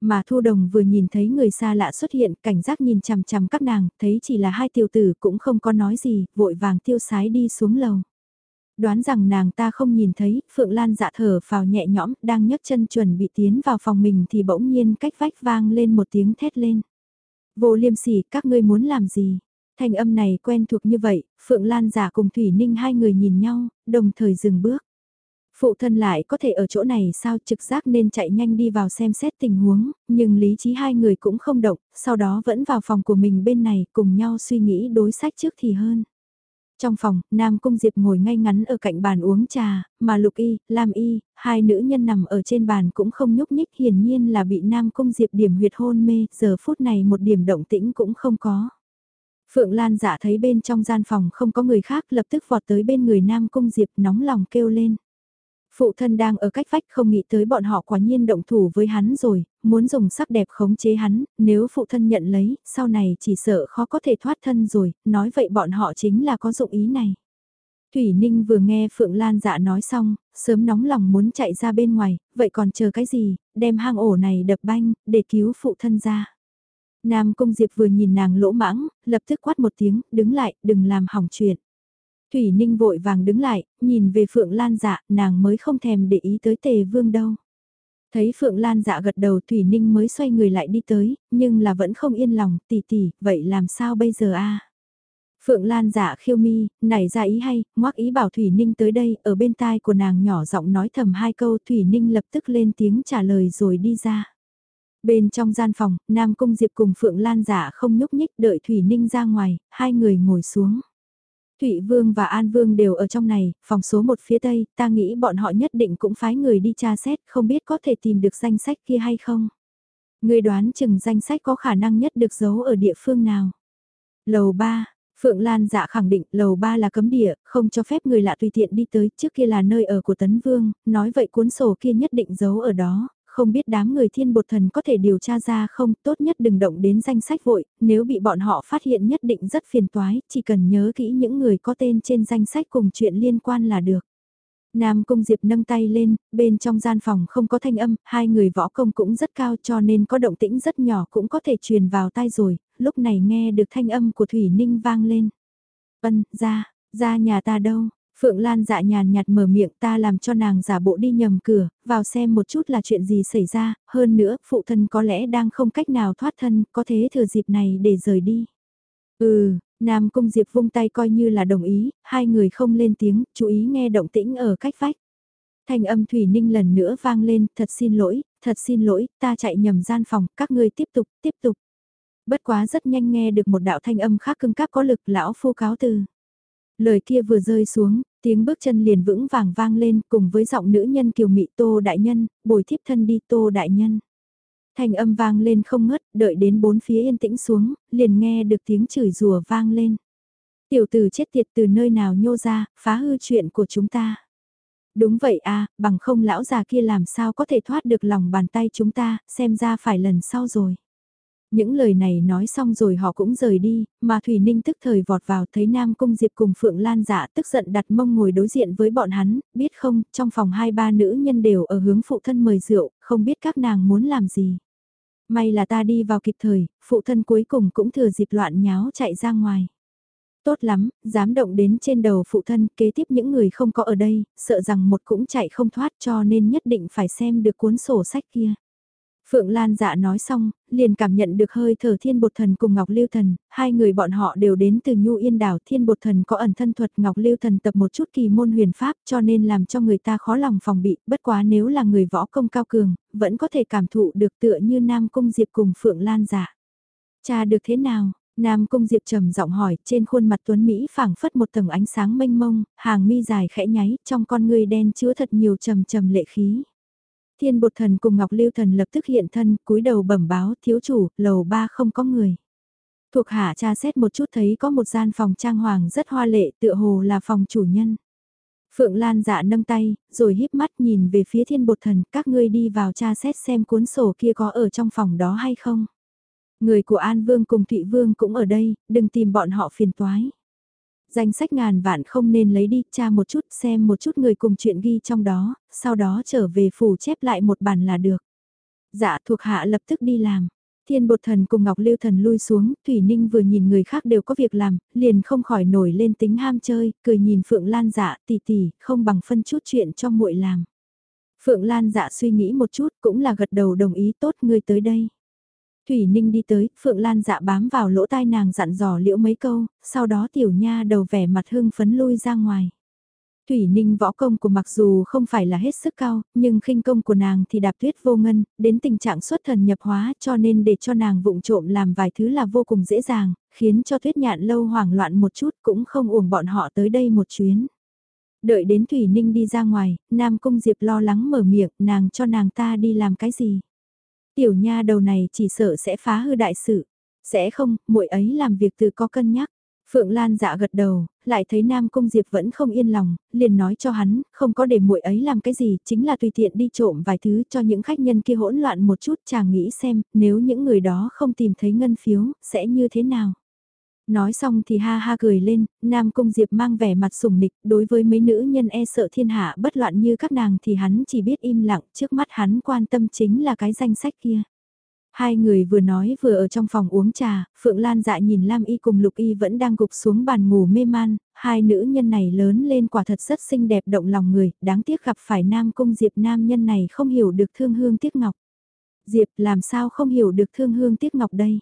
Mà Thu Đồng vừa nhìn thấy người xa lạ xuất hiện, cảnh giác nhìn chằm chằm các nàng, thấy chỉ là hai tiểu tử cũng không có nói gì, vội vàng tiêu sái đi xuống lầu. Đoán rằng nàng ta không nhìn thấy, Phượng Lan dạ thở vào nhẹ nhõm, đang nhấc chân chuẩn bị tiến vào phòng mình thì bỗng nhiên cách vách vang lên một tiếng thét lên. Vô liêm sỉ, các ngươi muốn làm gì? Thanh âm này quen thuộc như vậy, Phượng Lan giả cùng Thủy Ninh hai người nhìn nhau, đồng thời dừng bước. Phụ thân lại có thể ở chỗ này sao trực giác nên chạy nhanh đi vào xem xét tình huống, nhưng lý trí hai người cũng không động, sau đó vẫn vào phòng của mình bên này cùng nhau suy nghĩ đối sách trước thì hơn. Trong phòng, Nam Cung Diệp ngồi ngay ngắn ở cạnh bàn uống trà, mà Lục Y, Lam Y, hai nữ nhân nằm ở trên bàn cũng không nhúc nhích hiển nhiên là bị Nam Cung Diệp điểm huyệt hôn mê, giờ phút này một điểm động tĩnh cũng không có. Phượng Lan giả thấy bên trong gian phòng không có người khác lập tức vọt tới bên người Nam Cung Diệp nóng lòng kêu lên. Phụ thân đang ở cách vách không nghĩ tới bọn họ quả nhiên động thủ với hắn rồi, muốn dùng sắc đẹp khống chế hắn, nếu phụ thân nhận lấy, sau này chỉ sợ khó có thể thoát thân rồi, nói vậy bọn họ chính là có dụng ý này. Thủy Ninh vừa nghe Phượng Lan dạ nói xong, sớm nóng lòng muốn chạy ra bên ngoài, vậy còn chờ cái gì, đem hang ổ này đập banh, để cứu phụ thân ra. Nam Cung Diệp vừa nhìn nàng lỗ mãng, lập tức quát một tiếng, đứng lại, đừng làm hỏng chuyện. Thủy Ninh vội vàng đứng lại, nhìn về Phượng Lan dạ, nàng mới không thèm để ý tới tề vương đâu. Thấy Phượng Lan dạ gật đầu Thủy Ninh mới xoay người lại đi tới, nhưng là vẫn không yên lòng, tỷ tỷ, vậy làm sao bây giờ a? Phượng Lan dạ khiêu mi, nảy ra ý hay, ngoắc ý bảo Thủy Ninh tới đây, ở bên tai của nàng nhỏ giọng nói thầm hai câu Thủy Ninh lập tức lên tiếng trả lời rồi đi ra. Bên trong gian phòng, Nam Cung Diệp cùng Phượng Lan giả không nhúc nhích đợi Thủy Ninh ra ngoài, hai người ngồi xuống. Thụy Vương và An Vương đều ở trong này, phòng số một phía tây, ta nghĩ bọn họ nhất định cũng phái người đi tra xét, không biết có thể tìm được danh sách kia hay không. Người đoán chừng danh sách có khả năng nhất được giấu ở địa phương nào. Lầu 3, Phượng Lan dạ khẳng định lầu 3 là cấm địa, không cho phép người lạ tùy tiện đi tới, trước kia là nơi ở của Tấn Vương, nói vậy cuốn sổ kia nhất định giấu ở đó, không biết đám người thiên bột thần có thể điều tra ra không, tốt nhất đừng động đến danh sách vội, nếu bị bọn họ phát hiện nhất định rất phiền toái, chỉ cần nhớ kỹ những người có tên trên danh sách cùng chuyện liên quan là được. Nam Cung Diệp nâng tay lên, bên trong gian phòng không có thanh âm, hai người võ công cũng rất cao cho nên có động tĩnh rất nhỏ cũng có thể truyền vào tai rồi, lúc này nghe được thanh âm của Thủy Ninh vang lên. Ân, ra, ra nhà ta đâu, Phượng Lan dạ nhàn nhạt mở miệng ta làm cho nàng giả bộ đi nhầm cửa, vào xem một chút là chuyện gì xảy ra, hơn nữa, phụ thân có lẽ đang không cách nào thoát thân, có thế thừa dịp này để rời đi. Ừ, Nam Cung Diệp vung tay coi như là đồng ý, hai người không lên tiếng, chú ý nghe động tĩnh ở cách vách. Thành âm Thủy Ninh lần nữa vang lên, thật xin lỗi, thật xin lỗi, ta chạy nhầm gian phòng, các ngươi tiếp tục, tiếp tục. Bất quá rất nhanh nghe được một đạo thanh âm khác cưng cáp có lực lão phu cáo từ. Lời kia vừa rơi xuống, tiếng bước chân liền vững vàng vang lên cùng với giọng nữ nhân kiều mị tô đại nhân, bồi thiếp thân đi tô đại nhân. Thành âm vang lên không ngớt, đợi đến bốn phía yên tĩnh xuống, liền nghe được tiếng chửi rùa vang lên. Tiểu tử chết tiệt từ nơi nào nhô ra, phá hư chuyện của chúng ta. Đúng vậy à, bằng không lão già kia làm sao có thể thoát được lòng bàn tay chúng ta, xem ra phải lần sau rồi. Những lời này nói xong rồi họ cũng rời đi, mà Thủy Ninh tức thời vọt vào thấy Nam Cung Diệp cùng Phượng Lan dạ tức giận đặt mông ngồi đối diện với bọn hắn, biết không, trong phòng hai ba nữ nhân đều ở hướng phụ thân mời rượu, không biết các nàng muốn làm gì. May là ta đi vào kịp thời, phụ thân cuối cùng cũng thừa dịp loạn nháo chạy ra ngoài. Tốt lắm, dám động đến trên đầu phụ thân, kế tiếp những người không có ở đây, sợ rằng một cũng chạy không thoát cho nên nhất định phải xem được cuốn sổ sách kia. Phượng Lan dạ nói xong, liền cảm nhận được hơi thở thiên bột thần cùng Ngọc Lưu Thần, hai người bọn họ đều đến từ Nhu Yên Đảo thiên bột thần có ẩn thân thuật Ngọc Lưu Thần tập một chút kỳ môn huyền pháp cho nên làm cho người ta khó lòng phòng bị, bất quá nếu là người võ công cao cường, vẫn có thể cảm thụ được tựa như Nam Cung Diệp cùng Phượng Lan dạ. Cha được thế nào? Nam Cung Diệp trầm giọng hỏi, trên khuôn mặt Tuấn Mỹ phảng phất một tầng ánh sáng mênh mông, hàng mi dài khẽ nháy, trong con người đen chứa thật nhiều trầm trầm lệ khí. Thiên bột thần cùng Ngọc Lưu thần lập tức hiện thân, cúi đầu bẩm báo, thiếu chủ, lầu ba không có người. Thuộc hạ tra xét một chút thấy có một gian phòng trang hoàng rất hoa lệ, tựa hồ là phòng chủ nhân. Phượng Lan dạ nâng tay, rồi híp mắt nhìn về phía thiên bột thần, các ngươi đi vào tra xét xem cuốn sổ kia có ở trong phòng đó hay không. Người của An Vương cùng Thụy Vương cũng ở đây, đừng tìm bọn họ phiền toái. Danh sách ngàn vạn không nên lấy đi, tra một chút xem một chút người cùng chuyện ghi trong đó, sau đó trở về phủ chép lại một bản là được. Dạ thuộc hạ lập tức đi làm. Thiên bột thần cùng Ngọc Lưu thần lui xuống, Thủy Ninh vừa nhìn người khác đều có việc làm, liền không khỏi nổi lên tính ham chơi, cười nhìn Phượng Lan dạ tỷ tỷ, không bằng phân chút chuyện cho muội làm. Phượng Lan dạ suy nghĩ một chút cũng là gật đầu đồng ý tốt ngươi tới đây. Thủy Ninh đi tới, Phượng Lan dạ bám vào lỗ tai nàng dặn dò liễu mấy câu, sau đó tiểu nha đầu vẻ mặt hưng phấn lui ra ngoài. Thủy Ninh võ công của mặc dù không phải là hết sức cao, nhưng khinh công của nàng thì đạp tuyết vô ngân, đến tình trạng xuất thần nhập hóa cho nên để cho nàng vụng trộm làm vài thứ là vô cùng dễ dàng, khiến cho tuyết nhạn lâu hoảng loạn một chút cũng không uổng bọn họ tới đây một chuyến. Đợi đến Thủy Ninh đi ra ngoài, Nam Cung Diệp lo lắng mở miệng, nàng cho nàng ta đi làm cái gì. Tiểu nha đầu này chỉ sợ sẽ phá hư đại sự. Sẽ không, muội ấy làm việc từ có cân nhắc. Phượng Lan dạ gật đầu, lại thấy Nam Cung Diệp vẫn không yên lòng, liền nói cho hắn, không có để muội ấy làm cái gì, chính là tùy tiện đi trộm vài thứ cho những khách nhân kia hỗn loạn một chút, chàng nghĩ xem, nếu những người đó không tìm thấy ngân phiếu, sẽ như thế nào. Nói xong thì ha ha cười lên, Nam Cung Diệp mang vẻ mặt sủng nịch, đối với mấy nữ nhân e sợ thiên hạ bất loạn như các nàng thì hắn chỉ biết im lặng, trước mắt hắn quan tâm chính là cái danh sách kia. Hai người vừa nói vừa ở trong phòng uống trà, Phượng Lan dạ nhìn Lam Y cùng Lục Y vẫn đang gục xuống bàn ngủ mê man, hai nữ nhân này lớn lên quả thật rất xinh đẹp động lòng người, đáng tiếc gặp phải Nam Cung Diệp nam nhân này không hiểu được thương hương tiếc ngọc. Diệp làm sao không hiểu được thương hương tiếc ngọc đây?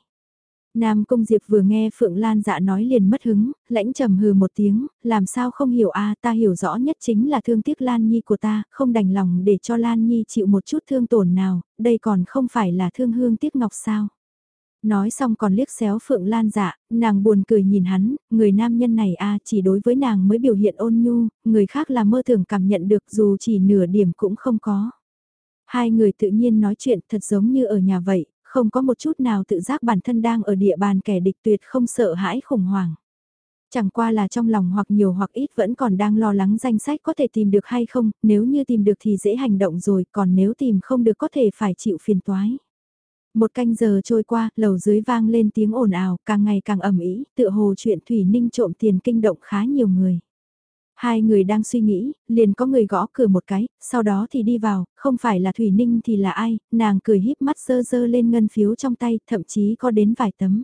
Nam Cung Diệp vừa nghe Phượng Lan dạ nói liền mất hứng, lãnh trầm hừ một tiếng, làm sao không hiểu a ta hiểu rõ nhất chính là thương tiếc Lan Nhi của ta, không đành lòng để cho Lan Nhi chịu một chút thương tổn nào, đây còn không phải là thương hương tiếc ngọc sao. Nói xong còn liếc xéo Phượng Lan dạ, nàng buồn cười nhìn hắn, người nam nhân này a chỉ đối với nàng mới biểu hiện ôn nhu, người khác là mơ tưởng cảm nhận được dù chỉ nửa điểm cũng không có. Hai người tự nhiên nói chuyện thật giống như ở nhà vậy, không có một chút nào tự giác bản thân đang ở địa bàn kẻ địch tuyệt không sợ hãi khủng hoảng. Chẳng qua là trong lòng hoặc nhiều hoặc ít vẫn còn đang lo lắng danh sách có thể tìm được hay không, nếu như tìm được thì dễ hành động rồi, còn nếu tìm không được có thể phải chịu phiền toái. Một canh giờ trôi qua, lầu dưới vang lên tiếng ồn ào, càng ngày càng ẩm ý, tựa hồ chuyện Thủy Ninh trộm tiền kinh động khá nhiều người. Hai người đang suy nghĩ, liền có người gõ cửa một cái, sau đó thì đi vào, không phải là Thủy Ninh thì là ai, nàng cười híp mắt dơ dơ lên ngân phiếu trong tay, thậm chí có đến vài tấm.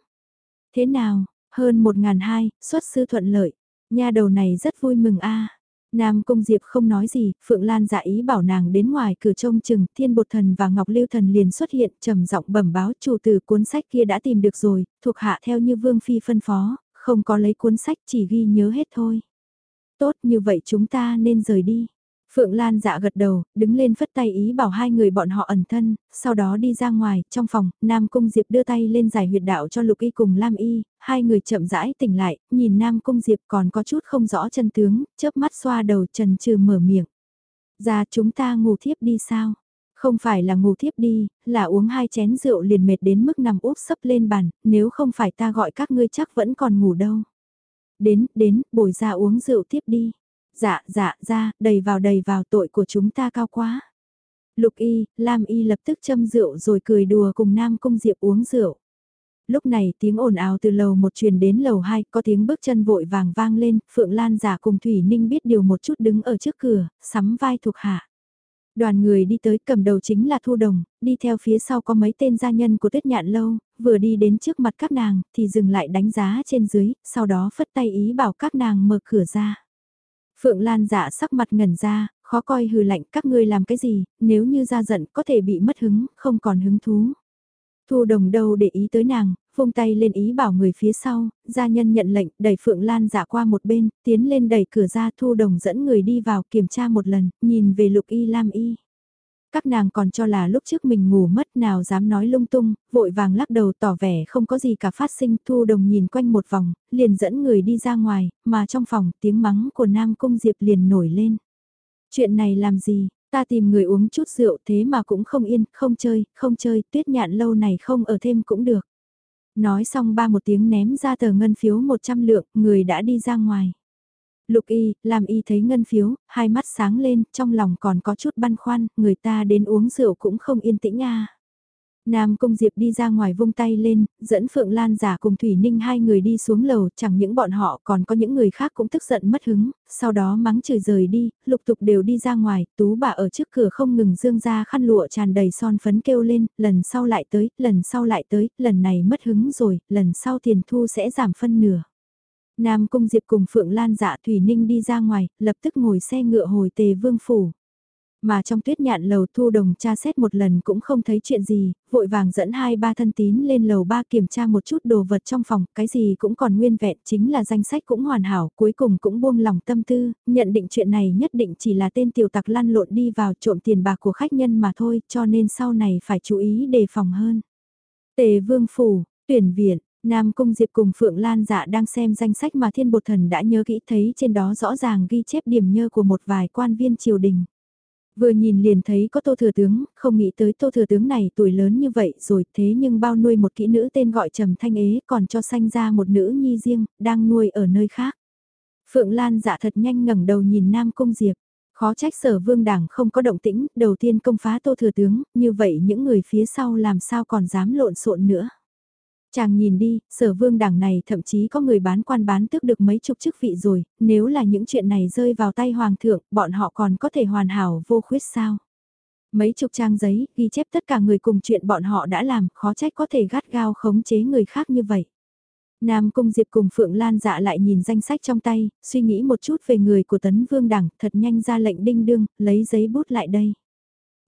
Thế nào, hơn một ngàn hai, xuất sư thuận lợi, nha đầu này rất vui mừng a. Nam Cung Diệp không nói gì, Phượng Lan dạ ý bảo nàng đến ngoài cửa trông chừng, Thiên Bột Thần và Ngọc Lưu Thần liền xuất hiện, trầm giọng bẩm báo chủ từ cuốn sách kia đã tìm được rồi, thuộc hạ theo như Vương Phi phân phó, không có lấy cuốn sách chỉ ghi nhớ hết thôi. Tốt như vậy chúng ta nên rời đi. Phượng Lan dạ gật đầu, đứng lên phất tay ý bảo hai người bọn họ ẩn thân, sau đó đi ra ngoài, trong phòng, Nam Cung Diệp đưa tay lên giải huyệt đạo cho Lục Y cùng Lam Y, hai người chậm rãi tỉnh lại, nhìn Nam Cung Diệp còn có chút không rõ chân tướng, chớp mắt xoa đầu trần trừ mở miệng. Ra chúng ta ngủ thiếp đi sao? Không phải là ngủ thiếp đi, là uống hai chén rượu liền mệt đến mức nằm úp sấp lên bàn, nếu không phải ta gọi các ngươi chắc vẫn còn ngủ đâu. Đến, đến, bồi ra uống rượu tiếp đi. Dạ, dạ, ra, đầy vào đầy vào tội của chúng ta cao quá. Lục y, Lam y lập tức châm rượu rồi cười đùa cùng Nam Cung Diệp uống rượu. Lúc này tiếng ồn ào từ lầu một truyền đến lầu hai, có tiếng bước chân vội vàng vang lên, Phượng Lan giả cùng Thủy Ninh biết điều một chút đứng ở trước cửa, sắm vai thuộc hạ. Đoàn người đi tới cầm đầu chính là Thu Đồng, đi theo phía sau có mấy tên gia nhân của Tuyết Nhạn Lâu, vừa đi đến trước mặt các nàng thì dừng lại đánh giá trên dưới, sau đó phất tay ý bảo các nàng mở cửa ra. Phượng Lan dạ sắc mặt ngẩn ra, khó coi hừ lạnh các ngươi làm cái gì, nếu như ra giận có thể bị mất hứng, không còn hứng thú. Thu đồng đâu để ý tới nàng, vung tay lên ý bảo người phía sau, gia nhân nhận lệnh, đẩy Phượng Lan giả qua một bên, tiến lên đẩy cửa ra thu đồng dẫn người đi vào kiểm tra một lần, nhìn về lục y lam y. Các nàng còn cho là lúc trước mình ngủ mất nào dám nói lung tung, vội vàng lắc đầu tỏ vẻ không có gì cả phát sinh thu đồng nhìn quanh một vòng, liền dẫn người đi ra ngoài, mà trong phòng tiếng mắng của Nam Cung Diệp liền nổi lên. Chuyện này làm gì, ta tìm người uống chút rượu thế mà cũng không yên, không chơi, không chơi, tuyết nhạn lâu này không ở thêm cũng được. Nói xong ba một tiếng ném ra tờ ngân phiếu 100 lượng, người đã đi ra ngoài. Lục y, làm y thấy ngân phiếu, hai mắt sáng lên, trong lòng còn có chút băn khoăn, người ta đến uống rượu cũng không yên tĩnh à. Nam Cung Diệp đi ra ngoài vung tay lên, dẫn Phượng Lan giả cùng Thủy Ninh hai người đi xuống lầu, chẳng những bọn họ còn có những người khác cũng tức giận mất hứng, sau đó mắng chửi rời đi, lục tục đều đi ra ngoài, tú bà ở trước cửa không ngừng dương ra khăn lụa tràn đầy son phấn kêu lên, lần sau lại tới, lần sau lại tới, lần này mất hứng rồi, lần sau tiền thu sẽ giảm phân nửa. Nam Cung Diệp cùng Phượng Lan dạ Thủy Ninh đi ra ngoài, lập tức ngồi xe ngựa hồi tề vương phủ. Mà trong tuyết nhạn lầu thu đồng tra xét một lần cũng không thấy chuyện gì, vội vàng dẫn hai ba thân tín lên lầu ba kiểm tra một chút đồ vật trong phòng, cái gì cũng còn nguyên vẹn, chính là danh sách cũng hoàn hảo, cuối cùng cũng buông lòng tâm tư, nhận định chuyện này nhất định chỉ là tên tiểu tặc lăn lộn đi vào trộm tiền bạc của khách nhân mà thôi, cho nên sau này phải chú ý đề phòng hơn. Tề Vương Phủ, tuyển viện, Nam Cung Diệp cùng Phượng Lan dạ đang xem danh sách mà thiên bột thần đã nhớ kỹ thấy trên đó rõ ràng ghi chép điểm nhơ của một vài quan viên triều đình. Vừa nhìn liền thấy có tô thừa tướng, không nghĩ tới tô thừa tướng này tuổi lớn như vậy rồi thế nhưng bao nuôi một kỹ nữ tên gọi trầm thanh ế còn cho sanh ra một nữ nhi riêng, đang nuôi ở nơi khác. Phượng Lan dạ thật nhanh ngẩng đầu nhìn Nam Cung Diệp. Khó trách sở vương đảng không có động tĩnh, đầu tiên công phá tô thừa tướng, như vậy những người phía sau làm sao còn dám lộn xộn nữa. Chàng nhìn đi, sở vương đảng này thậm chí có người bán quan bán tước được mấy chục chức vị rồi, nếu là những chuyện này rơi vào tay hoàng thượng, bọn họ còn có thể hoàn hảo vô khuyết sao. Mấy chục trang giấy, ghi chép tất cả người cùng chuyện bọn họ đã làm, khó trách có thể gắt gao khống chế người khác như vậy. Nam Cung Diệp cùng Phượng Lan dạ lại nhìn danh sách trong tay, suy nghĩ một chút về người của tấn vương đảng, thật nhanh ra lệnh đinh đương, lấy giấy bút lại đây.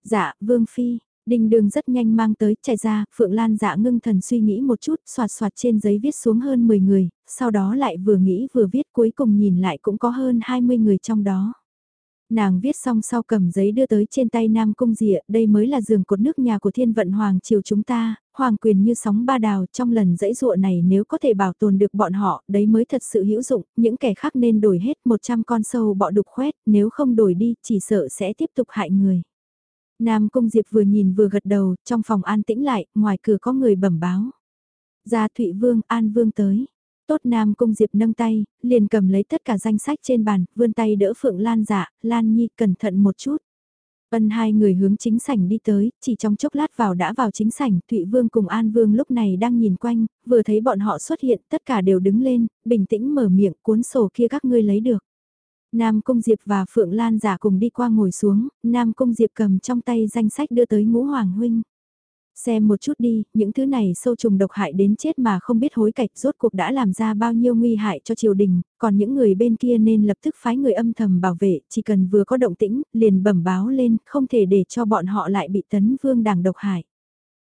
Dạ, Vương Phi, Đinh đường rất nhanh mang tới, chạy ra, Phượng Lan dạ ngưng thần suy nghĩ một chút, soạt soạt trên giấy viết xuống hơn 10 người, sau đó lại vừa nghĩ vừa viết cuối cùng nhìn lại cũng có hơn 20 người trong đó. Nàng viết xong sau cầm giấy đưa tới trên tay Nam Cung Dịa, đây mới là giường cột nước nhà của thiên vận Hoàng triều chúng ta, Hoàng quyền như sóng ba đào trong lần dãy ruộng này nếu có thể bảo tồn được bọn họ, đấy mới thật sự hữu dụng, những kẻ khác nên đổi hết 100 con sâu bọ đục khoét, nếu không đổi đi chỉ sợ sẽ tiếp tục hại người. Nam Cung Diệp vừa nhìn vừa gật đầu, trong phòng an tĩnh lại, ngoài cửa có người bẩm báo. Gia Thụy Vương, An Vương tới. Tốt Nam Cung Diệp nâng tay, liền cầm lấy tất cả danh sách trên bàn, vươn tay đỡ Phượng Lan dạ, Lan Nhi cẩn thận một chút. Ân hai người hướng chính sảnh đi tới, chỉ trong chốc lát vào đã vào chính sảnh, Thụy Vương cùng An Vương lúc này đang nhìn quanh, vừa thấy bọn họ xuất hiện, tất cả đều đứng lên, bình tĩnh mở miệng cuốn sổ kia các ngươi lấy được. Nam Cung Diệp và Phượng Lan giả cùng đi qua ngồi xuống, Nam Cung Diệp cầm trong tay danh sách đưa tới ngũ hoàng huynh. Xem một chút đi, những thứ này sâu trùng độc hại đến chết mà không biết hối cạch rốt cuộc đã làm ra bao nhiêu nguy hại cho triều đình, còn những người bên kia nên lập tức phái người âm thầm bảo vệ, chỉ cần vừa có động tĩnh, liền bẩm báo lên, không thể để cho bọn họ lại bị tấn vương đảng độc hại.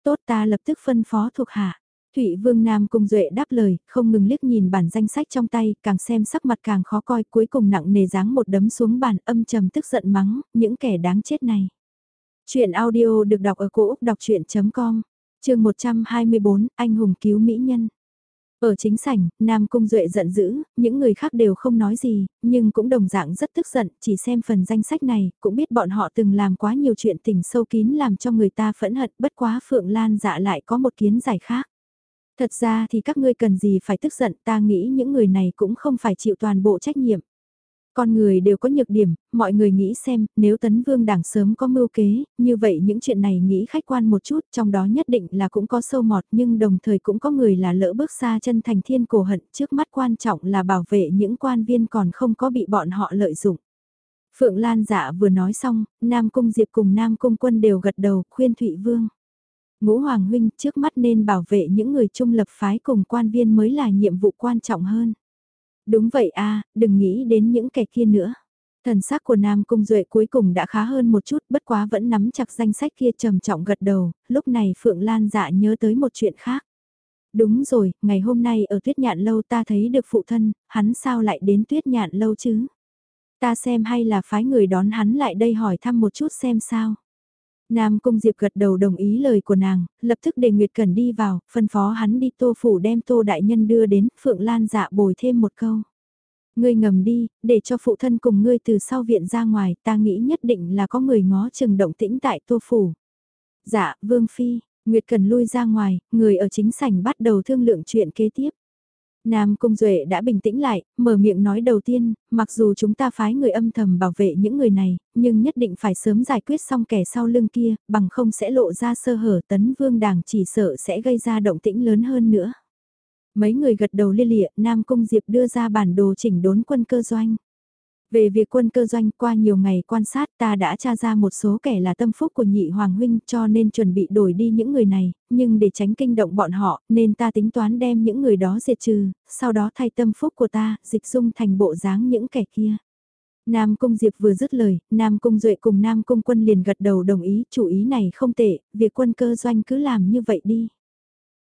Tốt ta lập tức phân phó thuộc hạ. Thụy Vương Nam Cung Duệ đáp lời, không ngừng liếc nhìn bản danh sách trong tay, càng xem sắc mặt càng khó coi, cuối cùng nặng nề giáng một đấm xuống bàn âm trầm tức giận mắng, những kẻ đáng chết này. Chuyện audio được đọc ở cổ Úc đọc chuyện.com, trường 124, Anh hùng cứu mỹ nhân. Ở chính sảnh, Nam Cung Duệ giận dữ, những người khác đều không nói gì, nhưng cũng đồng dạng rất tức giận, chỉ xem phần danh sách này, cũng biết bọn họ từng làm quá nhiều chuyện tình sâu kín làm cho người ta phẫn hận, bất quá Phượng Lan dạ lại có một kiến giải khác. Thật ra thì các ngươi cần gì phải tức giận ta nghĩ những người này cũng không phải chịu toàn bộ trách nhiệm. Con người đều có nhược điểm, mọi người nghĩ xem, nếu tấn vương đảng sớm có mưu kế, như vậy những chuyện này nghĩ khách quan một chút, trong đó nhất định là cũng có sâu mọt nhưng đồng thời cũng có người là lỡ bước xa chân thành thiên cổ hận, trước mắt quan trọng là bảo vệ những quan viên còn không có bị bọn họ lợi dụng. Phượng Lan dạ vừa nói xong, Nam Cung Diệp cùng Nam Cung Quân đều gật đầu, khuyên Thụy Vương. Ngũ Hoàng Huynh trước mắt nên bảo vệ những người trung lập phái cùng quan viên mới là nhiệm vụ quan trọng hơn. Đúng vậy a đừng nghĩ đến những kẻ kia nữa. Thần sắc của Nam Cung Duệ cuối cùng đã khá hơn một chút, bất quá vẫn nắm chặt danh sách kia trầm trọng gật đầu, lúc này Phượng Lan dạ nhớ tới một chuyện khác. Đúng rồi, ngày hôm nay ở tuyết nhạn lâu ta thấy được phụ thân, hắn sao lại đến tuyết nhạn lâu chứ? Ta xem hay là phái người đón hắn lại đây hỏi thăm một chút xem sao. Nam Cung Diệp gật đầu đồng ý lời của nàng, lập tức để Nguyệt Cần đi vào, phân phó hắn đi tô phủ đem tô đại nhân đưa đến, Phượng Lan dạ bồi thêm một câu. Ngươi ngầm đi, để cho phụ thân cùng ngươi từ sau viện ra ngoài, ta nghĩ nhất định là có người ngó chừng động tĩnh tại tô phủ. Dạ, Vương Phi, Nguyệt Cần lui ra ngoài, người ở chính sảnh bắt đầu thương lượng chuyện kế tiếp. Nam Cung Duệ đã bình tĩnh lại, mở miệng nói đầu tiên, mặc dù chúng ta phái người âm thầm bảo vệ những người này, nhưng nhất định phải sớm giải quyết xong kẻ sau lưng kia, bằng không sẽ lộ ra sơ hở tấn vương đảng chỉ sợ sẽ gây ra động tĩnh lớn hơn nữa. Mấy người gật đầu lia lịa, Nam Cung Diệp đưa ra bản đồ chỉnh đốn quân cơ doanh. Về việc quân cơ doanh qua nhiều ngày quan sát ta đã tra ra một số kẻ là tâm phúc của nhị hoàng huynh cho nên chuẩn bị đổi đi những người này, nhưng để tránh kinh động bọn họ nên ta tính toán đem những người đó diệt trừ, sau đó thay tâm phúc của ta, dịch dung thành bộ dáng những kẻ kia. Nam Cung Diệp vừa dứt lời, Nam Cung Duệ cùng Nam Cung Quân liền gật đầu đồng ý, chủ ý này không tệ, việc quân cơ doanh cứ làm như vậy đi.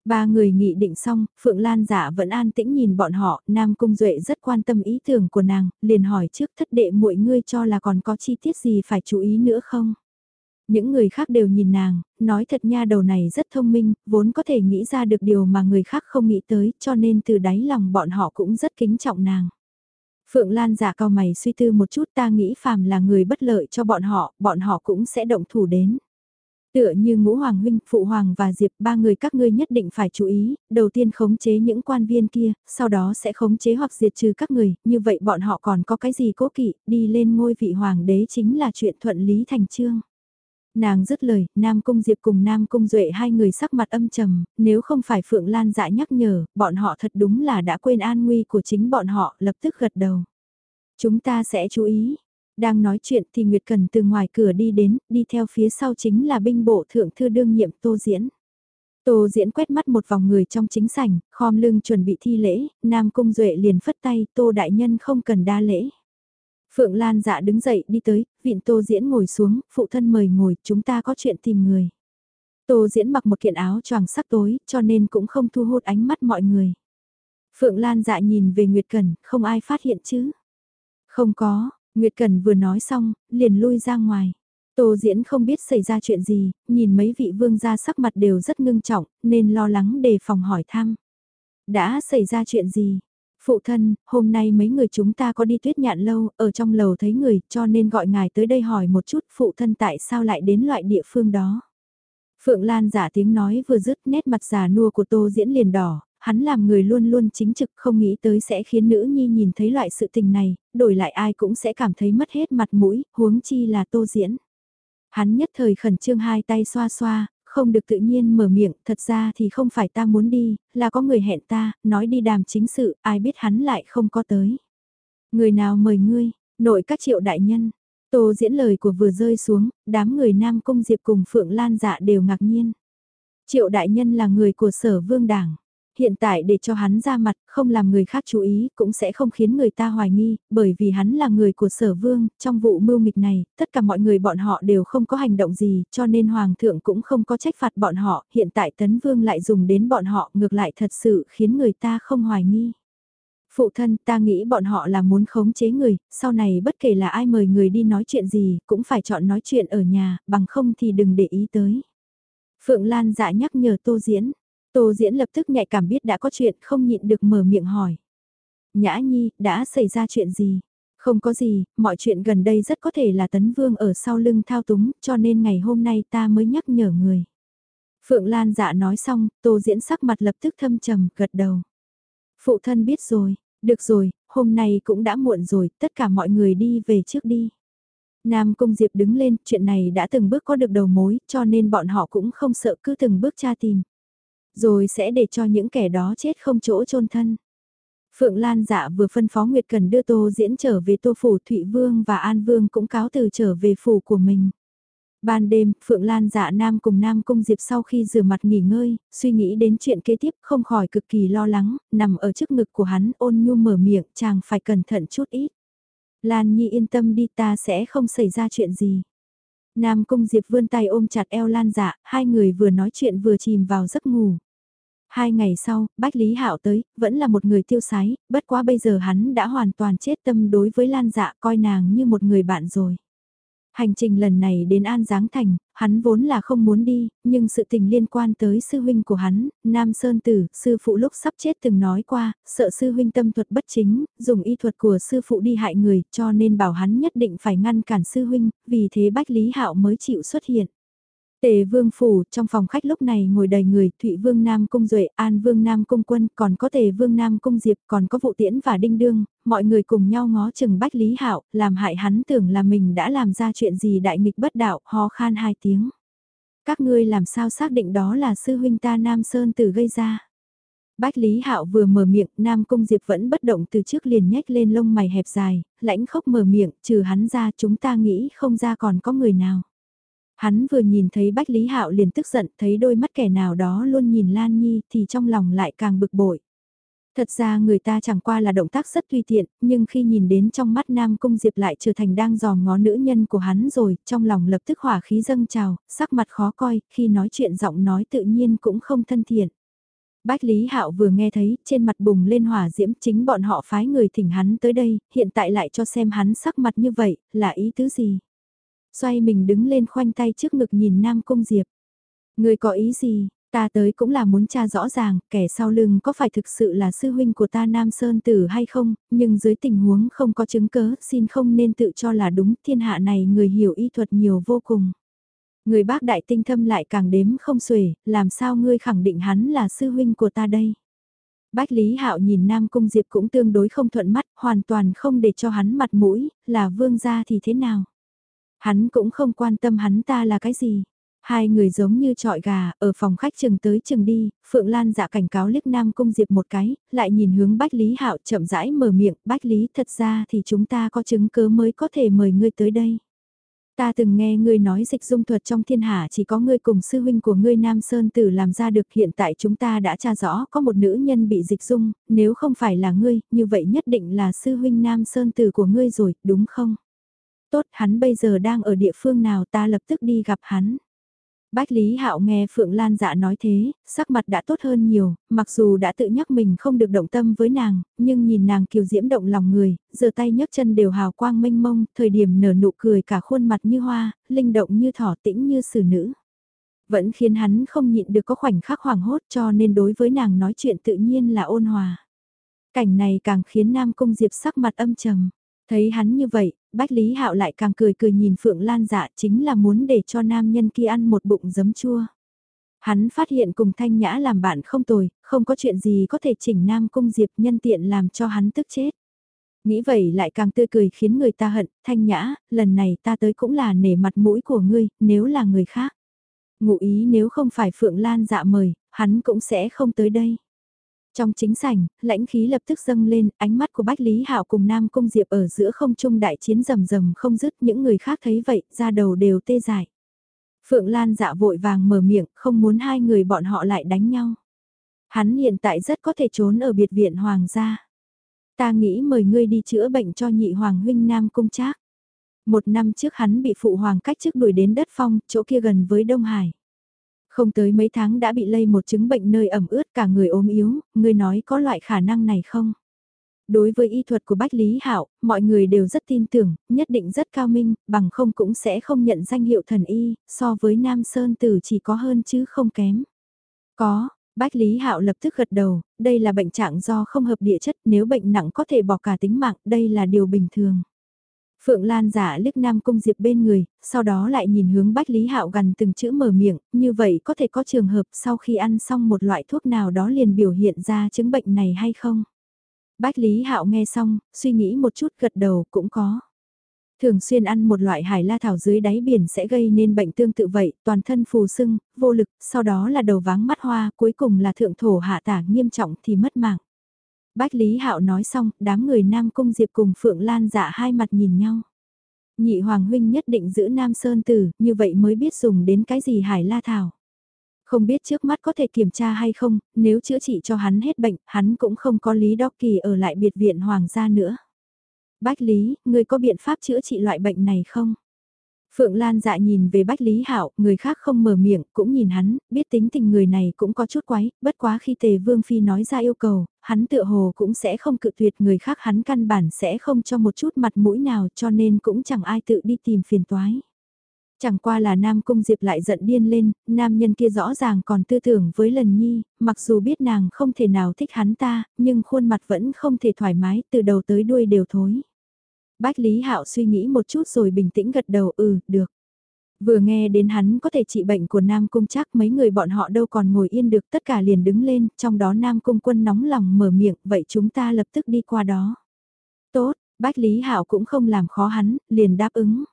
Ba người nghị định xong, Phượng Lan giả vẫn an tĩnh nhìn bọn họ, Nam Cung Duệ rất quan tâm ý tưởng của nàng, liền hỏi trước thất đệ muội ngươi cho là còn có chi tiết gì phải chú ý nữa không? Những người khác đều nhìn nàng, nói thật nha đầu này rất thông minh, vốn có thể nghĩ ra được điều mà người khác không nghĩ tới, cho nên từ đáy lòng bọn họ cũng rất kính trọng nàng. Phượng Lan giả cao mày suy tư một chút ta nghĩ phàm là người bất lợi cho bọn họ, bọn họ cũng sẽ động thủ đến. Tựa như ngũ hoàng huynh, phụ hoàng và diệp ba người các ngươi nhất định phải chú ý, đầu tiên khống chế những quan viên kia, sau đó sẽ khống chế hoặc diệt trừ các người, như vậy bọn họ còn có cái gì cố kỵ, đi lên ngôi vị hoàng đế chính là chuyện thuận lý thành trương. Nàng dứt lời, Nam Cung Diệp cùng Nam Cung Duệ hai người sắc mặt âm trầm, nếu không phải Phượng Lan dạ nhắc nhở, bọn họ thật đúng là đã quên an nguy của chính bọn họ, lập tức gật đầu. Chúng ta sẽ chú ý, đang nói chuyện thì Nguyệt Cần từ ngoài cửa đi đến, đi theo phía sau chính là binh bộ thượng thư đương nhiệm Tô Diễn. Tô Diễn quét mắt một vòng người trong chính sảnh, khom lưng chuẩn bị thi lễ, Nam Cung Duệ liền phất tay, Tô Đại Nhân không cần đa lễ. Phượng Lan dạ đứng dậy đi tới, vịn Tô Diễn ngồi xuống, phụ thân mời ngồi, chúng ta có chuyện tìm người. Tô Diễn mặc một kiện áo choàng sắc tối, cho nên cũng không thu hút ánh mắt mọi người. Phượng Lan dạ nhìn về Nguyệt Cần, không ai phát hiện chứ. Không có, Nguyệt Cần vừa nói xong, liền lui ra ngoài. Tô Diễn không biết xảy ra chuyện gì, nhìn mấy vị vương gia sắc mặt đều rất ngưng trọng, nên lo lắng đề phòng hỏi thăm. Đã xảy ra chuyện gì? Phụ thân, hôm nay mấy người chúng ta có đi tuyết nhạn lâu, ở trong lầu thấy người, cho nên gọi ngài tới đây hỏi một chút phụ thân tại sao lại đến loại địa phương đó. Phượng Lan giả tiếng nói vừa dứt nét mặt già nua của Tô Diễn liền đỏ, hắn làm người luôn luôn chính trực không nghĩ tới sẽ khiến nữ nhi nhìn thấy loại sự tình này, đổi lại ai cũng sẽ cảm thấy mất hết mặt mũi, huống chi là tô diễn. Hắn nhất thời khẩn trương hai tay xoa xoa, không được tự nhiên mở miệng, thật ra thì không phải ta muốn đi, là có người hẹn ta, nói đi đàm chính sự, ai biết hắn lại không có tới. Người nào mời ngươi, nội các triệu đại nhân. Tô diễn lời của vừa rơi xuống, đám người Nam Cung Diệp cùng Phượng Lan dạ đều ngạc nhiên. Triệu đại nhân là người của sở vương đảng. Hiện tại để cho hắn ra mặt, không làm người khác chú ý, cũng sẽ không khiến người ta hoài nghi, bởi vì hắn là người của sở vương, trong vụ mưu mịch này, tất cả mọi người bọn họ đều không có hành động gì, cho nên hoàng thượng cũng không có trách phạt bọn họ, hiện tại tấn vương lại dùng đến bọn họ, ngược lại thật sự khiến người ta không hoài nghi. Phụ thân ta nghĩ bọn họ là muốn khống chế người, sau này bất kể là ai mời người đi nói chuyện gì, cũng phải chọn nói chuyện ở nhà, bằng không thì đừng để ý tới. Phượng Lan dạ nhắc nhở Tô Diễn, Tô Diễn lập tức nhạy cảm biết đã có chuyện không nhịn được mở miệng hỏi. Nhã Nhi, đã xảy ra chuyện gì? Không có gì, mọi chuyện gần đây rất có thể là Tấn Vương ở sau lưng thao túng, cho nên ngày hôm nay ta mới nhắc nhở người. Phượng Lan dạ nói xong, Tô Diễn sắc mặt lập tức thâm trầm, gật đầu. Phụ thân biết rồi, được rồi, hôm nay cũng đã muộn rồi, tất cả mọi người đi về trước đi. Nam Cung Diệp đứng lên, chuyện này đã từng bước có được đầu mối, cho nên bọn họ cũng không sợ cứ từng bước tra tìm. Rồi sẽ để cho những kẻ đó chết không chỗ chôn thân. Phượng Lan dạ vừa phân phó Nguyệt Cần đưa Tô Diễn trở về Tô Phủ Thụy Vương và An Vương cũng cáo từ trở về phủ của mình. Ban đêm, Phượng Lan dạ Nam cùng Nam Cung Diệp sau khi rửa mặt nghỉ ngơi, suy nghĩ đến chuyện kế tiếp không khỏi cực kỳ lo lắng, nằm ở trước ngực của hắn ôn nhu mở miệng chàng phải cẩn thận chút ít. Lan Nhi yên tâm đi ta sẽ không xảy ra chuyện gì. Nam Cung Diệp vươn tay ôm chặt eo Lan dạ, hai người vừa nói chuyện vừa chìm vào giấc ngủ. Hai ngày sau, Bách Lý Hạo tới, vẫn là một người tiêu sái, bất quá bây giờ hắn đã hoàn toàn chết tâm đối với Lan dạ coi nàng như một người bạn rồi. Hành trình lần này đến An Giáng Thành, hắn vốn là không muốn đi, nhưng sự tình liên quan tới sư huynh của hắn, Nam Sơn Tử, sư phụ lúc sắp chết từng nói qua, sợ sư huynh tâm thuật bất chính, dùng y thuật của sư phụ đi hại người, cho nên bảo hắn nhất định phải ngăn cản sư huynh, vì thế Bách Lý Hạo mới chịu xuất hiện. Tề vương phủ, trong phòng khách lúc này ngồi đầy người, Thụy vương Nam Cung Duệ, An vương Nam Cung Quân, còn có tề vương Nam Cung Diệp, còn có vụ tiễn và đinh đương, mọi người cùng nhau ngó chừng bách lý hạo làm hại hắn tưởng là mình đã làm ra chuyện gì đại nghịch bất đạo, ho khan hai tiếng. Các ngươi làm sao xác định đó là sư huynh ta Nam Sơn Tử gây ra. Bách Lý Hạo vừa mở miệng, Nam Cung Diệp vẫn bất động từ trước liền nhếch lên lông mày hẹp dài, lãnh khốc mở miệng, trừ hắn ra chúng ta nghĩ không ra còn có người nào. Hắn vừa nhìn thấy Bách Lý Hạo liền tức giận, thấy đôi mắt kẻ nào đó luôn nhìn Lan Nhi thì trong lòng lại càng bực bội. Thật ra người ta chẳng qua là động tác rất tùy tiện, nhưng khi nhìn đến trong mắt Nam Cung Diệp lại trở thành đang dòm ngó nữ nhân của hắn rồi, trong lòng lập tức hỏa khí dâng trào, sắc mặt khó coi, khi nói chuyện giọng nói tự nhiên cũng không thân thiện. Bách Lý Hạo vừa nghe thấy, trên mặt bùng lên hỏa diễm chính bọn họ phái người thỉnh hắn tới đây, hiện tại lại cho xem hắn sắc mặt như vậy, là ý tứ gì? Xoay mình đứng lên khoanh tay trước ngực nhìn Nam Cung Diệp. Người có ý gì, ta tới cũng là muốn tra rõ ràng, kẻ sau lưng có phải thực sự là sư huynh của ta Nam Sơn Tử hay không, nhưng dưới tình huống không có chứng cớ, xin không nên tự cho là đúng, thiên hạ này người hiểu y thuật nhiều vô cùng. Người bác đại tinh thâm lại càng đếm không xuể, làm sao ngươi khẳng định hắn là sư huynh của ta đây? Bách Lý Hạo nhìn Nam Cung Diệp cũng tương đối không thuận mắt, hoàn toàn không để cho hắn mặt mũi, là vương gia thì thế nào? Hắn cũng không quan tâm hắn ta là cái gì. Hai người giống như trọi gà, ở phòng khách chừng tới chừng đi, Phượng Lan dạ cảnh cáo liếc Nam Cung Diệp một cái, lại nhìn hướng Bách Lý Hạo chậm rãi mở miệng, Bách Lý thật ra thì chúng ta có chứng cứ mới có thể mời ngươi tới đây. Ta từng nghe ngươi nói dịch dung thuật trong thiên hạ chỉ có ngươi cùng sư huynh của ngươi Nam Sơn Tử làm ra được hiện tại chúng ta đã tra rõ có một nữ nhân bị dịch dung, nếu không phải là ngươi, như vậy nhất định là sư huynh Nam Sơn Tử của ngươi rồi, đúng không? Tốt, hắn bây giờ đang ở địa phương nào ta lập tức đi gặp hắn. Bách Lý Hạo nghe Phượng Lan dạ nói thế, sắc mặt đã tốt hơn nhiều, mặc dù đã tự nhắc mình không được động tâm với nàng, nhưng nhìn nàng kiều diễm động lòng người, giờ tay nhấc chân đều hào quang mênh mông, thời điểm nở nụ cười cả khuôn mặt như hoa, linh động như thỏ tĩnh như xử nữ. Vẫn khiến hắn không nhịn được có khoảnh khắc hoàng hốt cho nên đối với nàng nói chuyện tự nhiên là ôn hòa. Cảnh này càng khiến Nam Cung Diệp sắc mặt âm trầm. Thấy hắn như vậy, Bách Lý Hạo lại càng cười cười nhìn Phượng Lan dạ chính là muốn để cho nam nhân kia ăn một bụng giấm chua. Hắn phát hiện cùng Thanh Nhã làm bạn không tồi, không có chuyện gì có thể chỉnh Nam Cung Diệp nhân tiện làm cho hắn tức chết. Nghĩ vậy lại càng tươi cười khiến người ta hận, Thanh Nhã, lần này ta tới cũng là nể mặt mũi của ngươi, nếu là người khác. Ngụ ý nếu không phải Phượng Lan dạ mời, hắn cũng sẽ không tới đây. Trong chính sảnh, lãnh khí lập tức dâng lên, ánh mắt của Bách Lý Hạo cùng Nam Cung Diệp ở giữa không trung đại chiến rầm rầm không dứt, những người khác thấy vậy, ra đầu đều tê dại. Phượng Lan dạ vội vàng mở miệng, không muốn hai người bọn họ lại đánh nhau. Hắn hiện tại rất có thể trốn ở biệt viện hoàng gia. Ta nghĩ mời ngươi đi chữa bệnh cho nhị hoàng huynh Nam Cung Trác. Một năm trước hắn bị phụ hoàng cách chức đuổi đến đất phong, chỗ kia gần với Đông Hải. Không tới mấy tháng đã bị lây một chứng bệnh nơi ẩm ướt cả người ốm yếu, người nói có loại khả năng này không? Đối với y thuật của Bách Lý Hạo, mọi người đều rất tin tưởng, nhất định rất cao minh, bằng không cũng sẽ không nhận danh hiệu thần y, so với Nam Sơn Tử chỉ có hơn chứ không kém. Có, Bách Lý Hạo lập tức gật đầu, đây là bệnh trạng do không hợp địa chất, nếu bệnh nặng có thể bỏ cả tính mạng, đây là điều bình thường. Phượng Lan giả liếc Nam Cung Diệp bên người, sau đó lại nhìn hướng Bách Lý Hạo gần từng chữ mở miệng, như vậy có thể có trường hợp sau khi ăn xong một loại thuốc nào đó liền biểu hiện ra chứng bệnh này hay không? Bách Lý Hạo nghe xong, suy nghĩ một chút gật đầu cũng có. Thường xuyên ăn một loại hải la thảo dưới đáy biển sẽ gây nên bệnh tương tự vậy, toàn thân phù sưng, vô lực, sau đó là đầu váng mắt hoa, cuối cùng là thượng thổ hạ tả nghiêm trọng thì mất mạng. Bách Lý Hạo nói xong, đám người Nam Cung Diệp cùng Phượng Lan dạ hai mặt nhìn nhau. Nhị Hoàng Huynh nhất định giữ Nam Sơn Tử, như vậy mới biết dùng đến cái gì hải la thảo. Không biết trước mắt có thể kiểm tra hay không, nếu chữa trị cho hắn hết bệnh, hắn cũng không có lý đo kỳ ở lại biệt viện Hoàng gia nữa. Bách Lý, người có biện pháp chữa trị loại bệnh này không? Phượng Lan dạ nhìn về Bách Lý Hạo, người khác không mở miệng, cũng nhìn hắn, biết tính tình người này cũng có chút quái, bất quá khi Tề Vương Phi nói ra yêu cầu, hắn tựa hồ cũng sẽ không cự tuyệt người khác hắn căn bản sẽ không cho một chút mặt mũi nào cho nên cũng chẳng ai tự đi tìm phiền toái. Chẳng qua là Nam Cung Diệp lại giận điên lên, nam nhân kia rõ ràng còn tư tưởng với lần nhi, mặc dù biết nàng không thể nào thích hắn ta, nhưng khuôn mặt vẫn không thể thoải mái, từ đầu tới đuôi đều thối. Bách Lý Hạo suy nghĩ một chút rồi bình tĩnh gật đầu ừ, được. Vừa nghe đến hắn có thể trị bệnh của Nam Cung chắc mấy người bọn họ đâu còn ngồi yên được tất cả liền đứng lên, trong đó Nam Cung quân nóng lòng mở miệng, vậy chúng ta lập tức đi qua đó. Tốt, Bách Lý Hạo cũng không làm khó hắn, liền đáp ứng.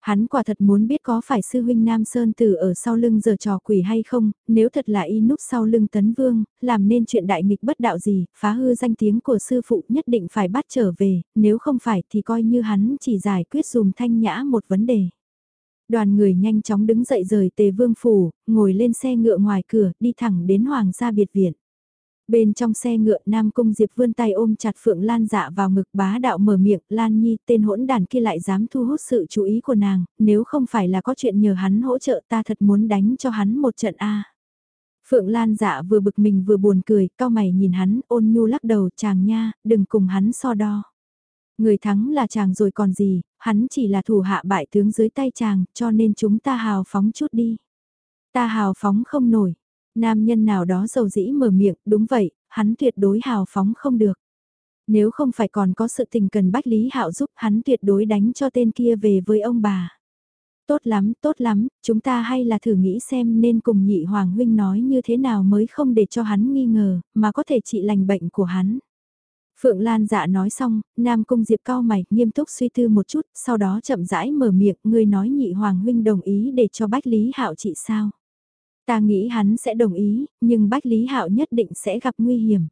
Hắn quả thật muốn biết có phải sư huynh Nam Sơn Tử ở sau lưng giờ trò quỷ hay không, nếu thật là y núp sau lưng tấn vương, làm nên chuyện đại nghịch bất đạo gì, phá hư danh tiếng của sư phụ nhất định phải bắt trở về, nếu không phải thì coi như hắn chỉ giải quyết dùm thanh nhã một vấn đề. Đoàn người nhanh chóng đứng dậy rời tề vương phủ, ngồi lên xe ngựa ngoài cửa, đi thẳng đến hoàng gia biệt viện. Bên trong xe ngựa Nam Cung Diệp vươn tay ôm chặt Phượng Lan dạ vào ngực bá đạo mở miệng, Lan Nhi tên hỗn đàn kia lại dám thu hút sự chú ý của nàng, nếu không phải là có chuyện nhờ hắn hỗ trợ ta thật muốn đánh cho hắn một trận A. Phượng Lan dạ vừa bực mình vừa buồn cười, cao mày nhìn hắn, ôn nhu lắc đầu chàng nha, đừng cùng hắn so đo. Người thắng là chàng rồi còn gì, hắn chỉ là thủ hạ bại tướng dưới tay chàng, cho nên chúng ta hào phóng chút đi. Ta hào phóng không nổi, Nam nhân nào đó dầu dĩ mở miệng, đúng vậy, hắn tuyệt đối hào phóng không được. Nếu không phải còn có sự tình cần Bách Lý Hạo giúp hắn tuyệt đối đánh cho tên kia về với ông bà. Tốt lắm, tốt lắm, chúng ta hay là thử nghĩ xem nên cùng nhị Hoàng Huynh nói như thế nào mới không để cho hắn nghi ngờ, mà có thể trị lành bệnh của hắn. Phượng Lan dạ nói xong, Nam Cung Diệp cao mày, nghiêm túc suy tư một chút, sau đó chậm rãi mở miệng, người nói nhị Hoàng Huynh đồng ý để cho Bách Lý Hạo trị sao. Ta nghĩ hắn sẽ đồng ý, nhưng Bách Lý Hạo nhất định sẽ gặp nguy hiểm.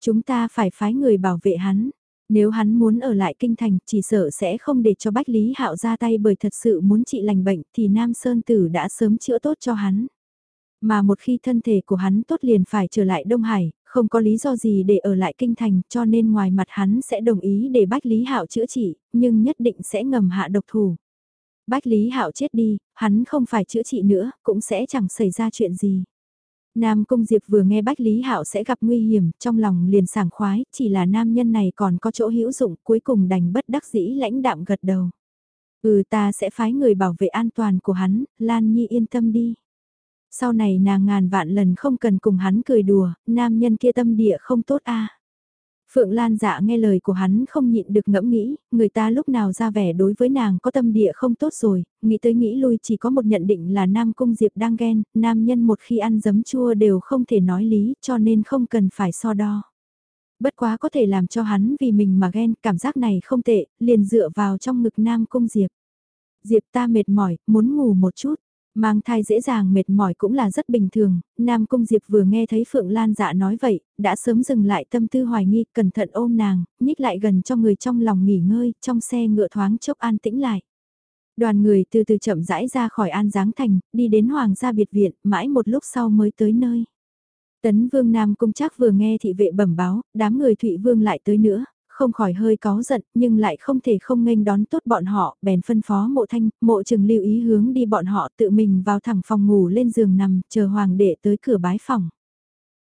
Chúng ta phải phái người bảo vệ hắn. Nếu hắn muốn ở lại kinh thành, chỉ sợ sẽ không để cho Bách Lý Hạo ra tay bởi thật sự muốn trị lành bệnh thì Nam Sơn Tử đã sớm chữa tốt cho hắn. Mà một khi thân thể của hắn tốt liền phải trở lại Đông Hải, không có lý do gì để ở lại kinh thành cho nên ngoài mặt hắn sẽ đồng ý để Bách Lý Hạo chữa trị, nhưng nhất định sẽ ngầm hạ độc thủ. Bách Lý Hạo chết đi, hắn không phải chữa trị nữa, cũng sẽ chẳng xảy ra chuyện gì. Nam Cung Diệp vừa nghe Bách Lý Hạo sẽ gặp nguy hiểm, trong lòng liền sảng khoái, chỉ là nam nhân này còn có chỗ hữu dụng, cuối cùng đành bất đắc dĩ lãnh đạm gật đầu. Ừ ta sẽ phái người bảo vệ an toàn của hắn, Lan Nhi yên tâm đi. Sau này nàng ngàn vạn lần không cần cùng hắn cười đùa, nam nhân kia tâm địa không tốt a. Phượng Lan dạ nghe lời của hắn không nhịn được ngẫm nghĩ, người ta lúc nào ra vẻ đối với nàng có tâm địa không tốt rồi, nghĩ tới nghĩ lui chỉ có một nhận định là Nam Cung Diệp đang ghen, nam nhân một khi ăn giấm chua đều không thể nói lý cho nên không cần phải so đo. Bất quá có thể làm cho hắn vì mình mà ghen, cảm giác này không tệ, liền dựa vào trong ngực Nam Cung Diệp. Diệp ta mệt mỏi, muốn ngủ một chút. Mang thai dễ dàng mệt mỏi cũng là rất bình thường, Nam Cung Diệp vừa nghe thấy Phượng Lan dạ nói vậy, đã sớm dừng lại tâm tư hoài nghi, cẩn thận ôm nàng, nhích lại gần cho người trong lòng nghỉ ngơi, trong xe ngựa thoáng chốc an tĩnh lại. Đoàn người từ từ chậm rãi ra khỏi An Giáng Thành, đi đến Hoàng gia biệt viện, mãi một lúc sau mới tới nơi. Tấn Vương Nam Cung trác vừa nghe thị vệ bẩm báo, đám người Thụy Vương lại tới nữa, không khỏi hơi có giận, nhưng lại không thể không nghênh đón tốt bọn họ, bèn phân phó mộ thanh, mộ trừng lưu ý hướng đi bọn họ tự mình vào thẳng phòng ngủ lên giường nằm, chờ hoàng đệ tới cửa bái phòng.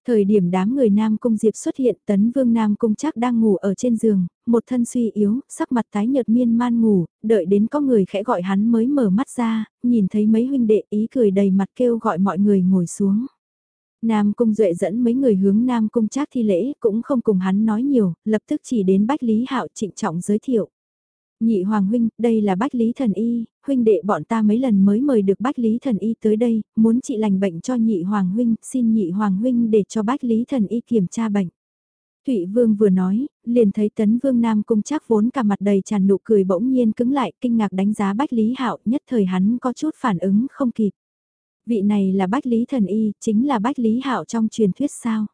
Thời điểm đám người Nam Cung Diệp xuất hiện, tấn vương Nam Cung chắc đang ngủ ở trên giường, một thân suy yếu, sắc mặt tái nhợt miên man ngủ, đợi đến có người khẽ gọi hắn mới mở mắt ra, nhìn thấy mấy huynh đệ ý cười đầy mặt kêu gọi mọi người ngồi xuống. Nam Cung Duệ dẫn mấy người hướng Nam Cung Trác thi lễ, cũng không cùng hắn nói nhiều, lập tức chỉ đến Bách Lý Hạo trịnh trọng giới thiệu. Nhị Hoàng Huynh, đây là Bách Lý Thần Y, huynh đệ bọn ta mấy lần mới mời được Bách Lý Thần Y tới đây, muốn trị lành bệnh cho Nhị Hoàng Huynh, xin Nhị Hoàng Huynh để cho Bách Lý Thần Y kiểm tra bệnh. Thụy Vương vừa nói, liền thấy Tấn Vương Nam Cung trác vốn cả mặt đầy tràn nụ cười bỗng nhiên cứng lại, kinh ngạc đánh giá Bách Lý Hạo, nhất thời hắn có chút phản ứng không kịp. Vị này là Bách Lý Thần Y, chính là Bách Lý Hạo trong truyền thuyết sao?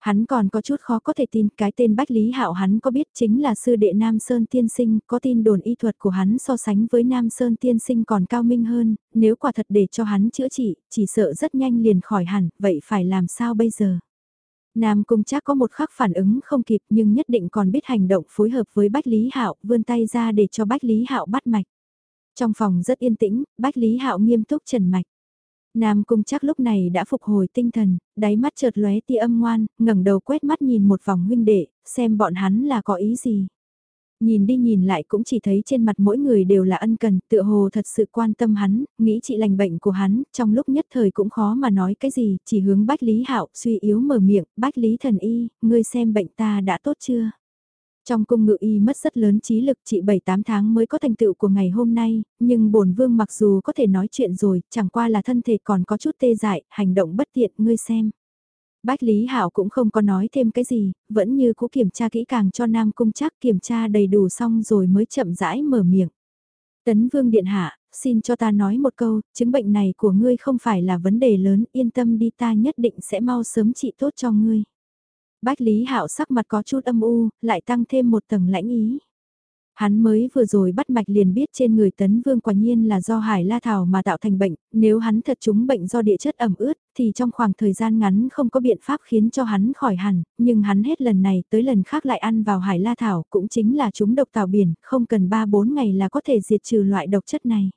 Hắn còn có chút khó có thể tin cái tên Bách Lý Hạo hắn có biết chính là sư đệ Nam Sơn Tiên Sinh, có tin đồn y thuật của hắn so sánh với Nam Sơn Tiên Sinh còn cao minh hơn, nếu quả thật để cho hắn chữa trị, chỉ sợ rất nhanh liền khỏi hẳn, vậy phải làm sao bây giờ? Nam Cung chắc có một khắc phản ứng không kịp nhưng nhất định còn biết hành động phối hợp với Bách Lý Hạo, vươn tay ra để cho Bách Lý Hạo bắt mạch. Trong phòng rất yên tĩnh, Bách Lý Hạo nghiêm túc trần mạch. Nam Cung chắc lúc này đã phục hồi tinh thần, đáy mắt chợt lóe tia âm ngoan, ngẩng đầu quét mắt nhìn một vòng huynh đệ, xem bọn hắn là có ý gì. Nhìn đi nhìn lại cũng chỉ thấy trên mặt mỗi người đều là ân cần, tựa hồ thật sự quan tâm hắn, nghĩ trị lành bệnh của hắn, trong lúc nhất thời cũng khó mà nói cái gì, chỉ hướng Bách Lý Hạo suy yếu mở miệng, Bách Lý thần y, ngươi xem bệnh ta đã tốt chưa? Trong cung ngự y mất rất lớn trí lực chỉ 7-8 tháng mới có thành tựu của ngày hôm nay, nhưng bổn vương mặc dù có thể nói chuyện rồi, chẳng qua là thân thể còn có chút tê dại, hành động bất tiện, ngươi xem. Bách Lý Hảo cũng không có nói thêm cái gì, vẫn như cũ kiểm tra kỹ càng cho Nam Cung chắc kiểm tra đầy đủ xong rồi mới chậm rãi mở miệng. Tấn Vương Điện Hạ, xin cho ta nói một câu, chứng bệnh này của ngươi không phải là vấn đề lớn, yên tâm đi ta nhất định sẽ mau sớm trị tốt cho ngươi. Bách Lý Hạo sắc mặt có chút âm u, lại tăng thêm một tầng lãnh ý. Hắn mới vừa rồi bắt mạch liền biết trên người tấn vương quả nhiên là do hải la thảo mà tạo thành bệnh, nếu hắn thật trúng bệnh do địa chất ẩm ướt, thì trong khoảng thời gian ngắn không có biện pháp khiến cho hắn khỏi hẳn, nhưng hắn hết lần này tới lần khác lại ăn vào hải la thảo cũng chính là trúng độc tảo biển, không cần 3-4 ngày là có thể diệt trừ loại độc chất này.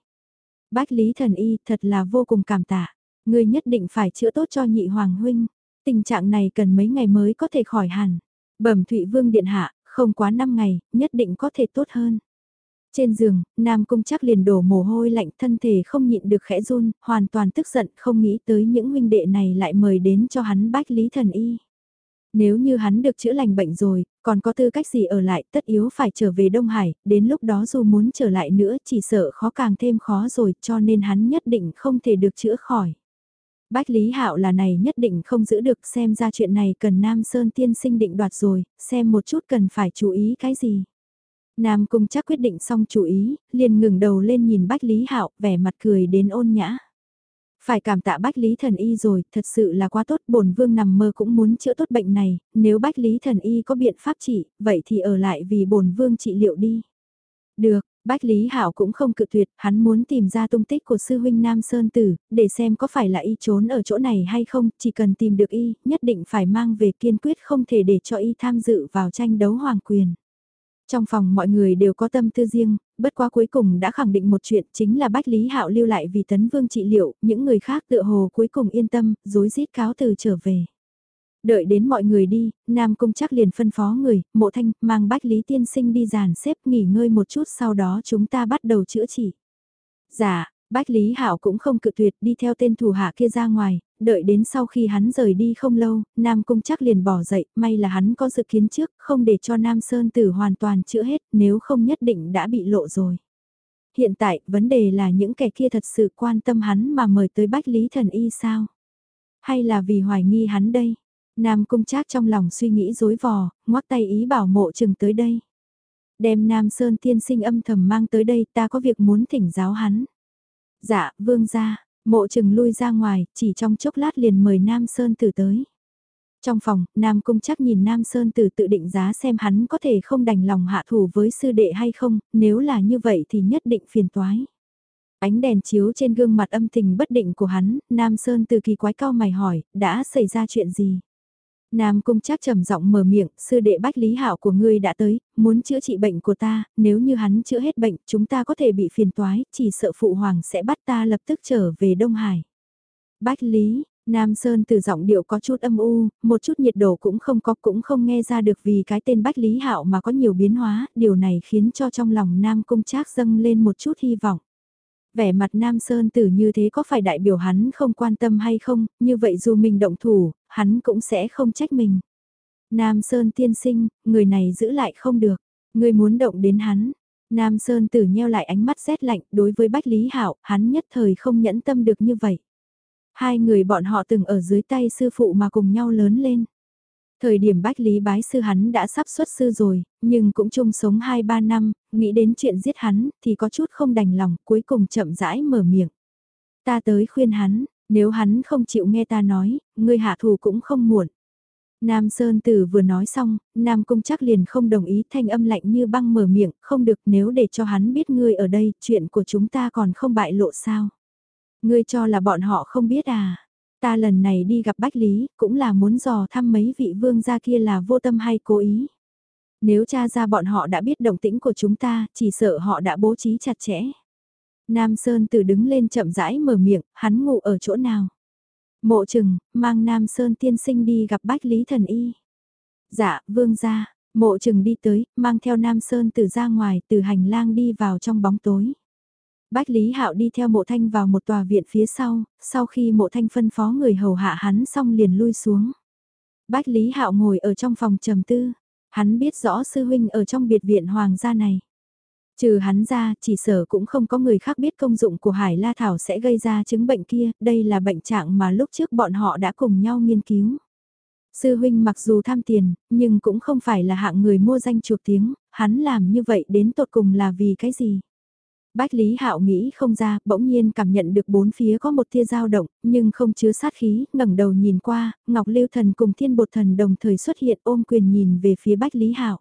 Bách Lý Thần Y thật là vô cùng cảm tạ, người nhất định phải chữa tốt cho nhị hoàng huynh. Tình trạng này cần mấy ngày mới có thể khỏi hẳn. Bẩm Thụy Vương Điện Hạ, không quá 5 ngày, nhất định có thể tốt hơn. Trên giường, Nam Cung chắc liền đổ mồ hôi lạnh thân thể không nhịn được khẽ run, hoàn toàn tức giận không nghĩ tới những huynh đệ này lại mời đến cho hắn bách lý thần y. Nếu như hắn được chữa lành bệnh rồi, còn có tư cách gì ở lại tất yếu phải trở về Đông Hải, đến lúc đó dù muốn trở lại nữa chỉ sợ khó càng thêm khó rồi cho nên hắn nhất định không thể được chữa khỏi. Bách Lý Hạo là này nhất định không giữ được xem ra chuyện này cần Nam Sơn tiên sinh định đoạt rồi, xem một chút cần phải chú ý cái gì. Nam Cung chắc quyết định xong chú ý, liền ngừng đầu lên nhìn Bách Lý Hạo vẻ mặt cười đến ôn nhã. Phải cảm tạ Bách Lý Thần Y rồi, thật sự là quá tốt, bổn vương nằm mơ cũng muốn chữa tốt bệnh này, nếu Bách Lý Thần Y có biện pháp trị, vậy thì ở lại vì bổn vương trị liệu đi. Được, Bách Lý Hảo cũng không cự tuyệt, hắn muốn tìm ra tung tích của sư huynh Nam Sơn Tử, để xem có phải là y trốn ở chỗ này hay không, chỉ cần tìm được y, nhất định phải mang về kiên quyết không thể để cho y tham dự vào tranh đấu hoàng quyền. Trong phòng mọi người đều có tâm tư riêng, bất quá cuối cùng đã khẳng định một chuyện chính là Bách Lý Hạo lưu lại vì tấn vương trị liệu, những người khác tựa hồ cuối cùng yên tâm, dối rít cáo từ trở về. Đợi đến mọi người đi, Nam Cung chắc liền phân phó người, mộ thanh, mang bách lý tiên sinh đi giàn xếp nghỉ ngơi một chút sau đó chúng ta bắt đầu chữa trị. Dạ, Bách Lý Hảo cũng không cự tuyệt đi theo tên thủ hạ kia ra ngoài, đợi đến sau khi hắn rời đi không lâu, Nam Cung chắc liền bỏ dậy, may là hắn có dự kiến trước, không để cho Nam Sơn Tử hoàn toàn chữa hết, nếu không nhất định đã bị lộ rồi. Hiện tại, vấn đề là những kẻ kia thật sự quan tâm hắn mà mời tới Bách Lý Thần Y sao? Hay là vì hoài nghi hắn đây? Nam cung trác trong lòng suy nghĩ dối vò, ngoắc tay ý bảo mộ chừng tới đây. Đem Nam Sơn tiên sinh âm thầm mang tới đây ta có việc muốn thỉnh giáo hắn. Dạ, vương ra, mộ chừng lui ra ngoài, chỉ trong chốc lát liền mời Nam Sơn tử tới. Trong phòng, Nam Cung chắc nhìn Nam Sơn Tử tự định giá xem hắn có thể không đành lòng hạ thủ với sư đệ hay không, nếu là như vậy thì nhất định phiền toái. Ánh đèn chiếu trên gương mặt âm tình bất định của hắn, Nam Sơn Tử kỳ quái cao mày hỏi, đã xảy ra chuyện gì? Nam Cung trác trầm giọng mở miệng, sư đệ bách lý hạo của ngươi đã tới, muốn chữa trị bệnh của ta, nếu như hắn chữa hết bệnh, chúng ta có thể bị phiền toái, chỉ sợ phụ hoàng sẽ bắt ta lập tức trở về Đông Hải. Bách lý, Nam Sơn từ giọng điệu có chút âm u, một chút nhiệt độ cũng không có cũng không nghe ra được vì cái tên Bách Lý Hạo mà có nhiều biến hóa, điều này khiến cho trong lòng Nam Cung Trác dâng lên một chút hy vọng vẻ mặt Nam Sơn Tử như thế có phải đại biểu hắn không quan tâm hay không, như vậy dù mình động thủ, hắn cũng sẽ không trách mình. Nam Sơn tiên sinh, người này giữ lại không được, người muốn động đến hắn. Nam Sơn Tử nheo lại ánh mắt rét lạnh đối với Bách Lý Hạo, hắn nhất thời không nhẫn tâm được như vậy. Hai người bọn họ từng ở dưới tay sư phụ mà cùng nhau lớn lên. Thời điểm Bách Lý bái sư hắn đã sắp xuất sư rồi, nhưng cũng chung sống 2-3 năm, nghĩ đến chuyện giết hắn thì có chút không đành lòng, cuối cùng chậm rãi mở miệng. Ta tới khuyên hắn, nếu hắn không chịu nghe ta nói, ngươi hạ thù cũng không muộn. Nam Sơn Tử vừa nói xong, Nam Cung chắc liền không đồng ý thanh âm lạnh như băng mở miệng, không được nếu để cho hắn biết ngươi ở đây, chuyện của chúng ta còn không bại lộ sao. Ngươi cho là bọn họ không biết à, ta lần này đi gặp Bách Lý, cũng là muốn dò thăm mấy vị vương gia kia là vô tâm hay cố ý. Nếu cha ra bọn họ đã biết động tĩnh của chúng ta, chỉ sợ họ đã bố trí chặt chẽ. Nam Sơn Tử đứng lên chậm rãi mở miệng, hắn ngủ ở chỗ nào? Mộ trừng, mang Nam Sơn tiên sinh đi gặp Bách Lý Thần Y. Dạ, vương gia, mộ trừng đi tới, mang theo Nam Sơn Tử ra ngoài, từ hành lang đi vào trong bóng tối. Bách Lý Hạo đi theo mộ thanh vào một tòa viện phía sau, sau khi mộ thanh phân phó người hầu hạ hắn xong liền lui xuống. Bách Lý Hạo ngồi ở trong phòng trầm tư, hắn biết rõ sư huynh ở trong biệt viện hoàng gia này. Trừ hắn ra, chỉ sở cũng không có người khác biết công dụng của Hải La Thảo sẽ gây ra chứng bệnh kia, đây là bệnh trạng mà lúc trước bọn họ đã cùng nhau nghiên cứu. Sư huynh mặc dù tham tiền, nhưng cũng không phải là hạng người mua danh chuộc tiếng, hắn làm như vậy đến tột cùng là vì cái gì? Bách Lý Hạo nghĩ không ra, bỗng nhiên cảm nhận được bốn phía có một tia dao động, nhưng không chứa sát khí, ngẩng đầu nhìn qua, Ngọc Lưu Thần cùng Thiên Bột Thần đồng thời xuất hiện ôm quyền nhìn về phía Bách Lý Hạo.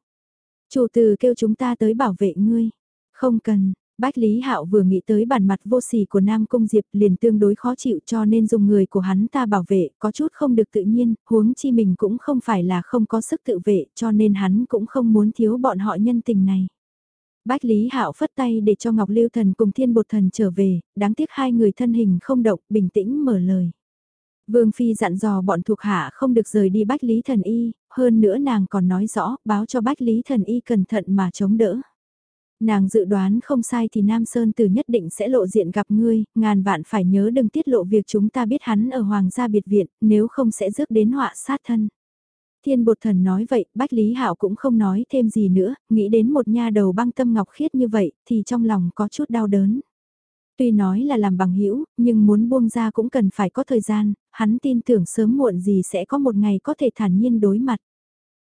Chủ từ kêu chúng ta tới bảo vệ ngươi. Không cần, Bách Lý Hạo vừa nghĩ tới bản mặt vô sỉ của Nam Cung Diệp liền tương đối khó chịu cho nên dùng người của hắn ta bảo vệ, có chút không được tự nhiên, huống chi mình cũng không phải là không có sức tự vệ cho nên hắn cũng không muốn thiếu bọn họ nhân tình này. Bách Lý Hạo phất tay để cho Ngọc Lưu Thần cùng Thiên Bột Thần trở về, đáng tiếc hai người thân hình không động, bình tĩnh mở lời. Vương Phi dặn dò bọn thuộc hạ không được rời đi Bách Lý Thần Y, hơn nữa nàng còn nói rõ, báo cho Bách Lý Thần Y cẩn thận mà chống đỡ. Nàng dự đoán không sai thì Nam Sơn Tử nhất định sẽ lộ diện gặp ngươi, ngàn vạn phải nhớ đừng tiết lộ việc chúng ta biết hắn ở Hoàng gia biệt viện, nếu không sẽ rước đến họa sát thân. Thiên bột thần nói vậy, Bách Lý Hạo cũng không nói thêm gì nữa, nghĩ đến một nha đầu băng tâm ngọc khiết như vậy, thì trong lòng có chút đau đớn. Tuy nói là làm bằng hữu nhưng muốn buông ra cũng cần phải có thời gian, hắn tin tưởng sớm muộn gì sẽ có một ngày có thể thản nhiên đối mặt.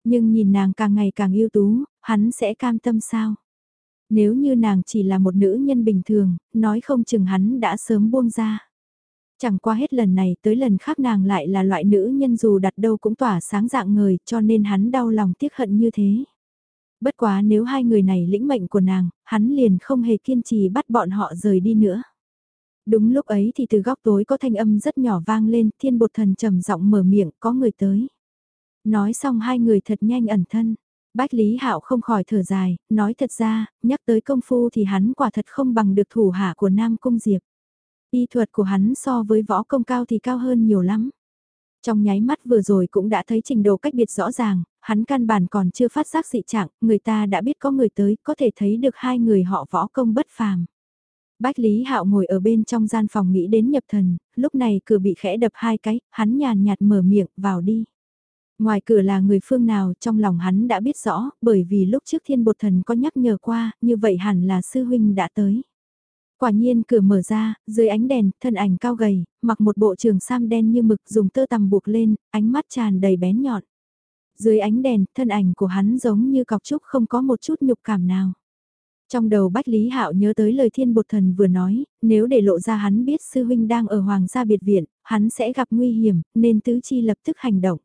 Nhưng nhìn nàng càng ngày càng ưu tú, hắn sẽ cam tâm sao? Nếu như nàng chỉ là một nữ nhân bình thường, nói không chừng hắn đã sớm buông ra. Chẳng qua hết lần này tới lần khác nàng lại là loại nữ nhân dù đặt đâu cũng tỏa sáng dạng người cho nên hắn đau lòng tiếc hận như thế. Bất quá nếu hai người này lĩnh mệnh của nàng, hắn liền không hề kiên trì bắt bọn họ rời đi nữa. Đúng lúc ấy thì từ góc tối có thanh âm rất nhỏ vang lên, thiên bột thần trầm giọng mở miệng, có người tới. Nói xong hai người thật nhanh ẩn thân. Bách Lý Hạo không khỏi thở dài, nói thật ra, nhắc tới công phu thì hắn quả thật không bằng được thủ hạ của Nam Cung Diệp. Y thuật của hắn so với võ công cao thì cao hơn nhiều lắm. Trong nháy mắt vừa rồi cũng đã thấy trình độ cách biệt rõ ràng, hắn căn bản còn chưa phát giác dị trạng, người ta đã biết có người tới, có thể thấy được hai người họ võ công bất phàm. Bách Lý Hạo ngồi ở bên trong gian phòng nghĩ đến nhập thần, lúc này cửa bị khẽ đập hai cái, hắn nhàn nhạt mở miệng, vào đi. Ngoài cửa là người phương nào trong lòng hắn đã biết rõ, bởi vì lúc trước thiên bột thần có nhắc nhở qua, như vậy hẳn là sư huynh đã tới. Quả nhiên cửa mở ra, dưới ánh đèn, thân ảnh cao gầy, mặc một bộ trường sam đen như mực dùng tơ tằm buộc lên, ánh mắt tràn đầy bén nhọn. Dưới ánh đèn, thân ảnh của hắn giống như cọc trúc không có một chút nhục cảm nào. Trong đầu Bách Lý Hạo nhớ tới lời thiên bột thần vừa nói, nếu để lộ ra hắn biết sư huynh đang ở hoàng gia biệt viện, hắn sẽ gặp nguy hiểm, nên tứ chi lập tức hành động.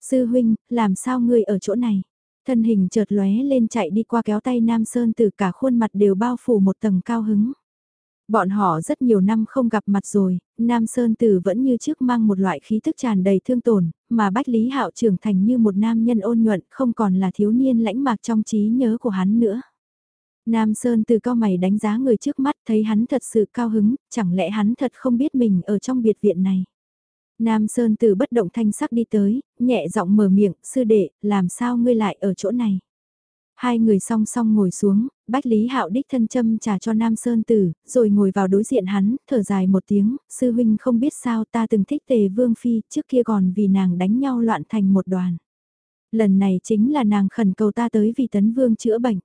Sư huynh, làm sao ngươi ở chỗ này? Thân hình chợt lóe lên chạy đi qua kéo tay Nam Sơn từ cả khuôn mặt đều bao phủ một tầng cao hứng. Bọn họ rất nhiều năm không gặp mặt rồi, Nam Sơn Tử vẫn như trước mang một loại khí thức tràn đầy thương tổn, mà Bách Lý Hạo trưởng thành như một nam nhân ôn nhuận không còn là thiếu niên lãnh mạc trong trí nhớ của hắn nữa. Nam Sơn tử cao mày đánh giá người trước mắt thấy hắn thật sự cao hứng, chẳng lẽ hắn thật không biết mình ở trong biệt viện này. Nam Sơn tử bất động thanh sắc đi tới, nhẹ giọng mở miệng, sư đệ, làm sao ngươi lại ở chỗ này. Hai người song song ngồi xuống, Bách Lý Hạo đích thân châm trà cho Nam Sơn Tử, rồi ngồi vào đối diện hắn, thở dài một tiếng, sư huynh không biết sao ta từng thích tề vương phi, trước kia còn vì nàng đánh nhau loạn thành một đoàn. Lần này chính là nàng khẩn cầu ta tới vì tấn vương chữa bệnh.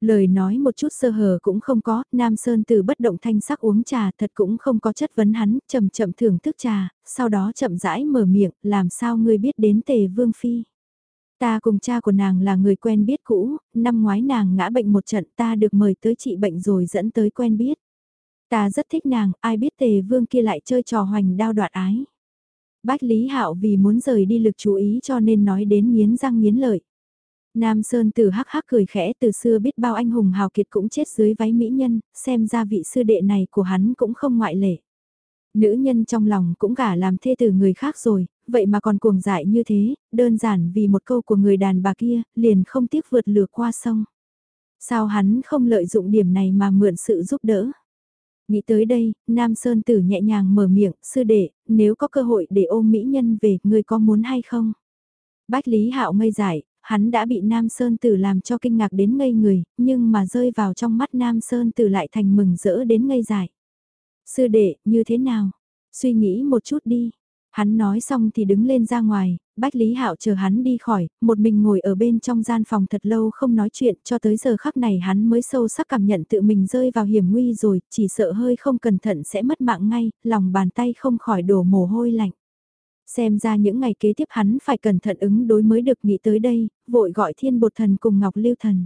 Lời nói một chút sơ hở cũng không có, Nam Sơn Tử bất động thanh sắc uống trà thật cũng không có chất vấn hắn, chậm chậm thưởng thức trà, sau đó chậm rãi mở miệng, làm sao ngươi biết đến tề vương phi. Ta cùng cha của nàng là người quen biết cũ, năm ngoái nàng ngã bệnh một trận ta được mời tới trị bệnh rồi dẫn tới quen biết. Ta rất thích nàng, ai biết tề vương kia lại chơi trò hoành đao đoạt ái. Bách Lý Hạo vì muốn rời đi lực chú ý cho nên nói đến miến răng miến lợi. Nam Sơn từ hắc hắc cười khẽ từ xưa biết bao anh hùng hào kiệt cũng chết dưới váy mỹ nhân, xem ra vị sư đệ này của hắn cũng không ngoại lệ. Nữ nhân trong lòng cũng gả làm thê từ người khác rồi, vậy mà còn cuồng dại như thế, đơn giản vì một câu của người đàn bà kia, liền không tiếc vượt lửa qua sông. Sao hắn không lợi dụng điểm này mà mượn sự giúp đỡ? Nghĩ tới đây, Nam Sơn Tử nhẹ nhàng mở miệng, sư đệ, nếu có cơ hội để ôm mỹ nhân về, người có muốn hay không? Bách Lý Hạo ngây dại, hắn đã bị Nam Sơn Tử làm cho kinh ngạc đến ngây người, nhưng mà rơi vào trong mắt Nam Sơn Tử lại thành mừng rỡ đến ngây dại. Sư đệ, như thế nào? Suy nghĩ một chút đi. Hắn nói xong thì đứng lên ra ngoài, Bách Lý Hạo chờ hắn đi khỏi, một mình ngồi ở bên trong gian phòng thật lâu không nói chuyện cho tới giờ khắc này hắn mới sâu sắc cảm nhận tự mình rơi vào hiểm nguy rồi, chỉ sợ hơi không cẩn thận sẽ mất mạng ngay, lòng bàn tay không khỏi đổ mồ hôi lạnh. Xem ra những ngày kế tiếp hắn phải cẩn thận ứng đối mới được nghĩ tới đây, vội gọi thiên bột thần cùng Ngọc Lưu Thần.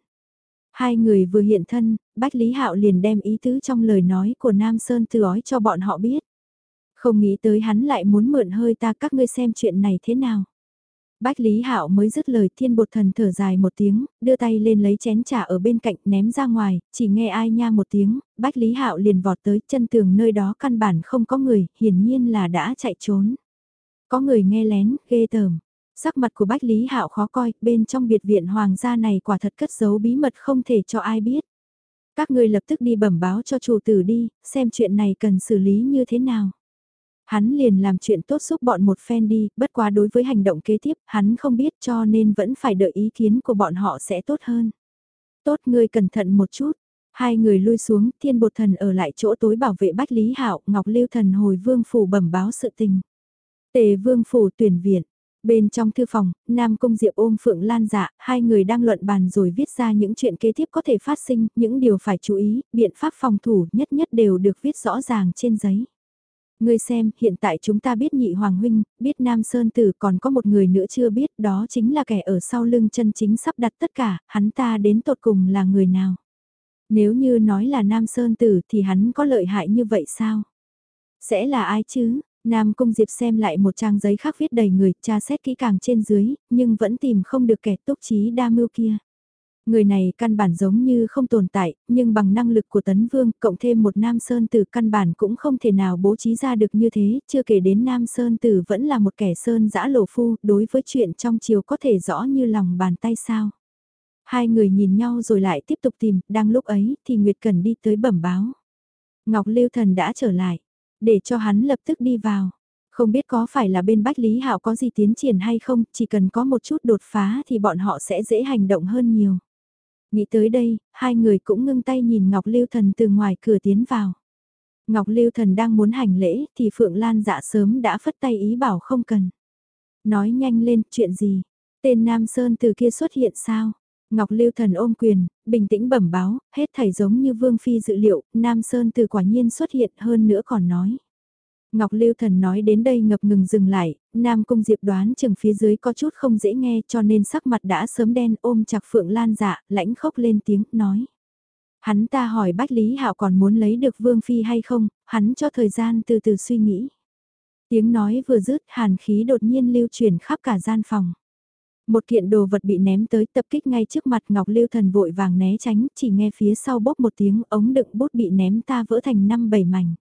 Hai người vừa hiện thân, Bách Lý Hạo liền đem ý tứ trong lời nói của Nam Sơn từ ói cho bọn họ biết. Không nghĩ tới hắn lại muốn mượn hơi ta các ngươi xem chuyện này thế nào. Bách Lý Hạo mới dứt lời thiên bột thần thở dài một tiếng, đưa tay lên lấy chén trà ở bên cạnh ném ra ngoài, chỉ nghe ai nha một tiếng, Bách Lý Hạo liền vọt tới chân tường nơi đó căn bản không có người, hiển nhiên là đã chạy trốn. Có người nghe lén, ghê tởm. Sắc mặt của Bách Lý Hạo khó coi, bên trong biệt viện hoàng gia này quả thật cất giấu bí mật không thể cho ai biết. Các ngươi lập tức đi bẩm báo cho chủ tử đi, xem chuyện này cần xử lý như thế nào. Hắn liền làm chuyện tốt giúp bọn một phen đi, bất quá đối với hành động kế tiếp, hắn không biết cho nên vẫn phải đợi ý kiến của bọn họ sẽ tốt hơn. Tốt ngươi cẩn thận một chút. Hai người lui xuống, thiên bột thần ở lại chỗ tối bảo vệ Bách Lý Hạo, Ngọc Lưu thần hồi vương phủ bẩm báo sự tình. Tề vương phủ tuyển viện. Bên trong thư phòng, Nam Cung Diệp ôm Phượng Lan dạ, hai người đang luận bàn rồi viết ra những chuyện kế tiếp có thể phát sinh, những điều phải chú ý, biện pháp phòng thủ nhất nhất đều được viết rõ ràng trên giấy. Ngươi xem, hiện tại chúng ta biết nhị hoàng huynh, biết Nam Sơn Tử còn có một người nữa chưa biết, đó chính là kẻ ở sau lưng chân chính sắp đặt tất cả, hắn ta đến tột cùng là người nào. Nếu như nói là Nam Sơn Tử thì hắn có lợi hại như vậy sao? Sẽ là ai chứ? Nam Cung Diệp xem lại một trang giấy khác viết đầy người, tra xét kỹ càng trên dưới, nhưng vẫn tìm không được kẻ túc trí đa mưu kia. Người này căn bản giống như không tồn tại, nhưng bằng năng lực của Tấn Vương, cộng thêm một Nam Sơn Tử căn bản cũng không thể nào bố trí ra được như thế, chưa kể đến Nam Sơn Tử vẫn là một kẻ Sơn dã lộ phu, đối với chuyện trong chiều có thể rõ như lòng bàn tay sao. Hai người nhìn nhau rồi lại tiếp tục tìm, đang lúc ấy thì Nguyệt Cần đi tới bẩm báo. Ngọc Lưu Thần đã trở lại, để cho hắn lập tức đi vào. Không biết có phải là bên Bách Lý Hạo có gì tiến triển hay không, chỉ cần có một chút đột phá thì bọn họ sẽ dễ hành động hơn nhiều. Nghĩ tới đây, hai người cũng ngưng tay nhìn Ngọc Lưu Thần từ ngoài cửa tiến vào. Ngọc Lưu Thần đang muốn hành lễ thì Phượng Lan dạ sớm đã phất tay ý bảo không cần. Nói nhanh lên, chuyện gì? Tên Nam Sơn từ kia xuất hiện sao? Ngọc Lưu Thần ôm quyền, bình tĩnh bẩm báo, hết thảy giống như Vương Phi dự liệu, Nam Sơn từ quả nhiên xuất hiện hơn nữa còn nói. Ngọc Lưu Thần nói đến đây ngập ngừng dừng lại, Nam Cung Diệp đoán chừng phía dưới có chút không dễ nghe cho nên sắc mặt đã sớm đen ôm chặt Phượng Lan dạ, lãnh khốc lên tiếng, nói. Hắn ta hỏi Bách Lý Hạo còn muốn lấy được Vương Phi hay không, hắn cho thời gian từ từ suy nghĩ. Tiếng nói vừa dứt hàn khí đột nhiên lưu truyền khắp cả gian phòng. Một kiện đồ vật bị ném tới tập kích ngay trước mặt Ngọc Lưu Thần vội vàng né tránh, chỉ nghe phía sau bốc một tiếng ống đựng bút bị ném ta vỡ thành năm bảy mảnh.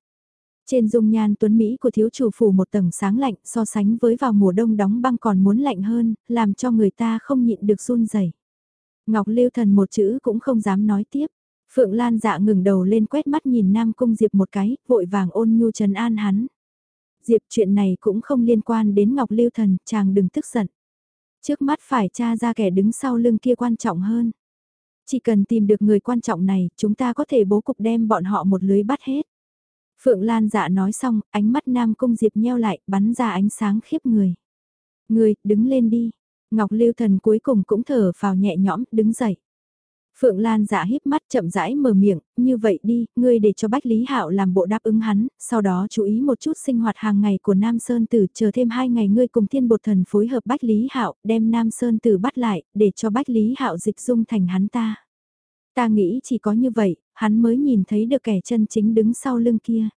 Trên dung nhan tuấn Mỹ của thiếu chủ phủ một tầng sáng lạnh so sánh với vào mùa đông đóng băng còn muốn lạnh hơn, làm cho người ta không nhịn được run rẩy. Ngọc Lưu Thần một chữ cũng không dám nói tiếp. Phượng Lan dạ ngừng đầu lên quét mắt nhìn Nam Cung Diệp một cái, vội vàng ôn nhu trần an hắn. Diệp chuyện này cũng không liên quan đến Ngọc Lưu Thần, chàng đừng tức giận. Trước mắt phải tra ra kẻ đứng sau lưng kia quan trọng hơn. Chỉ cần tìm được người quan trọng này, chúng ta có thể bố cục đem bọn họ một lưới bắt hết. Phượng Lan dạ nói xong, ánh mắt Nam Cung Diệp nheo lại, bắn ra ánh sáng khiếp người. Người, đứng lên đi. Ngọc Lưu Thần cuối cùng cũng thở vào nhẹ nhõm, đứng dậy. Phượng Lan dạ híp mắt chậm rãi mở miệng, như vậy đi, ngươi để cho Bách Lý Hạo làm bộ đáp ứng hắn, sau đó chú ý một chút sinh hoạt hàng ngày của Nam Sơn Tử, chờ thêm hai ngày ngươi cùng thiên bột thần phối hợp Bách Lý Hạo, đem Nam Sơn Tử bắt lại, để cho Bách Lý Hạo dịch dung thành hắn ta. Ta nghĩ chỉ có như vậy, hắn mới nhìn thấy được kẻ chân chính đứng sau lưng kia.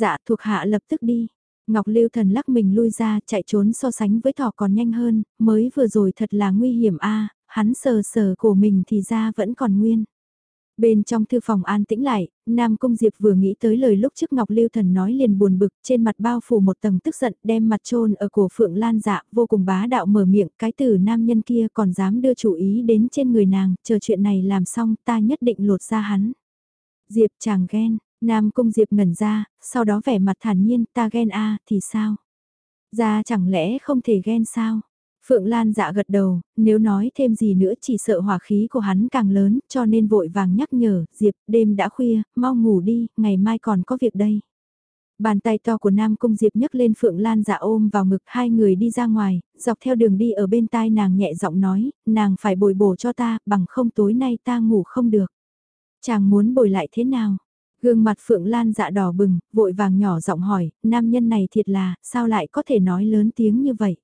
Dạ thuộc hạ lập tức đi. Ngọc Lưu Thần lắc mình lui ra, chạy trốn so sánh với thỏ còn nhanh hơn, mới vừa rồi thật là nguy hiểm a hắn sờ sờ cổ mình thì ra vẫn còn nguyên. Bên trong thư phòng an tĩnh lại, Nam Cung Diệp vừa nghĩ tới lời lúc trước Ngọc Lưu Thần nói liền buồn bực, trên mặt bao phủ một tầng tức giận, đem mặt trôn ở cổ Phượng Lan dạ, vô cùng bá đạo mở miệng, cái từ nam nhân kia còn dám đưa chủ ý đến trên người nàng, chờ chuyện này làm xong ta nhất định lột ra hắn. Diệp chàng ghen, Nam Cung Diệp ngẩn ra, sau đó vẻ mặt thản nhiên, ta ghen a thì sao? Ra chẳng lẽ không thể ghen sao? Phượng Lan dạ gật đầu, nếu nói thêm gì nữa chỉ sợ hỏa khí của hắn càng lớn, cho nên vội vàng nhắc nhở, Diệp, đêm đã khuya, mau ngủ đi, ngày mai còn có việc đây. Bàn tay to của Nam Cung Diệp nhấc lên Phượng Lan dạ ôm vào ngực hai người đi ra ngoài, dọc theo đường đi ở bên tai nàng nhẹ giọng nói, nàng phải bồi bổ cho ta, bằng không tối nay ta ngủ không được. Chàng muốn bồi lại thế nào? Gương mặt Phượng Lan dạ đỏ bừng, vội vàng nhỏ giọng hỏi, nam nhân này thiệt là, sao lại có thể nói lớn tiếng như vậy?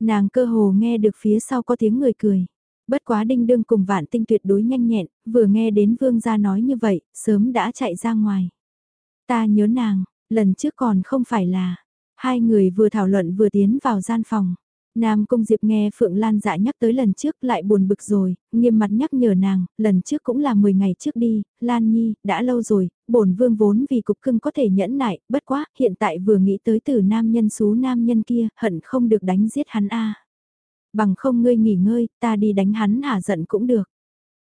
Nàng cơ hồ nghe được phía sau có tiếng người cười. Bất quá đinh đương cùng vạn tinh tuyệt đối nhanh nhẹn, vừa nghe đến vương gia nói như vậy, sớm đã chạy ra ngoài. Ta nhớ nàng, lần trước còn không phải là, hai người vừa thảo luận vừa tiến vào gian phòng. Nam Cung Diệp nghe Phượng Lan dạ nhắc tới lần trước lại buồn bực rồi, nghiêm mặt nhắc nhở nàng, lần trước cũng là 10 ngày trước đi, Lan Nhi, đã lâu rồi, bổn vương vốn vì cục cưng có thể nhẫn nại, bất quá, hiện tại vừa nghĩ tới từ nam nhân xú nam nhân kia, hận không được đánh giết hắn a. Bằng không ngươi nghỉ ngơi, ta đi đánh hắn hả giận cũng được.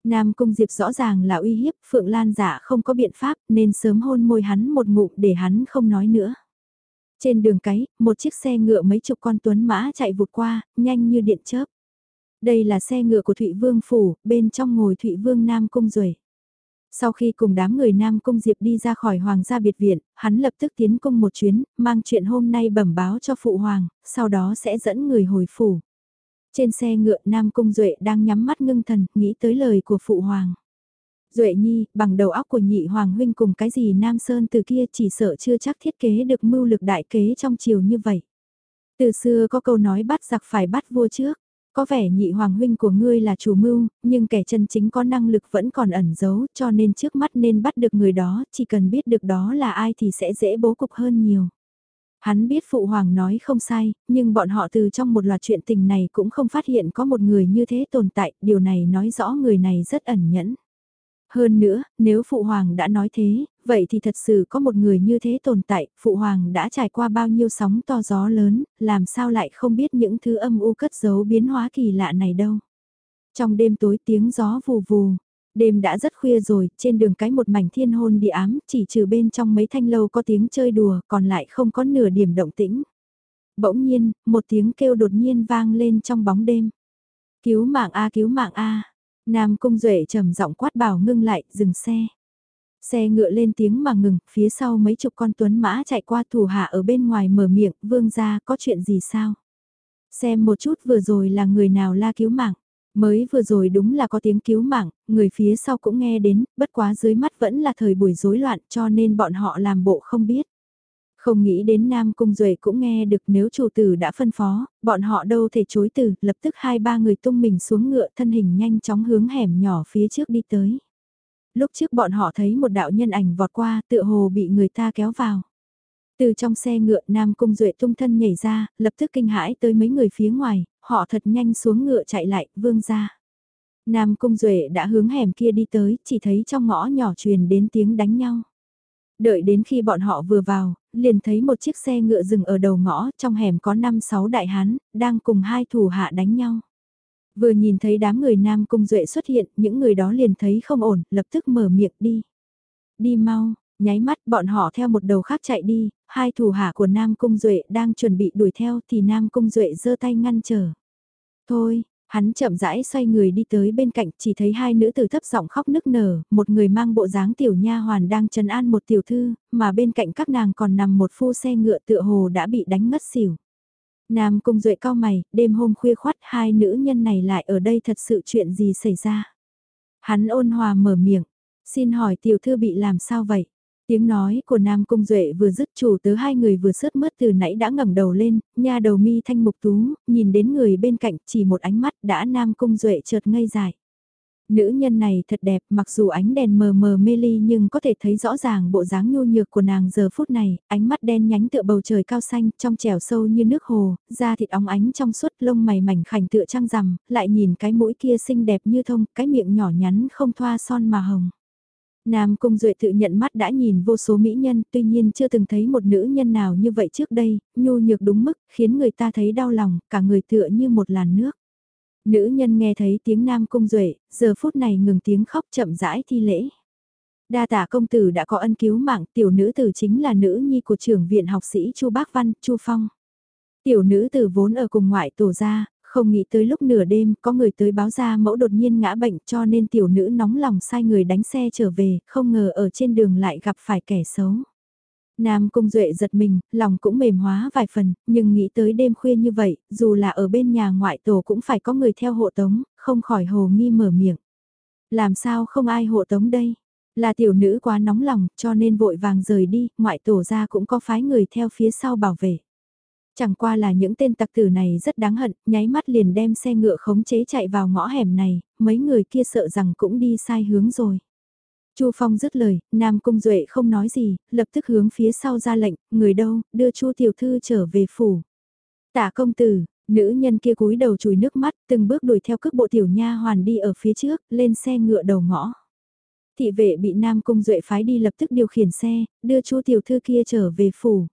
Nam Cung Diệp rõ ràng là uy hiếp, Phượng Lan dạ không có biện pháp nên sớm hôn môi hắn một ngụm để hắn không nói nữa. Trên đường cái, một chiếc xe ngựa mấy chục con tuấn mã chạy vụt qua, nhanh như điện chớp. Đây là xe ngựa của Thụy Vương Phủ, bên trong ngồi Thụy Vương Nam Cung Duệ. Sau khi cùng đám người Nam Cung Diệp đi ra khỏi Hoàng gia biệt viện, hắn lập tức tiến cung một chuyến, mang chuyện hôm nay bẩm báo cho Phụ Hoàng, sau đó sẽ dẫn người hồi phủ. Trên xe ngựa Nam Cung Duệ đang nhắm mắt ngưng thần, nghĩ tới lời của Phụ Hoàng. Duệ Nhi, bằng đầu óc của nhị hoàng huynh cùng cái gì Nam Sơn từ kia chỉ sợ chưa chắc thiết kế được mưu lực đại kế trong chiều như vậy. Từ xưa có câu nói bắt giặc phải bắt vua trước. Có vẻ nhị hoàng huynh của ngươi là chủ mưu, nhưng kẻ chân chính có năng lực vẫn còn ẩn giấu, cho nên trước mắt nên bắt được người đó, chỉ cần biết được đó là ai thì sẽ dễ bố cục hơn nhiều. Hắn biết phụ hoàng nói không sai, nhưng bọn họ từ trong một loạt chuyện tình này cũng không phát hiện có một người như thế tồn tại, điều này nói rõ người này rất ẩn nhẫn. Hơn nữa, nếu Phụ Hoàng đã nói thế, vậy thì thật sự có một người như thế tồn tại, Phụ Hoàng đã trải qua bao nhiêu sóng to gió lớn, làm sao lại không biết những thứ âm u cất giấu biến hóa kỳ lạ này đâu. Trong đêm tối tiếng gió vù vù, đêm đã rất khuya rồi, trên đường cái một mảnh thiên hôn địa ám, chỉ trừ bên trong mấy thanh lâu có tiếng chơi đùa, còn lại không có nửa điểm động tĩnh. Bỗng nhiên, một tiếng kêu đột nhiên vang lên trong bóng đêm. Cứu mạng A cứu mạng A. Nam Cung Duệ trầm giọng quát bảo ngưng lại, dừng xe. Xe ngựa lên tiếng mà ngừng, phía sau mấy chục con tuấn mã chạy qua thủ hạ ở bên ngoài mở miệng, vương ra có chuyện gì sao? Xem một chút vừa rồi là người nào la cứu mạng. Mới vừa rồi đúng là có tiếng cứu mạng, người phía sau cũng nghe đến, bất quá dưới mắt vẫn là thời buổi rối loạn cho nên bọn họ làm bộ không biết. Không nghĩ đến Nam Cung Duệ cũng nghe được nếu chủ tử đã phân phó, bọn họ đâu thể chối từ, lập tức hai ba người tung mình xuống ngựa thân hình nhanh chóng hướng hẻm nhỏ phía trước đi tới. Lúc trước bọn họ thấy một đạo nhân ảnh vọt qua tựa hồ bị người ta kéo vào. Từ trong xe ngựa Nam Cung Duệ tung thân nhảy ra, lập tức kinh hãi tới mấy người phía ngoài, họ thật nhanh xuống ngựa chạy lại, vương ra. Nam Cung Duệ đã hướng hẻm kia đi tới, chỉ thấy trong ngõ nhỏ truyền đến tiếng đánh nhau. Đợi đến khi bọn họ vừa vào, liền thấy một chiếc xe ngựa dừng ở đầu ngõ, trong hẻm có 5-6 đại hán, đang cùng hai thủ hạ đánh nhau. Vừa nhìn thấy đám người Nam Cung Duệ xuất hiện, những người đó liền thấy không ổn, lập tức mở miệng đi. Đi mau, nháy mắt bọn họ theo một đầu khác chạy đi, hai thủ hạ của Nam Cung Duệ đang chuẩn bị đuổi theo thì Nam Cung Duệ giơ tay ngăn trở. Thôi, Hắn chậm rãi xoay người đi tới bên cạnh chỉ thấy hai nữ tử thấp giọng khóc nức nở, một người mang bộ dáng tiểu nha hoàn đang trấn an một tiểu thư, mà bên cạnh các nàng còn nằm một phu xe ngựa tựa hồ đã bị đánh ngất xỉu. Nam cung duệ cao mày, đêm hôm khuya khoắt hai nữ nhân này lại ở đây thật sự chuyện gì xảy ra. Hắn ôn hòa mở miệng, xin hỏi tiểu thư bị làm sao vậy? Tiếng nói của Nam Cung Duệ vừa dứt chủ tớ hai người vừa sớt mướt từ nãy đã ngẩng đầu lên, nha đầu mi thanh mục tú, nhìn đến người bên cạnh chỉ một ánh mắt đã Nam Cung Duệ chợt ngây dài. Nữ nhân này thật đẹp, mặc dù ánh đèn mờ mờ mê ly nhưng có thể thấy rõ ràng bộ dáng nhu nhược của nàng giờ phút này, ánh mắt đen nhánh tựa bầu trời cao xanh, trong trẻo sâu như nước hồ, da thịt óng ánh trong suốt lông mày mảnh khảnh tựa trăng rằm, lại nhìn cái mũi kia xinh đẹp như thông, cái miệng nhỏ nhắn không thoa son mà hồng. Nam Cung Duệ tự nhận mắt đã nhìn vô số mỹ nhân, tuy nhiên chưa từng thấy một nữ nhân nào như vậy trước đây, nhu nhược đúng mức, khiến người ta thấy đau lòng, cả người tựa như một làn nước. Nữ nhân nghe thấy tiếng Nam Cung Duệ, giờ phút này ngừng tiếng khóc chậm rãi thi lễ. Đa tả công tử đã có ân cứu mạng, tiểu nữ tử chính là nữ nhi của trưởng viện học sĩ Chu Bác Văn, Chu Phong. Tiểu nữ tử vốn ở cùng ngoại tổ gia, không nghĩ tới lúc nửa đêm có người tới báo ra mẫu đột nhiên ngã bệnh cho nên tiểu nữ nóng lòng sai người đánh xe trở về, không ngờ ở trên đường lại gặp phải kẻ xấu. Nam Cung Duệ giật mình, lòng cũng mềm hóa vài phần, nhưng nghĩ tới đêm khuya như vậy, dù là ở bên nhà ngoại tổ cũng phải có người theo hộ tống, không khỏi hồ nghi mở miệng. Làm sao không ai hộ tống đây? Là tiểu nữ quá nóng lòng cho nên vội vàng rời đi, ngoại tổ ra cũng có phái người theo phía sau bảo vệ. Chẳng qua là những tên tặc tử này rất đáng hận, nháy mắt liền đem xe ngựa khống chế chạy vào ngõ hẻm này, mấy người kia sợ rằng cũng đi sai hướng rồi. Chu Phong dứt lời, Nam Cung Duệ không nói gì, lập tức hướng phía sau ra lệnh, người đâu, đưa Chu tiểu thư trở về phủ. Tả công tử, nữ nhân kia cúi đầu chùi nước mắt, từng bước đuổi theo cước bộ tiểu nha hoàn đi ở phía trước, lên xe ngựa đầu ngõ. Thị vệ bị Nam Cung Duệ phái đi lập tức điều khiển xe, đưa Chu tiểu thư kia trở về phủ.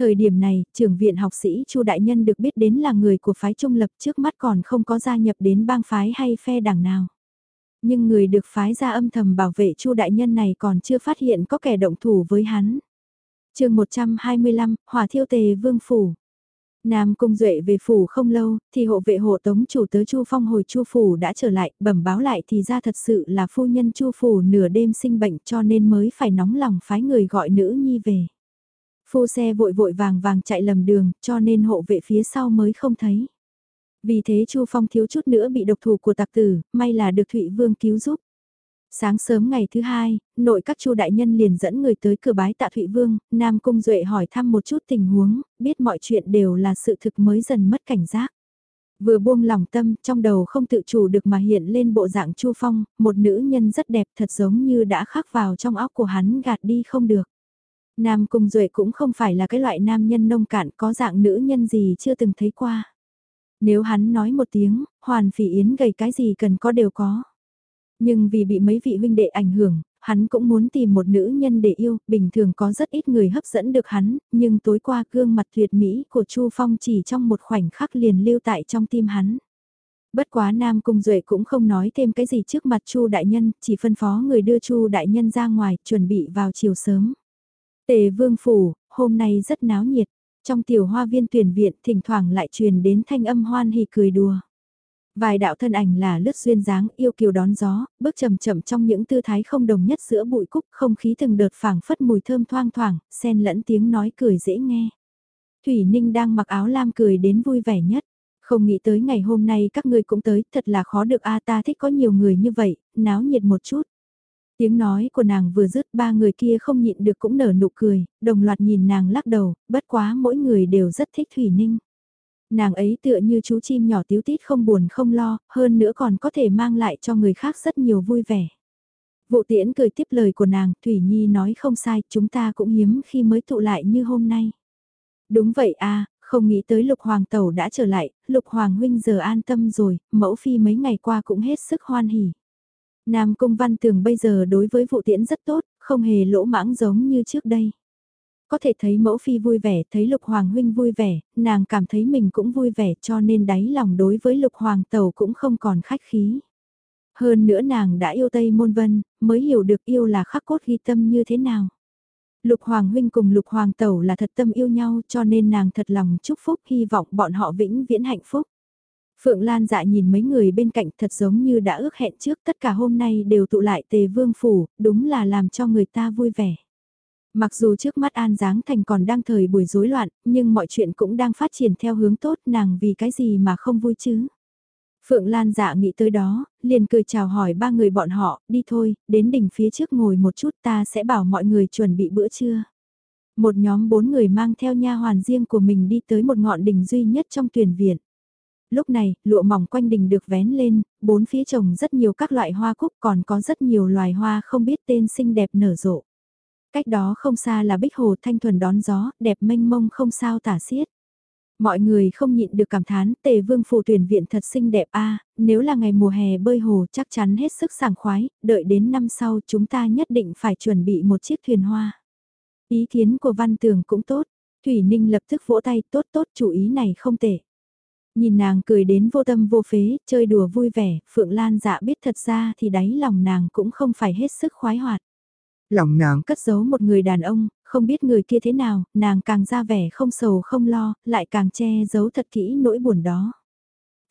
Thời điểm này, trưởng viện học sĩ Chu Đại Nhân được biết đến là người của phái trung lập trước mắt còn không có gia nhập đến bang phái hay phe đảng nào. Nhưng người được phái ra âm thầm bảo vệ Chu Đại Nhân này còn chưa phát hiện có kẻ động thủ với hắn. chương 125, Hỏa Thiêu Tề Vương Phủ. Nam Cung Duệ về phủ không lâu, thì hộ vệ hộ tống chủ tớ Chu Phong hồi Chu phủ đã trở lại, bẩm báo lại thì ra thật sự là phu nhân Chu phủ nửa đêm sinh bệnh cho nên mới phải nóng lòng phái người gọi nữ nhi về. Phu xe vội vội vàng vàng chạy lầm đường, cho nên hộ vệ phía sau mới không thấy. Vì thế Chu Phong thiếu chút nữa bị độc thủ của tặc tử, may là được Thụy Vương cứu giúp. Sáng sớm ngày thứ hai, nội các chu đại nhân liền dẫn người tới cửa bái tạ Thụy Vương, Nam Cung Duệ hỏi thăm một chút tình huống, biết mọi chuyện đều là sự thực mới dần mất cảnh giác. Vừa buông lòng tâm, trong đầu không tự chủ được mà hiện lên bộ dạng Chu Phong, một nữ nhân rất đẹp thật giống như đã khắc vào trong óc của hắn gạt đi không được. Nam Cung Duệ cũng không phải là cái loại nam nhân nông cạn có dạng nữ nhân gì chưa từng thấy qua. Nếu hắn nói một tiếng, hoàn phỉ yến gầy cái gì cần có đều có. Nhưng vì bị mấy vị huynh đệ ảnh hưởng, hắn cũng muốn tìm một nữ nhân để yêu, bình thường có rất ít người hấp dẫn được hắn, nhưng tối qua gương mặt tuyệt mỹ của Chu Phong chỉ trong một khoảnh khắc liền lưu tại trong tim hắn. Bất quá Nam Cung Duệ cũng không nói thêm cái gì trước mặt Chu đại nhân, chỉ phân phó người đưa Chu đại nhân ra ngoài, chuẩn bị vào chiều sớm. Tề vương phủ, hôm nay rất náo nhiệt. Trong tiểu hoa viên tuyển viện thỉnh thoảng lại truyền đến thanh âm hoan hỉ cười đùa. Vài đạo thân ảnh là lướt duyên dáng yêu kiều đón gió, bước chậm chậm trong những tư thái không đồng nhất giữa bụi cúc không khí từng đợt phảng phất mùi thơm thoang thoảng, xen lẫn tiếng nói cười dễ nghe. Thủy Ninh đang mặc áo lam cười đến vui vẻ nhất. Không nghĩ tới ngày hôm nay các ngươi cũng tới, thật là khó được a ta thích có nhiều người như vậy, náo nhiệt một chút. Tiếng nói của nàng vừa dứt ba người kia không nhịn được cũng nở nụ cười, đồng loạt nhìn nàng lắc đầu, bất quá mỗi người đều rất thích Thủy Ninh. Nàng ấy tựa như chú chim nhỏ tiếu tít không buồn không lo, hơn nữa còn có thể mang lại cho người khác rất nhiều vui vẻ. Vụ tiễn cười tiếp lời của nàng, Thủy Nhi nói không sai, chúng ta cũng hiếm khi mới tụ lại như hôm nay. Đúng vậy à, không nghĩ tới Lục Hoàng Tẩu đã trở lại, Lục Hoàng Huynh giờ an tâm rồi, mẫu phi mấy ngày qua cũng hết sức hoan hỉ. Nam Cung Văn Tường bây giờ đối với vụ tiễn rất tốt, không hề lỗ mãng giống như trước đây. Có thể thấy mẫu phi vui vẻ, thấy Lục Hoàng Huynh vui vẻ, nàng cảm thấy mình cũng vui vẻ cho nên đáy lòng đối với Lục Hoàng Tàu cũng không còn khách khí. Hơn nữa nàng đã yêu Tây Môn Vân, mới hiểu được yêu là khắc cốt ghi tâm như thế nào. Lục Hoàng Huynh cùng Lục Hoàng Tẩu là thật tâm yêu nhau cho nên nàng thật lòng chúc phúc hy vọng bọn họ vĩnh viễn hạnh phúc. Phượng Lan dạ nhìn mấy người bên cạnh thật giống như đã ước hẹn trước tất cả hôm nay đều tụ lại tề vương phủ, đúng là làm cho người ta vui vẻ. Mặc dù trước mắt An Giáng Thành còn đang thời buổi rối loạn, nhưng mọi chuyện cũng đang phát triển theo hướng tốt nàng vì cái gì mà không vui chứ. Phượng Lan dạ nghĩ tới đó, liền cười chào hỏi ba người bọn họ, đi thôi, đến đỉnh phía trước ngồi một chút ta sẽ bảo mọi người chuẩn bị bữa trưa. Một nhóm bốn người mang theo nha hoàn riêng của mình đi tới một ngọn đỉnh duy nhất trong tuyển viện. Lúc này, lụa mỏng quanh đỉnh được vén lên, bốn phía trồng rất nhiều các loại hoa cúc còn có rất nhiều loài hoa không biết tên xinh đẹp nở rộ. Cách đó không xa là bích hồ thanh thuần đón gió, đẹp mênh mông không sao tả xiết. Mọi người không nhịn được cảm thán tề vương phù tuyển viện thật xinh đẹp a nếu là ngày mùa hè bơi hồ chắc chắn hết sức sảng khoái, đợi đến năm sau chúng ta nhất định phải chuẩn bị một chiếc thuyền hoa. Ý kiến của văn tường cũng tốt, Thủy Ninh lập tức vỗ tay tốt tốt chủ ý này không tệ. Nhìn nàng cười đến vô tâm vô phế, chơi đùa vui vẻ, Phượng Lan dạ biết thật ra thì đáy lòng nàng cũng không phải hết sức khoái hoạt. Lòng nàng cất giấu một người đàn ông, không biết người kia thế nào, nàng càng ra vẻ không sầu không lo, lại càng che giấu thật kỹ nỗi buồn đó.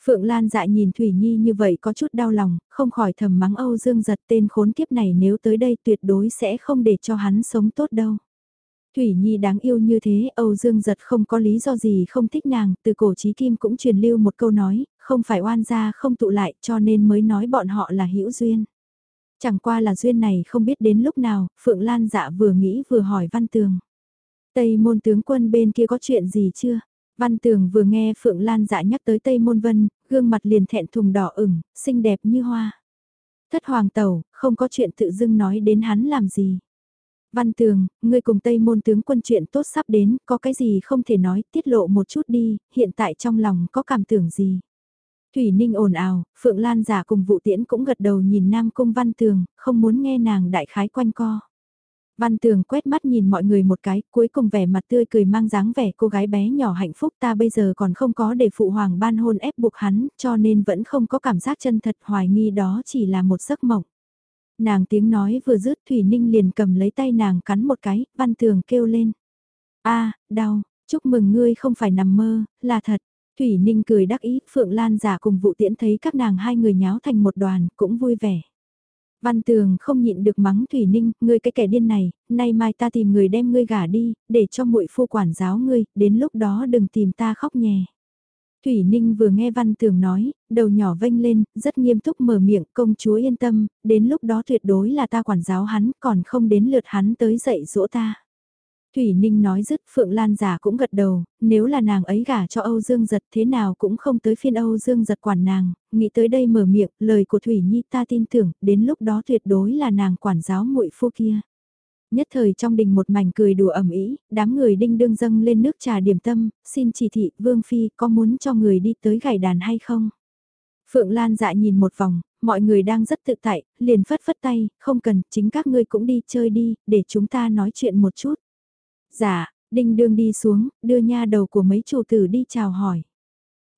Phượng Lan dạ nhìn Thủy Nhi như vậy có chút đau lòng, không khỏi thầm mắng Âu Dương giật tên khốn kiếp này nếu tới đây tuyệt đối sẽ không để cho hắn sống tốt đâu. Thủy Nhi đáng yêu như thế, Âu Dương giật không có lý do gì không thích nàng, từ cổ chí kim cũng truyền lưu một câu nói, không phải oan gia không tụ lại cho nên mới nói bọn họ là hữu duyên. Chẳng qua là duyên này không biết đến lúc nào, Phượng Lan dạ vừa nghĩ vừa hỏi Văn Tường. Tây môn tướng quân bên kia có chuyện gì chưa? Văn Tường vừa nghe Phượng Lan dạ nhắc tới Tây môn vân, gương mặt liền thẹn thùng đỏ ửng, xinh đẹp như hoa. Thất hoàng tẩu, không có chuyện tự dưng nói đến hắn làm gì. Văn Tường, ngươi cùng Tây môn tướng quân chuyện tốt sắp đến, có cái gì không thể nói, tiết lộ một chút đi, hiện tại trong lòng có cảm tưởng gì. Thủy Ninh ồn ào, Phượng Lan giả cùng Vũ tiễn cũng gật đầu nhìn Nam Cung Văn Tường, không muốn nghe nàng đại khái quanh co. Văn Tường quét mắt nhìn mọi người một cái, cuối cùng vẻ mặt tươi cười mang dáng vẻ cô gái bé nhỏ hạnh phúc ta bây giờ còn không có để phụ hoàng ban hôn ép buộc hắn, cho nên vẫn không có cảm giác chân thật hoài nghi đó chỉ là một giấc mộng. Nàng tiếng nói vừa dứt Thủy Ninh liền cầm lấy tay nàng cắn một cái, Văn Tường kêu lên. a đau, chúc mừng ngươi không phải nằm mơ, là thật. Thủy Ninh cười đắc ý, Phượng Lan giả cùng vụ tiễn thấy các nàng hai người nháo thành một đoàn, cũng vui vẻ. Văn Tường không nhịn được mắng Thủy Ninh, ngươi cái kẻ điên này, nay mai ta tìm người đem ngươi gả đi, để cho muội phu quản giáo ngươi, đến lúc đó đừng tìm ta khóc nhè. Thủy Ninh vừa nghe Văn Tường nói, đầu nhỏ vênh lên, rất nghiêm túc mở miệng, công chúa yên tâm, đến lúc đó tuyệt đối là ta quản giáo hắn, còn không đến lượt hắn tới dạy dỗ ta. Thủy Ninh nói dứt Phượng Lan giả cũng gật đầu, nếu là nàng ấy gả cho Âu Dương Giật thế nào cũng không tới phiên Âu Dương Giật quản nàng, nghĩ tới đây mở miệng, lời của Thủy Nhi ta tin tưởng, đến lúc đó tuyệt đối là nàng quản giáo muội phu kia. Nhất thời trong đình một mảnh cười đùa ẩm ý, đám người đinh đương dâng lên nước trà điểm tâm, xin chỉ thị Vương Phi có muốn cho người đi tới gảy đàn hay không? Phượng Lan dạ nhìn một vòng, mọi người đang rất tự tại, liền phất phất tay, không cần, chính các ngươi cũng đi chơi đi, để chúng ta nói chuyện một chút. Dạ, đinh đương đi xuống, đưa nha đầu của mấy chủ tử đi chào hỏi.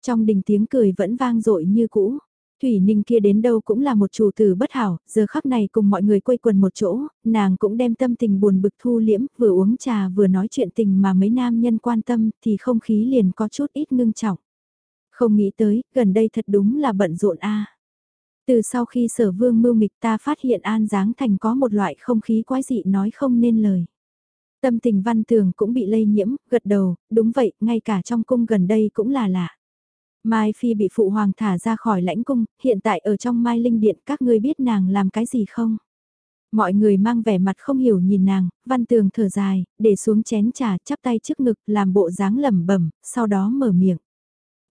Trong đình tiếng cười vẫn vang dội như cũ. Thủy Ninh kia đến đâu cũng là một chủ tử bất hảo, giờ khắc này cùng mọi người quây quần một chỗ, nàng cũng đem tâm tình buồn bực thu liễm, vừa uống trà vừa nói chuyện tình mà mấy nam nhân quan tâm thì không khí liền có chút ít ngưng trọng. Không nghĩ tới, gần đây thật đúng là bận rộn a. Từ sau khi sở vương mưu nghịch ta phát hiện An Giáng Thành có một loại không khí quái dị nói không nên lời. Tâm tình văn tường cũng bị lây nhiễm, gật đầu, đúng vậy, ngay cả trong cung gần đây cũng là lạ. Mai Phi bị phụ hoàng thả ra khỏi lãnh cung, hiện tại ở trong Mai Linh Điện các ngươi biết nàng làm cái gì không? Mọi người mang vẻ mặt không hiểu nhìn nàng, văn tường thở dài, để xuống chén trà chắp tay trước ngực làm bộ dáng lẩm bẩm, sau đó mở miệng.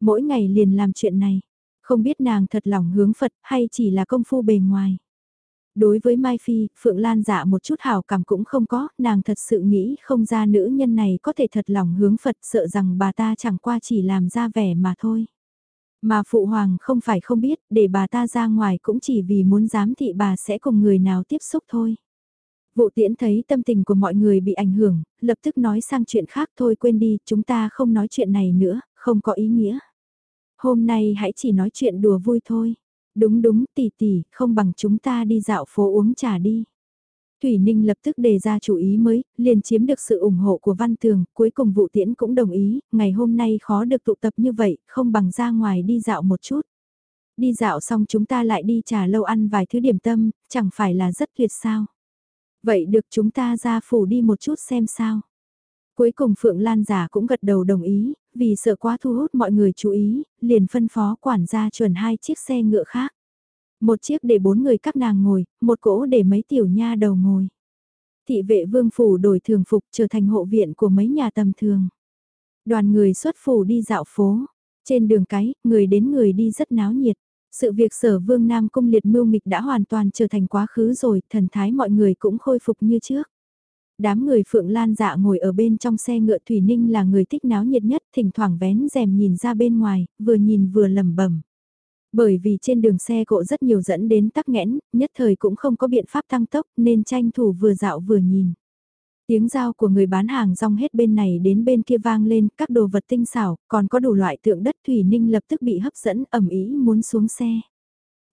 Mỗi ngày liền làm chuyện này, không biết nàng thật lòng hướng Phật hay chỉ là công phu bề ngoài. Đối với Mai Phi, Phượng Lan dạ một chút hào cảm cũng không có, nàng thật sự nghĩ không ra nữ nhân này có thể thật lòng hướng Phật sợ rằng bà ta chẳng qua chỉ làm ra vẻ mà thôi. Mà Phụ Hoàng không phải không biết, để bà ta ra ngoài cũng chỉ vì muốn giám thị bà sẽ cùng người nào tiếp xúc thôi. Vụ tiễn thấy tâm tình của mọi người bị ảnh hưởng, lập tức nói sang chuyện khác thôi quên đi, chúng ta không nói chuyện này nữa, không có ý nghĩa. Hôm nay hãy chỉ nói chuyện đùa vui thôi. Đúng đúng tỷ tỷ, không bằng chúng ta đi dạo phố uống trà đi. Thủy Ninh lập tức đề ra chủ ý mới, liền chiếm được sự ủng hộ của Văn Tường, cuối cùng vụ tiễn cũng đồng ý, ngày hôm nay khó được tụ tập như vậy, không bằng ra ngoài đi dạo một chút. Đi dạo xong chúng ta lại đi trà lâu ăn vài thứ điểm tâm, chẳng phải là rất tuyệt sao. Vậy được chúng ta ra phủ đi một chút xem sao. Cuối cùng Phượng Lan giả cũng gật đầu đồng ý, vì sợ quá thu hút mọi người chú ý, liền phân phó quản gia chuẩn hai chiếc xe ngựa khác. Một chiếc để bốn người các nàng ngồi, một cỗ để mấy tiểu nha đầu ngồi. Thị vệ vương phủ đổi thường phục trở thành hộ viện của mấy nhà tầm thường. Đoàn người xuất phủ đi dạo phố. Trên đường cái, người đến người đi rất náo nhiệt. Sự việc sở vương Nam Cung liệt mưu nghịch đã hoàn toàn trở thành quá khứ rồi, thần thái mọi người cũng khôi phục như trước. Đám người Phượng Lan dạ ngồi ở bên trong xe ngựa Thủy Ninh là người thích náo nhiệt nhất, thỉnh thoảng vén rèm nhìn ra bên ngoài, vừa nhìn vừa lẩm bẩm. Bởi vì trên đường xe cộ rất nhiều dẫn đến tắc nghẽn, nhất thời cũng không có biện pháp tăng tốc nên tranh thủ vừa dạo vừa nhìn. Tiếng giao của người bán hàng rong hết bên này đến bên kia vang lên, các đồ vật tinh xảo, còn có đủ loại tượng đất Thủy Ninh lập tức bị hấp dẫn ẩm ý muốn xuống xe.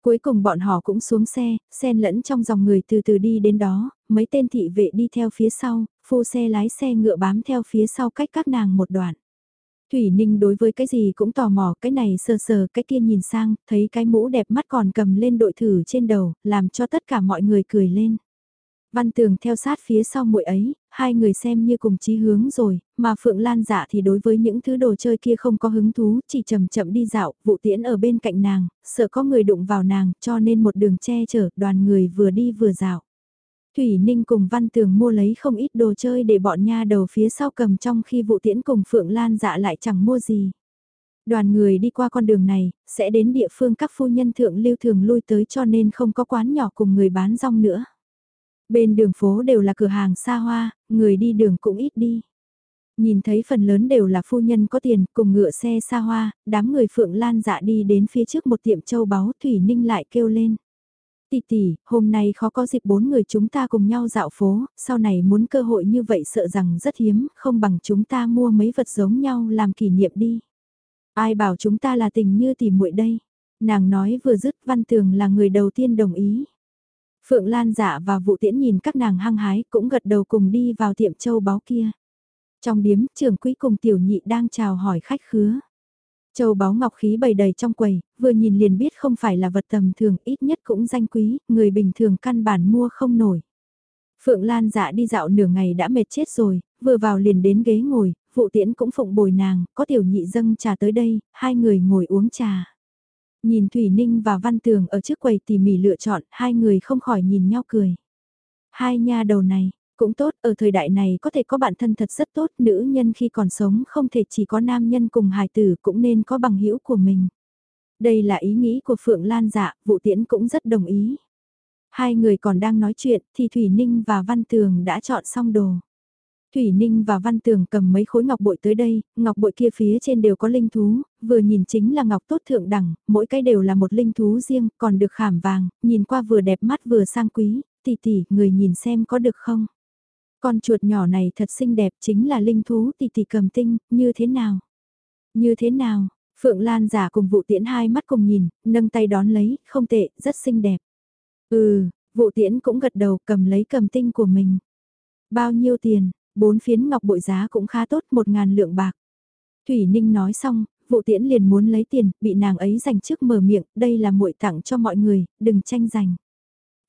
Cuối cùng bọn họ cũng xuống xe, xen lẫn trong dòng người từ từ đi đến đó, mấy tên thị vệ đi theo phía sau, phu xe lái xe ngựa bám theo phía sau cách các nàng một đoạn. Thủy Ninh đối với cái gì cũng tò mò, cái này sờ sờ, cái kia nhìn sang, thấy cái mũ đẹp mắt còn cầm lên đội thử trên đầu, làm cho tất cả mọi người cười lên. Văn Tường theo sát phía sau muội ấy, hai người xem như cùng chí hướng rồi, mà Phượng Lan dạ thì đối với những thứ đồ chơi kia không có hứng thú, chỉ chậm chậm đi dạo, vụ tiễn ở bên cạnh nàng, sợ có người đụng vào nàng, cho nên một đường che chở, đoàn người vừa đi vừa dạo. Thủy Ninh cùng Văn Tường mua lấy không ít đồ chơi để bọn nha đầu phía sau cầm trong khi vụ tiễn cùng Phượng Lan dạ lại chẳng mua gì. Đoàn người đi qua con đường này, sẽ đến địa phương các phu nhân thượng lưu thường lui tới cho nên không có quán nhỏ cùng người bán rong nữa. Bên đường phố đều là cửa hàng xa hoa, người đi đường cũng ít đi. Nhìn thấy phần lớn đều là phu nhân có tiền cùng ngựa xe xa hoa, đám người Phượng Lan dạ đi đến phía trước một tiệm châu báu Thủy Ninh lại kêu lên. Tỷ tỷ, hôm nay khó có dịp bốn người chúng ta cùng nhau dạo phố, sau này muốn cơ hội như vậy sợ rằng rất hiếm, không bằng chúng ta mua mấy vật giống nhau làm kỷ niệm đi. Ai bảo chúng ta là tình như tỷ muội đây? Nàng nói vừa dứt văn tường là người đầu tiên đồng ý. Phượng Lan giả và vụ tiễn nhìn các nàng hăng hái cũng gật đầu cùng đi vào tiệm châu báu kia. Trong điếm, trưởng quý cùng tiểu nhị đang chào hỏi khách khứa. Châu báu ngọc khí bày đầy trong quầy, vừa nhìn liền biết không phải là vật tầm thường, ít nhất cũng danh quý, người bình thường căn bản mua không nổi. Phượng Lan dạ đi dạo nửa ngày đã mệt chết rồi, vừa vào liền đến ghế ngồi, vụ tiễn cũng phụng bồi nàng, có tiểu nhị dâng trà tới đây, hai người ngồi uống trà. Nhìn Thủy Ninh và Văn Tường ở trước quầy tỉ mỉ lựa chọn, hai người không khỏi nhìn nhau cười. Hai nha đầu này, cũng tốt, ở thời đại này có thể có bạn thân thật rất tốt, nữ nhân khi còn sống không thể chỉ có nam nhân cùng hài tử cũng nên có bằng hữu của mình. Đây là ý nghĩ của Phượng Lan dạ, vụ tiễn cũng rất đồng ý. Hai người còn đang nói chuyện thì Thủy Ninh và Văn Tường đã chọn xong đồ. Thủy Ninh và Văn Tường cầm mấy khối ngọc bội tới đây, ngọc bội kia phía trên đều có linh thú, vừa nhìn chính là ngọc tốt thượng đẳng, mỗi cái đều là một linh thú riêng, còn được khảm vàng, nhìn qua vừa đẹp mắt vừa sang quý, tỷ tỷ, người nhìn xem có được không? Con chuột nhỏ này thật xinh đẹp chính là linh thú tỷ tỷ cầm tinh, như thế nào? Như thế nào? Phượng Lan giả cùng vụ tiễn hai mắt cùng nhìn, nâng tay đón lấy, không tệ, rất xinh đẹp. Ừ, vụ tiễn cũng gật đầu cầm lấy cầm tinh của mình. Bao nhiêu tiền, bốn phiến ngọc bội giá cũng khá tốt, một ngàn lượng bạc. Thủy Ninh nói xong, vụ tiễn liền muốn lấy tiền, bị nàng ấy giành trước mở miệng, đây là muội tặng cho mọi người, đừng tranh giành.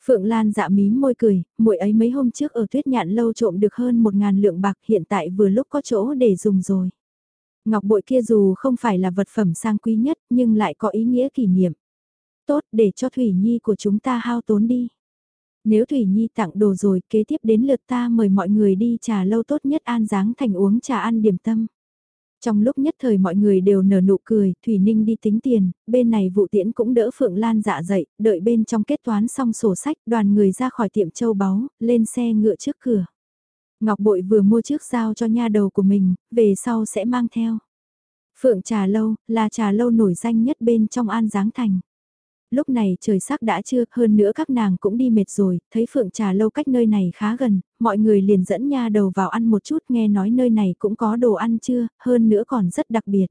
Phượng Lan dạ mím môi cười, muội ấy mấy hôm trước ở tuyết nhạn lâu trộm được hơn một ngàn lượng bạc hiện tại vừa lúc có chỗ để dùng rồi. Ngọc bội kia dù không phải là vật phẩm sang quý nhất nhưng lại có ý nghĩa kỷ niệm. Tốt để cho Thủy Nhi của chúng ta hao tốn đi. Nếu Thủy Nhi tặng đồ rồi kế tiếp đến lượt ta mời mọi người đi trà lâu tốt nhất an dáng thành uống trà ăn điểm tâm. Trong lúc nhất thời mọi người đều nở nụ cười, Thủy Ninh đi tính tiền, bên này vụ tiễn cũng đỡ Phượng Lan dạ dậy, đợi bên trong kết toán xong sổ sách, đoàn người ra khỏi tiệm châu báu, lên xe ngựa trước cửa. Ngọc Bội vừa mua trước giao cho nha đầu của mình, về sau sẽ mang theo. Phượng Trà Lâu, là trà lâu nổi danh nhất bên trong An Giáng Thành lúc này trời sắc đã trưa, hơn nữa các nàng cũng đi mệt rồi, thấy phượng trà lâu cách nơi này khá gần, mọi người liền dẫn nha đầu vào ăn một chút nghe nói nơi này cũng có đồ ăn chưa, hơn nữa còn rất đặc biệt.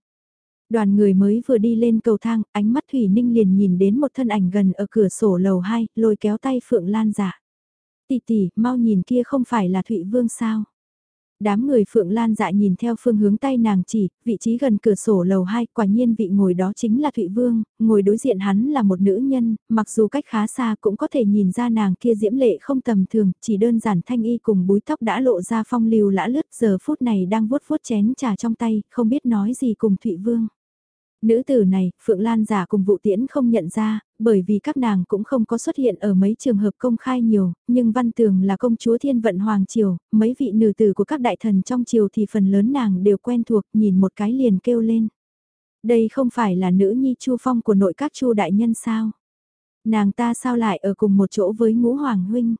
Đoàn người mới vừa đi lên cầu thang, ánh mắt Thủy Ninh liền nhìn đến một thân ảnh gần ở cửa sổ lầu 2, lôi kéo tay Phượng Lan giả. Tỷ tỷ, mau nhìn kia không phải là Thụy Vương sao? Đám người Phượng Lan dạ nhìn theo phương hướng tay nàng chỉ, vị trí gần cửa sổ lầu 2, quả nhiên vị ngồi đó chính là Thụy Vương, ngồi đối diện hắn là một nữ nhân, mặc dù cách khá xa cũng có thể nhìn ra nàng kia diễm lệ không tầm thường, chỉ đơn giản thanh y cùng búi tóc đã lộ ra phong lưu lã lướt giờ phút này đang vuốt vuốt chén trà trong tay, không biết nói gì cùng Thụy Vương. Nữ tử này, Phượng Lan giả cùng vụ tiễn không nhận ra, bởi vì các nàng cũng không có xuất hiện ở mấy trường hợp công khai nhiều, nhưng Văn Tường là công chúa thiên vận Hoàng Triều, mấy vị nữ tử của các đại thần trong triều thì phần lớn nàng đều quen thuộc, nhìn một cái liền kêu lên. Đây không phải là nữ nhi chu phong của nội các chu đại nhân sao? Nàng ta sao lại ở cùng một chỗ với ngũ hoàng huynh?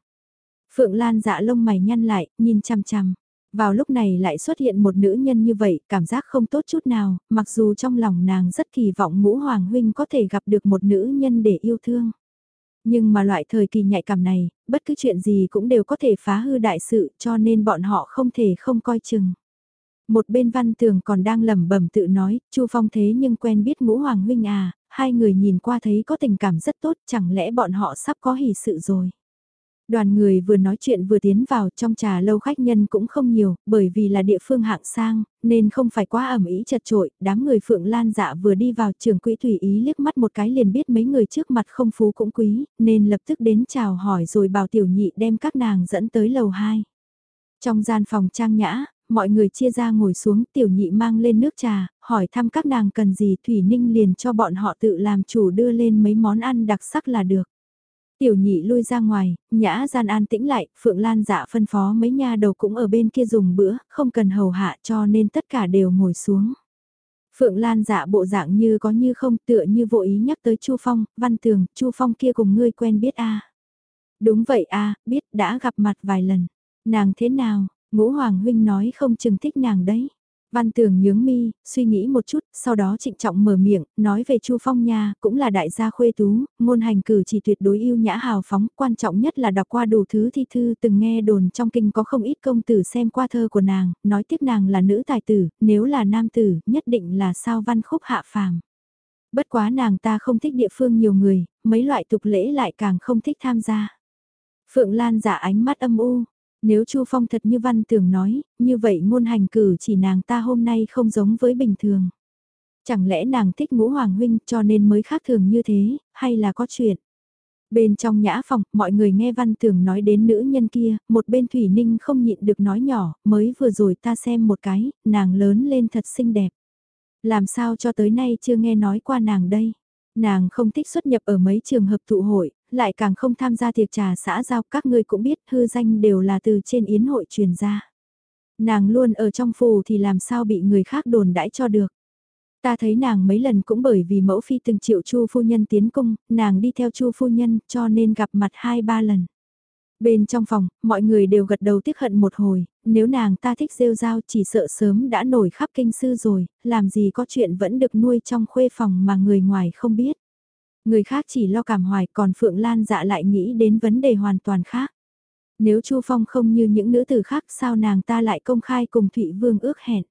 Phượng Lan dạ lông mày nhăn lại, nhìn chằm chằm. Vào lúc này lại xuất hiện một nữ nhân như vậy, cảm giác không tốt chút nào, mặc dù trong lòng nàng rất kỳ vọng ngũ hoàng huynh có thể gặp được một nữ nhân để yêu thương. Nhưng mà loại thời kỳ nhạy cảm này, bất cứ chuyện gì cũng đều có thể phá hư đại sự cho nên bọn họ không thể không coi chừng. Một bên văn tường còn đang lẩm bẩm tự nói, Chu Phong thế nhưng quen biết ngũ hoàng huynh à, hai người nhìn qua thấy có tình cảm rất tốt, chẳng lẽ bọn họ sắp có hỷ sự rồi. Đoàn người vừa nói chuyện vừa tiến vào trong trà lâu khách nhân cũng không nhiều, bởi vì là địa phương hạng sang, nên không phải quá ẩm ý chật trội, đám người Phượng Lan dạ vừa đi vào trường quỹ tùy ý liếc mắt một cái liền biết mấy người trước mặt không phú cũng quý, nên lập tức đến chào hỏi rồi bảo tiểu nhị đem các nàng dẫn tới lầu 2. Trong gian phòng trang nhã, mọi người chia ra ngồi xuống tiểu nhị mang lên nước trà, hỏi thăm các nàng cần gì Thủy Ninh liền cho bọn họ tự làm chủ đưa lên mấy món ăn đặc sắc là được. Tiểu nhị lui ra ngoài, nhã gian an tĩnh lại, Phượng Lan dạ phân phó mấy nha đầu cũng ở bên kia dùng bữa, không cần hầu hạ cho nên tất cả đều ngồi xuống. Phượng Lan dạ bộ dạng như có như không tựa như vô ý nhắc tới Chu Phong, văn tường, Chu Phong kia cùng ngươi quen biết a Đúng vậy a biết đã gặp mặt vài lần. Nàng thế nào, ngũ hoàng huynh nói không chừng thích nàng đấy. Văn tường nhướng mi, suy nghĩ một chút, sau đó trịnh trọng mở miệng, nói về Chu Phong nha, cũng là đại gia khuê tú, ngôn hành cử chỉ tuyệt đối yêu nhã hào phóng, quan trọng nhất là đọc qua đủ thứ thi thư từng nghe đồn trong kinh có không ít công tử xem qua thơ của nàng, nói tiếp nàng là nữ tài tử, nếu là nam tử, nhất định là sao văn khúc hạ phàm. Bất quá nàng ta không thích địa phương nhiều người, mấy loại tục lễ lại càng không thích tham gia. Phượng Lan giả ánh mắt âm u, nếu Chu Phong thật như văn tưởng nói, như vậy ngôn hành cử chỉ nàng ta hôm nay không giống với bình thường. Chẳng lẽ nàng thích ngũ hoàng huynh cho nên mới khác thường như thế, hay là có chuyện? Bên trong nhã phòng, mọi người nghe văn tưởng nói đến nữ nhân kia, một bên Thủy Ninh không nhịn được nói nhỏ, mới vừa rồi ta xem một cái, nàng lớn lên thật xinh đẹp. Làm sao cho tới nay chưa nghe nói qua nàng đây? Nàng không thích xuất nhập ở mấy trường hợp tụ hội, lại càng không tham gia tiệc trà xã giao các ngươi cũng biết hư danh đều là từ trên yến hội truyền ra. Nàng luôn ở trong phù thì làm sao bị người khác đồn đãi cho được. Ta thấy nàng mấy lần cũng bởi vì mẫu phi từng triệu chu phu nhân tiến cung, nàng đi theo chu phu nhân cho nên gặp mặt hai ba lần. Bên trong phòng, mọi người đều gật đầu tiếc hận một hồi, nếu nàng ta thích rêu rao chỉ sợ sớm đã nổi khắp kinh sư rồi, làm gì có chuyện vẫn được nuôi trong khuê phòng mà người ngoài không biết. Người khác chỉ lo cảm hoài còn Phượng Lan dạ lại nghĩ đến vấn đề hoàn toàn khác. Nếu Chu Phong không như những nữ tử khác sao nàng ta lại công khai cùng Thụy Vương ước hẹn.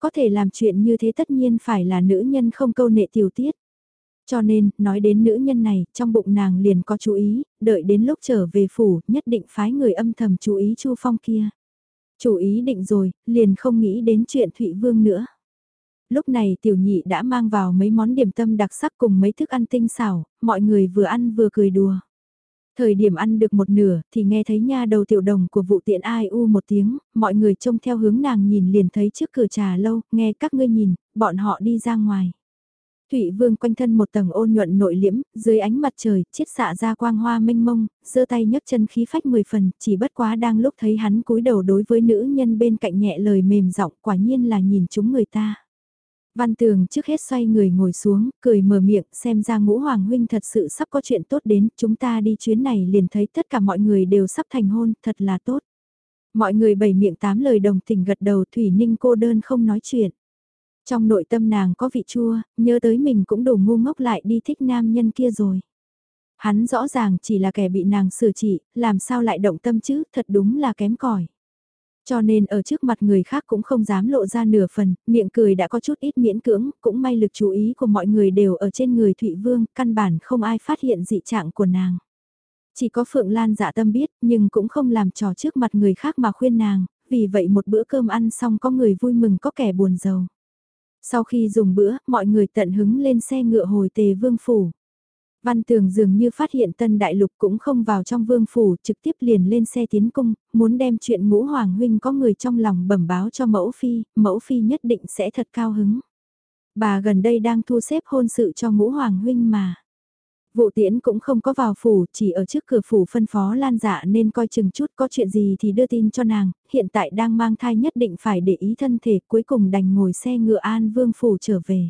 Có thể làm chuyện như thế tất nhiên phải là nữ nhân không câu nệ tiểu tiết. Cho nên, nói đến nữ nhân này, trong bụng nàng liền có chú ý, đợi đến lúc trở về phủ, nhất định phái người âm thầm chú ý Chu Phong kia. Chú ý định rồi, liền không nghĩ đến chuyện Thụy Vương nữa lúc này tiểu nhị đã mang vào mấy món điểm tâm đặc sắc cùng mấy thức ăn tinh xảo, mọi người vừa ăn vừa cười đùa. Thời điểm ăn được một nửa thì nghe thấy nha đầu tiểu đồng của vụ tiện ai u một tiếng, mọi người trông theo hướng nàng nhìn liền thấy trước cửa trà lâu, nghe các ngươi nhìn, bọn họ đi ra ngoài. Thụy Vương quanh thân một tầng ôn nhuận nội liễm, dưới ánh mặt trời, chiết xạ ra quang hoa mênh mông, giơ tay nhấc chân khí phách mười phần, chỉ bất quá đang lúc thấy hắn cúi đầu đối với nữ nhân bên cạnh nhẹ lời mềm giọng, quả nhiên là nhìn chúng người ta. Văn tường trước hết xoay người ngồi xuống, cười mở miệng, xem ra ngũ hoàng huynh thật sự sắp có chuyện tốt đến, chúng ta đi chuyến này liền thấy tất cả mọi người đều sắp thành hôn, thật là tốt. Mọi người bảy miệng tám lời đồng tình gật đầu Thủy Ninh cô đơn không nói chuyện. Trong nội tâm nàng có vị chua, nhớ tới mình cũng đủ ngu ngốc lại đi thích nam nhân kia rồi. Hắn rõ ràng chỉ là kẻ bị nàng xử trị, làm sao lại động tâm chứ, thật đúng là kém cỏi. Cho nên ở trước mặt người khác cũng không dám lộ ra nửa phần, miệng cười đã có chút ít miễn cưỡng, cũng may lực chú ý của mọi người đều ở trên người Thụy Vương, căn bản không ai phát hiện dị trạng của nàng. Chỉ có Phượng Lan dạ tâm biết, nhưng cũng không làm trò trước mặt người khác mà khuyên nàng, vì vậy một bữa cơm ăn xong có người vui mừng có kẻ buồn giàu. Sau khi dùng bữa, mọi người tận hứng lên xe ngựa hồi tề vương phủ. Văn Tường dường như phát hiện tân đại lục cũng không vào trong vương phủ, trực tiếp liền lên xe tiến cung, muốn đem chuyện ngũ hoàng huynh có người trong lòng bẩm báo cho mẫu phi, mẫu phi nhất định sẽ thật cao hứng. Bà gần đây đang thu xếp hôn sự cho ngũ hoàng huynh mà. Vụ tiễn cũng không có vào phủ, chỉ ở trước cửa phủ phân phó lan dạ nên coi chừng chút có chuyện gì thì đưa tin cho nàng, hiện tại đang mang thai nhất định phải để ý thân thể cuối cùng đành ngồi xe ngựa an vương phủ trở về.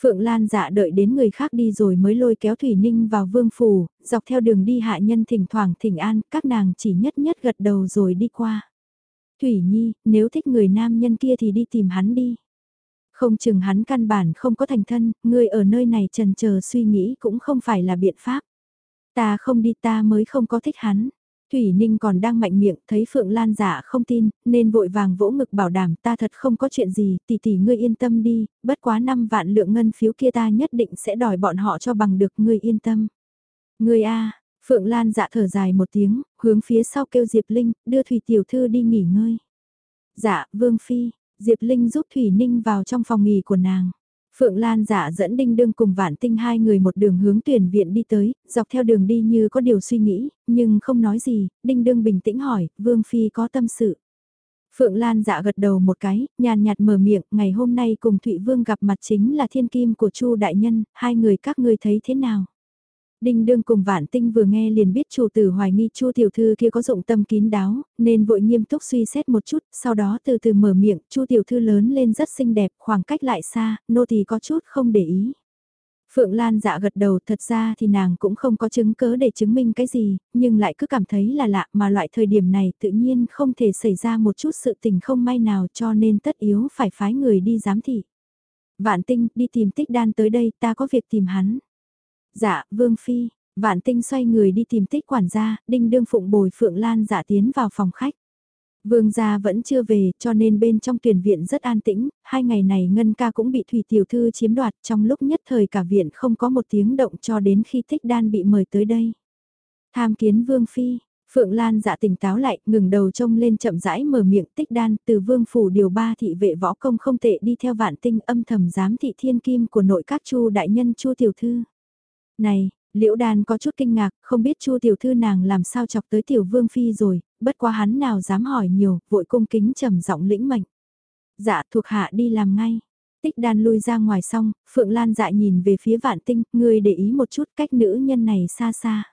Phượng Lan dạ đợi đến người khác đi rồi mới lôi kéo Thủy Ninh vào vương phủ, dọc theo đường đi hạ nhân thỉnh thoảng thỉnh an, các nàng chỉ nhất nhất gật đầu rồi đi qua. Thủy Nhi, nếu thích người nam nhân kia thì đi tìm hắn đi. Không chừng hắn căn bản không có thành thân, người ở nơi này trần chờ suy nghĩ cũng không phải là biện pháp. Ta không đi ta mới không có thích hắn. Thủy Ninh còn đang mạnh miệng, thấy Phượng Lan giả không tin, nên vội vàng vỗ ngực bảo đảm ta thật không có chuyện gì, tỷ tỷ ngươi yên tâm đi, bất quá 5 vạn lượng ngân phiếu kia ta nhất định sẽ đòi bọn họ cho bằng được ngươi yên tâm. Ngươi a Phượng Lan dạ thở dài một tiếng, hướng phía sau kêu Diệp Linh, đưa Thủy Tiểu Thư đi nghỉ ngơi. Dạ, Vương Phi, Diệp Linh giúp Thủy Ninh vào trong phòng nghỉ của nàng. Phượng Lan giả dẫn Đinh Đương cùng Vạn Tinh hai người một đường hướng tuyển viện đi tới, dọc theo đường đi như có điều suy nghĩ, nhưng không nói gì, Đinh Đương bình tĩnh hỏi, Vương Phi có tâm sự. Phượng Lan dạ gật đầu một cái, nhàn nhạt mở miệng, ngày hôm nay cùng Thụy Vương gặp mặt chính là thiên kim của Chu Đại Nhân, hai người các ngươi thấy thế nào? Đinh đương cùng vạn tinh vừa nghe liền biết chủ tử hoài nghi chu tiểu thư kia có dụng tâm kín đáo, nên vội nghiêm túc suy xét một chút, sau đó từ từ mở miệng, chu tiểu thư lớn lên rất xinh đẹp, khoảng cách lại xa, nô tỳ có chút không để ý. Phượng Lan dạ gật đầu thật ra thì nàng cũng không có chứng cớ để chứng minh cái gì, nhưng lại cứ cảm thấy là lạ mà loại thời điểm này tự nhiên không thể xảy ra một chút sự tình không may nào cho nên tất yếu phải phái người đi giám thị. Vạn tinh đi tìm tích đan tới đây ta có việc tìm hắn. Dạ, Vương Phi, Vạn Tinh xoay người đi tìm tích quản gia, đinh đương phụng bồi Phượng Lan dạ tiến vào phòng khách. Vương gia vẫn chưa về, cho nên bên trong tuyển viện rất an tĩnh, hai ngày này Ngân ca cũng bị Thủy Tiểu Thư chiếm đoạt trong lúc nhất thời cả viện không có một tiếng động cho đến khi tích đan bị mời tới đây. Tham kiến Vương Phi, Phượng Lan dạ tỉnh táo lại, ngừng đầu trông lên chậm rãi mở miệng tích đan từ Vương Phủ điều ba thị vệ võ công không tệ đi theo vạn tinh âm thầm giám thị thiên kim của nội các chu đại nhân chu Tiểu Thư. Này, Liễu Đan có chút kinh ngạc, không biết Chu tiểu thư nàng làm sao chọc tới tiểu vương phi rồi, bất quá hắn nào dám hỏi nhiều, vội cung kính trầm giọng lĩnh mệnh. Dạ, thuộc hạ đi làm ngay. Tích đan lui ra ngoài xong, Phượng Lan dại nhìn về phía vạn tinh, người để ý một chút cách nữ nhân này xa xa.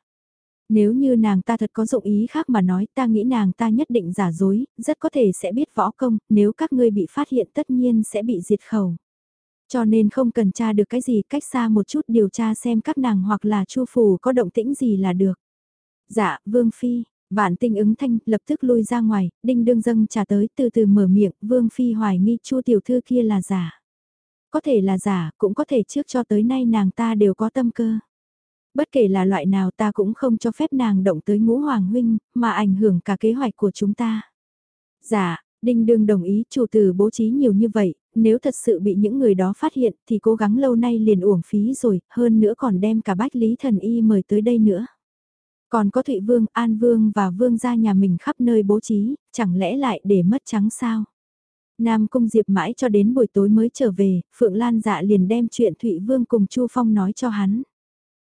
Nếu như nàng ta thật có dụng ý khác mà nói ta nghĩ nàng ta nhất định giả dối, rất có thể sẽ biết võ công, nếu các ngươi bị phát hiện tất nhiên sẽ bị diệt khẩu. Cho nên không cần tra được cái gì cách xa một chút điều tra xem các nàng hoặc là chu phủ có động tĩnh gì là được. Dạ, Vương Phi, vạn tinh ứng thanh lập tức lui ra ngoài, đinh đương dâng trả tới từ từ mở miệng, Vương Phi hoài nghi chu tiểu thư kia là giả. Có thể là giả, cũng có thể trước cho tới nay nàng ta đều có tâm cơ. Bất kể là loại nào ta cũng không cho phép nàng động tới ngũ hoàng huynh, mà ảnh hưởng cả kế hoạch của chúng ta. Dạ, Đinh đương đồng ý chủ tử bố trí nhiều như vậy, nếu thật sự bị những người đó phát hiện thì cố gắng lâu nay liền uổng phí rồi, hơn nữa còn đem cả bách lý thần y mời tới đây nữa. Còn có Thụy Vương, An Vương và Vương gia nhà mình khắp nơi bố trí, chẳng lẽ lại để mất trắng sao? Nam Cung Diệp mãi cho đến buổi tối mới trở về, Phượng Lan dạ liền đem chuyện Thụy Vương cùng Chu Phong nói cho hắn.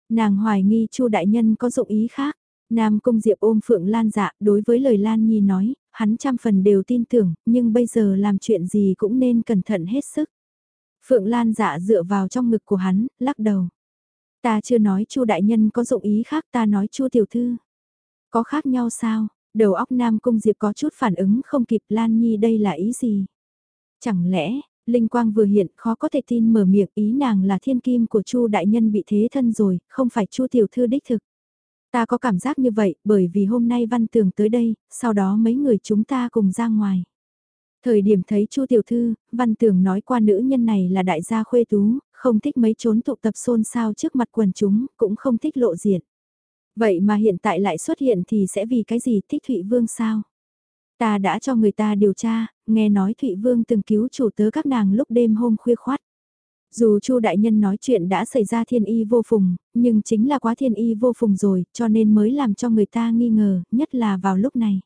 Nàng hoài nghi Chu đại nhân có dụng ý khác. Nam Cung Diệp ôm Phượng Lan dạ đối với lời Lan Nhi nói, hắn trăm phần đều tin tưởng, nhưng bây giờ làm chuyện gì cũng nên cẩn thận hết sức. Phượng Lan dạ dựa vào trong ngực của hắn, lắc đầu. Ta chưa nói Chu đại nhân có dụng ý khác ta nói Chu tiểu thư. Có khác nhau sao? Đầu óc Nam Cung Diệp có chút phản ứng không kịp Lan Nhi đây là ý gì? Chẳng lẽ, Linh Quang vừa hiện khó có thể tin mở miệng ý nàng là thiên kim của Chu đại nhân bị thế thân rồi, không phải Chu tiểu thư đích thực. Ta có cảm giác như vậy bởi vì hôm nay Văn Tường tới đây, sau đó mấy người chúng ta cùng ra ngoài. Thời điểm thấy Chu tiểu thư, Văn Tường nói qua nữ nhân này là đại gia khuê tú, không thích mấy trốn tụ tập xôn xao trước mặt quần chúng, cũng không thích lộ diện. Vậy mà hiện tại lại xuất hiện thì sẽ vì cái gì thích Thụy Vương sao? Ta đã cho người ta điều tra, nghe nói Thụy Vương từng cứu chủ tớ các nàng lúc đêm hôm khuya khoát. Dù Chu đại nhân nói chuyện đã xảy ra thiên y vô phùng, nhưng chính là quá thiên y vô phùng rồi, cho nên mới làm cho người ta nghi ngờ, nhất là vào lúc này.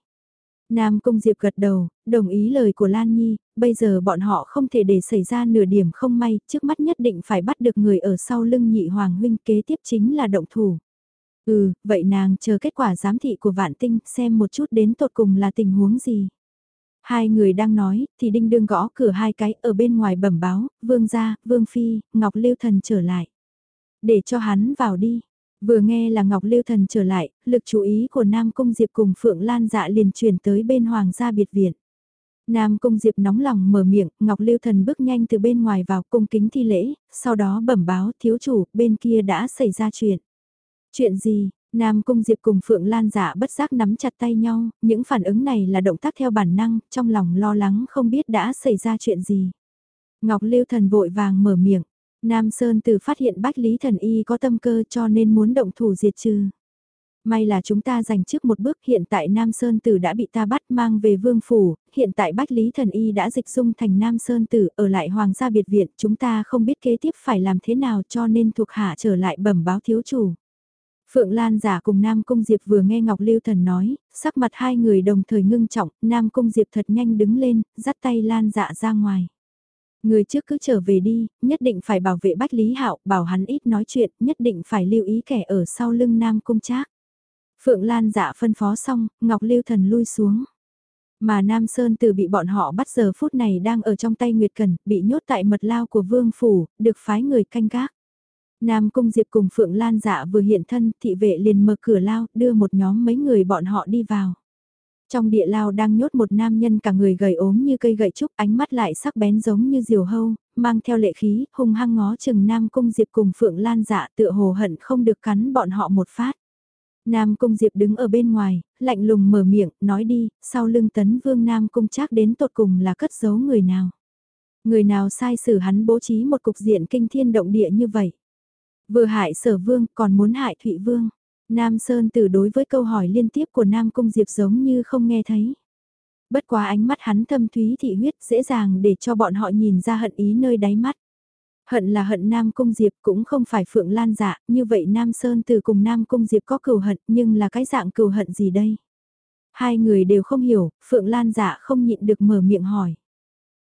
Nam Cung Diệp gật đầu, đồng ý lời của Lan Nhi, bây giờ bọn họ không thể để xảy ra nửa điểm không may, trước mắt nhất định phải bắt được người ở sau lưng nhị hoàng huynh kế tiếp chính là động thủ. Ừ, vậy nàng chờ kết quả giám thị của vạn tinh xem một chút đến tột cùng là tình huống gì. Hai người đang nói, thì đinh đương gõ cửa hai cái ở bên ngoài bẩm báo, vương gia, vương phi, ngọc lưu thần trở lại. Để cho hắn vào đi. Vừa nghe là Ngọc Lưu Thần trở lại, lực chú ý của Nam Cung Diệp cùng Phượng Lan dạ liền chuyển tới bên Hoàng gia biệt viện. Nam Cung Diệp nóng lòng mở miệng, Ngọc Lưu Thần bước nhanh từ bên ngoài vào cung kính thi lễ, sau đó bẩm báo thiếu chủ, bên kia đã xảy ra chuyện. Chuyện gì? Nam Cung Diệp cùng Phượng Lan giả bất giác nắm chặt tay nhau, những phản ứng này là động tác theo bản năng, trong lòng lo lắng không biết đã xảy ra chuyện gì. Ngọc Lưu Thần vội vàng mở miệng, Nam Sơn Tử phát hiện Bách Lý Thần Y có tâm cơ cho nên muốn động thủ diệt trừ. May là chúng ta giành trước một bước hiện tại Nam Sơn Tử đã bị ta bắt mang về vương phủ, hiện tại Bách Lý Thần Y đã dịch dung thành Nam Sơn Tử ở lại Hoàng gia biệt viện chúng ta không biết kế tiếp phải làm thế nào cho nên thuộc hạ trở lại bẩm báo thiếu chủ. Phượng Lan giả cùng Nam Cung Diệp vừa nghe Ngọc Lưu Thần nói, sắc mặt hai người đồng thời ngưng trọng, Nam Cung Diệp thật nhanh đứng lên, dắt tay Lan dạ ra ngoài. Người trước cứ trở về đi, nhất định phải bảo vệ Bách Lý Hạo, bảo hắn ít nói chuyện, nhất định phải lưu ý kẻ ở sau lưng Nam Cung Trác. Phượng Lan dạ phân phó xong, Ngọc Lưu Thần lui xuống. Mà Nam Sơn từ bị bọn họ bắt giờ phút này đang ở trong tay Nguyệt Cần, bị nhốt tại mật lao của Vương Phủ, được phái người canh gác. Nam Cung Diệp cùng Phượng Lan dạ vừa hiện thân, thị vệ liền mở cửa lao, đưa một nhóm mấy người bọn họ đi vào. Trong địa lao đang nhốt một nam nhân cả người gầy ốm như cây gậy trúc ánh mắt lại sắc bén giống như diều hâu, mang theo lệ khí, hung hăng ngó chừng Nam Cung Diệp cùng Phượng Lan dạ tựa hồ hận không được cắn bọn họ một phát. Nam Cung Diệp đứng ở bên ngoài, lạnh lùng mở miệng, nói đi, sau lưng tấn vương Nam Cung chắc đến tột cùng là cất giấu người nào. Người nào sai xử hắn bố trí một cục diện kinh thiên động địa như vậy. Vừa hại sở vương còn muốn hại Thụy Vương. Nam Sơn Tử đối với câu hỏi liên tiếp của Nam Cung Diệp giống như không nghe thấy. Bất quá ánh mắt hắn thâm thúy thị huyết dễ dàng để cho bọn họ nhìn ra hận ý nơi đáy mắt. Hận là hận Nam Cung Diệp cũng không phải Phượng Lan dạ, như vậy Nam Sơn Tử cùng Nam Cung Diệp có cừu hận nhưng là cái dạng cừu hận gì đây? Hai người đều không hiểu, Phượng Lan dạ không nhịn được mở miệng hỏi.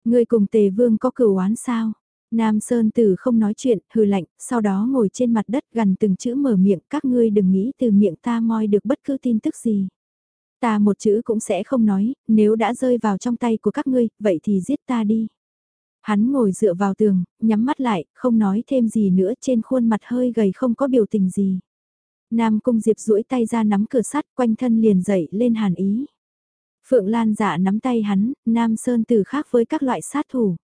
Người cùng Tề Vương có cừu oán sao? Nam Sơn Tử không nói chuyện, hừ lạnh, sau đó ngồi trên mặt đất gần từng chữ mở miệng, các ngươi đừng nghĩ từ miệng ta moi được bất cứ tin tức gì. Ta một chữ cũng sẽ không nói, nếu đã rơi vào trong tay của các ngươi, vậy thì giết ta đi. Hắn ngồi dựa vào tường, nhắm mắt lại, không nói thêm gì nữa trên khuôn mặt hơi gầy không có biểu tình gì. Nam Cung Diệp duỗi tay ra nắm cửa sắt quanh thân liền dậy lên hàn ý. Phượng Lan dạ nắm tay hắn, Nam Sơn Tử khác với các loại sát thủ.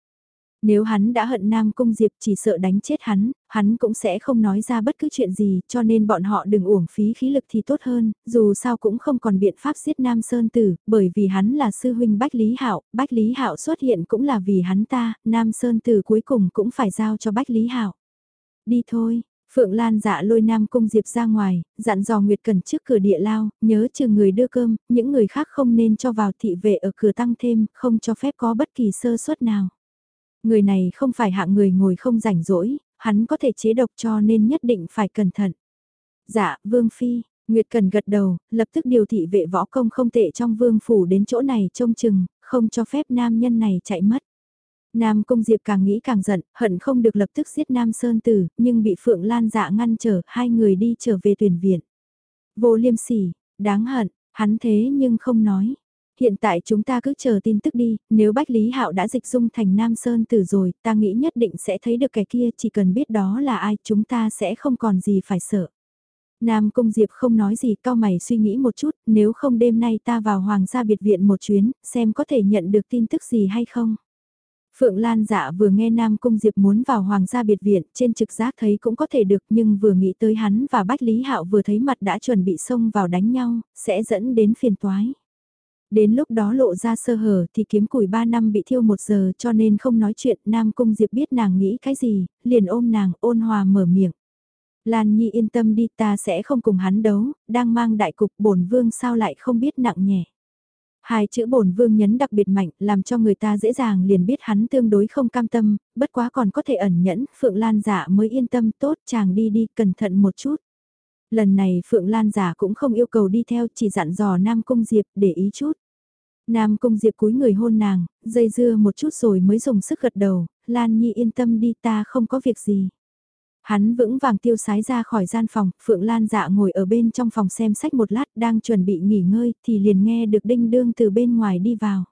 Nếu hắn đã hận Nam Cung Diệp chỉ sợ đánh chết hắn, hắn cũng sẽ không nói ra bất cứ chuyện gì, cho nên bọn họ đừng uổng phí khí lực thì tốt hơn, dù sao cũng không còn biện pháp giết Nam Sơn Tử, bởi vì hắn là sư huynh Bách Lý Hạo, Bách Lý Hạo xuất hiện cũng là vì hắn ta, Nam Sơn Tử cuối cùng cũng phải giao cho Bách Lý Hạo. Đi thôi, Phượng Lan dạ lôi Nam Cung Diệp ra ngoài, dặn dò Nguyệt Cần trước cửa địa lao, nhớ trừ người đưa cơm, những người khác không nên cho vào thị vệ ở cửa tăng thêm, không cho phép có bất kỳ sơ suất nào. Người này không phải hạng người ngồi không rảnh rỗi, hắn có thể chế độc cho nên nhất định phải cẩn thận. Dạ, Vương Phi, Nguyệt Cần gật đầu, lập tức điều thị vệ võ công không tệ trong vương phủ đến chỗ này trông chừng, không cho phép nam nhân này chạy mất. Nam Cung Diệp càng nghĩ càng giận, hận không được lập tức giết Nam Sơn Tử, nhưng bị Phượng Lan dạ ngăn trở, hai người đi trở về tuyển viện. Vô liêm sỉ, đáng hận, hắn thế nhưng không nói. Hiện tại chúng ta cứ chờ tin tức đi, nếu Bách Lý Hạo đã dịch dung thành Nam Sơn Tử rồi, ta nghĩ nhất định sẽ thấy được kẻ kia, chỉ cần biết đó là ai, chúng ta sẽ không còn gì phải sợ. Nam Cung Diệp không nói gì, cao mày suy nghĩ một chút, nếu không đêm nay ta vào Hoàng gia biệt viện một chuyến, xem có thể nhận được tin tức gì hay không. Phượng Lan dạ vừa nghe Nam Cung Diệp muốn vào Hoàng gia biệt viện, trên trực giác thấy cũng có thể được nhưng vừa nghĩ tới hắn và Bách Lý Hạo vừa thấy mặt đã chuẩn bị xông vào đánh nhau, sẽ dẫn đến phiền toái. Đến lúc đó lộ ra sơ hở thì kiếm củi 3 năm bị thiêu một giờ cho nên không nói chuyện Nam Cung Diệp biết nàng nghĩ cái gì, liền ôm nàng ôn hòa mở miệng. Lan Nhi yên tâm đi ta sẽ không cùng hắn đấu, đang mang đại cục bổn vương sao lại không biết nặng nhẹ. Hai chữ bổn vương nhấn đặc biệt mạnh làm cho người ta dễ dàng liền biết hắn tương đối không cam tâm, bất quá còn có thể ẩn nhẫn, Phượng Lan giả mới yên tâm tốt chàng đi đi cẩn thận một chút. Lần này Phượng Lan giả cũng không yêu cầu đi theo chỉ dặn dò Nam Cung Diệp để ý chút. Nam Cung Diệp cúi người hôn nàng, dây dưa một chút rồi mới dùng sức gật đầu, Lan Nhi yên tâm đi ta không có việc gì. Hắn vững vàng tiêu sái ra khỏi gian phòng, Phượng Lan dạ ngồi ở bên trong phòng xem sách một lát đang chuẩn bị nghỉ ngơi thì liền nghe được đinh đương từ bên ngoài đi vào.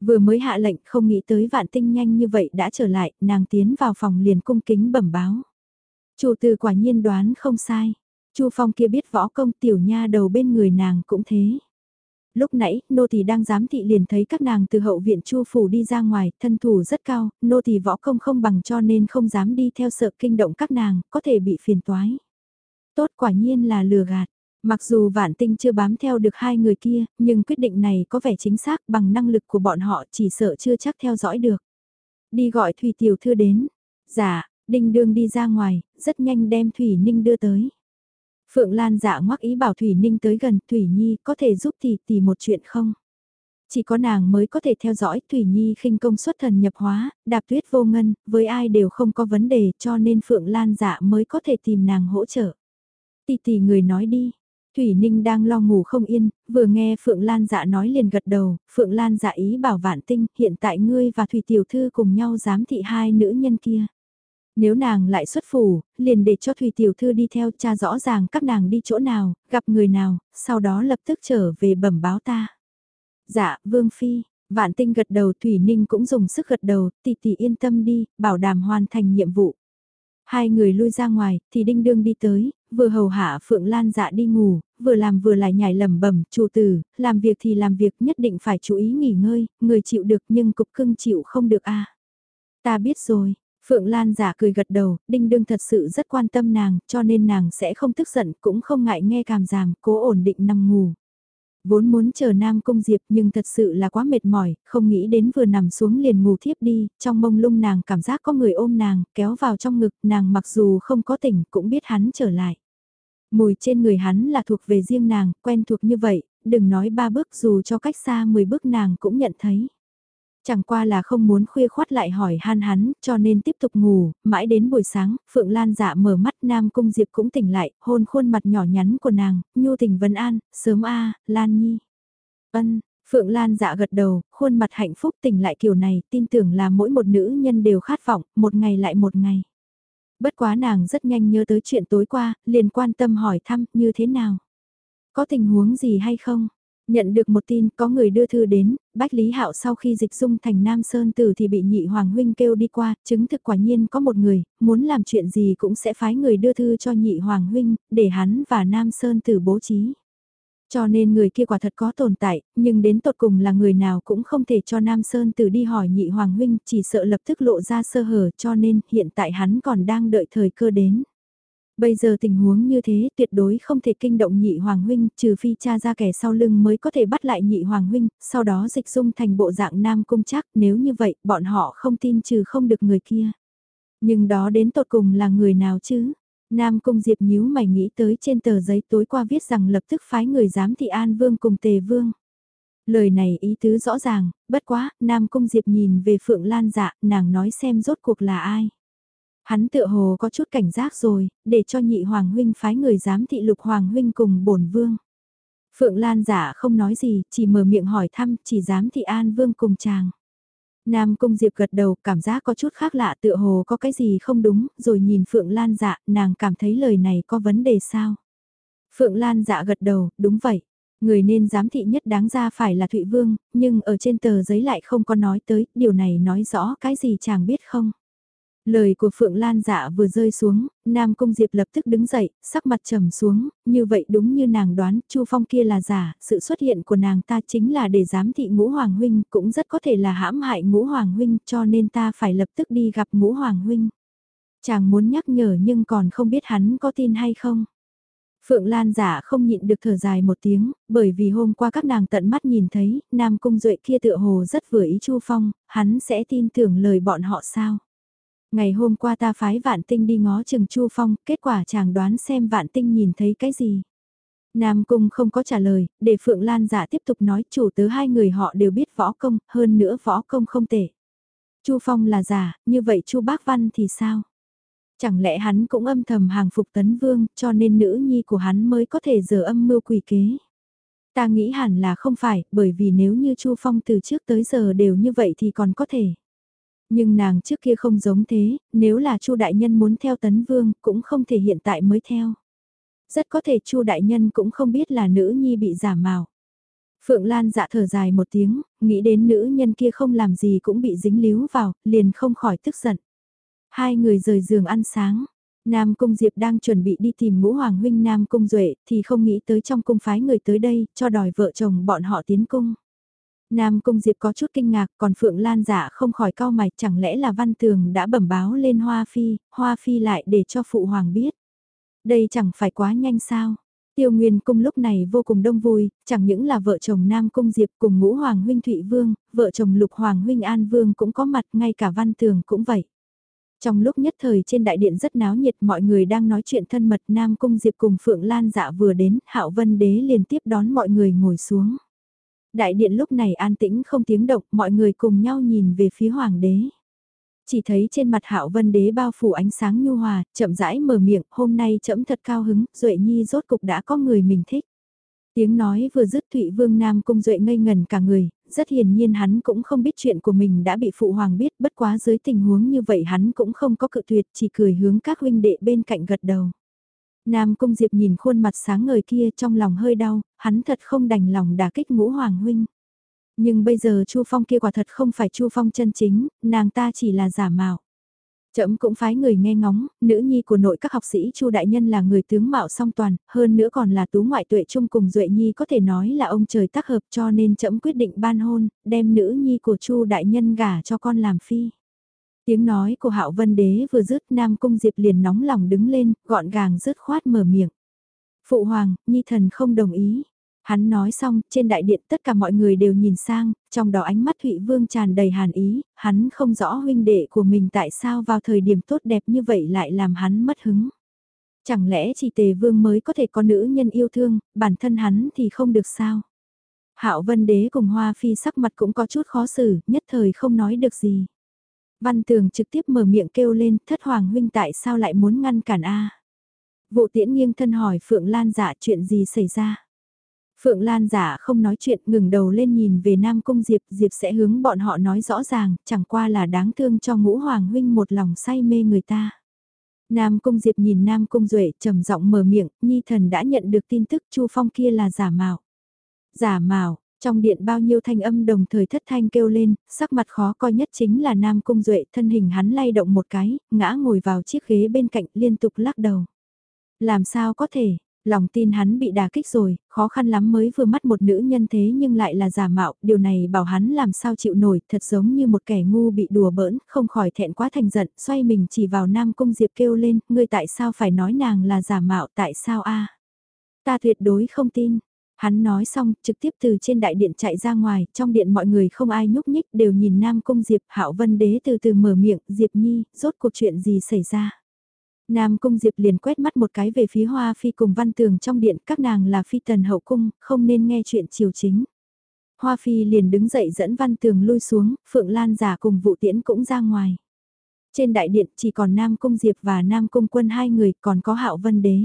Vừa mới hạ lệnh không nghĩ tới vạn tinh nhanh như vậy đã trở lại, nàng tiến vào phòng liền cung kính bẩm báo. Chủ từ quả nhiên đoán không sai. Chu Phong kia biết võ công tiểu nha đầu bên người nàng cũng thế. Lúc nãy, nô tỳ đang giám thị liền thấy các nàng từ hậu viện Chu phủ đi ra ngoài, thân thủ rất cao, nô tỳ võ công không bằng cho nên không dám đi theo sợ kinh động các nàng, có thể bị phiền toái. Tốt quả nhiên là lừa gạt. Mặc dù vạn tinh chưa bám theo được hai người kia, nhưng quyết định này có vẻ chính xác bằng năng lực của bọn họ chỉ sợ chưa chắc theo dõi được. Đi gọi Thủy Tiểu Thư đến. Dạ, Đinh Đương đi ra ngoài, rất nhanh đem Thủy Ninh đưa tới. Phượng Lan dạ ngoắc ý bảo Thủy Ninh tới gần Thủy Nhi có thể giúp tỷ tỷ một chuyện không? Chỉ có nàng mới có thể theo dõi Thủy Nhi khinh công xuất thần nhập hóa, đạp tuyết vô ngân, với ai đều không có vấn đề cho nên Phượng Lan dạ mới có thể tìm nàng hỗ trợ. Tỷ tỷ người nói đi. Thủy Ninh đang lo ngủ không yên, vừa nghe Phượng Lan dạ nói liền gật đầu, Phượng Lan dạ ý bảo vạn tinh, hiện tại ngươi và Thủy Tiểu Thư cùng nhau giám thị hai nữ nhân kia. Nếu nàng lại xuất phủ, liền để cho Thùy Tiểu Thư đi theo cha rõ ràng các nàng đi chỗ nào, gặp người nào, sau đó lập tức trở về bẩm báo ta. Dạ, Vương Phi, Vạn Tinh gật đầu Thủy Ninh cũng dùng sức gật đầu, tỷ tỷ yên tâm đi, bảo đảm hoàn thành nhiệm vụ. Hai người lui ra ngoài, thì đinh đương đi tới, vừa hầu hạ Phượng Lan dạ đi ngủ, vừa làm vừa lại nhảy lầm bẩm chủ tử, làm việc thì làm việc nhất định phải chú ý nghỉ ngơi, người chịu được nhưng cục cưng chịu không được a Ta biết rồi, Phượng Lan giả cười gật đầu, Đinh Đương thật sự rất quan tâm nàng, cho nên nàng sẽ không tức giận, cũng không ngại nghe cảm giảm, cố ổn định nằm ngủ. Vốn muốn chờ Nam Cung Diệp nhưng thật sự là quá mệt mỏi, không nghĩ đến vừa nằm xuống liền ngủ thiếp đi, trong mông lung nàng cảm giác có người ôm nàng, kéo vào trong ngực, nàng mặc dù không có tỉnh cũng biết hắn trở lại. Mùi trên người hắn là thuộc về riêng nàng, quen thuộc như vậy, đừng nói ba bước dù cho cách xa 10 bước nàng cũng nhận thấy. Chẳng qua là không muốn khuya khoát lại hỏi han hắn, cho nên tiếp tục ngủ, mãi đến buổi sáng, Phượng Lan dạ mở mắt Nam Cung Diệp cũng tỉnh lại, hôn khuôn mặt nhỏ nhắn của nàng, nhu tình vân an, sớm a Lan Nhi. Ân, Phượng Lan dạ gật đầu, khuôn mặt hạnh phúc tỉnh lại kiểu này, tin tưởng là mỗi một nữ nhân đều khát vọng, một ngày lại một ngày. Bất quá nàng rất nhanh nhớ tới chuyện tối qua, liền quan tâm hỏi thăm như thế nào. Có tình huống gì hay không? Nhận được một tin có người đưa thư đến, Bách Lý Hạo sau khi dịch dung thành Nam Sơn Tử thì bị nhị Hoàng Huynh kêu đi qua, chứng thực quả nhiên có một người, muốn làm chuyện gì cũng sẽ phái người đưa thư cho nhị Hoàng Huynh, để hắn và Nam Sơn Tử bố trí. Cho nên người kia quả thật có tồn tại, nhưng đến tột cùng là người nào cũng không thể cho Nam Sơn Tử đi hỏi nhị Hoàng Huynh, chỉ sợ lập tức lộ ra sơ hở cho nên hiện tại hắn còn đang đợi thời cơ đến. Bây giờ tình huống như thế tuyệt đối không thể kinh động nhị hoàng huynh, trừ phi cha ra kẻ sau lưng mới có thể bắt lại nhị hoàng huynh, sau đó dịch dung thành bộ dạng nam cung chắc, nếu như vậy, bọn họ không tin trừ không được người kia. Nhưng đó đến tột cùng là người nào chứ? Nam cung diệp nhíu mày nghĩ tới trên tờ giấy tối qua viết rằng lập tức phái người giám thị an vương cùng tề vương. Lời này ý tứ rõ ràng, bất quá, Nam cung diệp nhìn về Phượng Lan dạ, nàng nói xem rốt cuộc là ai. Hắn tựa hồ có chút cảnh giác rồi, để cho nhị hoàng huynh phái người giám thị lục hoàng huynh cùng bổn vương. Phượng Lan giả không nói gì, chỉ mở miệng hỏi thăm, chỉ dám thị an vương cùng chàng. Nam Cung Diệp gật đầu, cảm giác có chút khác lạ tựa hồ có cái gì không đúng, rồi nhìn Phượng Lan dạ, nàng cảm thấy lời này có vấn đề sao. Phượng Lan dạ gật đầu, đúng vậy. Người nên giám thị nhất đáng ra phải là Thụy Vương, nhưng ở trên tờ giấy lại không có nói tới, điều này nói rõ cái gì chàng biết không. Lời của Phượng Lan dạ vừa rơi xuống, Nam Cung Diệp lập tức đứng dậy, sắc mặt trầm xuống, như vậy đúng như nàng đoán, Chu Phong kia là giả, sự xuất hiện của nàng ta chính là để giám thị ngũ Hoàng Huynh, cũng rất có thể là hãm hại ngũ Hoàng Huynh, cho nên ta phải lập tức đi gặp ngũ Hoàng Huynh. Chàng muốn nhắc nhở nhưng còn không biết hắn có tin hay không. Phượng Lan giả không nhịn được thở dài một tiếng, bởi vì hôm qua các nàng tận mắt nhìn thấy, Nam Cung Duệ kia tựa hồ rất vừa ý Chu Phong, hắn sẽ tin tưởng lời bọn họ sao. Ngày hôm qua ta phái vạn tinh đi ngó chừng Chu Phong, kết quả chàng đoán xem vạn tinh nhìn thấy cái gì. Nam Cung không có trả lời, để Phượng Lan giả tiếp tục nói chủ tớ hai người họ đều biết võ công, hơn nữa võ công không tệ. Chu Phong là giả, như vậy Chu Bác Văn thì sao? Chẳng lẽ hắn cũng âm thầm hàng phục tấn vương, cho nên nữ nhi của hắn mới có thể giờ âm mưu quỷ kế. Ta nghĩ hẳn là không phải, bởi vì nếu như Chu Phong từ trước tới giờ đều như vậy thì còn có thể. Nhưng nàng trước kia không giống thế, nếu là Chu đại nhân muốn theo Tấn Vương, cũng không thể hiện tại mới theo. Rất có thể Chu đại nhân cũng không biết là nữ nhi bị giả mạo. Phượng Lan dạ thở dài một tiếng, nghĩ đến nữ nhân kia không làm gì cũng bị dính líu vào, liền không khỏi tức giận. Hai người rời giường ăn sáng. Nam Cung Diệp đang chuẩn bị đi tìm ngũ hoàng huynh Nam Cung Duệ thì không nghĩ tới trong cung phái người tới đây cho đòi vợ chồng bọn họ tiến cung. Nam Cung Diệp có chút kinh ngạc còn Phượng Lan giả dạ không khỏi cao mày chẳng lẽ là Văn Tường đã bẩm báo lên Hoa Phi, Hoa Phi lại để cho Phụ Hoàng biết. Đây chẳng phải quá nhanh sao. Tiêu Nguyên Cung lúc này vô cùng đông vui, chẳng những là vợ chồng Nam Cung Diệp cùng ngũ Hoàng Huynh Thụy Vương, vợ chồng Lục Hoàng Huynh An Vương cũng có mặt ngay cả Văn Tường cũng vậy. Trong lúc nhất thời trên đại điện rất náo nhiệt mọi người đang nói chuyện thân mật Nam Cung Diệp cùng Phượng Lan dạ vừa đến, Hạo Vân Đế liền tiếp đón mọi người ngồi xuống. Đại điện lúc này an tĩnh không tiếng động, mọi người cùng nhau nhìn về phía Hoàng đế. Chỉ thấy trên mặt Hạo Vân Đế bao phủ ánh sáng nhu hòa, chậm rãi mở miệng, hôm nay chậm thật cao hứng, Duệ Nhi rốt cục đã có người mình thích. Tiếng nói vừa dứt Thụy Vương Nam Cung Duệ ngây ngần cả người, rất hiển nhiên hắn cũng không biết chuyện của mình đã bị Phụ Hoàng biết, bất quá dưới tình huống như vậy hắn cũng không có cự tuyệt, chỉ cười hướng các huynh đệ bên cạnh gật đầu. Nam Cung Diệp nhìn khuôn mặt sáng ngời kia trong lòng hơi đau, hắn thật không đành lòng đả kích ngũ Hoàng huynh. Nhưng bây giờ Chu Phong kia quả thật không phải Chu Phong chân chính, nàng ta chỉ là giả mạo. Trẫm cũng phái người nghe ngóng, nữ nhi của nội các học sĩ Chu đại nhân là người tướng mạo song toàn, hơn nữa còn là tú ngoại tuệ chung cùng Duệ nhi có thể nói là ông trời tác hợp cho nên trẫm quyết định ban hôn, đem nữ nhi của Chu đại nhân gả cho con làm phi. Tiếng nói của Hạo Vân Đế vừa dứt Nam Cung Diệp liền nóng lòng đứng lên, gọn gàng dứt khoát mở miệng. Phụ hoàng, nhi thần không đồng ý. Hắn nói xong, trên đại điện tất cả mọi người đều nhìn sang, trong đó ánh mắt Thụy Vương tràn đầy hàn ý, hắn không rõ huynh đệ của mình tại sao vào thời điểm tốt đẹp như vậy lại làm hắn mất hứng. Chẳng lẽ chỉ tề vương mới có thể có nữ nhân yêu thương, bản thân hắn thì không được sao? Hạo Vân Đế cùng Hoa Phi sắc mặt cũng có chút khó xử, nhất thời không nói được gì. Văn Tường trực tiếp mở miệng kêu lên, thất hoàng huynh tại sao lại muốn ngăn cản a? Vụ tiễn nghiêng thân hỏi Phượng Lan giả chuyện gì xảy ra? Phượng Lan giả không nói chuyện ngừng đầu lên nhìn về Nam Cung Diệp, Diệp sẽ hướng bọn họ nói rõ ràng, chẳng qua là đáng thương cho ngũ hoàng huynh một lòng say mê người ta. Nam Cung Diệp nhìn Nam Cung Duệ trầm giọng mở miệng, Nhi thần đã nhận được tin tức Chu Phong kia là giả mạo. Giả mạo, trong điện bao nhiêu thanh âm đồng thời thất thanh kêu lên, sắc mặt khó coi nhất chính là Nam Cung Duệ thân hình hắn lay động một cái, ngã ngồi vào chiếc ghế bên cạnh liên tục lắc đầu. Làm sao có thể, Lòng tin hắn bị đà kích rồi, khó khăn lắm mới vừa mắt một nữ nhân thế nhưng lại là giả mạo, điều này bảo hắn làm sao chịu nổi, thật giống như một kẻ ngu bị đùa bỡn, không khỏi thẹn quá thành giận, xoay mình chỉ vào Nam Cung Diệp kêu lên, ngươi tại sao phải nói nàng là giả mạo, tại sao a Ta tuyệt đối không tin. Hắn nói xong, trực tiếp từ trên đại điện chạy ra ngoài, trong điện mọi người không ai nhúc nhích, đều nhìn Nam Cung Diệp, Hạo Vân Đế từ từ mở miệng, Diệp Nhi, rốt cuộc chuyện gì xảy ra. Nam Cung Diệp liền quét mắt một cái về phía Hoa Phi cùng Văn Tường trong điện, các nàng là phi tần hậu cung, không nên nghe chuyện chiều chính. Hoa Phi liền đứng dậy dẫn Văn Tường lui xuống, Phượng Lan giả cùng vụ tiễn cũng ra ngoài. Trên đại điện chỉ còn Nam Cung Diệp và Nam Cung Quân hai người, còn có Hạo Vân Đế.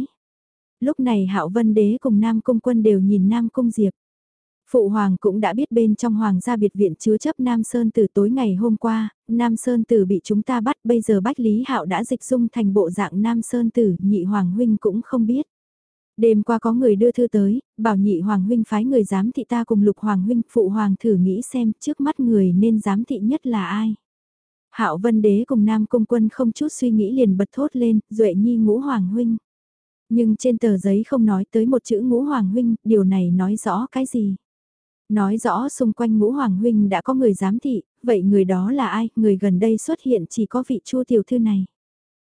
Lúc này Hạo Vân Đế cùng Nam Cung Quân đều nhìn Nam Cung Diệp. Phụ Hoàng cũng đã biết bên trong Hoàng gia biệt viện chứa chấp Nam Sơn từ tối ngày hôm qua, Nam Sơn Tử bị chúng ta bắt bây giờ Bách Lý Hạo đã dịch dung thành bộ dạng Nam Sơn Tử, nhị Hoàng Huynh cũng không biết. Đêm qua có người đưa thư tới, bảo nhị Hoàng Huynh phái người giám thị ta cùng lục Hoàng Huynh, phụ Hoàng thử nghĩ xem trước mắt người nên giám thị nhất là ai. Hạo Vân Đế cùng Nam Cung Quân không chút suy nghĩ liền bật thốt lên, Duệ Nhi ngũ Hoàng Huynh. Nhưng trên tờ giấy không nói tới một chữ ngũ Hoàng Huynh, điều này nói rõ cái gì? Nói rõ xung quanh ngũ Hoàng Huynh đã có người giám thị, vậy người đó là ai, người gần đây xuất hiện chỉ có vị chua tiểu thư này.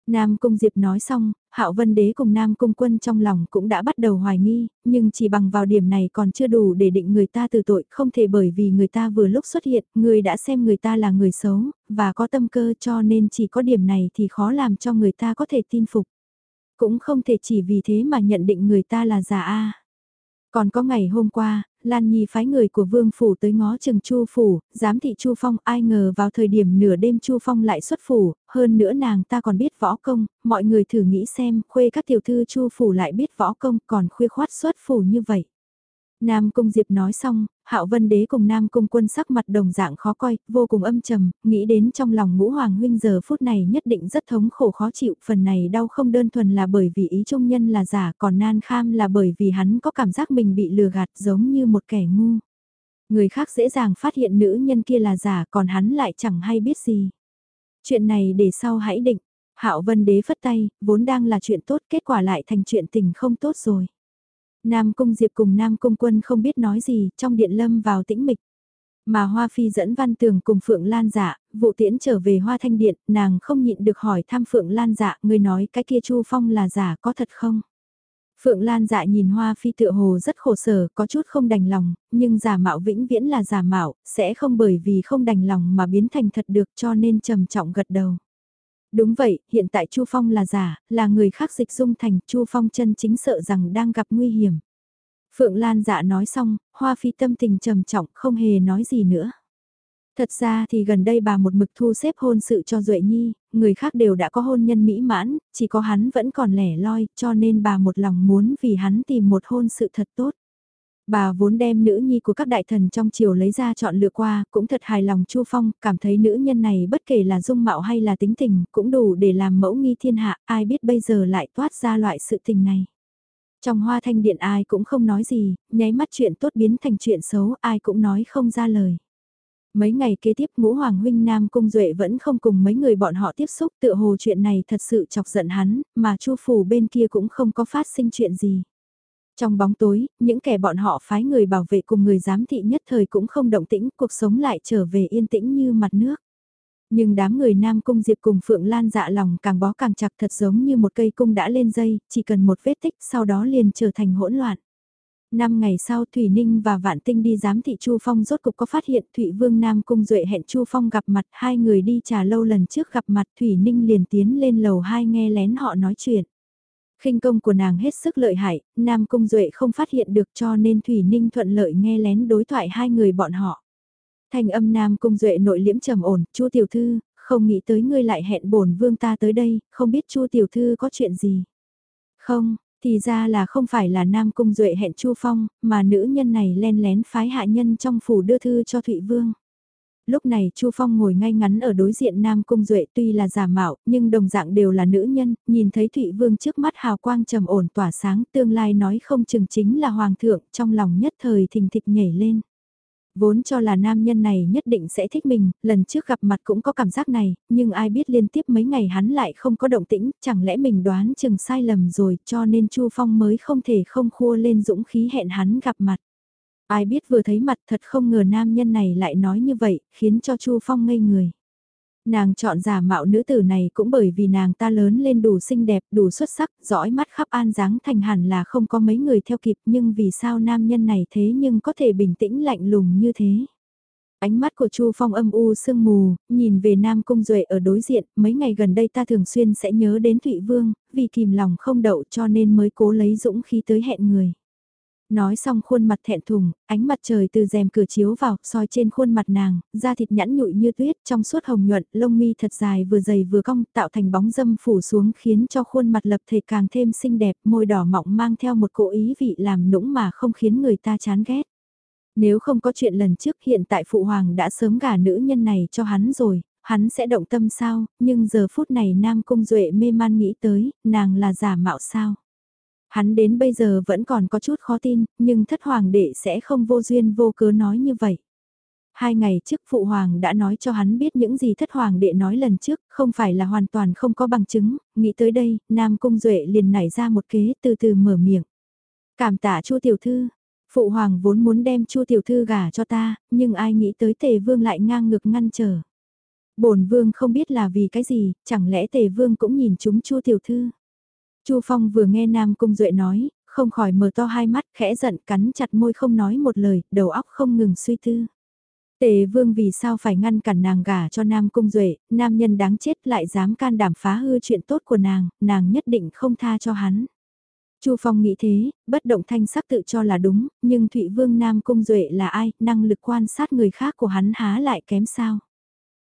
Nam Cung Diệp nói xong, Hạo Vân Đế cùng Nam Cung Quân trong lòng cũng đã bắt đầu hoài nghi, nhưng chỉ bằng vào điểm này còn chưa đủ để định người ta từ tội, không thể bởi vì người ta vừa lúc xuất hiện, người đã xem người ta là người xấu, và có tâm cơ cho nên chỉ có điểm này thì khó làm cho người ta có thể tin phục. Cũng không thể chỉ vì thế mà nhận định người ta là giả A. Còn có ngày hôm qua, Lan Nhi phái người của Vương Phủ tới ngó chừng Chu Phủ, giám thị Chu Phong ai ngờ vào thời điểm nửa đêm Chu Phong lại xuất phủ, hơn nữa nàng ta còn biết võ công, mọi người thử nghĩ xem, khuê các tiểu thư Chu Phủ lại biết võ công còn khuya khoát xuất phủ như vậy. Nam Cung Diệp nói xong, Hạo Vân Đế cùng Nam Cung Quân sắc mặt đồng dạng khó coi, vô cùng âm trầm, nghĩ đến trong lòng ngũ hoàng huynh giờ phút này nhất định rất thống khổ khó chịu, phần này đau không đơn thuần là bởi vì ý trung nhân là giả, còn nan kham là bởi vì hắn có cảm giác mình bị lừa gạt giống như một kẻ ngu. Người khác dễ dàng phát hiện nữ nhân kia là giả, còn hắn lại chẳng hay biết gì. Chuyện này để sau hãy định. Hạo Vân Đế phất tay, vốn đang là chuyện tốt, kết quả lại thành chuyện tình không tốt rồi. Nam Cung Diệp cùng Nam Cung Quân không biết nói gì, trong điện lâm vào tĩnh mịch. Mà Hoa Phi dẫn Văn Tường cùng Phượng Lan dạ, vụ tiễn trở về Hoa Thanh Điện, nàng không nhịn được hỏi thăm Phượng Lan dạ, người nói cái kia Chu Phong là giả có thật không? Phượng Lan dạ nhìn Hoa Phi tựa hồ rất khổ sở, có chút không đành lòng, nhưng giả mạo vĩnh viễn là giả mạo, sẽ không bởi vì không đành lòng mà biến thành thật được cho nên trầm trọng gật đầu. Đúng vậy, hiện tại Chu Phong là giả, là người khác dịch dung thành Chu Phong chân chính sợ rằng đang gặp nguy hiểm. Phượng Lan dạ nói xong, Hoa Phi tâm tình trầm trọng không hề nói gì nữa. Thật ra thì gần đây bà một mực thu xếp hôn sự cho Duệ Nhi, người khác đều đã có hôn nhân mỹ mãn, chỉ có hắn vẫn còn lẻ loi, cho nên bà một lòng muốn vì hắn tìm một hôn sự thật tốt. Bà vốn đem nữ nhi của các đại thần trong triều lấy ra chọn lựa qua, cũng thật hài lòng Chu Phong, cảm thấy nữ nhân này bất kể là dung mạo hay là tính tình, cũng đủ để làm mẫu nghi thiên hạ, ai biết bây giờ lại toát ra loại sự tình này. Trong hoa thanh điện ai cũng không nói gì, nháy mắt chuyện tốt biến thành chuyện xấu, ai cũng nói không ra lời. Mấy ngày kế tiếp ngũ hoàng huynh Nam Cung Duệ vẫn không cùng mấy người bọn họ tiếp xúc tựa hồ chuyện này thật sự chọc giận hắn, mà chu phủ bên kia cũng không có phát sinh chuyện gì. Trong bóng tối, những kẻ bọn họ phái người bảo vệ cùng người giám thị nhất thời cũng không động tĩnh, cuộc sống lại trở về yên tĩnh như mặt nước. Nhưng đám người Nam Cung Diệp cùng Phượng Lan dạ lòng càng bó càng chặt thật giống như một cây cung đã lên dây, chỉ cần một vết tích sau đó liền trở thành hỗn loạn. Năm ngày sau Thủy Ninh và Vạn Tinh đi giám thị Chu Phong rốt cục có phát hiện Thủy Vương Nam Cung Duệ hẹn Chu Phong gặp mặt hai người đi trà lâu lần trước gặp mặt Thủy Ninh liền tiến lên lầu hai nghe lén họ nói chuyện khinh công của nàng hết sức lợi hại, Nam Cung Duệ không phát hiện được cho nên Thủy Ninh thuận lợi nghe lén đối thoại hai người bọn họ. Thành âm Nam Cung Duệ nội liễm trầm ổn, Chu tiểu thư, không nghĩ tới ngươi lại hẹn bổn vương ta tới đây, không biết Chu tiểu thư có chuyện gì. Không, thì ra là không phải là Nam Cung Duệ hẹn Chu Phong, mà nữ nhân này len lén phái hạ nhân trong phủ đưa thư cho Thụy Vương. Lúc này Chu Phong ngồi ngay ngắn ở đối diện Nam Cung Duệ tuy là giả mạo, nhưng đồng dạng đều là nữ nhân, nhìn thấy Thụy Vương trước mắt hào quang trầm ổn tỏa sáng, tương lai nói không chừng chính là Hoàng thượng, trong lòng nhất thời thình thịch nhảy lên. Vốn cho là nam nhân này nhất định sẽ thích mình, lần trước gặp mặt cũng có cảm giác này, nhưng ai biết liên tiếp mấy ngày hắn lại không có động tĩnh, chẳng lẽ mình đoán chừng sai lầm rồi cho nên Chu Phong mới không thể không khua lên dũng khí hẹn hắn gặp mặt. Ai biết vừa thấy mặt thật không ngờ nam nhân này lại nói như vậy, khiến cho Chu Phong ngây người. Nàng chọn giả mạo nữ tử này cũng bởi vì nàng ta lớn lên đủ xinh đẹp, đủ xuất sắc, dõi mắt khắp an dáng thành hẳn là không có mấy người theo kịp nhưng vì sao nam nhân này thế nhưng có thể bình tĩnh lạnh lùng như thế. Ánh mắt của Chu Phong âm u sương mù, nhìn về Nam Cung Duệ ở đối diện, mấy ngày gần đây ta thường xuyên sẽ nhớ đến Thụy Vương, vì kìm lòng không đậu cho nên mới cố lấy dũng khí tới hẹn người. Nói xong khuôn mặt thẹn thùng, ánh mặt trời từ rèm cửa chiếu vào, soi trên khuôn mặt nàng, da thịt nhẵn nhụi như tuyết, trong suốt hồng nhuận, lông mi thật dài vừa dày vừa cong, tạo thành bóng dâm phủ xuống khiến cho khuôn mặt lập thể càng thêm xinh đẹp, môi đỏ mọng mang theo một cỗ ý vị làm nũng mà không khiến người ta chán ghét. Nếu không có chuyện lần trước hiện tại Phụ Hoàng đã sớm gả nữ nhân này cho hắn rồi, hắn sẽ động tâm sao, nhưng giờ phút này Nam Cung Duệ mê man nghĩ tới, nàng là giả mạo sao. Hắn đến bây giờ vẫn còn có chút khó tin, nhưng thất hoàng đệ sẽ không vô duyên vô cớ nói như vậy. Hai ngày trước phụ hoàng đã nói cho hắn biết những gì thất hoàng đệ nói lần trước, không phải là hoàn toàn không có bằng chứng, nghĩ tới đây, Nam Cung Duệ liền nảy ra một kế từ từ mở miệng. Cảm tạ chu tiểu thư, phụ hoàng vốn muốn đem chu tiểu thư gả cho ta, nhưng ai nghĩ tới tề vương lại ngang ngược ngăn trở. bổn vương không biết là vì cái gì, chẳng lẽ tề vương cũng nhìn chúng chu tiểu thư. Chu Phong vừa nghe Nam Cung Duệ nói, không khỏi mở to hai mắt, khẽ giận cắn chặt môi không nói một lời, đầu óc không ngừng suy tư. Tề vương vì sao phải ngăn cản nàng gả cho Nam Cung Duệ, nam nhân đáng chết lại dám can đảm phá hư chuyện tốt của nàng, nàng nhất định không tha cho hắn. Chu Phong nghĩ thế, bất động thanh sắc tự cho là đúng, nhưng Thụy Vương Nam Cung Duệ là ai, năng lực quan sát người khác của hắn há lại kém sao.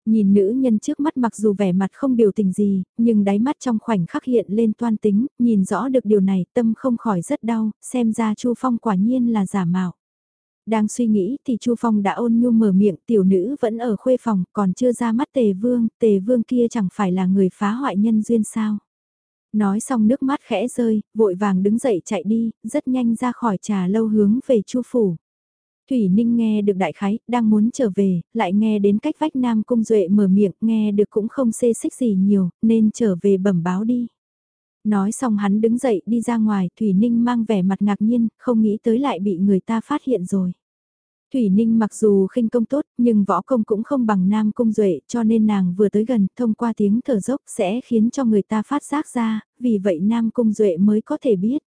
Nhìn nữ nhân trước mắt mặc dù vẻ mặt không biểu tình gì, nhưng đáy mắt trong khoảnh khắc hiện lên toan tính, nhìn rõ được điều này tâm không khỏi rất đau, xem ra Chu Phong quả nhiên là giả mạo. Đang suy nghĩ thì Chu Phong đã ôn nhu mở miệng tiểu nữ vẫn ở khuê phòng còn chưa ra mắt tề vương, tề vương kia chẳng phải là người phá hoại nhân duyên sao. Nói xong nước mắt khẽ rơi, vội vàng đứng dậy chạy đi, rất nhanh ra khỏi trà lâu hướng về Chu Phủ. Thủy Ninh nghe được đại khái, đang muốn trở về, lại nghe đến cách vách Nam Cung Duệ mở miệng, nghe được cũng không xê xích gì nhiều, nên trở về bẩm báo đi. Nói xong hắn đứng dậy đi ra ngoài, Thủy Ninh mang vẻ mặt ngạc nhiên, không nghĩ tới lại bị người ta phát hiện rồi. Thủy Ninh mặc dù khinh công tốt, nhưng võ công cũng không bằng Nam Cung Duệ, cho nên nàng vừa tới gần, thông qua tiếng thở dốc sẽ khiến cho người ta phát giác ra, vì vậy Nam Cung Duệ mới có thể biết.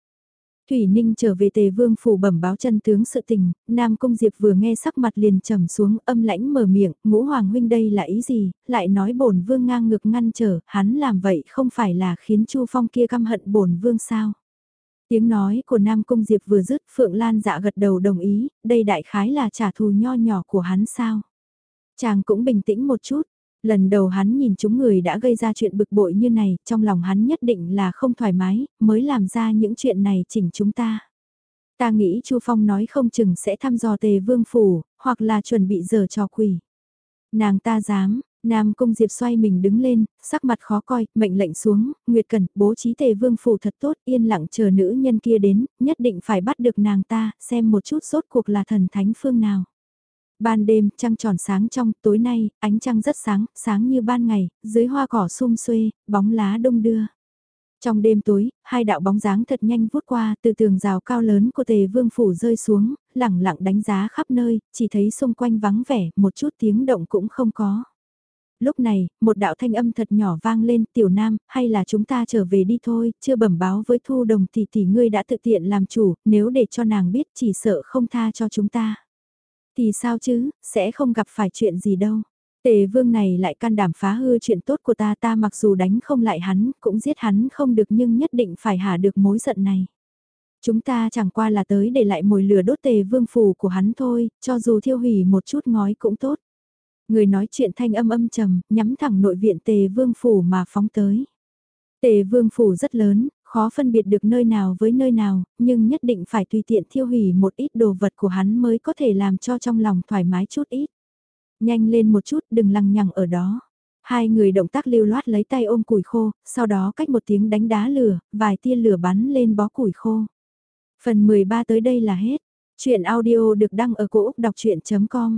Thủy Ninh trở về tề vương phủ bẩm báo chân tướng sự tình, Nam Cung Diệp vừa nghe sắc mặt liền trầm xuống âm lãnh mở miệng, ngũ hoàng huynh đây là ý gì, lại nói bổn vương ngang ngược ngăn trở, hắn làm vậy không phải là khiến Chu Phong kia căm hận bổn vương sao. Tiếng nói của Nam Cung Diệp vừa dứt Phượng Lan dạ gật đầu đồng ý, đây đại khái là trả thù nho nhỏ của hắn sao. Chàng cũng bình tĩnh một chút, lần đầu hắn nhìn chúng người đã gây ra chuyện bực bội như này, trong lòng hắn nhất định là không thoải mái, mới làm ra những chuyện này chỉnh chúng ta. Ta nghĩ Chu Phong nói không chừng sẽ thăm dò tề vương phủ, hoặc là chuẩn bị giờ trò quỷ. Nàng ta dám, Nam Cung Diệp xoay mình đứng lên, sắc mặt khó coi, mệnh lệnh xuống, Nguyệt cẩn bố trí tề vương phủ thật tốt, yên lặng chờ nữ nhân kia đến, nhất định phải bắt được nàng ta, xem một chút sốt cuộc là thần thánh phương nào. Ban đêm, trăng tròn sáng trong, tối nay, ánh trăng rất sáng, sáng như ban ngày, dưới hoa cỏ sum xuê, bóng lá đông đưa. Trong đêm tối, hai đạo bóng dáng thật nhanh vút qua từ tường rào cao lớn của tề vương phủ rơi xuống, lẳng lặng đánh giá khắp nơi, chỉ thấy xung quanh vắng vẻ, một chút tiếng động cũng không có. Lúc này, một đạo thanh âm thật nhỏ vang lên tiểu nam, hay là chúng ta trở về đi thôi, chưa bẩm báo với thu đồng thì tỷ ngươi đã tự tiện làm chủ, nếu để cho nàng biết chỉ sợ không tha cho chúng ta. Thì sao chứ, sẽ không gặp phải chuyện gì đâu. Tề vương này lại can đảm phá hư chuyện tốt của ta ta mặc dù đánh không lại hắn, cũng giết hắn không được nhưng nhất định phải hả được mối giận này. Chúng ta chẳng qua là tới để lại mồi lửa đốt tề vương phủ của hắn thôi, cho dù thiêu hủy một chút ngói cũng tốt. Người nói chuyện thanh âm âm trầm, nhắm thẳng nội viện tề vương phủ mà phóng tới. Tề vương phủ rất lớn, khó phân biệt được nơi nào với nơi nào, nhưng nhất định phải tùy tiện thiêu hủy một ít đồ vật của hắn mới có thể làm cho trong lòng thoải mái chút ít. Nhanh lên một chút đừng lằng nhằng ở đó. Hai người động tác lưu loát lấy tay ôm củi khô, sau đó cách một tiếng đánh đá lửa, vài tia lửa bắn lên bó củi khô. Phần 13 tới đây là hết. Chuyện audio được đăng ở cổ Úc đọc chuyện.com